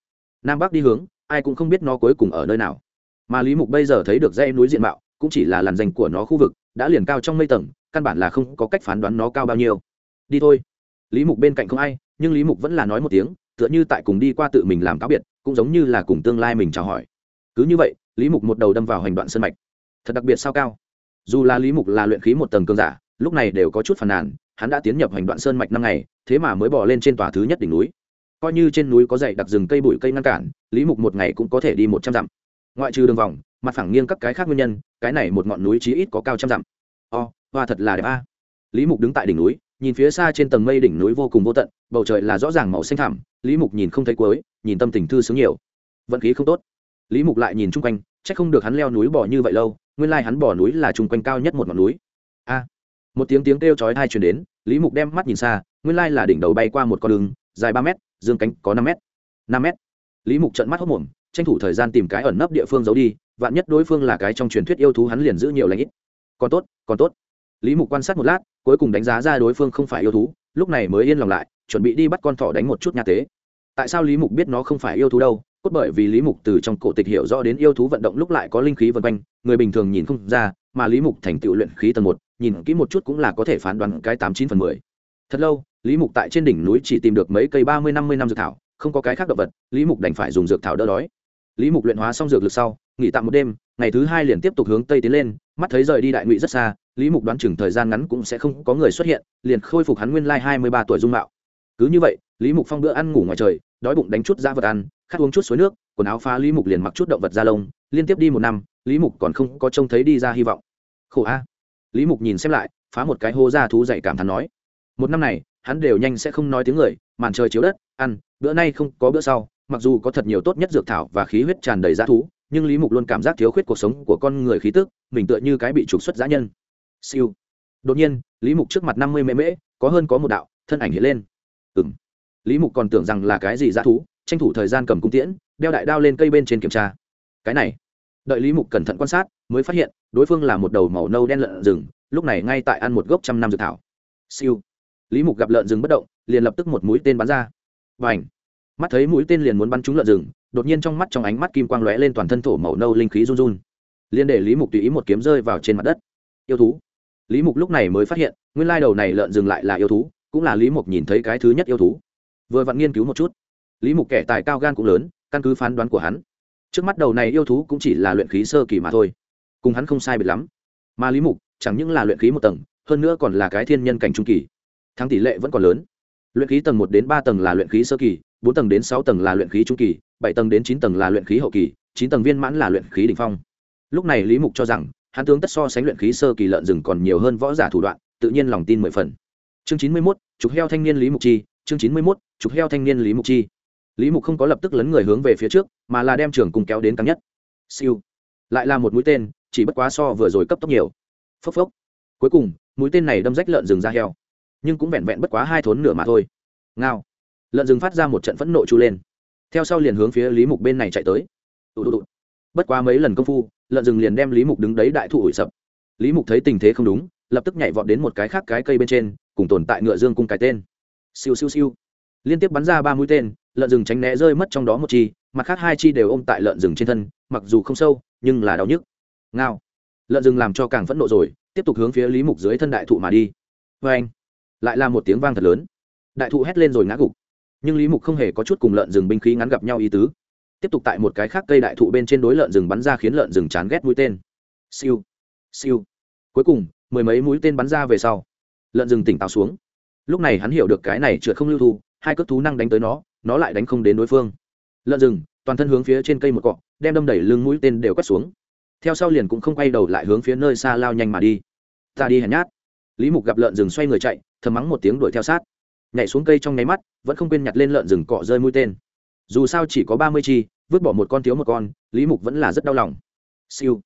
Nam bắc đi hướng, ai cũng không biết nó cuối cùng ở nơi nào. Mà lý mục bây giờ thấy được dãy núi diện mạo, cũng chỉ là làn danh của nó khu vực đã liền cao trong mây tầng, căn bản là không có cách phán đoán nó cao bao nhiêu. Đi thôi. Lý mục bên cạnh không ai, nhưng lý mục vẫn là nói một tiếng, tựa như tại cùng đi qua tự mình làm cáo biệt, cũng giống như là cùng tương lai mình chào hỏi. Cứ như vậy, lý mục một đầu đâm vào hành đoạn sân mạch. Thật đặc biệt sao cao? Dù là lý mục là luyện khí một tầng cường giả, lúc này đều có chút phàn nàn, hắn đã tiến nhập hành đoạn sơn mạch năm ngày, thế mà mới bỏ lên trên tòa thứ nhất đỉnh núi. Coi như trên núi có dày đặc rừng cây bụi cây ngăn cản, lý mục một ngày cũng có thể đi một trăm dặm. Ngoại trừ đường vòng mặt phẳng nghiêng các cái khác nguyên nhân, cái này một ngọn núi chí ít có cao trăm dặm. O, hoa thật là đẹp a. Lý mục đứng tại đỉnh núi, nhìn phía xa trên tầng mây đỉnh núi vô cùng vô tận, bầu trời là rõ ràng màu xanh thẳm, lý mục nhìn không thấy cuối, nhìn tâm tình thư sướng nhiều. Vận khí không tốt. Lý mục lại nhìn chung quanh c h ắ c không được hắn leo núi bỏ như vậy lâu, nguyên lai hắn bỏ núi là chung quanh cao nhất một ngọn núi. A. Một tiếng tiếng kêu chói thai chuyển đến, lý mục đem mắt nhìn xa, nguyên lai là đỉnh đầu bay qua một con đường, dài ba m dương cánh có năm m năm m lý mục trận mắt hốc mồm, tranh thủ thời gian tìm cái ẩn nấp địa phương giấu đi vạn nhất đối phương là cái trong truyền thuyết yêu thú hắn liền giữ nhiều lãnh ít. Còn tốt còn tốt. Lý mục quan sát một lát, cuối cùng đánh giá ra đối phương không phải yêu thú, lúc này mới yên lòng lại, chuẩn bị đi bắt con thỏ đánh một chút nhà tế. Tại sao lý mục biết nó không phải yêu thú đâu? Cốt bởi vì lý mục từ trong cổ tịch hiểu rõ đến yêu thú vận động lúc lại có linh khí vân quanh, người bình thường nhìn không ra, mà lý mục thành tựu luyện khí tầng một, nhìn kỹ một chút cũng là có thể phán đoán cái tám chín phần mười. Thật lâu, lý mục tại trên đỉnh núi chỉ tìm được mấy cây ba mươi năm mươi năm dược thảo, không có cái khác động vật, lý mục đành phải dùng dược thảo đỡ đói. Lý mục luyện hóa xong dược lực sau nghỉ tạm một đêm, ngày thứ hai liền tiếp tục hướng tây tiến lên, mắt thấy rời đi đại ngụy rất xa, lý mục đoán chừng thời gian ngắn cũng sẽ không có người xuất hiện, liền khôi phục hắn nguyên lai hai mươi ba tuổi dung mạo. Cứ như vậy, lý mục phong bữa ăn ngủ ngoài trời, đói bụng đánh chút da vật ăn, khát uống chút suối nước, quần áo phá lý mục liền mặc chút động vật da lông, liên tiếp đi một năm, lý mục còn không có trông thấy đi ra hy vọng. Khổ a. Lý mục nhìn xem lại, phá một cái hô ra thú dậy cảm thán nói, một năm này, hắn đều nhanh sẽ không nói tiếng người, màn trời chiếu đất, ăn, bữa nay không có bữa sau, mặc dù có thật nhiều tốt nhất dược thảo và khí huyết tràn đầy g thú nhưng lý mục luôn cảm giác thiếu khuyết cuộc sống của con người khí tức, mình tựa như cái bị trục xuất giã nhân. Siêu. Đột nhiên, lý mục trước mặt năm mươi mễ mễ, có hơn có một đạo, thân ảnh hiện lên. Ừ m lý mục còn tưởng rằng là cái gì dã thú, tranh thủ thời gian cầm cung tiễn, đeo đại đao lên cây bên trên kiểm tra. Cái này. Đợi lý mục cẩn thận quan sát, mới phát hiện, đối phương là một đầu màu nâu đen lợn rừng, lúc này ngay tại ăn một gốc trăm năm dược thảo. Siêu. Lý mục gặp lợn rừng bất động, liền lập tức một mũi tên bắn ra. Và ảnh mắt thấy mũi tên liền muốn bắn trúng lợn rừng đột nhiên trong mắt trong ánh mắt kim quang lóe lên toàn thân thổ màu nâu linh khí run run. Liên để lý mục tùy ý một kiếm rơi vào trên mặt đất. Yêu thú. Lý mục lúc này mới phát hiện, nguyên lai đầu này lợn dừng lại là yêu thú, cũng là lý mục nhìn thấy cái thứ nhất yêu thú. Vừa vặn nghiên cứu một chút, lý mục kẻ tài cao gan cũng lớn, căn cứ phán đoán của hắn, trước mắt đầu này yêu thú cũng chỉ là luyện khí sơ kỳ mà thôi, cùng hắn không sai biệt lắm. Mà lý mục, chẳng những là luyện khí một tầng, hơn nữa còn là cái thiên nhân cảnh trung kỳ, thắng tỷ lệ vẫn còn lớn. Luyện khí tầng một đến ba tầng là luyện khí sơ kỳ bốn tầng đến sáu tầng là luyện khí trung kỳ, bảy tầng đến chín tầng là luyện khí hậu kỳ, chín tầng viên mãn là luyện khí đ ỉ n h phong. Lúc này lý mục cho rằng, hắn tướng tất so sánh luyện khí sơ kỳ lợn rừng còn nhiều hơn võ giả thủ đoạn, tự nhiên lòng tin mười phần. Chương chín mươi mốt, trục heo thanh niên lý mục chi, chương chín mươi mốt, trục heo thanh niên lý mục chi. Lý mục không có lập tức lấn người hướng về phía trước, mà là đem trường cùng kéo đến căng nhất. Siêu. Lại là một mũi tên, chỉ bất quá so vừa rồi cấp tốc nhiều. Phốc phốc. Cuối cùng, mũi tên này đâm rách lợn rừng ra heo. Nhưng cũng vẹn vẹn bất quá hai thốn nửa mà thôi. Ngao lợn rừng phát ra một trận phẫn nộ chu lên. Theo sau liền hướng phía lý mục bên này chạy tới. Tụ tụ tụ. bất quá mấy lần công phu, lợn rừng liền đem lý mục đứng đấy đại thụ ủi sập. Lý mục thấy tình thế không đúng, lập tức nhảy vọt đến một cái khác cái cây bên trên, cùng tồn tại ngựa dương cung cái tên. Siêu siêu siêu. Liên tiếp bắn ra ba mũi tên, lợn rừng tránh né rơi mất trong đó một chi, mặt khác hai chi đều ôm tại lợn rừng trên thân, mặc dù không sâu, nhưng là đau nhức. Ngao. Lợn rừng làm cho càng phẫn nộ rồi, tiếp tục hướng phía lý mục dưới thân đại thụ mà đi. Vê anh lại là một tiếng vang thật lớn. Đại thụ hét lên rồi ngã gục nhưng lý mục không hề có chút cùng lợn rừng binh khí ngắn gặp nhau ý tứ. Tiếp tục tại một cái khác cây đại thụ bên trên đối lợn rừng bắn ra khiến lợn rừng chán ghét mũi tên. Siêu siêu. Cuối cùng, mười mấy mũi tên bắn ra về sau, lợn rừng tỉnh táo xuống. Lúc này hắn hiểu được cái này trượt không lưu thu, hai cước thú năng đánh tới nó nó lại đánh không đến đối phương. Lợn rừng, toàn thân hướng phía trên cây một cọ, đem đâm đẩy lưng mũi tên đều quét xuống. Theo sau liền cũng không quay đầu lại hướng phía nơi xa lao nhanh mà đi. Ta đi hèn nhát. Lý mục gặp lợn rừng xoay người chạy, thầm mắng một tiếng đuổi theo sát nhảy xuống cây trong nháy mắt, vẫn không quên nhặt lên lợn rừng cọ rơi mũi tên. Dù sao chỉ có ba mươi chi, vứt bỏ một con thiếu một con, lý mục vẫn là rất đau lòng. Siêu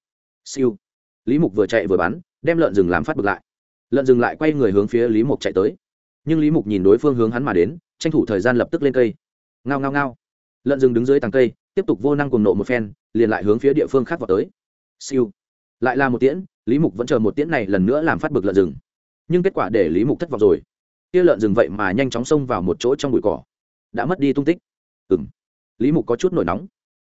siêu. Lý mục vừa chạy vừa bắn, đem lợn rừng làm phát bực lại. Lợn rừng lại quay người hướng phía lý mục chạy tới. Nhưng lý mục nhìn đối phương hướng hắn mà đến, tranh thủ thời gian lập tức lên cây. Ngao ngao ngao. Lợn rừng đứng dưới tàng cây, tiếp tục vô năng cùng nộ một phen, liền lại hướng phía địa phương khác vào tới. Siêu. Lại là một tiễn, lý mục vẫn chờ một tiễn này lần nữa làm phát bực lợn rừng. Nhưng kết quả để lý mục thất vọng rồi kia lợn rừng vậy mà nhanh chóng xông vào một chỗ trong bụi cỏ. Đã mất đi tung tích. Ừ m lý mục có chút nổi nóng.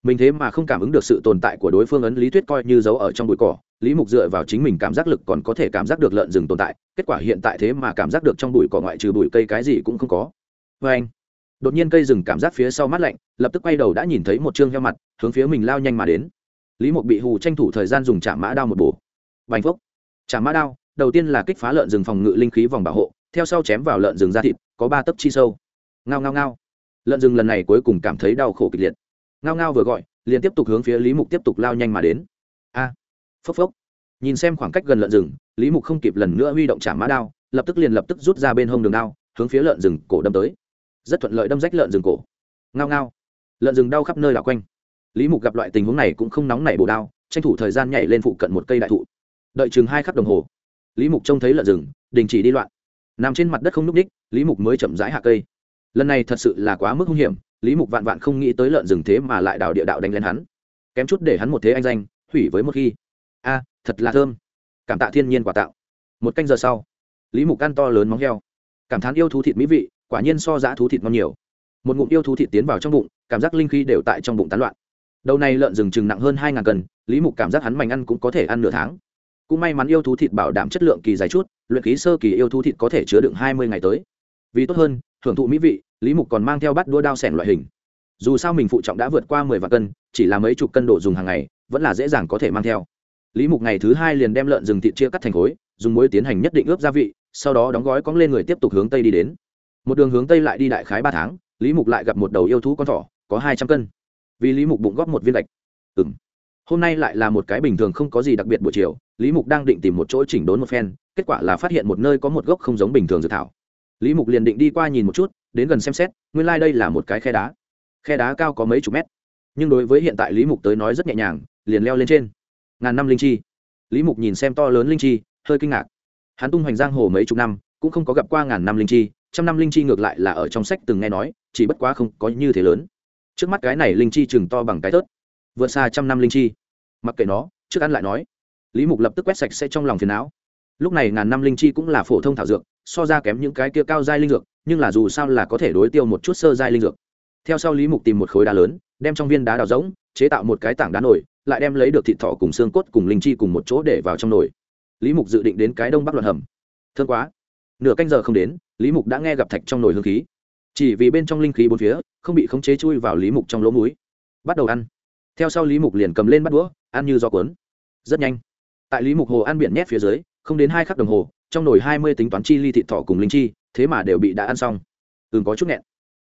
Mình thế mà không cảm ứng được sự tồn tại của đối phương ấn lý thuyết coi như giấu ở trong bụi cỏ. Lý mục dựa vào chính mình cảm giác lực còn có thể cảm giác được lợn rừng tồn tại. Kết quả hiện tại thế mà cảm giác được trong bụi cỏ ngoại trừ bụi cây cái gì cũng không có. Vê anh, đột nhiên cây rừng cảm giác phía sau mắt lạnh, lập tức quay đầu đã nhìn thấy một chương heo mặt, hướng phía mình lao nhanh mà đến. Lý mục bị hù tranh thủ thời gian dùng trả mã đao một bổ. Bành phốc trả mã đao, đầu tiên là kích phá lợn rừng phòng ngự linh khí vòng bảo hộ theo sau chém vào lợn rừng ra thịt, có ba tấc chi sâu. Ngao ngao ngao. Lợn rừng lần này cuối cùng cảm thấy đau khổ kịch liệt. Ngao ngao vừa gọi, liền tiếp tục hướng phía lý mục tiếp tục lao nhanh mà đến. A. Phốc phốc. Nhìn xem khoảng cách gần lợn rừng, lý mục không kịp lần nữa huy động trả mã đao, lập tức liền lập tức rút ra bên hông đường đao, hướng phía lợn rừng cổ đâm tới. Rất thuận lợi đâm rách lợn rừng cổ. Ngao ngao. Lợn rừng đau khắp nơi đảo quanh. Lý mục gặp loại tình huống này cũng không nóng nảy bổ đao, tranh thủ thời gian nhảy lên phụ cận một cây đại thụ. Đợi chừng hai khắc đồng hồ, lý mục trông thấy lợn rừng, đình chỉ đi loạn nằm trên mặt đất không n ú c ních lý mục mới chậm rãi hạ cây. Lần này thật sự là quá mức hung hiểm, lý mục vạn vạn không nghĩ tới lợn rừng thế mà lại đào địa đạo đánh lên hắn. Kém chút để hắn một thế anh danh, hủy với một khi. A, thật là thơm. Cảm tạ thiên nhiên quả tạo. Một canh giờ sau, lý mục ăn to lớn móng heo. Cảm thán yêu thú thịt mỹ vị, quả nhiên so giã thú thịt ngon nhiều. Một ngụm yêu thú thịt tiến vào trong bụng, cảm giác linh khí đều tại trong bụng tán loạn. Đầu này lợn rừng chừng nặng hơn hai ngàn cân, lý mục cảm giác hắn mảnh ăn cũng có thể ăn nửa tháng cũng may mắn yêu thú thịt bảo đảm chất lượng kỳ dài chút, luyện khí sơ kỳ yêu thú thịt có thể chứa đựng hai mươi ngày tới. Vì tốt hơn hưởng thụ mỹ vị, lý mục còn mang theo bát đua đao sẻn loại hình. Dù sao mình phụ trọng đã vượt qua mười vạn cân, chỉ là mấy chục cân đồ dùng hàng ngày, vẫn là dễ dàng có thể mang theo. Lý mục ngày thứ hai liền đem lợn rừng thịt chia cắt thành khối, dùng muối tiến hành nhất định ướp gia vị, sau đó đóng gói cóng lên người tiếp tục hướng tây đi đến. Một đường hướng tây lại đi đại khái ba tháng, lý mục lại gặp một đầu yêu thú con thỏ, có hai trăm cân. Vì lý mục bụng góp một viên gạch. Ừng hôm nay lại là một cái bình thường không có gì đặc biệt buổi chiều, lý mục đang định tìm một chỗ chỉnh đốn một phen, kết quả là phát hiện một nơi có một gốc không giống bình thường dự thảo. Lý mục liền định đi qua nhìn một chút, đến gần xem xét, nguyên lai、like、đây là một cái khe đá. Khe đá cao có mấy chục mét. Nhưng đối với hiện tại lý mục tới nói rất nhẹ nhàng, liền leo lên trên. Ngàn năm linh chi. Lý mục nhìn xem to lớn linh chi, hơi kinh ngạc. Hắn tung hoành giang hồ mấy chục năm, cũng không có gặp qua ngàn năm linh chi, trăm năm linh chi ngược lại là ở trong sách từng nghe nói, chỉ bất quá không có như thế lớn. Trước mắt cái này linh chi chừng to bằng cái tớt vượt xa trăm năm linh chi. Mặc kệ nó, trước ăn lại nói. Lý mục lập tức quét sạch sẽ trong lòng phiền não. Lúc này ngàn năm linh chi cũng là phổ thông thảo dược, so ra kém những cái kia cao giai linh dược, nhưng là dù sao là có thể đối tiêu một chút sơ giai linh dược. Theo sau lý mục tìm một khối đá lớn, đem trong viên đá đào rỗng, chế tạo một cái tảng đá nổi, lại đem lấy được thịt thỏ cùng xương cốt cùng linh chi cùng một chỗ để vào trong nồi. Lý mục dự định đến cái đông bắc luận hầm. Thương quá. Nửa canh giờ không đến, lý mục đã nghe gặp thạch trong nồi hương khí. Chỉ vì bên trong linh khí bốn phía, không bị khống chế chui vào lý mục trong lỗ múi bắt đầu ăn theo sau lý mục liền cầm lên bắt đũa, ăn như do cuốn. Rất nhanh. Tại lý mục hồ ăn biển nhét phía dưới, không đến hai khắc đồng hồ, trong nồi hai mươi tính toán chi ly thịt thỏ cùng linh chi, thế mà đều bị đã ăn xong. Ừng có chút nghẹn.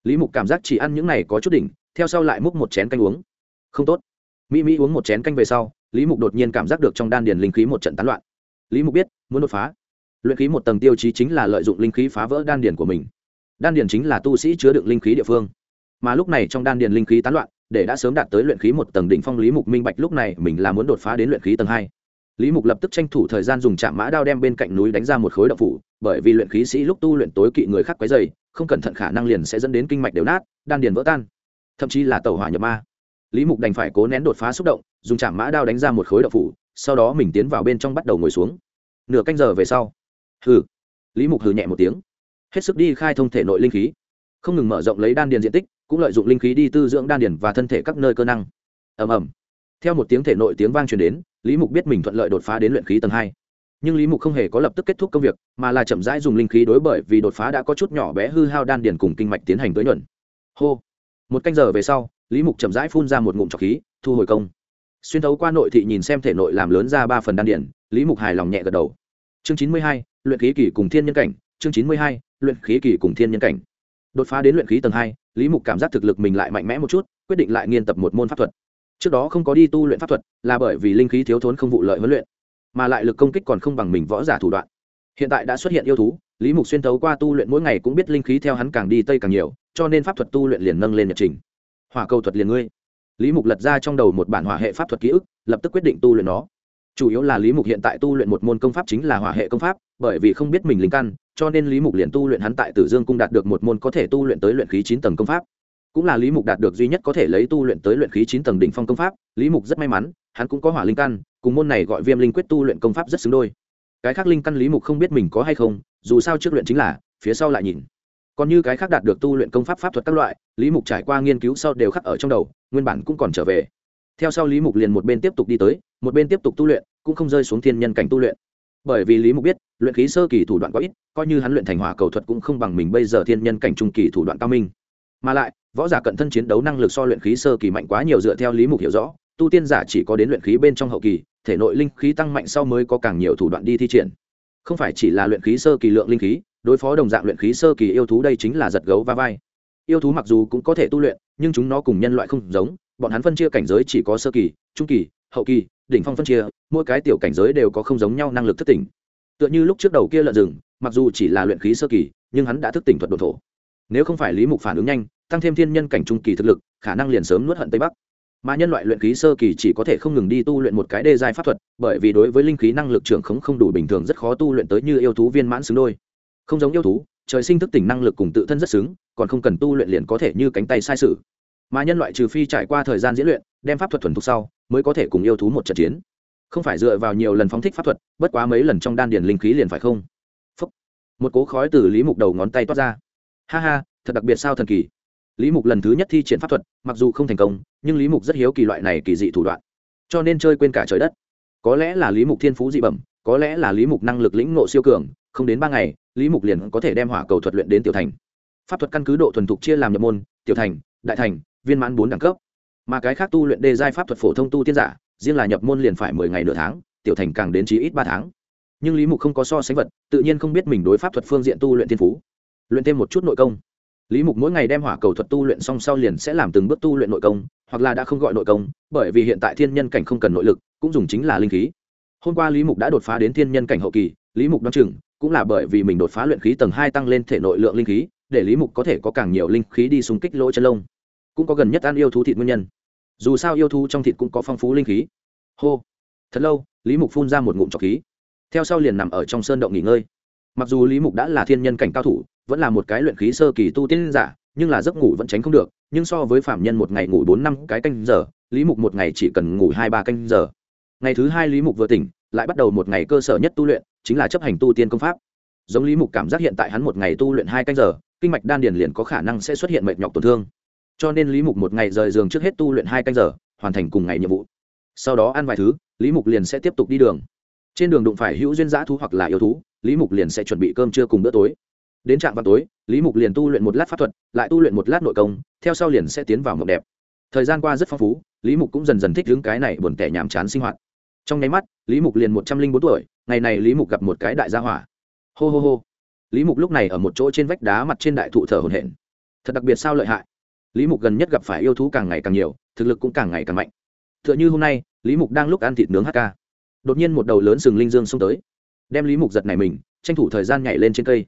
Lý mục cảm giác chỉ ăn những này có chút đỉnh, theo sau lại múc một chén canh uống. Không tốt. Mỹ mỹ uống một chén canh về sau, lý mục đột nhiên cảm giác được trong đan điền linh khí một trận tán loạn. Lý mục biết, muốn đột phá. Luyện khí một tầng tiêu chí chính là lợi dụng linh khí phá vỡ đan điền của mình. Đan điền chính là tu sĩ chứa đựng linh khí địa phương. Mà lúc này trong đan điền linh khí tán loạn để đã sớm đạt tới luyện khí một tầng đỉnh phong lý mục minh bạch lúc này mình là muốn đột phá đến luyện khí tầng hai. Lý mục lập tức tranh thủ thời gian dùng chạm mã đao đem bên cạnh núi đánh ra một khối đậu phủ, bởi vì luyện khí sĩ lúc tu luyện tối kỵ người khác quấy dày không cẩn thận khả năng liền sẽ dẫn đến kinh mạch đều nát, đan điền vỡ tan. Thậm chí là tàu hỏa nhập ma. Lý mục đành phải cố nén đột phá xúc động, dùng chạm mã đao đánh ra một khối đậu phủ, sau đó mình tiến vào bên trong bắt đầu ngồi xuống. Nửa canh giờ về sau, hừ, lý mục hừ nhẹ một tiếng. Hết sức đi khai thông thể nội linh khí. Không ngừng mở rộng lấy đan điền diện tích cũng lợi dụng linh khí đi tư dưỡng đan điền và thân thể các nơi cơ năng. Ầm ầm. Theo một tiếng thể nội tiếng vang truyền đến, lý mục biết mình thuận lợi đột phá đến luyện khí tầng hai. Nhưng lý mục không hề có lập tức kết thúc công việc, mà là chậm rãi dùng linh khí đối bởi vì đột phá đã có chút nhỏ bé hư hao đan điền cùng kinh mạch tiến hành tới nhuận. Hô. Một canh giờ về sau, lý mục chậm rãi phun ra một ngụm trọc khí, thu hồi công. Xuyên thấu qua nội thị nhìn xem thể nội làm lớn ra ba phần đan điền, lý mục hài lòng nhẹ gật đầu. Chương chín mươi hai, luyện khí kỳ cùng thiên nhân cảnh, chương chín mươi hai, luyện khí kỳ cùng thiên nhân cảnh. Đột phá đến luyện khí tầng hai lý mục cảm giác thực lực mình lại mạnh mẽ một chút, quyết định lại nghiên tập một môn pháp thuật. Trước đó không có đi tu luyện pháp thuật, là bởi vì linh khí thiếu thốn không vụ lợi huấn luyện, mà lại lực công kích còn không bằng mình võ giả thủ đoạn. Hiện tại đã xuất hiện yêu thú, lý mục xuyên thấu qua tu luyện mỗi ngày cũng biết linh khí theo hắn càng đi tây càng nhiều, cho nên pháp thuật tu luyện liền nâng lên nhật trình. Hỏa cầu thuật liền ngươi. Lý mục lật ra trong đầu một bản hỏa hệ pháp thuật ký ức, lập tức quyết định tu luyện nó. Chủ yếu là lý mục hiện tại tu luyện một môn công pháp chính là hỏa hệ công pháp, bởi vì không biết mình linh căn cho nên lý mục liền tu luyện hắn tại tử dương cung đạt được một môn có thể tu luyện tới luyện khí chín tầng công pháp. Cũng là lý mục đạt được duy nhất có thể lấy tu luyện tới luyện khí chín tầng đỉnh phong công pháp, lý mục rất may mắn, hắn cũng có hỏa linh căn, cùng môn này gọi viêm linh quyết tu luyện công pháp rất xứng đôi. Cái khác linh căn lý mục không biết mình có hay không, dù sao trước luyện chính là, phía sau lại nhìn. Còn như cái khác đạt được tu luyện công pháp pháp thuật các loại, lý mục trải qua nghiên cứu sau đều khắc ở trong đầu, nguyên bản cũng còn trở về. Theo sau lý mục liền một bên tiếp tục đi tới, một bên tiếp tục tu luyện, cũng không rơi xuống thiên nhân cảnh tu luyện. Bởi vì lý mục biết luyện khí sơ kỳ thủ đoạn quá ít, coi như hắn luyện thành hỏa cầu thuật cũng không bằng mình bây giờ thiên nhân cảnh trung kỳ thủ đoạn cao minh. Mà lại, võ giả cận thân chiến đấu năng lực so luyện khí sơ kỳ mạnh quá nhiều dựa theo lý mục hiểu rõ, tu tiên giả chỉ có đến luyện khí bên trong hậu kỳ, thể nội linh khí tăng mạnh sau mới có càng nhiều thủ đoạn đi thi triển. Không phải chỉ là luyện khí sơ kỳ lượng linh khí, đối phó đồng dạng luyện khí sơ kỳ yêu thú đây chính là giật gấu va vai. Yêu thú mặc dù cũng có thể tu luyện, nhưng chúng nó cùng nhân loại không giống, bọn hắn phân chia cảnh giới chỉ có sơ kỳ, trung kỳ, hậu kỳ, đỉnh phong phân chia, mỗi cái tiểu cảnh giới đều có không giống nhau năng lực thất tỉnh tựa như lúc trước đầu kia lợn rừng, mặc dù chỉ là luyện khí sơ kỳ, nhưng hắn đã thức tỉnh thuật độ thổ. Nếu không phải lý mục phản ứng nhanh, tăng thêm thiên nhân cảnh trung kỳ thực lực, khả năng liền sớm nuốt hận tây bắc. Mà nhân loại luyện khí sơ kỳ chỉ có thể không ngừng đi tu luyện một cái đê giai pháp thuật, bởi vì đối với linh khí năng lực trưởng khống không đủ bình thường rất khó tu luyện tới như yêu thú viên mãn xứng đôi. Không giống yêu thú, trời sinh thức tỉnh năng lực cùng tự thân rất xứng, còn không cần tu luyện liền có thể như cánh tay sai sự. Mà nhân loại trừ phi trải qua thời gian diễn luyện, đem pháp thuật thuần thục sau, mới có thể cùng yêu thú một trận chiến không phải dựa vào nhiều lần phóng thích pháp thuật, bất quá mấy lần trong đan điền linh khí liền phải không? Phúc. một cố khói từ lý mục đầu ngón tay toát ra. Ha ha, thật đặc biệt sao thần kỳ. Lý mục lần thứ nhất thi triển pháp thuật, mặc dù không thành công, nhưng lý mục rất hiếu kỳ loại này kỳ dị thủ đoạn. Cho nên chơi quên cả trời đất. Có lẽ là lý mục thiên phú dị bẩm, có lẽ là lý mục năng lực lĩnh nộ siêu cường, không đến ba ngày, lý mục liền có thể đem hỏa cầu thuật luyện đến tiểu thành. Pháp thuật căn cứ độ thuần thục chia làm nhập môn, tiểu thành, đại thành, viên mãn bốn đẳng cấp. Mà cái khác tu luyện đề giai pháp thuật phổ thông tu tiên giả riêng là nhập môn liền phải mười ngày nửa tháng, tiểu thành càng đến chí ít ba tháng. Nhưng lý mục không có so sánh vật, tự nhiên không biết mình đối pháp thuật phương diện tu luyện thiên phú. Luyện thêm một chút nội công. Lý mục mỗi ngày đem hỏa cầu thuật tu luyện xong sau liền sẽ làm từng bước tu luyện nội công, hoặc là đã không gọi nội công, bởi vì hiện tại thiên nhân cảnh không cần nội lực, cũng dùng chính là linh khí. Hôm qua lý mục đã đột phá đến thiên nhân cảnh hậu kỳ, lý mục đoán chừng cũng là bởi vì mình đột phá luyện khí tầng hai tăng lên thể nội lượng linh khí, để lý mục có thể có càng nhiều linh khí đi xung kích lỗ chân lông. Cũng có gần nhất ăn yêu thú thịt nguyên nhân dù sao yêu thú trong thịt cũng có phong phú linh khí. Hô. Thật lâu, lý mục phun ra một ngụm trọc khí. Theo sau liền nằm ở trong sơn động nghỉ ngơi. Mặc dù lý mục đã là thiên nhân cảnh cao thủ, vẫn là một cái luyện khí sơ kỳ tu tiên giả, nhưng là giấc ngủ vẫn tránh không được, nhưng so với phạm nhân một ngày ngủ bốn năm cái canh giờ, lý mục một ngày chỉ cần ngủ hai ba canh giờ. Ngày thứ hai lý mục vừa tỉnh, lại bắt đầu một ngày cơ sở nhất tu luyện, chính là chấp hành tu tiên công pháp. Giống lý mục cảm giác hiện tại hắn một ngày tu luyện hai canh giờ, kinh mạch đan điền liền có khả năng sẽ xuất hiện mệt nhọc tổn thương cho nên lý mục một ngày rời giường trước hết tu luyện hai canh giờ, hoàn thành cùng ngày nhiệm vụ. Sau đó ăn vài thứ, lý mục liền sẽ tiếp tục đi đường. Trên đường đụng phải hữu duyên giã thú hoặc là yêu thú, lý mục liền sẽ chuẩn bị cơm trưa cùng bữa tối. Đến trạm vào tối, lý mục liền tu luyện một lát pháp thuật, lại tu luyện một lát nội công, theo sau liền sẽ tiến vào mộng đẹp. Thời gian qua rất phong phú, lý mục cũng dần dần thích đứng cái này buồn tẻ nhàm chán sinh hoạt. Trong nháy mắt, lý mục liền một trăm linh bốn tuổi, ngày này lý mục gặp một cái đại gia hỏa. Hô hô hô. Lý mục lúc này ở một chỗ trên vách đá mặt trên đại thụ thở hồn hển. Thật đặc biệt sao lợi hại lý mục gần nhất gặp phải yêu thú càng ngày càng nhiều, thực lực cũng càng ngày càng mạnh. T h ư ợ n h ư hôm nay, lý mục đang lúc ăn thịt nướng hk đột nhiên một đầu lớn sừng linh dương xông tới, đem lý mục giật này mình, tranh thủ thời gian nhảy lên trên cây.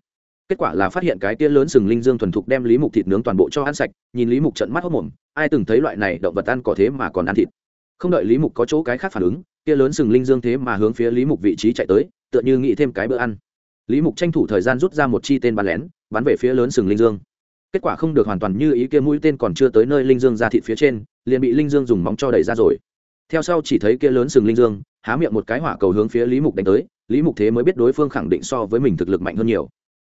Kết quả là phát hiện cái tia lớn sừng linh dương thuần thục đem lý mục thịt nướng toàn bộ cho ăn sạch, nhìn lý mục trận mắt hốc mồm, ai từng thấy loại này động vật ăn có thế mà còn ăn thịt. Không đợi lý mục có chỗ cái khác phản ứng tia lớn sừng linh dương thế mà hướng phía lý mục vị trí chạy tới, tựa như nghĩ thêm cái bữa ăn. Lý mục tranh thủ thời gian rút ra một chi tên bắn lén, bắn về phía lớn sừng linh dương kết quả không được hoàn toàn như ý kia mũi tên còn chưa tới nơi linh dương ra thịt phía trên, liền bị linh dương dùng móng cho đẩy ra rồi. Theo sau chỉ thấy kia lớn sừng linh dương, há miệng một cái hỏa cầu hướng phía lý mục đánh tới, lý mục thế mới biết đối phương khẳng định so với mình thực lực mạnh hơn nhiều.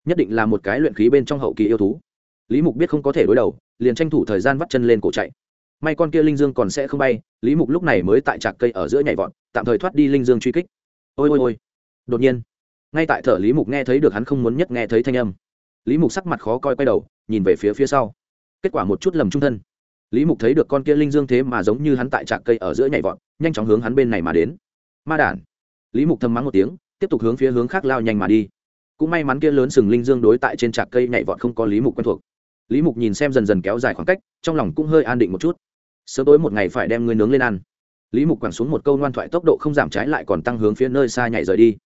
Nhất định là một cái luyện khí bên trong hậu kỳ yêu thú. Lý mục biết không có thể đối đầu, liền tranh thủ thời gian vắt chân lên cổ chạy. May con kia linh dương còn sẽ không bay, lý mục lúc này mới tại trạc cây ở giữa nhảy vọt, tạm thời thoát đi linh dương truy kích. Ôi ôi ôi. Đột nhiên, ngay tại thở lý mục nghe thấy được hắn không muốn nhất nghe thấy thanh âm. Lý mục sắc mặt khó coi quay đầu nhìn về phía phía sau. Kết quả một chút lầm trung thân. Lý mục thấy được con kia linh dương thế mà giống như hắn tại trạc cây ở giữa nhảy vọt, nhanh chóng hướng hắn bên này mà đến. Ma đản. Lý mục thầm mắng một tiếng, tiếp tục hướng phía hướng khác lao nhanh mà đi. Cũng may mắn kia lớn sừng linh dương đối tại trên trạc cây nhảy vọt không có lý mục quen thuộc. Lý mục nhìn xem dần dần kéo dài khoảng cách, trong lòng cũng hơi an định một chút. Sớm tối một ngày phải đem ngươi nướng lên ăn. Lý mục quẳng xuống một câu ngoan thoại tốc độ không giảm trái lại còn tăng hướng phía nơi xa nhảy rời đi.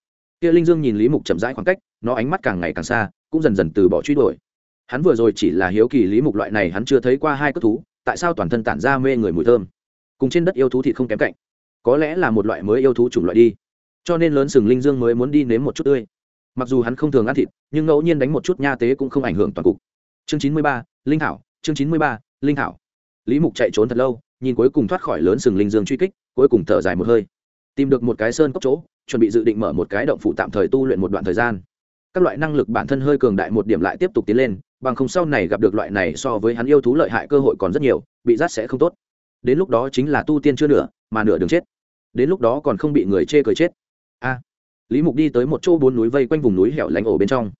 Kia linh dương nhìn lý mục chậm rãi khoảng cách, nó ánh mắt càng ngày càng xa, cũng dần dần từ bỏ truy đuổi hắn vừa rồi chỉ là hiếu kỳ lý mục loại này, hắn chưa thấy qua hai cất thú, tại sao toàn thân tản ra mê người mùi thơm? Cùng trên đất yêu thú thì không kém cạnh. Có lẽ là một loại mới yêu thú chủng loại đi. Cho nên lớn sừng linh dương mới muốn đi nếm một chút tươi. Mặc dù hắn không thường ăn thịt, nhưng ngẫu nhiên đánh một chút nha tế cũng không ảnh hưởng toàn cục. Chương chín mươi ba, linh thảo chương chín mươi ba, linh thảo lý mục chạy trốn thật lâu, nhìn cuối cùng thoát khỏi lớn sừng linh dương truy kích, cuối cùng thở dài một hơi. Tìm được một cái sơn cốc chỗ, chuẩn bị dự định mở một cái động phụ tạm thời tu luyện một đoạn thời gian. Các loại năng lực bản thân hơi cường đại một điểm lại tiếp tục tiến lên bằng không sau này gặp được loại này so với hắn yêu thú lợi hại cơ hội còn rất nhiều, bị rát sẽ không tốt. Đến lúc đó chính là tu tiên chưa nửa, mà nửa đường chết. Đến lúc đó còn không bị người chê cười chết. A. Lý mục đi tới một chỗ bốn núi vây quanh vùng núi hẻo lánh ổ bên trong.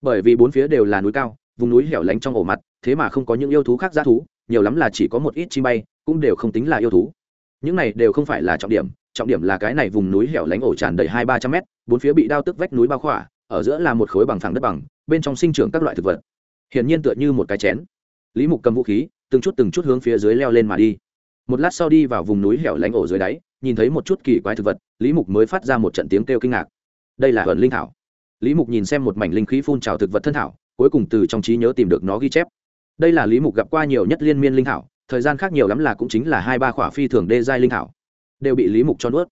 Bởi vì bốn phía đều là núi cao, vùng núi hẻo lánh trong ổ mặt, thế mà không có những yêu thú khác giá thú, nhiều lắm là chỉ có một ít chi bay, cũng đều không tính là yêu thú. Những này đều không phải là trọng điểm trọng điểm là cái này vùng núi hẻo lánh ổ tràn đầy hai ba trăm mét, bốn phía bị đao tức vách núi bao khỏa, ở giữa là một khối bằng phẳng đất bằng, bên trong sinh trưởng các loại thực vật hiển nhiên tựa như một cái chén. Lý mục cầm vũ khí, từng chút từng chút hướng phía dưới leo lên mà đi. Một lát sau đi vào vùng núi hẻo lánh ổ dưới đáy, nhìn thấy một chút kỳ quái thực vật, lý mục mới phát ra một trận tiếng kêu kinh ngạc. Đây là hận linh thảo. Lý mục nhìn xem một mảnh linh khí phun trào thực vật thân thảo, cuối cùng từ trong trí nhớ tìm được nó ghi chép. Đây là lý mục gặp qua nhiều nhất liên miên linh thảo, thời gian khác nhiều lắm là cũng chính là hai ba khỏa phi thường đê giai linh thảo, đều bị lý mục cho nuốt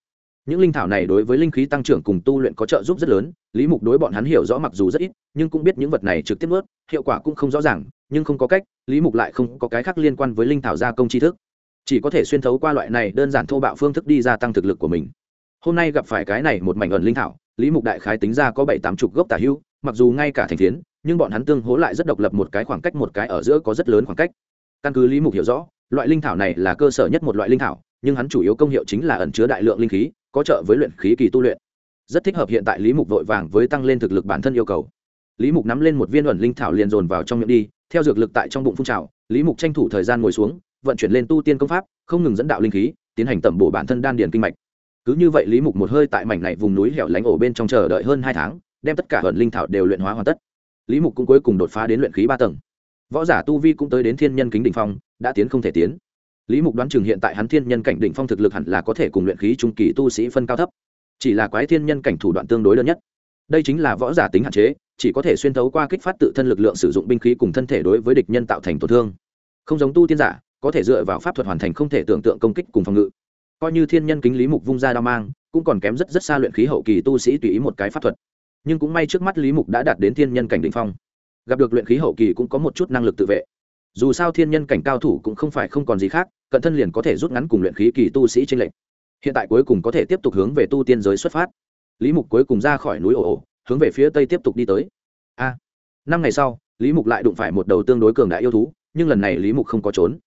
những linh thảo này đối với linh khí tăng trưởng cùng tu luyện có trợ giúp rất lớn, lý mục đối bọn hắn hiểu rõ mặc dù rất ít, nhưng cũng biết những vật này trực tiếp ướt hiệu quả cũng không rõ ràng, nhưng không có cách, lý mục lại không có cái khác liên quan với linh thảo gia công tri thức. Chỉ có thể xuyên thấu qua loại này đơn giản thô bạo phương thức đi gia tăng thực lực của mình. Hôm nay gặp phải cái này một mảnh ẩn linh thảo, lý mục đại khái tính ra có bảy tám chục gốc tả hưu, mặc dù ngay cả thành tiến nhưng bọn hắn tương hố lại rất độc lập một cái khoảng cách một cái ở giữa có rất lớn khoảng cách. Căn cứ lý mục hiểu rõ, loại linh thảo này là cơ sở nhất một loại linh thảo nhưng hắn chủ yếu công hiệu chính là ẩn chứa đại lượng linh khí, có trợ với luyện khí kỳ tu luyện. Rất thích hợp hiện tại lý mục vội vàng với tăng lên thực lực bản thân yêu cầu. Lý mục nắm lên một viên ẩn linh thảo liền dồn vào trong miệng đi, theo dược lực tại trong bụng phun trào, lý mục tranh thủ thời gian ngồi xuống, vận chuyển lên tu tiên công pháp, không ngừng dẫn đạo linh khí, tiến hành tẩm bổ bản thân đan điền kinh mạch. Cứ như vậy lý mục một hơi tại mảnh này vùng núi hẻo lánh ổ bên trong chờ đợi hơn hai tháng, đem tất cả ẩn linh thảo đều luyện hóa hoàn tất. Lý mục cũng cuối cùng đột phá đến luyện khí ba tầng. Võ giả tu vi cũng tới đến thiên nhân kính đỉnh phong, đã tiến không thể tiến lý mục đoán chừng hiện tại hắn thiên nhân cảnh đỉnh phong thực lực hẳn là có thể cùng luyện khí trung kỳ tu sĩ phân cao thấp. Chỉ là quái thiên nhân cảnh thủ đoạn tương đối đơn nhất. Đây chính là võ giả tính hạn chế, chỉ có thể xuyên thấu qua kích phát tự thân lực lượng sử dụng binh khí cùng thân thể đối với địch nhân tạo thành tổn thương. Không giống tu tiên giả, có thể dựa vào pháp thuật hoàn thành không thể tưởng tượng công kích cùng phòng ngự. Coi như thiên nhân kính lý mục vung ra đao mang, cũng còn kém rất rất xa luyện khí hậu kỳ tu sĩ tùy ý một cái pháp thuật. Nhưng cũng may trước mắt lý mục đã đạt đến thiên nhân cảnh đ ỉ n h phong. Gặp được luyện khí hậu kỳ cũng có một chút năng lực tự vệ dù sao thiên nhân cảnh cao thủ cũng không phải không còn gì khác, cận thân liền có thể rút ngắn cùng luyện khí kỳ tu sĩ tranh lệch. Hiện tại cuối cùng có thể tiếp tục hướng về tu tiên giới xuất phát. Lý mục cuối cùng ra khỏi núi ổ ổ hướng về phía tây tiếp tục đi tới. A, năm ngày sau, lý mục lại đụng phải một đầu tương đối cường đại yêu thú, nhưng lần này lý mục không có trốn.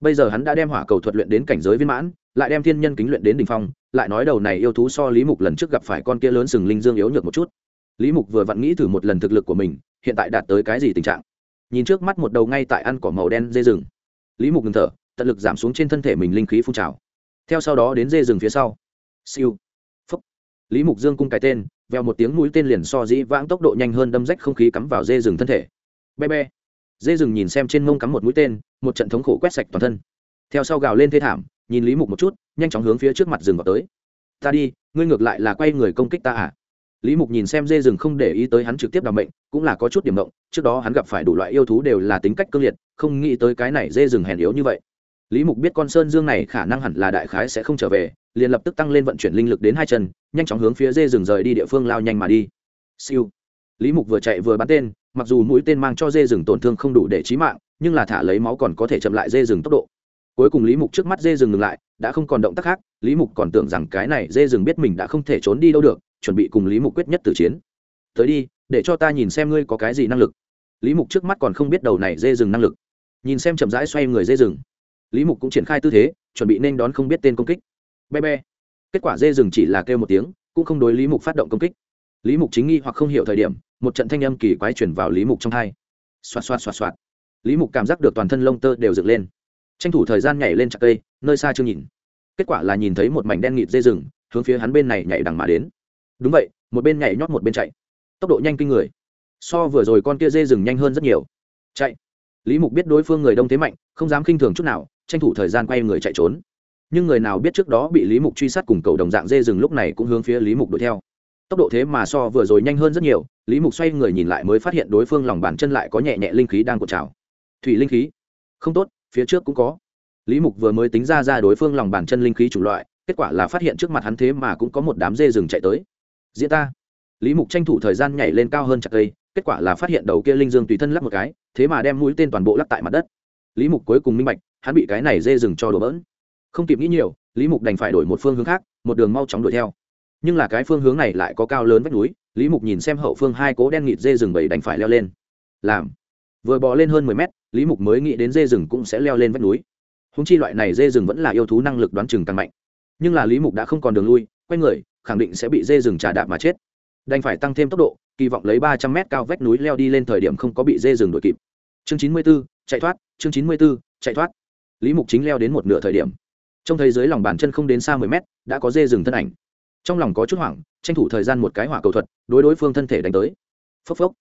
Bây giờ hắn đã đem hỏa cầu thuật luyện đến cảnh giới viên mãn, lại đem thiên nhân kính luyện đến đ ỉ n h phong, lại nói đầu này yêu thú so lý mục lần trước gặp phải con kia lớn sừng linh dương yếu nhược một chút. Lý mục vừa vặn nghĩ thử một lần thực lực của mình, hiện tại đạt tới cái gì tình trạng? Nhìn trước mắt một đầu ngay tại ăn cỏ màu đen dê rừng. Lý mục ngừng thở, tận lực giảm xuống trên thân thể mình linh khí phun trào. Theo sau đó đến dê rừng phía sau. Siêu. Phúc. Lý mục dương cung cái tên veo một tiếng mũi tên liền so dĩ vãng tốc độ nhanh hơn đâm rách không khí cắm vào dê rừng thân thể. Be be. Dê rừng nhìn xem trên mông cắm một mũi tên, một trận thống khổ quét sạch toàn thân. Theo sau gào lên thê thảm, nhìn lý mục một chút, nhanh chóng hướng phía trước mặt rừng vào tới. Ta đi, ngươi ngược lại là quay người công kích ta à? Lý mục nhìn xem dê rừng không để ý tới hắn trực tiếp đ ả mệnh, cũng là có chút điểm động, trước đó hắn gặp phải đủ loại yêu thú đều là tính cách cương liệt, không nghĩ tới cái này dê rừng hèn yếu như vậy. Lý mục biết con sơn dương này khả năng hẳn là đại khái sẽ không trở về, liền lập tức tăng lên vận chuyển linh lực đến hai chân, nhanh chóng hướng phía dê rừng rời đi địa phương lao nhanh mà đi. Siêu. Lý mục vừa chạy vừa bắn tên, mặc dù mũi tên mang cho dê rừng tổn thương không đủ để trí mạng, nhưng là thả lấy máu còn có thể chậm lại dê rừng tốc độ. Cuối cùng lý mục trước mắt dê rừng ngừng lại, đã không còn động tác khác, lý mục còn tưởng rằng cái này dê rừng biết mình đã không thể trốn đi đâu được chuẩn bị cùng lý mục quyết nhất tử chiến. Tới đi, để cho ta nhìn xem ngươi có cái gì năng lực. Lý mục trước mắt còn không biết đầu này dê rừng năng lực. Nhìn xem chậm rãi xoay người dê rừng. Lý mục cũng triển khai tư thế, chuẩn bị nên đón không biết tên công kích. Be be. Kết quả dê rừng chỉ là kêu một tiếng, cũng không đối lý mục phát động công kích. Lý mục chính nghi hoặc không hiểu thời điểm, một trận thanh âm kỳ quái chuyển vào lý mục trong thai xoạt xoạt xoạt xoạt. Lý mục cảm giác được toàn thân lông tơ đều dựng lên. Tranh thủ thời gian nhảy lên chặt cây, nơi xa chưa nhìn. Kết quả là nhìn thấy một mảnh đen nghịt dê rừng, hướng phía hắn bên này nhảy đằng mà đến đúng vậy, một bên nhảy nhót một bên chạy. Tốc độ nhanh kinh người. So vừa rồi con kia dê rừng nhanh hơn rất nhiều. Chạy. Lý mục biết đối phương người đông thế mạnh, không dám khinh thường chút nào, tranh thủ thời gian quay người chạy trốn. Nhưng người nào biết trước đó bị lý mục truy sát cùng cầu đồng dạng dê rừng lúc này cũng hướng phía lý mục đuổi theo. Tốc độ thế mà so vừa rồi nhanh hơn rất nhiều, lý mục xoay người nhìn lại mới phát hiện đối phương lòng bàn chân lại có nhẹ nhẹ linh khí đang cột trào. Thủy linh khí? Không tốt, phía trước cũng có. Lý mục vừa mới tính ra ra đối phương lòng bàn chân linh khí chủng loại, kết quả là phát hiện trước mặt hắn thế mà cũng có một đám dê rừng chạy tới diễn ta. Lý mục tranh thủ thời gian nhảy lên cao hơn chặt cây, kết quả là phát hiện đầu kia linh dương tùy thân lắp một cái, thế mà đem mũi tên toàn bộ lắp tại mặt đất. Lý mục cuối cùng minh bạch, hắn bị cái này dê rừng cho đổ bỡn. Không kịp nghĩ nhiều, lý mục đành phải đổi một phương hướng khác, một đường mau chóng đuổi theo. Nhưng là cái phương hướng này lại có cao lớn vách núi, lý mục nhìn xem hậu phương hai cố đen nghịt dê rừng bầy đành phải leo lên. Làm. Vừa bò lên hơn mười mét, lý mục mới nghĩ đến dê rừng cũng sẽ leo lên vách núi. Húng chi loại này dê rừng vẫn là yêu thú năng lực đoán chừng càng mạnh. Nhưng là lý mục đã không còn đường lui, quay người khẳng định sẽ bị dê rừng trà đạp mà chết. Đành phải tăng thêm tốc độ, kỳ vọng lấy ba trăm mét cao vách núi leo đi lên thời điểm không có bị dê rừng đuổi kịp. Chương chín mươi b ố chạy thoát, chương chín mươi b ố chạy thoát. Lý mục chính leo đến một nửa thời điểm. Trông thấy dưới lòng bàn chân không đến xa mười mét, đã có dê rừng thân ảnh. Trong lòng có chút hoảng, tranh thủ thời gian một cái hỏa cầu thuật, đối đối phương thân thể đánh tới. Phốc phốc.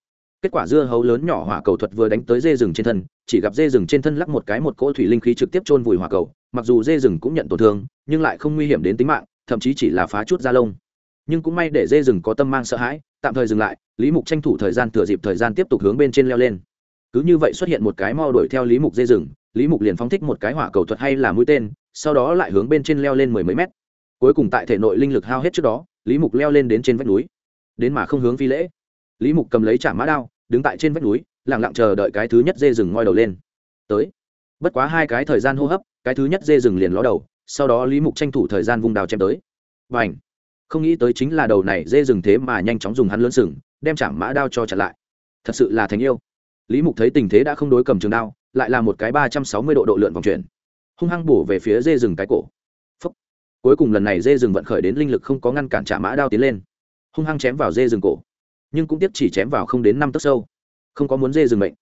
Kết quả dưa hấu lớn nhỏ hỏa cầu thuật vừa đánh tới dê rừng trên thân, chỉ gặp dê rừng trên thân lắc một cái một cỗ thủy linh khí trực tiếp chôn vùi hỏa cầu. Mặc dù dê rừng cũng nhận tổn thương, nhưng lại không nguy hiểm đến tính mạng thậm chí chỉ là phá chút da lông. Nhưng cũng may để dê rừng có tâm mang sợ hãi, tạm thời dừng lại, lý mục tranh thủ thời gian thừa dịp thời gian tiếp tục hướng bên trên leo lên. Cứ như vậy xuất hiện một cái mo đuổi theo lý mục dê rừng, lý mục liền phóng thích một cái hỏa cầu thuật hay là mũi tên, sau đó lại hướng bên trên leo lên mười mấy mét. Cuối cùng tại thể nội linh lực hao hết trước đó, lý mục leo lên đến trên vách núi. Đến mà không hướng phi lễ. Lý mục cầm lấy trả mã đao, đứng tại trên vách núi lẳng lặng chờ đợi cái thứ nhất dê rừng ngoi đầu lên. Tới. Bất quá hai cái thời gian hô hấp, cái thứ nhất dê rừng liền ló đầu sau đó lý mục tranh thủ thời gian vung đào chém tới. Và ảnh không nghĩ tới chính là đầu này dê rừng thế mà nhanh chóng dùng hắn lớn sừng, đem chạm mã đao cho chặn lại. Thật sự là thành yêu. Lý mục thấy tình thế đã không đối cầm trường đao, lại là một cái ba trăm sáu mươi độ độ lượn vòng chuyển. Hung hăng bổ về phía dê rừng cái cổ. Phúc. cuối cùng lần này dê rừng vận khởi đến linh lực không có ngăn cản trả mã đao tiến lên. Hung hăng chém vào dê rừng cổ. Nhưng cũng tiếp chỉ chém vào không đến năm tấc sâu. Không có muốn dê rừng mệnh.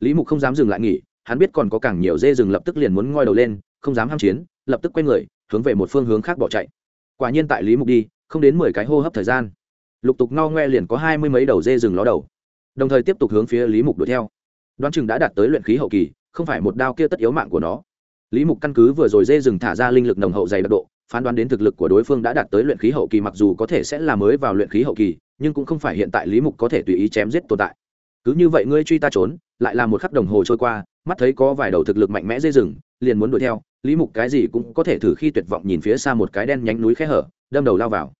Lý mục không dám dừng lại nghỉ, hắn biết còn có càng nhiều dê rừng lập tức liền muốn ngoi đầu lên, không dám ham chiến lập tức quay người, hướng về một phương hướng khác bỏ chạy. Quả nhiên tại lý mục đi, không đến mười cái hô hấp thời gian. Lục tục no ngoe liền có hai mươi mấy đầu dê rừng ló đầu. Đồng thời tiếp tục hướng phía lý mục đuổi theo. Đoán chừng đã đạt tới luyện khí hậu kỳ, không phải một đao kia tất yếu mạng của nó. Lý mục căn cứ vừa rồi dê rừng thả ra linh lực nồng hậu dày đặc độ, phán đoán đến thực lực của đối phương đã đạt tới luyện khí hậu kỳ mặc dù có thể sẽ là mới vào luyện khí hậu kỳ, nhưng cũng không phải hiện tại lý mục có thể tùy ý chém giết tồn tại. Cứ như vậy ngươi truy ta trốn, lại là một khắc đồng hồ trôi qua, mắt thấy có vài đầu thực lực mạnh mẽ dây rừng liền muốn đuổi theo, lý mục cái gì cũng có thể thử khi tuyệt vọng nhìn phía xa một cái đen nhánh núi khe hở, đâm đầu lao vào.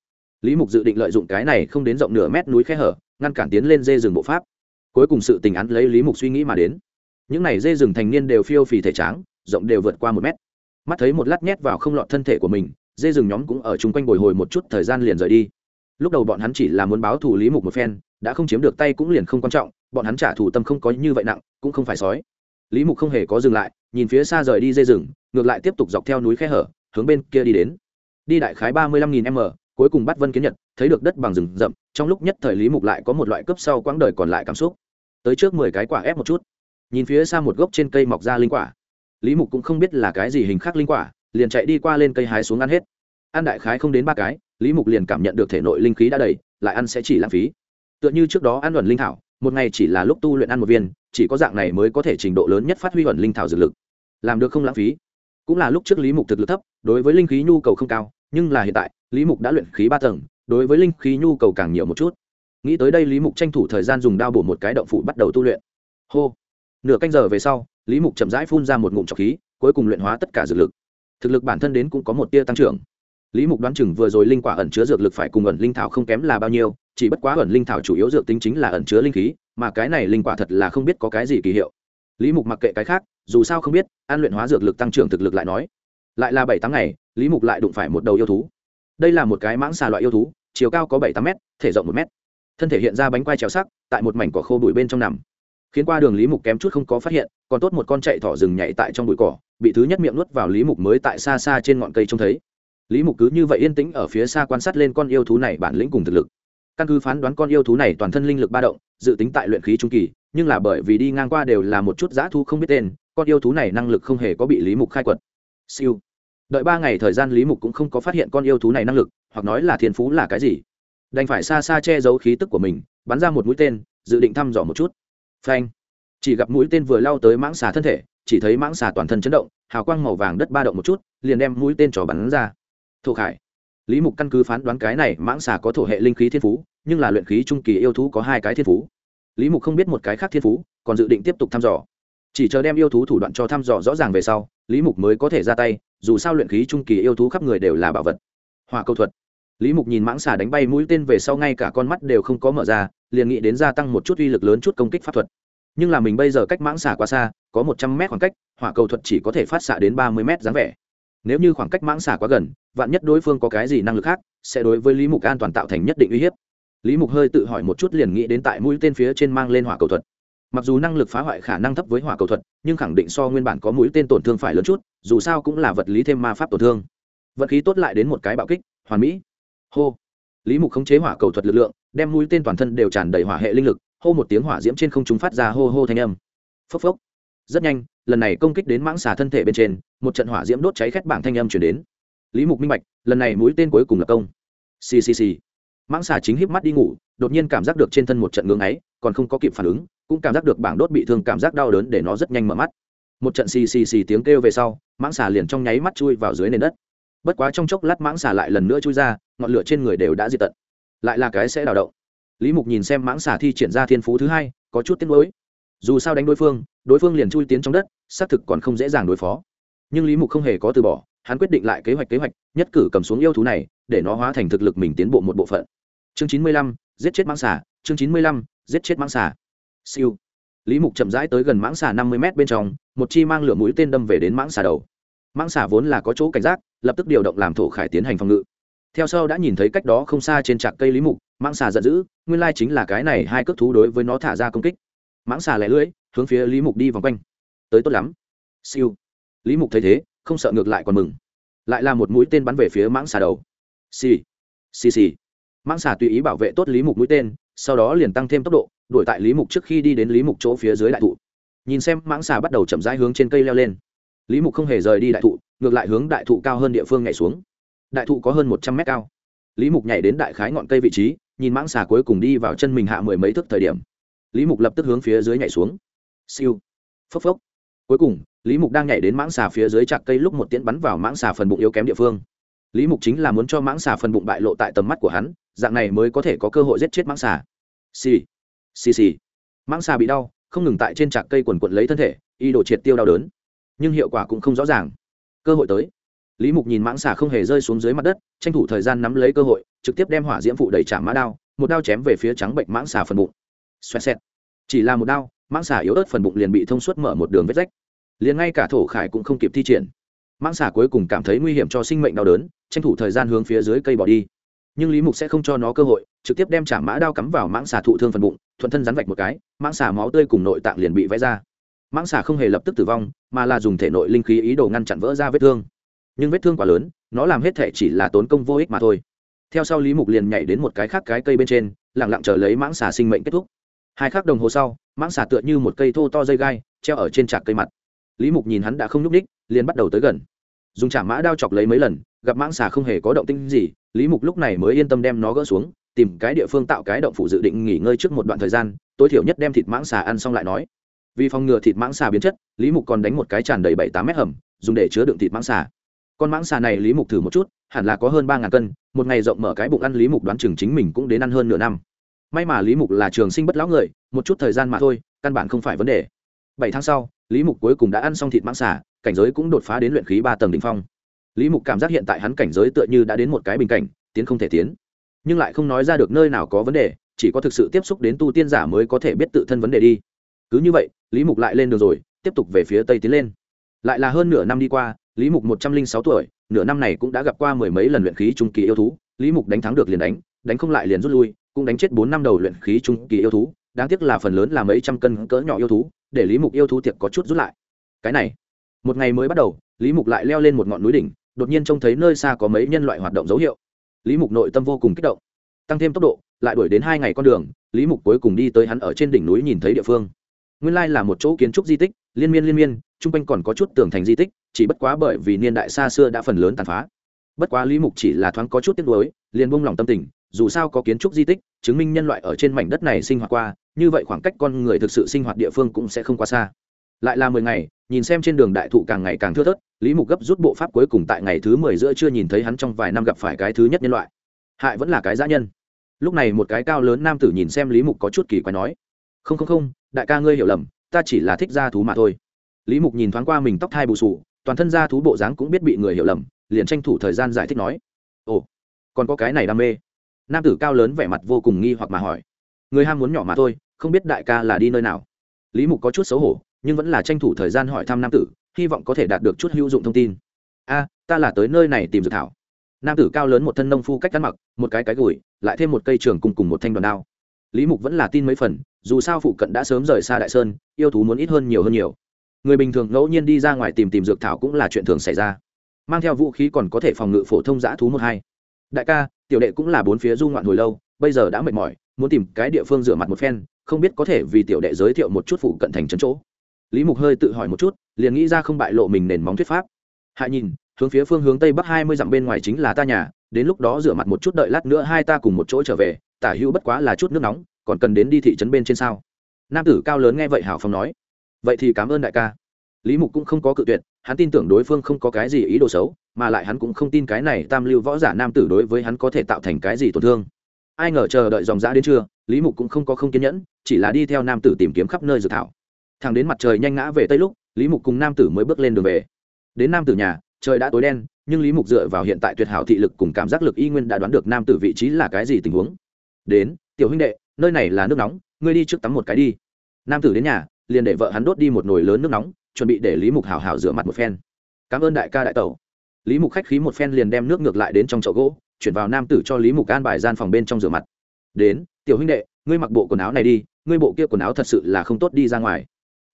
Lý mục dự định lợi dụng cái này không đến rộng nửa mét núi khe hở, ngăn cản tiến lên dê rừng bộ pháp. Cuối cùng sự tình án lấy lý mục suy nghĩ mà đến. Những này dê rừng thành niên đều phiêu phì thể tráng, rộng đều vượt qua một mét. Mắt thấy một lát nhét vào không lọt thân thể của mình, dê rừng nhóm cũng ở chung quanh bồi hồi một chút thời gian liền rời đi. Lúc đầu bọn hắn chỉ là muốn báo thù lý mục một phen, đã không chiếm được tay cũng liền không quan trọng, bọn hắn trả thù tâm không có như vậy nặng, cũng không phải sói. Lý mục không hề có dừng lại nhìn phía xa rời đi dây rừng, ngược lại tiếp tục dọc theo núi khe hở, hướng bên kia đi đến. Đi đại khái ba mươi lăm nghìn m, cuối cùng bắt vân kiến nhật, thấy được đất bằng rừng rậm, trong lúc nhất thời lý mục lại có một loại cấp sau quãng đời còn lại cảm xúc. Tới trước mười cái quả ép một chút. Nhìn phía xa một gốc trên cây mọc ra linh quả. Lý mục cũng không biết là cái gì hình khác linh quả, liền chạy đi qua lên cây hái xuống ăn hết. Ăn đại khái không đến ba cái, lý mục liền cảm nhận được thể nội linh khí đã đầy, lại ăn sẽ chỉ lãng phí. Tựa như trước đó ăn luận linh thảo, một ngày chỉ là lúc tu luyện ăn một viên chỉ có dạng này mới có thể trình độ lớn nhất phát huy ẩn linh thảo dược lực. Làm được không lãng phí. Cũng là lúc trước lý mục thực lực thấp, đối với linh khí nhu cầu không cao, nhưng là hiện tại, lý mục đã luyện khí ba tầng, đối với linh khí nhu cầu càng nhiều một chút. Nghĩ tới đây lý mục tranh thủ thời gian dùng đao bổ một cái động phủ bắt đầu tu luyện. Hô. Nửa canh giờ về sau, lý mục chậm rãi phun ra một ngụm trọc khí, cuối cùng luyện hóa tất cả dược lực. Thực lực bản thân đến cũng có một tia tăng trưởng. Lý mục đoán chừng vừa rồi linh quả ẩn chứa dược lực phải cùng ẩn linh thảo không kém là bao nhiêu, chỉ bất quá ẩn linh thảo chủ yếu dược tính chính là ẩn chứa linh khí mà cái này linh quả thật là không biết có cái gì kỳ hiệu. Lý mục mặc kệ cái khác, dù sao không biết, an luyện hóa dược lực tăng trưởng thực lực lại nói. Lại là bảy tám ngày, lý mục lại đụng phải một đầu yêu thú. Đây là một cái mãng xà loại yêu thú, chiều cao có bảy tám m thể rộng một m thân thể hiện ra bánh quai trèo sắc, tại một mảnh cỏ khô bụi bên trong nằm. Khiến qua đường lý mục kém chút không có phát hiện, còn tốt một con chạy thỏ rừng nhảy tại trong bụi cỏ, bị thứ nhất miệng nuốt vào lý mục mới tại xa xa trên ngọn cây trông thấy. Lý mục cứ như vậy yên tĩnh ở phía xa quan sát lên con yêu thú này bản lĩnh cùng thực lực. Căn cứ phán đoán con yêu thú này toàn thân linh lực ba động dự tính tại luyện khí trung kỳ, nhưng là bởi vì đi ngang qua đều là một chút dã thu không biết tên, con yêu thú này năng lực không hề có bị lý mục khai quật. Siêu. Đợi ba ngày thời gian lý mục cũng không có phát hiện con yêu thú này năng lực, hoặc nói là thiên phú là cái gì. Đành phải xa xa che giấu khí tức của mình, bắn ra một mũi tên, dự định thăm dò một chút. Phanh. Chỉ gặp mũi tên vừa lao tới mãng xà thân thể, chỉ thấy mãng xà toàn thân chấn động, hào quang màu vàng đất ba động một chút, liền đem mũi tên trò bắn ra. Thổ khải. Lý mục căn cứ phán đoán cái này mãng xà có thổ hệ linh khí thiên phú nhưng là luyện khí trung kỳ yêu thú có hai cái thiên phú. Lý mục không biết một cái khác thiên phú, còn dự định tiếp tục thăm dò. Chỉ chờ đem yêu thú thủ đoạn cho thăm dò rõ ràng về sau, lý mục mới có thể ra tay, dù sao luyện khí trung kỳ yêu thú khắp người đều là bảo vật. Hòa câu thuật. Lý mục nhìn mãng xà đánh bay mũi tên về sau ngay cả con mắt đều không có mở ra, liền nghĩ đến gia tăng một chút uy lực lớn chút công kích pháp thuật. Nhưng là mình bây giờ cách mãng xà quá xa, có một trăm mét khoảng cách hỏa cầu thuật chỉ có thể phát xạ đến ba mươi mét dáng vẻ. Nếu như khoảng cách mãng xà quá gần, vạn nhất đối phương có cái gì năng lực khác, sẽ đối với lý mục an toàn tạo thành nhất định uy hiếp lý mục hơi tự hỏi một chút liền nghĩ đến tại mũi tên phía trên mang lên hỏa cầu thuật. Mặc dù năng lực phá hoại khả năng thấp với hỏa cầu thuật, nhưng khẳng định so nguyên bản có mũi tên tổn thương phải lớn chút, dù sao cũng là vật lý thêm ma pháp tổn thương. Vật khí tốt lại đến một cái bạo kích, hoàn mỹ. Hô. Lý mục khống chế hỏa cầu thuật lực lượng, đem mũi tên toàn thân đều tràn đầy hỏa hệ linh lực, hô một tiếng hỏa diễm trên không trung phát ra hô hô thanh âm. Phốc phốc. Rất nhanh, lần này công kích đến mãng xà thân thể bên trên, một trận hỏa diễm đốt cháy khét bảng thanh âm chuyển đến. Lý mục minh bạch, lần này mũi tên cuối cùng là công. Ccc mãng xà chính híp mắt đi ngủ, đột nhiên cảm giác được trên thân một trận ngưỡng ấy, còn không có kịp phản ứng, cũng cảm giác được bảng đốt bị thương cảm giác đau đớn để nó rất nhanh mở mắt. Một trận xì xì xì tiếng kêu về sau, mãng xà liền trong nháy mắt chui vào dưới nền đất. Bất quá trong chốc lát mãng xà lại lần nữa chui ra, ngọn lửa trên người đều đã diệt tận. Lại là cái sẽ đào động. Lý mục nhìn xem mãng xà thi triển ra thiên phú thứ hai, có chút tiếc nuối. Dù sao đánh đối phương đối phương liền chui tiến trong đất, xác thực còn không dễ dàng đối phó. Nhưng lý mục không hề có từ bỏ, hắn quyết định lại kế hoạch kế hoạch, nhất cử cầm xuống yêu thú này, để nó hóa thành thực lực mình tiến bộ một bộ phận chương chín mươi lăm, giết chết mãng xà. Chương chín mươi lăm, giết chết mãng xà. Siêu. Lý mục chậm rãi tới gần mãng xà năm mươi m bên trong, một chi mang lửa mũi tên đâm về đến mãng xà đầu. Mãng xà vốn là có chỗ cảnh giác, lập tức điều động làm thổ khải tiến hành phòng ngự. Theo sau đã nhìn thấy cách đó không xa trên trạc cây lý mục, mãng xà giận dữ, nguyên lai chính là cái này hai cước thú đối với nó thả ra công kích. Mãng xà lẻ lưỡi, hướng phía lý mục đi vòng quanh. Tới tốt lắm. Siêu. Lý mục thấy thế, không sợ ngược lại còn mừng. Lại là một mũi tên bắn về phía mãng xà đầu. Xì. Xì xì mãng xà tùy ý bảo vệ tốt lý mục mũi tên, sau đó liền tăng thêm tốc độ, đuổi tại lý mục trước khi đi đến lý mục chỗ phía dưới đại thụ. Nhìn xem mãng xà bắt đầu chậm rãi hướng trên cây leo lên. Lý mục không hề rời đi đại thụ, ngược lại hướng đại thụ cao hơn địa phương nhảy xuống. Đại thụ có hơn một trăm mét cao. Lý mục nhảy đến đại khái ngọn cây vị trí, nhìn mãng xà cuối cùng đi vào chân mình hạ mười mấy thước thời điểm. Lý mục lập tức hướng phía dưới nhảy xuống. Siêu. Phốc phốc. Cuối cùng, lý mục đang nhảy đến mãng xà phía dưới chạc cây lúc một tiễn bắn vào mãng xà phần bụng yếu kém địa phương. Lý mục chính là muốn cho mãng xà phần bụng bại lộ tại tầm mắt của hắn dạng này mới có thể có cơ hội giết chết mãng xà. Xì. Xì xì. Mãng xà bị đau, không ngừng tại trên trạc cây quần quận lấy thân thể, y đổ triệt tiêu đau đớn. Nhưng hiệu quả cũng không rõ ràng. Cơ hội tới. Lý mục nhìn mãng xà không hề rơi xuống dưới mặt đất, tranh thủ thời gian nắm lấy cơ hội, trực tiếp đem hỏa diễm phụ đẩy trả mã đao, một đao chém về phía trắng bệnh mãng xà phần bụng. Xoẹt xẹt. Chỉ là một đao, mãng xà yếu ớt phần bụng liền bị thông suốt mở một đường vết rách. Liền ngay cả thổ khải cũng không kịp thi triển. Mãng xà cuối cùng cảm thấy nguy hiểm cho sinh mệnh đau đớn, tranh thủ thời gian hướng phía dưới cây bỏ đi nhưng lý mục sẽ không cho nó cơ hội, trực tiếp đem trả mã đao cắm vào mãng xà thụ thương phần bụng, thuận thân rắn vạch một cái, mãng xà máu tươi cùng nội tạng liền bị vẽ ra. Mãng xà không hề lập tức tử vong, mà là dùng thể nội linh khí ý đồ ngăn chặn vỡ ra vết thương. Nhưng vết thương quá lớn, nó làm hết thể chỉ là tốn công vô ích mà thôi. Theo sau lý mục liền nhảy đến một cái khác cái cây bên trên lẳng lặng chờ lấy mãng xà sinh mệnh kết thúc. Hai khắc đồng hồ sau, mãng xà tựa như một cây thô to dây gai, treo ở trên trạc cây mặt. Lý mục nhìn hắn đã không nhúc ních liền bắt đầu tới gần. Dùng chả mã đao chọc lấy mấy lần gặp mãng xà không hề có động tinh gì, lý mục lúc này mới yên tâm đem nó gỡ xuống, tìm cái địa phương tạo cái động phủ dự định nghỉ ngơi trước một đoạn thời gian, tối thiểu nhất đem thịt mãng xà ăn xong lại nói. Vì phòng ngừa thịt mãng xà biến chất, lý mục còn đánh một cái tràn đầy bảy tám mét hầm, dùng để chứa đựng thịt mãng xà. Con mãng xà này lý mục thử một chút, hẳn là có hơn ba ngàn cân, một ngày rộng mở cái bụng ăn lý mục đoán chừng chính mình cũng đến ăn hơn nửa năm. May mà lý mục là trường sinh bất lão người, một chút thời gian mà thôi, căn bản không phải vấn đề. Bảy tháng sau, lý mục cuối cùng đã ăn xong thịt mãng xà, cảnh giới cũng đột phá đến luyện khí ba tầng đ ỉ n h phong lý mục cảm giác hiện tại hắn cảnh giới tựa như đã đến một cái bình cảnh, tiến không thể tiến. Nhưng lại không nói ra được nơi nào có vấn đề, chỉ có thực sự tiếp xúc đến tu tiên giả mới có thể biết tự thân vấn đề đi. Cứ như vậy, lý mục lại lên đường rồi, tiếp tục về phía tây tiến lên. Lại là hơn nửa năm đi qua, lý mục một trăm linh sáu tuổi, nửa năm này cũng đã gặp qua mười mấy lần luyện khí trung kỳ yêu thú. Lý mục đánh thắng được liền đánh đánh không lại liền rút lui, cũng đánh chết bốn năm đầu luyện khí trung kỳ yêu thú. Đáng tiếc là phần lớn là mấy trăm cân cỡ nhỏ yêu thú, để lý mục yêu thú tiệc có chút rút lại. Cái này, một ngày mới bắt đầu, lý mục lại leo lên một ngọn núi đỉnh đột nhiên trông thấy nơi xa có mấy nhân loại hoạt động dấu hiệu. Lý mục nội tâm vô cùng kích động. Tăng thêm tốc độ, lại đuổi đến hai ngày con đường, lý mục cuối cùng đi tới hắn ở trên đỉnh núi nhìn thấy địa phương. Nguyên lai là một chỗ kiến trúc di tích, liên miên liên miên, chung quanh còn có chút tường thành di tích, chỉ bất quá bởi vì niên đại xa xưa đã phần lớn tàn phá. Bất quá lý mục chỉ là thoáng có chút tiếc nuối, liền buông lòng tâm tình, dù sao có kiến trúc di tích, chứng minh nhân loại ở trên mảnh đất này sinh hoạt qua, như vậy khoảng cách con người thực sự sinh hoạt địa phương cũng sẽ không quá xa. Lại là mười ngày nhìn xem trên đường đại thụ càng ngày càng thưa thớt, lý mục gấp rút bộ pháp cuối cùng tại ngày thứ mười giữa chưa nhìn thấy hắn trong vài năm gặp phải cái thứ nhất nhân loại. Hại vẫn là cái dã nhân. Lúc này một cái cao lớn nam tử nhìn xem lý mục có chút kỳ quái nói, không không không, đại ca ngươi hiểu lầm, ta chỉ là thích gia thú mà thôi. Lý mục nhìn thoáng qua mình tóc thai bù sù, toàn thân gia thú bộ dáng cũng biết bị người hiểu lầm, liền tranh thủ thời gian giải thích nói, ồ, còn có cái này đam mê. Nam tử cao lớn vẻ mặt vô cùng nghi hoặc mà hỏi, người ham muốn nhỏ mà thôi, không biết đại ca là đi nơi nào? Lý mục có chút xấu hổ nhưng vẫn là tranh thủ thời gian hỏi thăm nam tử, hy vọng có thể đạt được chút hữu dụng thông tin. A, ta là tới nơi này tìm dược thảo. Nam tử cao lớn một thân nông phu cách ăn mặc, một cái cái gùi, lại thêm một cây trường cùng cùng một thanh đoàn đao. Lý mục vẫn là tin mấy phần, dù sao phụ cận đã sớm rời xa đại sơn, yêu thú muốn ít hơn nhiều hơn nhiều. Người bình thường ngẫu nhiên đi ra ngoài tìm tìm dược thảo cũng là chuyện thường xảy ra. Mang theo vũ khí còn có thể phòng ngự phổ thông giã thú một hai. Đại ca, tiểu đệ cũng là bốn phía du ngoạn hồi lâu, bây giờ đã mệt mỏi, muốn tìm cái địa phương rửa mặt một phen, không biết có thể vì tiểu đệ giới thiệu một chút phụ cận thành trấn chỗ lý mục hơi tự hỏi một chút, liền nghĩ ra không bại lộ mình nền móng thuyết pháp. Hại nhìn, hướng phía phương hướng tây bắc hai mươi dặm bên ngoài chính là ta nhà, đến lúc đó rửa mặt một chút đợi lát nữa hai ta cùng một chỗ trở về, tả hữu bất quá là chút nước nóng, còn cần đến đi thị trấn bên trên sao? Nam tử cao lớn nghe vậy hảo phong nói. Vậy thì cảm ơn đại ca. Lý mục cũng không có cự tuyệt, hắn tin tưởng đối phương không có cái gì ý đồ xấu, mà lại hắn cũng không tin cái này tam lưu võ giả nam tử đối với hắn có thể tạo thành cái gì tổn thương. Ai ngờ chờ đợi dòng dã đến trưa, lý mục cũng không có không kiên nhẫn, chỉ là đi theo nam tử tìm kiếm khắp nơi dự thảo thẳng đến mặt trời nhanh ngã về tây lúc, lý mục cùng nam tử mới bước lên đường về. Đến nam tử nhà, trời đã tối đen, nhưng lý mục dựa vào hiện tại tuyệt hảo thị lực cùng cảm giác lực y nguyên đã đoán được nam tử vị trí là cái gì tình huống. Đến, tiểu huynh đệ, nơi này là nước nóng, ngươi đi trước tắm một cái đi. Nam tử đến nhà, liền để vợ hắn đốt đi một nồi lớn nước nóng, chuẩn bị để lý mục hào hào rửa mặt một phen. Cảm ơn đại ca đại tẩu. Lý mục khách khí một phen liền đem nước ngược lại đến trong chậu gỗ, chuyển vào nam tử cho lý mục an bài gian phòng bên trong rửa mặt. Đến, tiểu huynh đệ, ngươi mặc bộ quần áo này đi, ngươi bộ kia quần áo thật sự là không tốt đi ra ngoài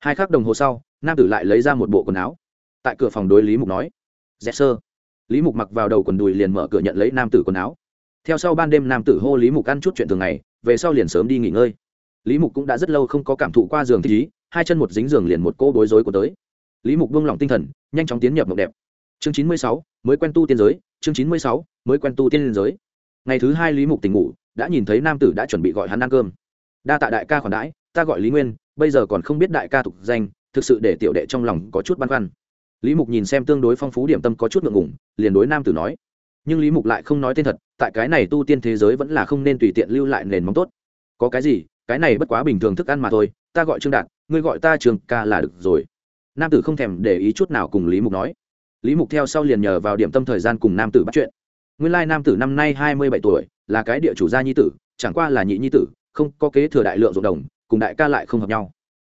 hai khắc đồng hồ sau, nam tử lại lấy ra một bộ quần áo. Tại cửa phòng đối lý mục nói dạ, dẹp sơ lý mục mặc vào đầu quần đùi liền mở cửa nhận lấy nam tử quần áo. Theo sau ban đêm nam tử hô lý mục ăn chút chuyện thường ngày, về sau liền sớm đi nghỉ ngơi. Lý mục cũng đã rất lâu không có cảm thụ qua giường thích ý, hai chân một dính giường liền một cô bối rối của tới. Lý mục buông lỏng tinh thần, nhanh chóng tiến nhập mộng đẹp. Chương chín mươi sáu, mới quen tu tiên giới, chương chín mươi sáu, mới quen tu tiên giới. Ngày thứ hai lý mục tỉnh ngủ, đã nhìn thấy nam tử đã chuẩn bị gọi hắn ăn cơm. Đa tạ đại ca khoản đãi, ta gọi lý nguyên bây giờ còn không biết đại ca tục danh, thực sự để tiểu đệ trong lòng có chút băn khoăn. Lý mục nhìn xem tương đối phong phú điểm tâm có chút ngượng ngủng liền đối nam tử nói, nhưng lý mục lại không nói tên thật, tại cái này tu tiên thế giới vẫn là không nên tùy tiện lưu lại nền móng tốt. Có cái gì, cái này bất quá bình thường thức ăn mà thôi, ta gọi trương đạt, ngươi gọi ta trường ca là được rồi. Nam tử không thèm để ý chút nào cùng lý mục nói. Lý mục theo sau liền nhờ vào điểm tâm thời gian cùng nam tử bắt chuyện. Nguyên lai nam tử năm nay hai mươi bảy tuổi, là cái địa chủ gia nhi tử, chẳng qua là nhị nhi tử, không có kế thừa đại lượng ruộng đồng cùng đại ca lại không hợp nhau.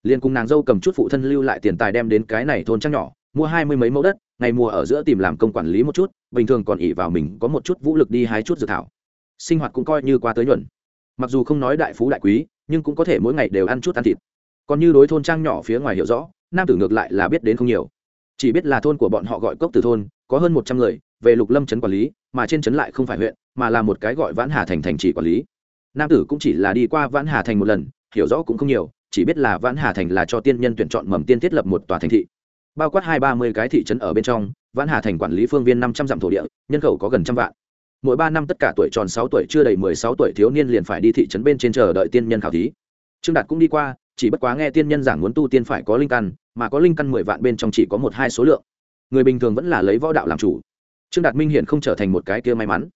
Liền cùng nàng dâu cầm chút phụ thân lưu lại tiền tài đem đến cái này thôn trăng nhỏ, mua hai mươi mấy mẫu đất, ngày mùa ở giữa tìm làm công quản lý một chút, bình thường còn ỉ vào mình có một chút vũ lực đi hái chút dược thảo. Sinh hoạt cũng coi như qua tới nhuận. Mặc dù không nói đại phú đại quý, nhưng cũng có thể mỗi ngày đều ăn chút ăn thịt. Còn như đối thôn trang nhỏ phía ngoài hiểu rõ, nam tử ngược lại là biết đến không nhiều. Chỉ biết là thôn của bọn họ gọi cốc từ thôn, có hơn một trăm người, về lục lâm trấn quản lý, mà trên trấn lại không phải huyện, mà là một cái gọi vãn hà thành thành chỉ quản lý. Nam tử cũng chỉ là đi qua vãn hà thành một lần hiểu rõ cũng không nhiều, chỉ biết là vãn hà thành là cho tiên nhân tuyển chọn mầm tiên thiết lập một tòa thành thị. Bao quát hai ba mươi cái thị trấn ở bên trong, vãn hà thành quản lý phương viên năm trăm dặm thổ địa, nhân khẩu có gần trăm vạn. Mỗi ba năm tất cả tuổi tròn sáu tuổi chưa đầy mười sáu tuổi thiếu niên liền phải đi thị trấn bên trên chờ đợi tiên nhân khảo thí. Trương đạt cũng đi qua, chỉ bất quá nghe tiên nhân giảng muốn tu tiên phải có linh căn, mà có linh căn mười vạn bên trong chỉ có một hai số lượng. Người bình thường vẫn là lấy võ đạo làm chủ. Trương đạt minh hiển không trở thành một cái kia may mắn,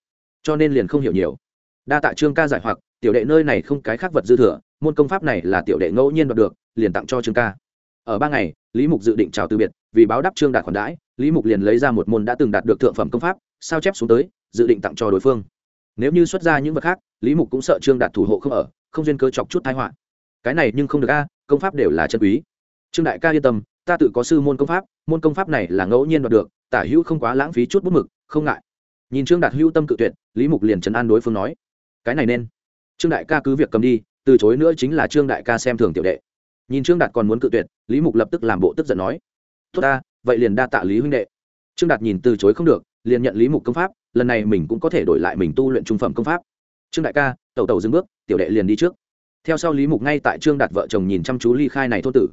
cho nên liền không hiểu nhiều. Đa tạ trương ca giải hoặc tiểu đệ nơi này không cái khác vật dư thừa, môn công pháp này là tiểu đệ ngẫu nhiên đoạt được, liền tặng cho trương ca. Ở ba ngày, lý mục dự định chào từ biệt, vì báo đáp trương đạt khoản đãi, lý mục liền lấy ra một môn đã từng đạt được thượng phẩm công pháp, sao chép xuống tới, dự định tặng cho đối phương. Nếu như xuất ra những vật khác, lý mục cũng sợ trương đạt thủ hộ không ở, không duyên cơ chọc chút thái họa. Cái này nhưng không được a, công pháp đều là chân quý. Trương đại ca yên tâm, ta tự có sư môn công pháp, môn công pháp này là ngẫu nhiên đoạt được, tả hữu không quá lãng phí chút bút mực, không ngại. Nhìn trương đạt hữu tâm cự tuyệt, lý mục liền trấn an đối phương nói. Cái này nên trương đại ca cứ việc cầm đi, từ chối nữa chính là trương đại ca xem thường tiểu đệ. Nhìn trương đạt còn muốn cự tuyệt, lý mục lập tức làm bộ tức giận nói, tốt ta, vậy liền đa tạ lý huynh đệ. Trương đạt nhìn từ chối không được, liền nhận lý mục công pháp, lần này mình cũng có thể đổi lại mình tu luyện trung phẩm công pháp. Trương đại ca, tẩu tẩu dừng bước, tiểu đệ liền đi trước. Theo sau lý mục ngay tại trương đạt vợ chồng nhìn chăm chú ly khai này thôn tử.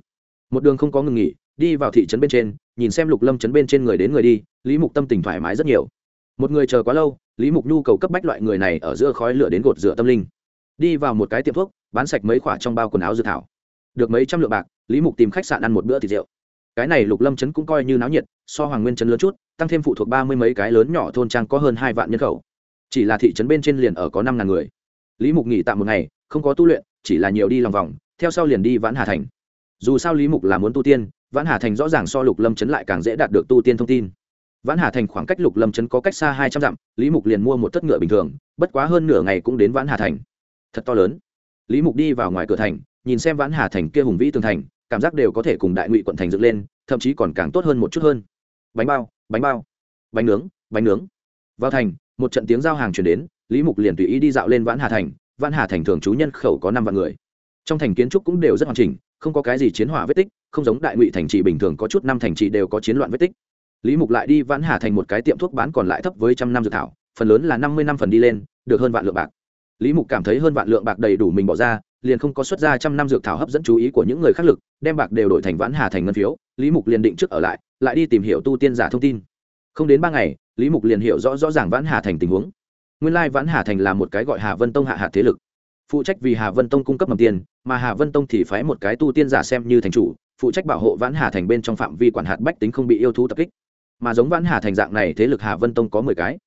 Một đường không có ngừng nghỉ, đi vào thị trấn bên trên, nhìn xem lục lâm trấn bên trên người đến người đi, lý mục tâm tình thoải mái rất nhiều. Một người chờ quá lâu, lý mục nhu cầu cấp bách loại người này ở giữa khói lửa đến gột rửa tâm linh đi vào một cái tiệm thuốc, bán sạch mấy khoả trong bao quần áo dự thảo. Được mấy trăm lượng bạc, lý mục tìm khách sạn ăn một bữa thịt rượu. Cái này lục lâm trấn cũng coi như náo nhiệt, so hoàng nguyên trấn lớn chút, tăng thêm phụ thuộc ba mươi mấy cái lớn nhỏ thôn trang có hơn hai vạn nhân khẩu. Chỉ là thị trấn bên trên liền ở có năm ngàn người. Lý mục nghỉ tạm một ngày, không có tu luyện, chỉ là nhiều đi lòng vòng, theo sau liền đi vãn hà thành. Dù sao lý mục là muốn tu tiên, vãn hà thành rõ ràng so lục lâm trấn lại càng dễ đạt được tu tiên thông tin. Vãn hà thành khoảng cách lục lâm trấn có cách xa hai trăm dặm, lý mục liền mua một tất ngựa bình thường, bất quá hơn nửa ngày cũng đến vãn hà thành thật to lớn. Lý mục đi vào ngoài cửa thành, nhìn xem vãn hà thành kia hùng vĩ tường thành, cảm giác đều có thể cùng đại ngụy quận thành dựng lên, thậm chí còn càng tốt hơn một chút hơn. Bánh bao bánh bao, bánh nướng bánh nướng. Vào thành, một trận tiếng giao hàng chuyển đến, lý mục liền tùy ý đi dạo lên vãn hà thành. Vãn hà thành thường trú nhân khẩu có năm vạn người. Trong thành kiến trúc cũng đều rất hoàn chỉnh, không có cái gì chiến hỏa vết tích, không giống đại ngụy thành trì bình thường có chút năm thành trì đều có chiến loạn vết tích. Lý mục lại đi vãn hà thành một cái tiệm thuốc bán còn lại thấp với trăm năm dược thảo, phần lớn là năm mươi năm phần đi lên, được hơn vạn lượng bạc lý mục cảm thấy hơn vạn lượng bạc đầy đủ mình bỏ ra, liền không có xuất ra trăm năm dược thảo hấp dẫn chú ý của những người khác lực, đem bạc đều đổi thành vãn hà thành ngân phiếu. Lý mục liền định trước ở lại lại đi tìm hiểu tu tiên giả thông tin. Không đến ba ngày, lý mục liền hiểu rõ rõ ràng vãn hà thành tình huống. Nguyên lai vãn hà thành là một cái gọi hà vân tông hạ hạt thế lực. Phụ trách vì hà vân tông cung cấp mầm tiền, mà hà vân tông thì phái một cái tu tiên giả xem như thành chủ, phụ trách bảo hộ vãn hà thành bên trong phạm vi quản hạt bách tính không bị yêu thú tập kích. Mà giống vãn hà thành dạng này thế lực hà vân tông có mười cái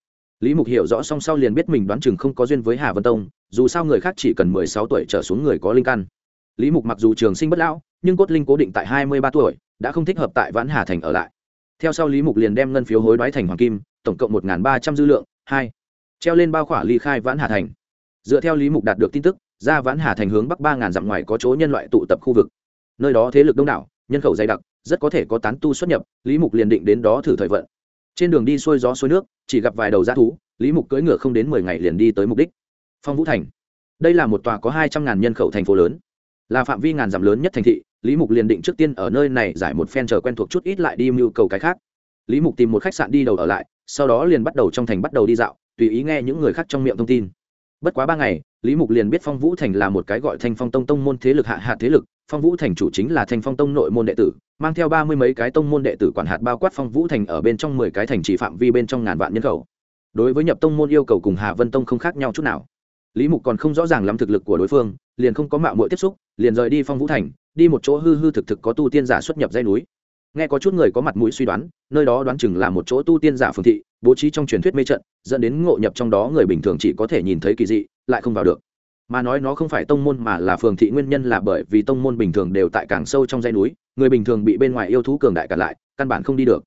lý mục hiểu rõ song sau liền biết mình đoán chừng không có duyên với hà vân tông, dù sao người khác chỉ cần mười sáu tuổi trở xuống người có linh căn. Lý mục mặc dù trường sinh bất lão, nhưng cốt linh cố định tại hai mươi ba tuổi, đã không thích hợp tại vãn hà thành ở lại. Theo sau lý mục liền đem ngân phiếu hối đoái thành hoàng kim, tổng cộng một ba trăm dư lượng, hai. Treo lên bao khỏa ly khai vãn hà thành. Dựa theo lý mục đạt được tin tức, ra vãn hà thành hướng bắc ba ngàn dặm ngoài có chỗ nhân loại tụ tập khu vực. Nơi đó thế lực đông đảo, nhân khẩu dày đặc, rất có thể có tán tu xuất nhập, lý mục liền định đến đó thử thời vận trên đường đi xuôi gió xuôi nước, chỉ gặp vài đầu g thú, lý mục cưỡi ngựa không đến mười ngày liền đi tới mục đích. Phong vũ thành. Đây là một tòa có hai trăm ngàn nhân khẩu thành phố lớn. Là phạm vi ngàn dặm lớn nhất thành thị, lý mục liền định trước tiên ở nơi này giải một phen chờ quen thuộc chút ít lại đi mưu cầu cái khác. Lý mục tìm một khách sạn đi đầu ở lại, sau đó liền bắt đầu trong thành bắt đầu đi dạo, tùy ý nghe những người khác trong miệng thông tin. Bất quá ba ngày, lý mục liền biết phong vũ thành là một cái gọi thanh phong tông tông môn thế lực hạ hạ thế lực phong vũ thành chủ chính là thanh phong tông nội môn đệ tử, mang theo ba mươi mấy cái tông môn đệ tử quản hạt bao quát phong vũ thành ở bên trong mười cái thành chỉ phạm vi bên trong ngàn vạn nhân khẩu. Đối với nhập tông môn yêu cầu cùng hà vân tông không khác nhau chút nào. Lý mục còn không rõ ràng lắm thực lực của đối phương, liền không có mạo muội tiếp xúc, liền rời đi phong vũ thành, đi một chỗ hư hư thực thực có tu tiên giả xuất nhập dây núi. Nghe có chút người có mặt mũi suy đoán, nơi đó đoán chừng là một chỗ tu tiên giả phương thị, bố trí trong truyền thuyết mê trận, dẫn đến ngộ nhập trong đó người bình thường chỉ có thể nhìn thấy kỳ dị, lại không vào được mà nói nó không phải tông môn mà là phường thị nguyên nhân là bởi vì tông môn bình thường đều tại càng sâu trong dãy núi, người bình thường bị bên ngoài yêu thú cường đại cả lại, căn bản không đi được.